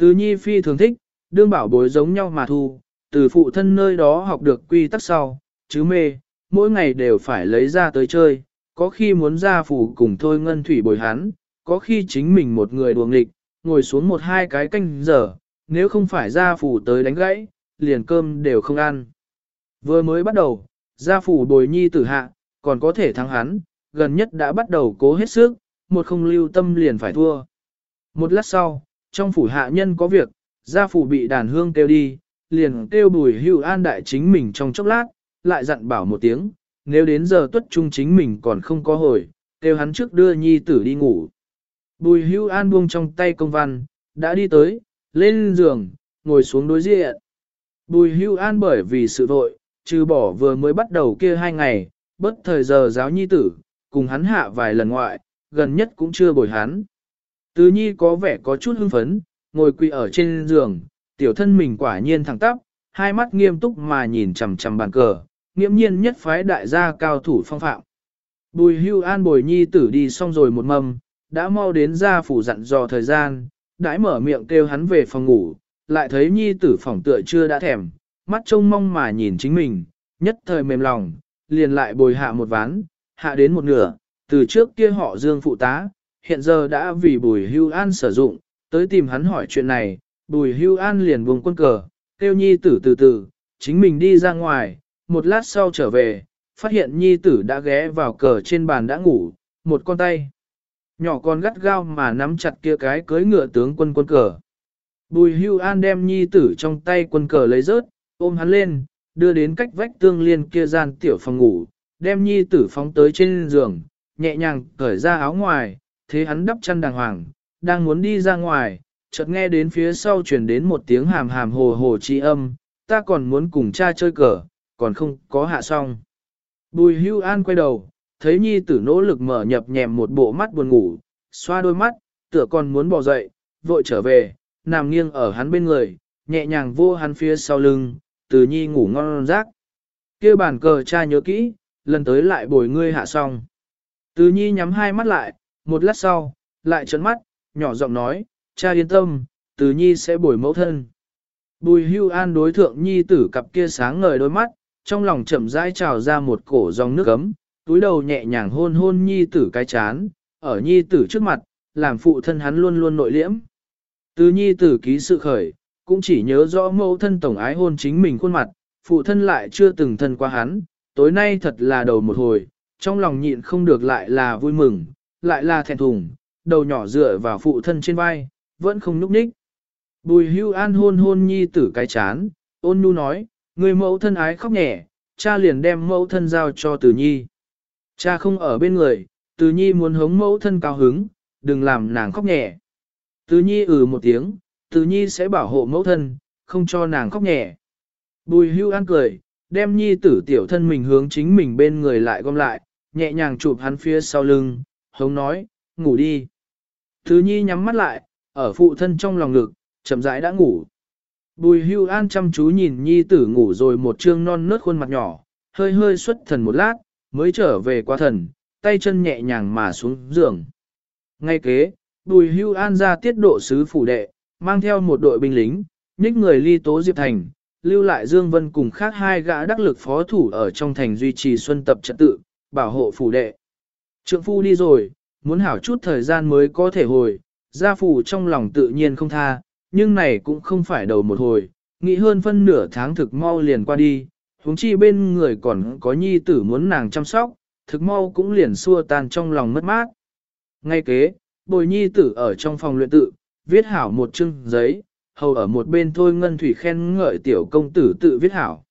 Từ nhi phi thường thích, đương bảo bối giống nhau mà thu, từ phụ thân nơi đó học được quy tắc sau, chứ mê, mỗi ngày đều phải lấy ra tới chơi, có khi muốn ra phủ cùng thôi ngân thủy bồi hắn, có khi chính mình một người đuồng nghịch, ngồi xuống một hai cái canh giờ, nếu không phải ra phủ tới đánh gãy, liền cơm đều không ăn. Vừa mới bắt đầu, gia phủ bồi nhi tử hạ, còn có thể thắng hắn, gần nhất đã bắt đầu cố hết sức, một không lưu tâm liền phải thua. Một lát sau, trong phủ hạ nhân có việc, gia phủ bị đàn hương kêu đi, liền kêu bùi hưu an đại chính mình trong chốc lát, lại dặn bảo một tiếng, nếu đến giờ tuất trung chính mình còn không có hồi, kêu hắn trước đưa nhi tử đi ngủ. Bùi hưu an buông trong tay công văn, đã đi tới, lên giường, ngồi xuống đối diện. Bùi hưu an bởi vì sự vội, trừ bỏ vừa mới bắt đầu kia hai ngày, bất thời giờ giáo nhi tử, cùng hắn hạ vài lần ngoại, gần nhất cũng chưa bồi hắn. Tứ nhi có vẻ có chút hưng phấn, ngồi quỳ ở trên giường, tiểu thân mình quả nhiên thẳng tắp, hai mắt nghiêm túc mà nhìn chằm chằm bàn cờ, nghiễm nhiên nhất phái đại gia cao thủ phong phạm. Bùi hưu an bồi nhi tử đi xong rồi một mâm, đã mau đến ra phủ dặn dò thời gian, đãi mở miệng kêu hắn về phòng ngủ, lại thấy nhi tử phòng tựa chưa đã thèm, mắt trông mong mà nhìn chính mình, nhất thời mềm lòng, liền lại bồi hạ một ván, hạ đến một nửa, từ trước kia họ dương phụ tá, hiện giờ đã vì bùi hưu an sử dụng, tới tìm hắn hỏi chuyện này, bùi hưu an liền buông quân cờ, kêu nhi tử từ từ, chính mình đi ra ngoài, một lát sau trở về, phát hiện nhi tử đã ghé vào cờ trên bàn đã ngủ, một con tay. Nhỏ con gắt gao mà nắm chặt kia cái cưới ngựa tướng quân quân cờ. Bùi hưu an đem nhi tử trong tay quân cờ lấy rớt, ôm hắn lên, đưa đến cách vách tương liên kia gian tiểu phòng ngủ, đem nhi tử phóng tới trên giường, nhẹ nhàng cởi ra áo ngoài, thế hắn đắp chăn đàng hoàng, đang muốn đi ra ngoài, chợt nghe đến phía sau truyền đến một tiếng hàm hàm hồ hồ chi âm, ta còn muốn cùng cha chơi cờ, còn không có hạ xong. Bùi hưu an quay đầu, thấy nhi tử nỗ lực mở nhập nhèm một bộ mắt buồn ngủ, xoa đôi mắt, tựa còn muốn bỏ dậy, vội trở về, nằm nghiêng ở hắn bên người, nhẹ nhàng vô hắn phía sau lưng, từ nhi ngủ ngon rác. kia bàn cờ cha nhớ kỹ, lần tới lại bồi ngươi hạ xong. Từ nhi nhắm hai mắt lại, một lát sau, lại trấn mắt, nhỏ giọng nói, cha yên tâm, từ nhi sẽ bồi mẫu thân. Bùi hưu an đối thượng nhi tử cặp kia sáng ngời đôi mắt, trong lòng chậm rãi trào ra một cổ dòng nước ấm, túi đầu nhẹ nhàng hôn hôn nhi tử cái chán, ở nhi tử trước mặt, làm phụ thân hắn luôn luôn nội liễm. Từ nhi tử ký sự khởi, cũng chỉ nhớ rõ mẫu thân tổng ái hôn chính mình khuôn mặt, phụ thân lại chưa từng thân qua hắn, tối nay thật là đầu một hồi, trong lòng nhịn không được lại là vui mừng, lại là thẹn thùng, đầu nhỏ dựa vào phụ thân trên vai, vẫn không núp ních. Bùi hưu an hôn hôn nhi tử cái chán, ôn nhu nói, người mẫu thân ái khóc nhẹ, cha liền đem mẫu thân giao cho tử nhi. Cha không ở bên người, tử nhi muốn hống mẫu thân cao hứng, đừng làm nàng khóc nhẹ. Tử nhi ừ một tiếng, tử nhi sẽ bảo hộ mẫu thân, không cho nàng khóc nhẹ. Bùi hưu an cười, đem nhi tử tiểu thân mình hướng chính mình bên người lại gom lại, nhẹ nhàng chụp hắn phía sau lưng, hống nói, ngủ đi. Thứ nhi nhắm mắt lại, ở phụ thân trong lòng ngực, chậm rãi đã ngủ. Bùi hưu an chăm chú nhìn nhi tử ngủ rồi một trương non nớt khuôn mặt nhỏ, hơi hơi xuất thần một lát, mới trở về qua thần, tay chân nhẹ nhàng mà xuống giường. Ngay kế, bùi hưu an ra tiết độ sứ phủ đệ, mang theo một đội binh lính, nhích người ly tố Diệp Thành, lưu lại Dương Vân cùng khác hai gã đắc lực phó thủ ở trong thành duy trì xuân tập trật tự, bảo hộ phủ đệ. Trượng phu đi rồi, muốn hảo chút thời gian mới có thể hồi, gia phủ trong lòng tự nhiên không tha, nhưng này cũng không phải đầu một hồi, nghĩ hơn phân nửa tháng thực mau liền qua đi, huống chi bên người còn có nhi tử muốn nàng chăm sóc, thực mau cũng liền xua tan trong lòng mất mát. Ngay kế, bồi nhi tử ở trong phòng luyện tự, viết hảo một chương giấy, hầu ở một bên thôi ngân thủy khen ngợi tiểu công tử tự viết hảo.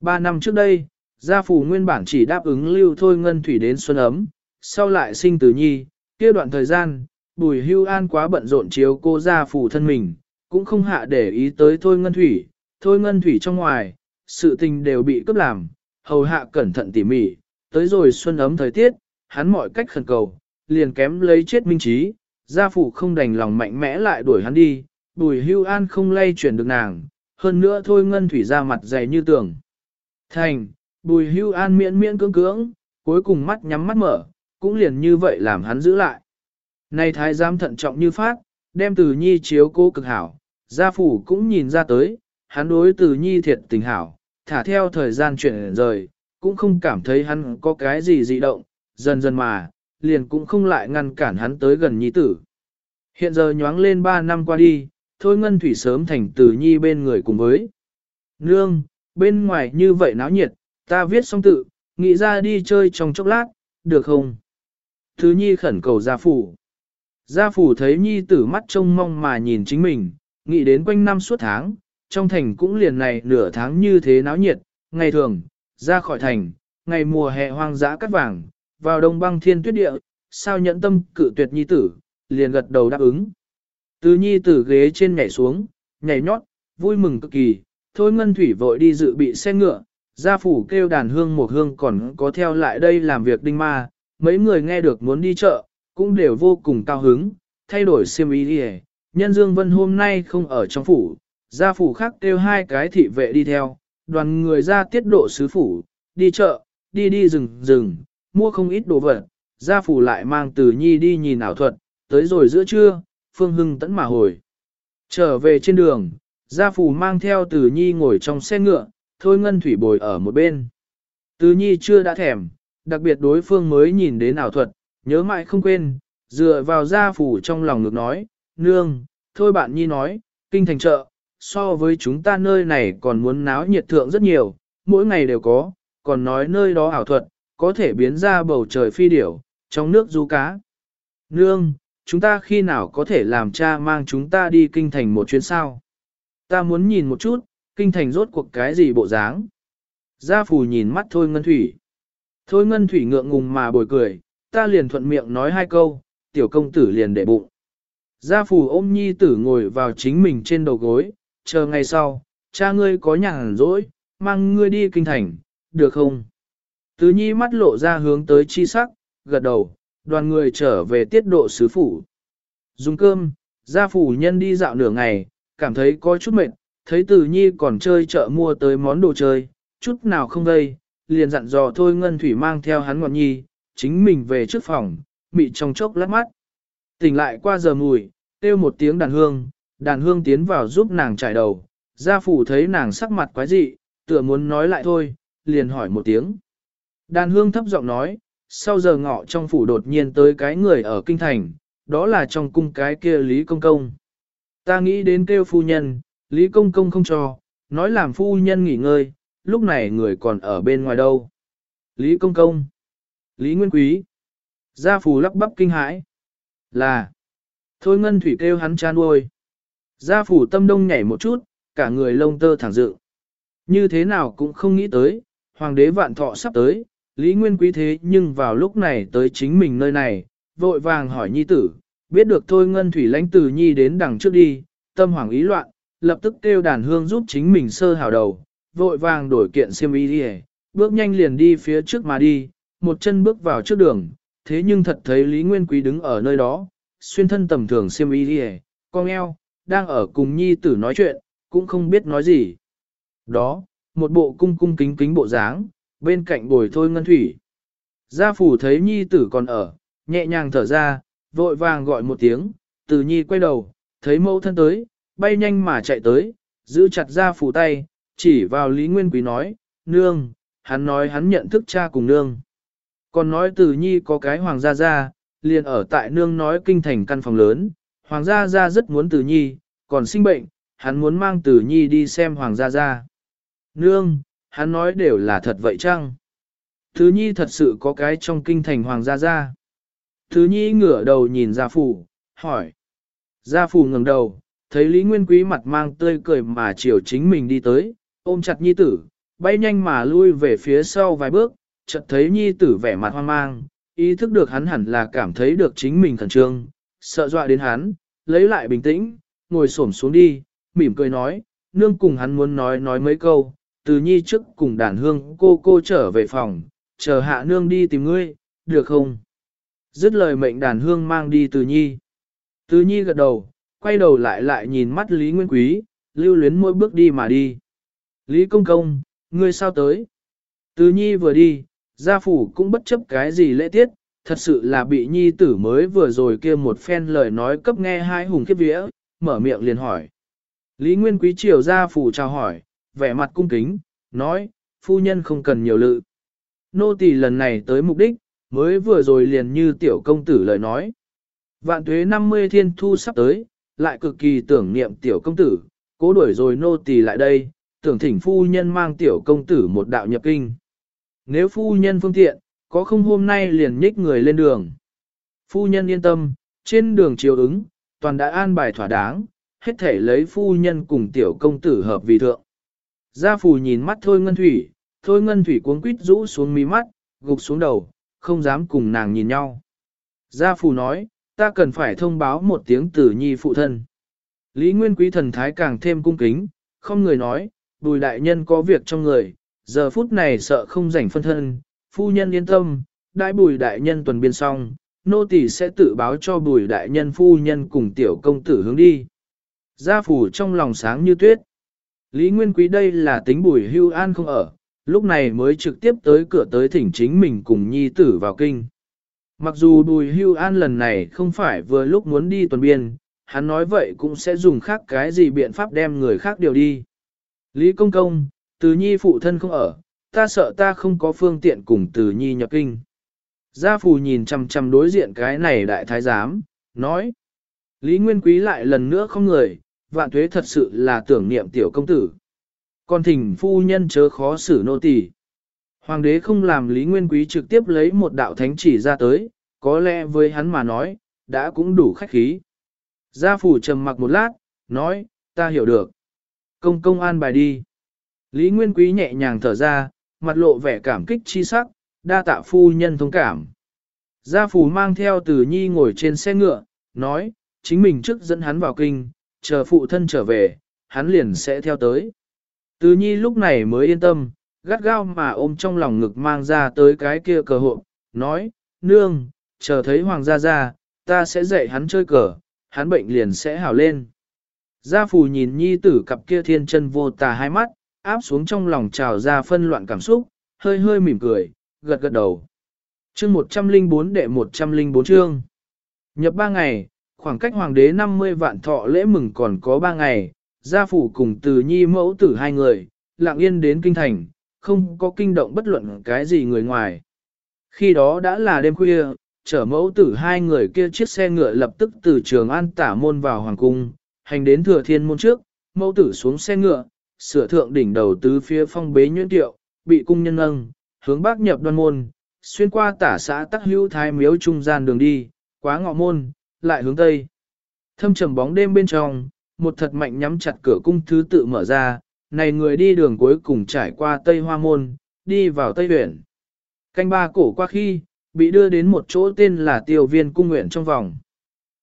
Ba năm trước đây, gia phủ nguyên bản chỉ đáp ứng lưu thôi ngân thủy đến xuân ấm, sau lại sinh tử nhi, kia đoạn thời gian, bùi hưu an quá bận rộn chiếu cô gia phủ thân mình, cũng không hạ để ý tới thôi ngân thủy, thôi ngân thủy trong ngoài, sự tình đều bị cướp làm, hầu hạ cẩn thận tỉ mỉ, tới rồi xuân ấm thời tiết, hắn mọi cách khẩn cầu, liền kém lấy chết minh trí, gia phủ không đành lòng mạnh mẽ lại đuổi hắn đi, bùi hưu an không lay chuyển được nàng, hơn nữa thôi ngân thủy ra mặt dày như tường. Thành, bùi hưu an miễn miễn cưỡng cưỡng, cuối cùng mắt nhắm mắt mở, cũng liền như vậy làm hắn giữ lại. Này thái giám thận trọng như phát, đem từ nhi chiếu cố cực hảo, gia phủ cũng nhìn ra tới, hắn đối từ nhi thiệt tình hảo, thả theo thời gian chuyển rời, cũng không cảm thấy hắn có cái gì dị động, dần dần mà, liền cũng không lại ngăn cản hắn tới gần nhi tử. Hiện giờ nhoáng lên 3 năm qua đi, thôi ngân thủy sớm thành từ nhi bên người cùng với. Nương, bên ngoài như vậy náo nhiệt, ta viết xong tự, nghĩ ra đi chơi trong chốc lát, được không? Thứ nhi khẩn cầu gia phủ. Gia phủ thấy nhi tử mắt trông mong mà nhìn chính mình, nghĩ đến quanh năm suốt tháng, trong thành cũng liền này nửa tháng như thế náo nhiệt, ngày thường, ra khỏi thành, ngày mùa hè hoang dã cắt vàng, vào đông băng thiên tuyết địa, sao nhẫn tâm cự tuyệt nhi tử, liền gật đầu đáp ứng. Từ nhi tử ghế trên nhảy xuống, nhảy nhót, vui mừng cực kỳ, thôi ngân thủy vội đi dự bị xe ngựa, gia phủ kêu đàn hương một hương còn có theo lại đây làm việc đinh ma, mấy người nghe được muốn đi chợ, cũng đều vô cùng cao hứng, thay đổi xiêm ý đi nhân dương vân hôm nay không ở trong phủ, gia phủ khác kêu hai cái thị vệ đi theo, đoàn người ra tiết độ sứ phủ, đi chợ, đi đi rừng rừng, mua không ít đồ vật, gia phủ lại mang từ nhi đi nhìn ảo thuật, tới rồi giữa trưa, Phương Hưng tẫn mà hồi. Trở về trên đường, Gia phủ mang theo Từ Nhi ngồi trong xe ngựa, Thôi Ngân Thủy bồi ở một bên. Từ Nhi chưa đã thèm, đặc biệt đối phương mới nhìn đến ảo thuật, nhớ mãi không quên, dựa vào Gia phủ trong lòng ngược nói, Nương, thôi bạn Nhi nói, kinh thành chợ, so với chúng ta nơi này còn muốn náo nhiệt thượng rất nhiều, mỗi ngày đều có, còn nói nơi đó ảo thuật, có thể biến ra bầu trời phi điểu, trong nước du cá. Nương, chúng ta khi nào có thể làm cha mang chúng ta đi kinh thành một chuyến sao? Ta muốn nhìn một chút, kinh thành rốt cuộc cái gì bộ dáng? Gia phủ nhìn mắt Thôi Ngân Thủy. Thôi Ngân Thủy ngượng ngùng mà bồi cười, ta liền thuận miệng nói hai câu, tiểu công tử liền để bụng. Gia phù ôm nhi tử ngồi vào chính mình trên đầu gối, chờ ngày sau, cha ngươi có nhàn rỗi, mang ngươi đi kinh thành, được không? Tứ nhi mắt lộ ra hướng tới chi sắc, gật đầu, đoàn người trở về tiết độ sứ phủ. Dùng cơm, gia phủ nhân đi dạo nửa ngày, cảm thấy có chút mệt, thấy tử nhi còn chơi chợ mua tới món đồ chơi, chút nào không đây, liền dặn dò thôi ngân thủy mang theo hắn ngọn nhi, chính mình về trước phòng, mị trong chốc lát mắt. Tỉnh lại qua giờ mùi, kêu một tiếng đàn hương, đàn hương tiến vào giúp nàng trải đầu, gia phủ thấy nàng sắc mặt quái dị, tựa muốn nói lại thôi, liền hỏi một tiếng. Đàn hương thấp giọng nói, sau giờ ngọ trong phủ đột nhiên tới cái người ở kinh thành, đó là trong cung cái kia Lý Công Công. Ta nghĩ đến kêu phu nhân, Lý Công Công không cho, nói làm phu nhân nghỉ ngơi, lúc này người còn ở bên ngoài đâu. Lý Công Công. Lý Nguyên Quý. Gia Phù lắp bắp kinh hãi. Là. Thôi Ngân Thủy kêu hắn chan nuôi. Gia Phù tâm đông nhảy một chút, cả người lông tơ thẳng dự. Như thế nào cũng không nghĩ tới, hoàng đế vạn thọ sắp tới, Lý Nguyên Quý thế nhưng vào lúc này tới chính mình nơi này, vội vàng hỏi nhi tử, biết được thôi Ngân Thủy lãnh từ nhi đến đằng trước đi, tâm hoàng ý loạn, lập tức kêu đàn hương giúp chính mình sơ hào đầu, vội vàng đổi kiện xiêm y đi bước nhanh liền đi phía trước mà đi, một chân bước vào trước đường, thế nhưng thật thấy Lý Nguyên Quý đứng ở nơi đó, xuyên thân tầm thường xiêm y đi con eo, đang ở cùng nhi tử nói chuyện, cũng không biết nói gì. Đó, một bộ cung cung kính kính bộ dáng, bên cạnh bồi thôi ngân thủy. Gia phủ thấy nhi tử còn ở, nhẹ nhàng thở ra, vội vàng gọi một tiếng, từ nhi quay đầu, thấy mẫu thân tới, bay nhanh mà chạy tới, giữ chặt gia phủ tay, chỉ vào Lý Nguyên Quý nói, nương, hắn nói hắn nhận thức cha cùng nương. Còn nói từ nhi có cái hoàng gia gia, liền ở tại nương nói kinh thành căn phòng lớn, hoàng gia gia rất muốn từ nhi, còn sinh bệnh, hắn muốn mang từ nhi đi xem hoàng gia gia. Nương, hắn nói đều là thật vậy chăng? Thứ nhi thật sự có cái trong kinh thành hoàng gia gia. Thứ nhi ngửa đầu nhìn gia phủ, hỏi. Gia phủ ngẩng đầu, thấy Lý Nguyên Quý mặt mang tươi cười mà chiều chính mình đi tới, ôm chặt nhi tử, bay nhanh mà lui về phía sau vài bước, chợt thấy nhi tử vẻ mặt hoang mang, ý thức được hắn hẳn là cảm thấy được chính mình khẩn trương, sợ dọa đến hắn, lấy lại bình tĩnh, ngồi xổm xuống đi, mỉm cười nói, nương cùng hắn muốn nói nói mấy câu, từ nhi trước cùng đàn hương cô cô trở về phòng, chờ hạ nương đi tìm ngươi, được không? Dứt lời mệnh đàn hương mang đi từ nhi. Từ nhi gật đầu, quay đầu lại lại nhìn mắt Lý Nguyên Quý, lưu luyến mỗi bước đi mà đi. Lý Công Công, ngươi sao tới? Từ nhi vừa đi, gia phủ cũng bất chấp cái gì lễ tiết, thật sự là bị nhi tử mới vừa rồi kia một phen lời nói cấp nghe hai hùng kiếp vía, mở miệng liền hỏi. Lý Nguyên Quý triều gia phủ chào hỏi, vẻ mặt cung kính, nói, phu nhân không cần nhiều lự. Nô tỳ lần này tới mục đích, mới vừa rồi liền như tiểu công tử lời nói. Vạn tuế 50 thiên thu sắp tới, lại cực kỳ tưởng niệm tiểu công tử, cố đuổi rồi nô tỳ lại đây, tưởng thỉnh phu nhân mang tiểu công tử một đạo nhập kinh. Nếu phu nhân phương tiện, có không hôm nay liền nhích người lên đường. Phu nhân yên tâm, trên đường chiều ứng, toàn đã an bài thỏa đáng, hết thể lấy phu nhân cùng tiểu công tử hợp vì thượng. Gia phù nhìn mắt thôi ngân thủy, thôi ngân thủy cuống quýt rũ xuống mí mắt, gục xuống đầu, không dám cùng nàng nhìn nhau. Gia phù nói, ta cần phải thông báo một tiếng tử nhi phụ thân. Lý Nguyên Quý thần thái càng thêm cung kính, không người nói, bùi đại nhân có việc trong người, giờ phút này sợ không rảnh phân thân, phu nhân yên tâm, đại bùi đại nhân tuần biên xong, nô tỳ sẽ tự báo cho bùi đại nhân phu nhân cùng tiểu công tử hướng đi. Gia phủ trong lòng sáng như tuyết. Lý Nguyên Quý đây là tính bùi hưu an không ở, lúc này mới trực tiếp tới cửa tới thỉnh chính mình cùng nhi tử vào kinh. Mặc dù bùi hưu an lần này không phải vừa lúc muốn đi tuần biên, hắn nói vậy cũng sẽ dùng khác cái gì biện pháp đem người khác điều đi. Lý Công Công, Từ Nhi phụ thân không ở, ta sợ ta không có phương tiện cùng Từ Nhi nhập kinh. Gia Phù nhìn chằm chằm đối diện cái này đại thái giám, nói. Lý Nguyên Quý lại lần nữa không người, vạn tuế thật sự là tưởng niệm tiểu công tử. Còn thỉnh phu nhân chớ khó xử nô tỳ. Hoàng đế không làm Lý Nguyên Quý trực tiếp lấy một đạo thánh chỉ ra tới, có lẽ với hắn mà nói, đã cũng đủ khách khí. Gia phủ trầm mặc một lát, nói, ta hiểu được. Công công an bài đi. Lý Nguyên Quý nhẹ nhàng thở ra, mặt lộ vẻ cảm kích chi sắc, đa tạ phu nhân thông cảm. Gia Phù mang theo từ nhi ngồi trên xe ngựa, nói, chính mình trước dẫn hắn vào kinh, chờ phụ thân trở về, hắn liền sẽ theo tới. Từ nhi lúc này mới yên tâm, gắt gao mà ôm trong lòng ngực mang ra tới cái kia cờ hộ, nói, nương, chờ thấy hoàng gia ra, ta sẽ dạy hắn chơi cờ, hắn bệnh liền sẽ hảo lên. Gia phù nhìn nhi tử cặp kia thiên chân vô tà hai mắt, áp xuống trong lòng trào ra phân loạn cảm xúc, hơi hơi mỉm cười, gật gật đầu. Chương 104 đệ 104 chương. Nhập ba ngày, khoảng cách hoàng đế 50 vạn thọ lễ mừng còn có ba ngày, gia phủ cùng từ nhi mẫu tử hai người, lặng yên đến kinh thành, không có kinh động bất luận cái gì người ngoài. Khi đó đã là đêm khuya, chở mẫu tử hai người kia chiếc xe ngựa lập tức từ trường an tả môn vào hoàng cung, hành đến thừa thiên môn trước, mẫu tử xuống xe ngựa, sửa thượng đỉnh đầu tứ phía phong bế nhuyễn tiệu, bị cung nhân âng, hướng bác nhập đoan môn, xuyên qua tả xã tắc hữu thái miếu trung gian đường đi, quá ngọ môn, lại hướng tây. Thâm trầm bóng đêm bên trong, một thật mạnh nhắm chặt cửa cung thứ tự mở ra, này người đi đường cuối cùng trải qua tây hoa môn, đi vào tây huyện. Canh ba cổ qua khi, bị đưa đến một chỗ tên là tiêu viên cung nguyện trong vòng.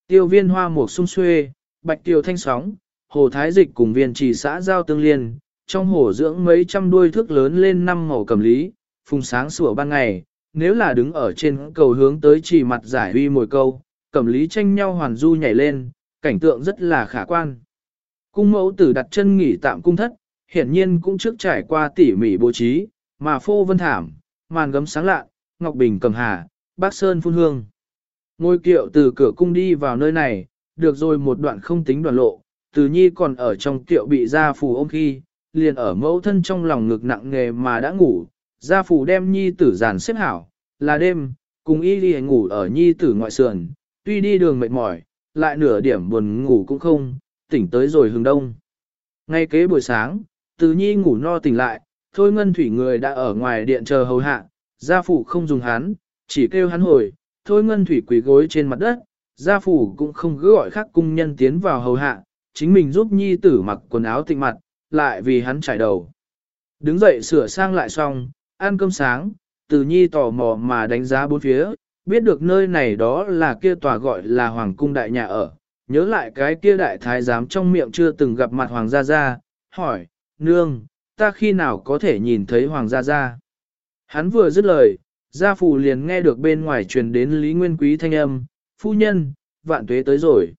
Tiêu viên hoa mục sung xuê, bạch tiêu thanh sóng, hồ thái dịch cùng viên trì xã giao tương liên, trong hồ dưỡng mấy trăm đuôi thước lớn lên năm màu cầm lý, phùng sáng sủa ban ngày, nếu là đứng ở trên cầu hướng tới chỉ mặt giải huy mồi câu, cầm lý tranh nhau hoàn du nhảy lên, cảnh tượng rất là khả quan. Cung mẫu tử đặt chân nghỉ tạm cung thất, hiển nhiên cũng trước trải qua tỉ mỉ bố trí, mà phô vân thảm, màn gấm sáng lạ, ngọc bình cầm hà, bác sơn phun hương. Ngôi kiệu từ cửa cung đi vào nơi này, được rồi một đoạn không tính đoạn lộ, từ nhi còn ở trong tiệu bị gia phù ôm khi, liền ở mẫu thân trong lòng ngực nặng nghề mà đã ngủ, gia phù đem nhi tử giàn xếp hảo, là đêm, cùng y đi ngủ ở nhi tử ngoại sườn, tuy đi đường mệt mỏi, lại nửa điểm buồn ngủ cũng không, tỉnh tới rồi hừng đông. Ngay kế buổi sáng, từ nhi ngủ no tỉnh lại, thôi ngân thủy người đã ở ngoài điện chờ hầu hạ, gia phụ không dùng hắn, chỉ kêu hắn hồi, thôi ngân thủy quỳ gối trên mặt đất, gia phủ cũng không cứ gọi khác cung nhân tiến vào hầu hạ, chính mình giúp nhi tử mặc quần áo tịnh mặt, lại vì hắn trải đầu. Đứng dậy sửa sang lại xong, ăn cơm sáng, từ nhi tò mò mà đánh giá bốn phía, biết được nơi này đó là kia tòa gọi là hoàng cung đại nhà ở, nhớ lại cái kia đại thái giám trong miệng chưa từng gặp mặt hoàng gia gia, hỏi, nương, ta khi nào có thể nhìn thấy hoàng gia gia? Hắn vừa dứt lời, gia phủ liền nghe được bên ngoài truyền đến Lý Nguyên Quý thanh âm, phu nhân, vạn tuế tới rồi.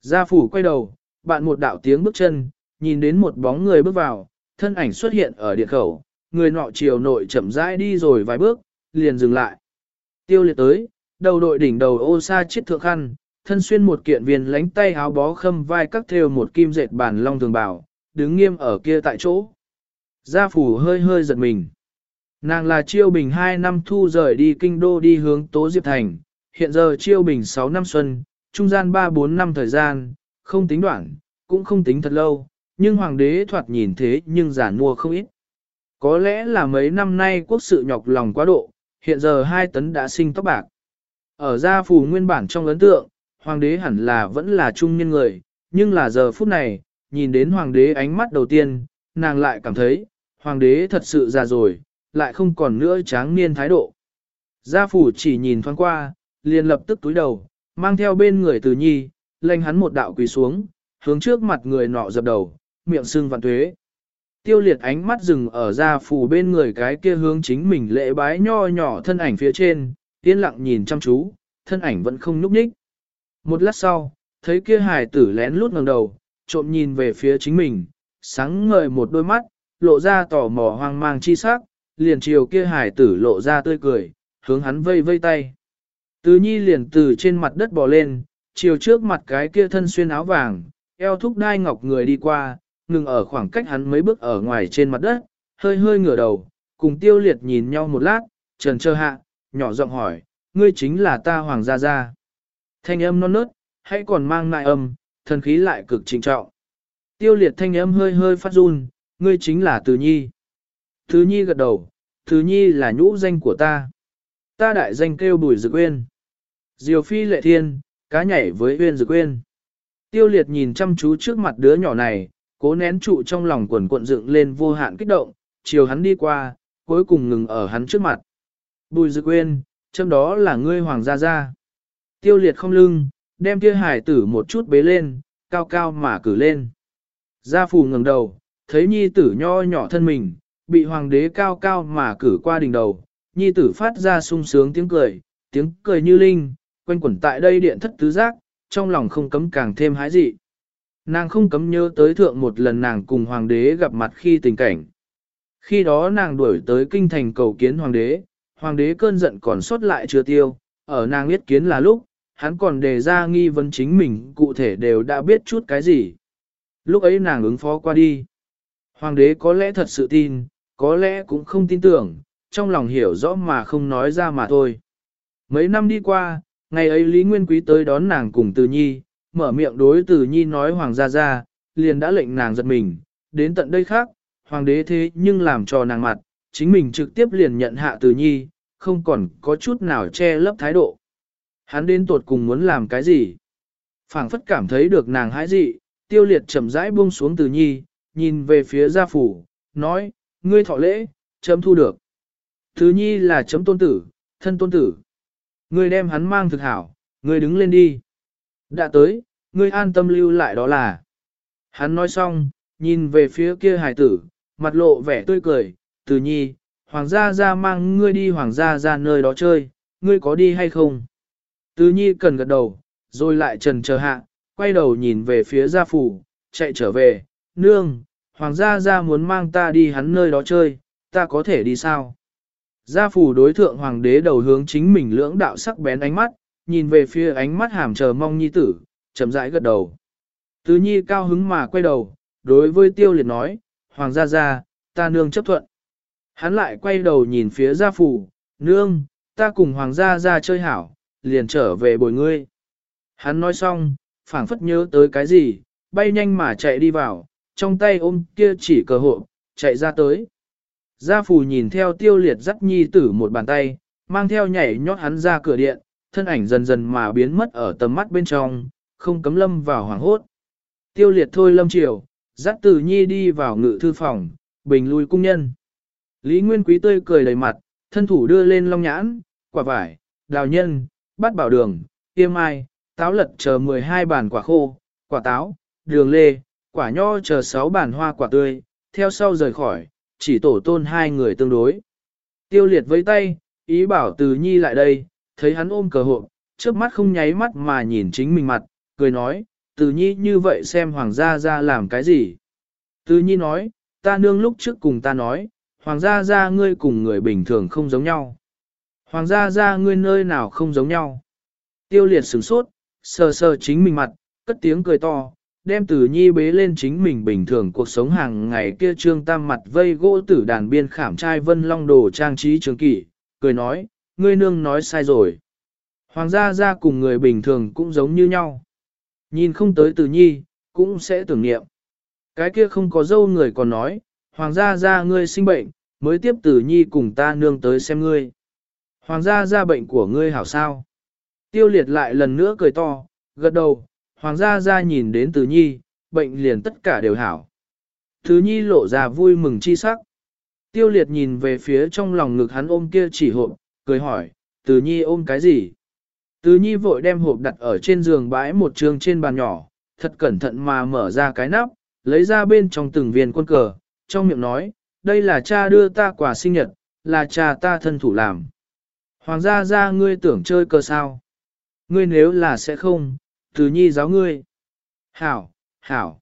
Gia phủ quay đầu, bạn một đạo tiếng bước chân, nhìn đến một bóng người bước vào, thân ảnh xuất hiện ở địa khẩu, người nọ chiều nội chậm rãi đi rồi vài bước, liền dừng lại. Tiêu liệt tới, đầu đội đỉnh đầu ô sa chiếc thượng khăn, thân xuyên một kiện viền lánh tay áo bó khâm vai các thêu một kim dệt bản long thường bảo, đứng nghiêm ở kia tại chỗ. Gia phủ hơi hơi giật mình. Nàng là Chiêu Bình hai năm thu rời đi kinh đô đi hướng Tố Diệp Thành, hiện giờ Chiêu Bình 6 năm xuân, trung gian 3-4 năm thời gian, không tính đoạn, cũng không tính thật lâu, nhưng hoàng đế thoạt nhìn thế nhưng giả mua không ít. Có lẽ là mấy năm nay quốc sự nhọc lòng quá độ, hiện giờ hai tấn đã sinh tóc bạc. Ở gia phủ nguyên bản trong ấn tượng, hoàng đế hẳn là vẫn là trung nhân người, nhưng là giờ phút này, nhìn đến hoàng đế ánh mắt đầu tiên, nàng lại cảm thấy, hoàng đế thật sự già rồi, lại không còn nữa tráng niên thái độ. Gia phủ chỉ nhìn thoáng qua, liền lập tức túi đầu, mang theo bên người từ nhi, lệnh hắn một đạo quỳ xuống, hướng trước mặt người nọ dập đầu, miệng sưng vạn tuế. Tiêu liệt ánh mắt dừng ở ra phủ bên người cái kia hướng chính mình lễ bái nho nhỏ thân ảnh phía trên, yên lặng nhìn chăm chú, thân ảnh vẫn không nhúc nhích. Một lát sau, thấy kia hài tử lén lút ngẩng đầu, trộm nhìn về phía chính mình, sáng ngời một đôi mắt, lộ ra tò mò hoang mang chi sắc, liền chiều kia hài tử lộ ra tươi cười, hướng hắn vây vây tay. Từ nhi liền từ trên mặt đất bò lên, chiều trước mặt cái kia thân xuyên áo vàng, eo thúc đai ngọc người đi qua, ngừng ở khoảng cách hắn mấy bước ở ngoài trên mặt đất, hơi hơi ngửa đầu, cùng tiêu liệt nhìn nhau một lát, trần trơ hạ, nhỏ giọng hỏi, ngươi chính là ta hoàng gia gia. Thanh âm non nớt, hãy còn mang nại âm, thần khí lại cực trịnh trọng. Tiêu liệt thanh âm hơi hơi phát run, ngươi chính là Từ Nhi. Từ Nhi gật đầu, Từ Nhi là nhũ danh của ta. Ta đại danh kêu bùi dực uyên. Diều phi lệ thiên, cá nhảy với uyên dực uyên. Tiêu liệt nhìn chăm chú trước mặt đứa nhỏ này, cố nén trụ trong lòng quần cuộn dựng lên vô hạn kích động, chiều hắn đi qua, cuối cùng ngừng ở hắn trước mặt. Bùi dực uyên, trong đó là ngươi hoàng gia gia. Tiêu liệt không lưng, đem kia hải tử một chút bế lên, cao cao mà cử lên. Gia phù ngẩng đầu, thấy nhi tử nho nhỏ thân mình, bị hoàng đế cao cao mà cử qua đỉnh đầu, nhi tử phát ra sung sướng tiếng cười, tiếng cười như linh, quanh quẩn tại đây điện thất tứ giác, trong lòng không cấm càng thêm hái dị. Nàng không cấm nhớ tới thượng một lần nàng cùng hoàng đế gặp mặt khi tình cảnh. Khi đó nàng đuổi tới kinh thành cầu kiến hoàng đế, hoàng đế cơn giận còn sót lại chưa tiêu, ở nàng biết kiến là lúc, hắn còn đề ra nghi vấn chính mình cụ thể đều đã biết chút cái gì. Lúc ấy nàng ứng phó qua đi. Hoàng đế có lẽ thật sự tin, có lẽ cũng không tin tưởng, trong lòng hiểu rõ mà không nói ra mà thôi. Mấy năm đi qua, ngày ấy Lý Nguyên Quý tới đón nàng cùng Từ Nhi, mở miệng đối Từ Nhi nói Hoàng gia gia, liền đã lệnh nàng giật mình, đến tận đây khác, Hoàng đế thế nhưng làm cho nàng mặt, chính mình trực tiếp liền nhận hạ Từ Nhi, không còn có chút nào che lấp thái độ. Hắn đến tột cùng muốn làm cái gì? phảng phất cảm thấy được nàng hãi dị, tiêu liệt chậm rãi buông xuống từ nhi, nhìn về phía gia phủ, nói, ngươi thọ lễ, chấm thu được. Thứ nhi là chấm tôn tử, thân tôn tử. Ngươi đem hắn mang thực hảo, ngươi đứng lên đi. Đã tới, ngươi an tâm lưu lại đó là. Hắn nói xong, nhìn về phía kia hài tử, mặt lộ vẻ tươi cười, từ nhi, hoàng gia ra mang ngươi đi hoàng gia ra nơi đó chơi, ngươi có đi hay không? Từ nhi cần gật đầu, rồi lại trần chờ hạ, quay đầu nhìn về phía gia phủ, chạy trở về, nương, hoàng gia gia muốn mang ta đi hắn nơi đó chơi, ta có thể đi sao? Gia phủ đối thượng hoàng đế đầu hướng chính mình lưỡng đạo sắc bén ánh mắt, nhìn về phía ánh mắt hàm chờ mong nhi tử, chậm rãi gật đầu. Tứ nhi cao hứng mà quay đầu, đối với tiêu liệt nói, hoàng gia gia, ta nương chấp thuận. Hắn lại quay đầu nhìn phía gia phủ, nương, ta cùng hoàng gia gia chơi hảo, liền trở về bồi ngươi. Hắn nói xong, phảng phất nhớ tới cái gì, bay nhanh mà chạy đi vào, trong tay ôm kia chỉ cờ hộ, chạy ra tới. Gia phù nhìn theo tiêu liệt dắt nhi tử một bàn tay, mang theo nhảy nhót hắn ra cửa điện, thân ảnh dần dần mà biến mất ở tầm mắt bên trong, không cấm lâm vào hoàng hốt. Tiêu liệt thôi lâm chiều, dắt tử nhi đi vào ngự thư phòng, bình lui cung nhân. Lý Nguyên Quý tươi cười đầy mặt, thân thủ đưa lên long nhãn, quả vải, đào nhân, bát bảo đường, tiêm ai, táo lật chờ 12 bàn quả khô, quả táo, đường lê, quả nho chờ 6 bàn hoa quả tươi, theo sau rời khỏi, chỉ tổ tôn hai người tương đối. Tiêu liệt với tay, ý bảo từ nhi lại đây, thấy hắn ôm cờ hộp, trước mắt không nháy mắt mà nhìn chính mình mặt, cười nói, từ nhi như vậy xem hoàng gia ra làm cái gì. Từ nhi nói, ta nương lúc trước cùng ta nói, hoàng gia ra ngươi cùng người bình thường không giống nhau. Hoàng gia ra ngươi nơi nào không giống nhau. Tiêu liệt sửng sốt, sờ sờ chính mình mặt, cất tiếng cười to, đem tử nhi bế lên chính mình bình thường cuộc sống hàng ngày kia trương tam mặt vây gỗ tử đàn biên khảm trai vân long đồ trang trí trường kỷ, cười nói, ngươi nương nói sai rồi. Hoàng gia gia cùng người bình thường cũng giống như nhau. Nhìn không tới tử nhi, cũng sẽ tưởng niệm. Cái kia không có dâu người còn nói, hoàng gia gia ngươi sinh bệnh, mới tiếp tử nhi cùng ta nương tới xem ngươi. Hoàng gia gia bệnh của ngươi hảo sao? Tiêu liệt lại lần nữa cười to, gật đầu, hoàng gia gia nhìn đến Từ Nhi, bệnh liền tất cả đều hảo. Từ Nhi lộ ra vui mừng chi sắc. Tiêu liệt nhìn về phía trong lòng ngực hắn ôm kia chỉ hộp, cười hỏi, Từ Nhi ôm cái gì? Từ Nhi vội đem hộp đặt ở trên giường bãi một trường trên bàn nhỏ, thật cẩn thận mà mở ra cái nắp, lấy ra bên trong từng viên quân cờ, trong miệng nói, đây là cha đưa ta quà sinh nhật, là cha ta thân thủ làm. Hoàng gia gia ngươi tưởng chơi cờ sao? ngươi nếu là sẽ không, từ nhi giáo ngươi. Hảo, hảo.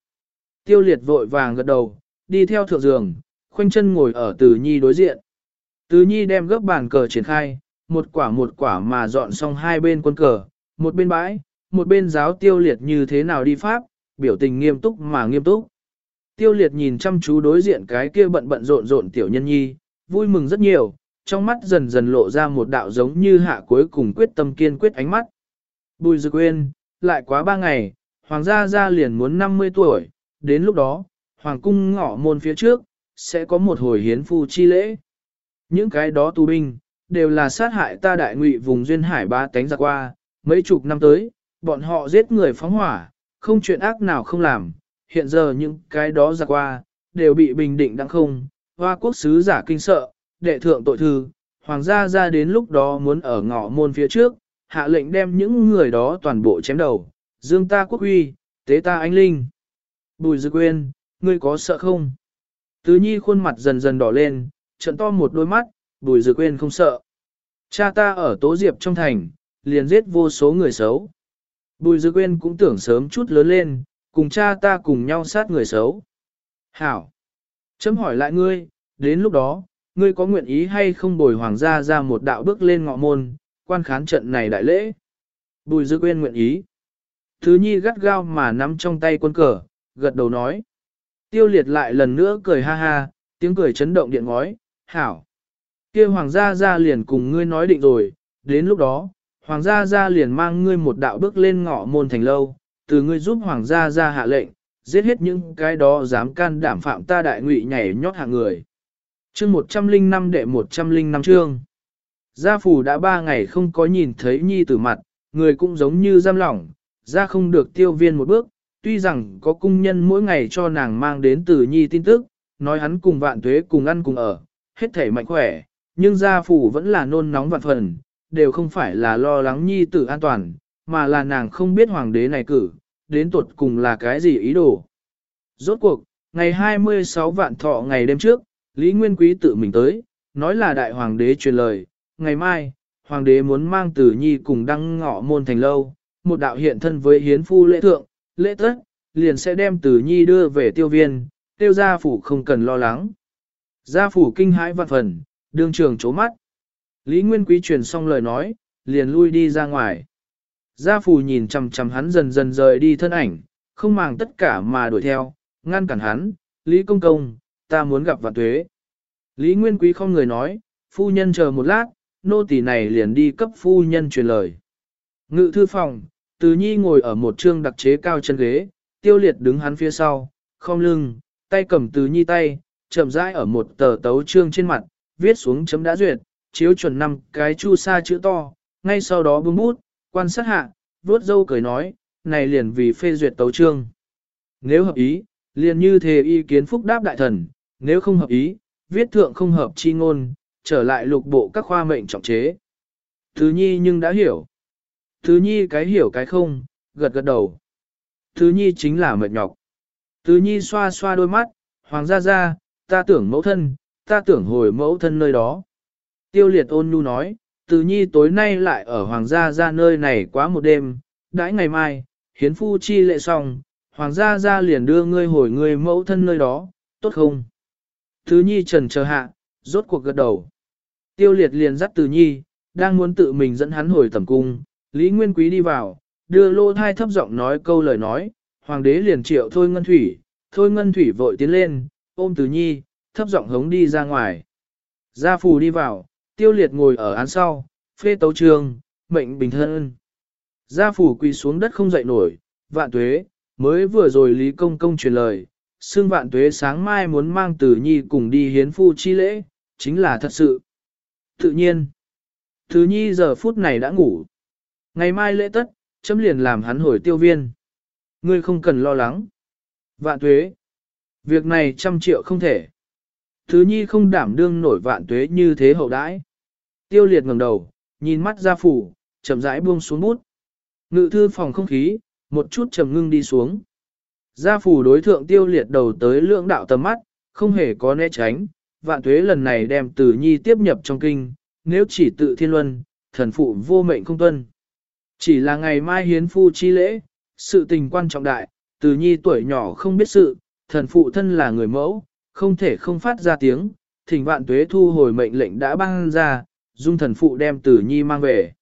Tiêu liệt vội vàng gật đầu, đi theo thượng giường, khoanh chân ngồi ở từ nhi đối diện. Từ nhi đem gấp bàn cờ triển khai, một quả một quả mà dọn xong hai bên quân cờ, một bên bãi, một bên giáo tiêu liệt như thế nào đi pháp, biểu tình nghiêm túc mà nghiêm túc. Tiêu liệt nhìn chăm chú đối diện cái kia bận bận rộn rộn tiểu nhân nhi, vui mừng rất nhiều, trong mắt dần dần lộ ra một đạo giống như hạ cuối cùng quyết tâm kiên quyết ánh mắt. Bùi Dực quên, lại quá ba ngày, Hoàng gia gia liền muốn 50 tuổi, đến lúc đó, Hoàng cung ngõ môn phía trước, sẽ có một hồi hiến phu chi lễ. Những cái đó tù binh, đều là sát hại ta đại ngụy vùng duyên hải ba tánh ra qua, mấy chục năm tới, bọn họ giết người phóng hỏa, không chuyện ác nào không làm, hiện giờ những cái đó ra qua, đều bị bình định đặng không, hoa quốc sứ giả kinh sợ, đệ thượng tội thư, hoàng gia ra đến lúc đó muốn ở ngõ môn phía trước, hạ lệnh đem những người đó toàn bộ chém đầu, dương ta quốc uy, tế ta anh linh. Bùi dư quên, ngươi có sợ không? Tứ nhi khuôn mặt dần dần đỏ lên, trận to một đôi mắt, bùi dư quên không sợ. Cha ta ở tố diệp trong thành, liền giết vô số người xấu. Bùi dư quên cũng tưởng sớm chút lớn lên, cùng cha ta cùng nhau sát người xấu. Hảo! Chấm hỏi lại ngươi, đến lúc đó, ngươi có nguyện ý hay không bồi hoàng gia ra một đạo bước lên ngọ môn, quan khán trận này đại lễ. Bùi dư Quyên nguyện ý. Thứ nhi gắt gao mà nắm trong tay quân cờ, gật đầu nói. Tiêu liệt lại lần nữa cười ha ha, tiếng cười chấn động điện ngói, hảo. kia hoàng gia gia liền cùng ngươi nói định rồi, đến lúc đó, hoàng gia gia liền mang ngươi một đạo bước lên ngõ môn thành lâu, từ ngươi giúp hoàng gia gia hạ lệnh, giết hết những cái đó dám can đảm phạm ta đại ngụy nhảy nhót hạ người. Chương 105 đệ 105 chương. Gia phủ đã ba ngày không có nhìn thấy nhi tử mặt, người cũng giống như giam lỏng, ra không được tiêu viên một bước, tuy rằng có cung nhân mỗi ngày cho nàng mang đến từ nhi tin tức, nói hắn cùng vạn tuế cùng ăn cùng ở, hết thể mạnh khỏe, nhưng gia phủ vẫn là nôn nóng vạn phần, đều không phải là lo lắng nhi tử an toàn, mà là nàng không biết hoàng đế này cử, đến tuột cùng là cái gì ý đồ. Rốt cuộc, ngày 26 vạn thọ ngày đêm trước, Lý Nguyên Quý tự mình tới, nói là đại hoàng đế truyền lời, ngày mai, hoàng đế muốn mang tử nhi cùng đăng ngọ môn thành lâu, một đạo hiện thân với hiến phu lễ thượng, lễ tất, liền sẽ đem tử nhi đưa về tiêu viên, tiêu gia phủ không cần lo lắng. Gia phủ kinh hãi vạn phần, đương trường chố mắt. Lý Nguyên Quý truyền xong lời nói, liền lui đi ra ngoài. Gia phủ nhìn chằm chằm hắn dần dần rời đi thân ảnh, không màng tất cả mà đuổi theo, ngăn cản hắn, Lý Công Công, ta muốn gặp vạn tuế. Lý Nguyên Quý không người nói, phu nhân chờ một lát, nô tỳ này liền đi cấp phu nhân truyền lời. Ngự thư phòng, Từ Nhi ngồi ở một trương đặc chế cao chân ghế, tiêu liệt đứng hắn phía sau, không lưng, tay cầm Từ Nhi tay, chậm rãi ở một tờ tấu trương trên mặt, viết xuống chấm đã duyệt, chiếu chuẩn năm cái chu sa chữ to, ngay sau đó bưng bút, quan sát hạ, vuốt dâu cười nói, này liền vì phê duyệt tấu trương. Nếu hợp ý, liền như thế ý kiến phúc đáp đại thần, nếu không hợp ý, viết thượng không hợp chi ngôn, trở lại lục bộ các khoa mệnh trọng chế. Thứ nhi nhưng đã hiểu. Thứ nhi cái hiểu cái không, gật gật đầu. Thứ nhi chính là mệt nhọc. Thứ nhi xoa xoa đôi mắt, hoàng gia gia, ta tưởng mẫu thân, ta tưởng hồi mẫu thân nơi đó. Tiêu liệt ôn nhu nói, từ nhi tối nay lại ở hoàng gia gia nơi này quá một đêm, đãi ngày mai, hiến phu chi lệ xong, hoàng gia gia liền đưa ngươi hồi ngươi mẫu thân nơi đó, tốt không? Thứ nhi trần chờ hạ, rốt cuộc gật đầu. Tiêu liệt liền dắt từ nhi, đang muốn tự mình dẫn hắn hồi tầm cung, Lý Nguyên Quý đi vào, đưa lô thai thấp giọng nói câu lời nói, hoàng đế liền triệu thôi ngân thủy, thôi ngân thủy vội tiến lên, ôm từ nhi, thấp giọng hống đi ra ngoài. Gia phù đi vào, tiêu liệt ngồi ở án sau, phê tấu trường, mệnh bình thân. Gia phủ quỳ xuống đất không dậy nổi, vạn tuế, mới vừa rồi Lý Công Công truyền lời, xương vạn tuế sáng mai muốn mang tử nhi cùng đi hiến phu chi lễ, chính là thật sự. Tự nhiên, thứ nhi giờ phút này đã ngủ. Ngày mai lễ tất, chấm liền làm hắn hồi tiêu viên. Ngươi không cần lo lắng. Vạn tuế, việc này trăm triệu không thể. Thứ nhi không đảm đương nổi vạn tuế như thế hậu đãi. Tiêu liệt ngẩng đầu, nhìn mắt gia phủ, chậm rãi buông xuống bút. Ngự thư phòng không khí, một chút trầm ngưng đi xuống. Gia phủ đối thượng tiêu liệt đầu tới lượng đạo tầm mắt, không hề có né tránh, vạn tuế lần này đem tử nhi tiếp nhập trong kinh, nếu chỉ tự thiên luân, thần phụ vô mệnh không tuân. Chỉ là ngày mai hiến phu chi lễ, sự tình quan trọng đại, tử nhi tuổi nhỏ không biết sự, thần phụ thân là người mẫu, không thể không phát ra tiếng, thỉnh vạn tuế thu hồi mệnh lệnh đã ban ra, dung thần phụ đem tử nhi mang về.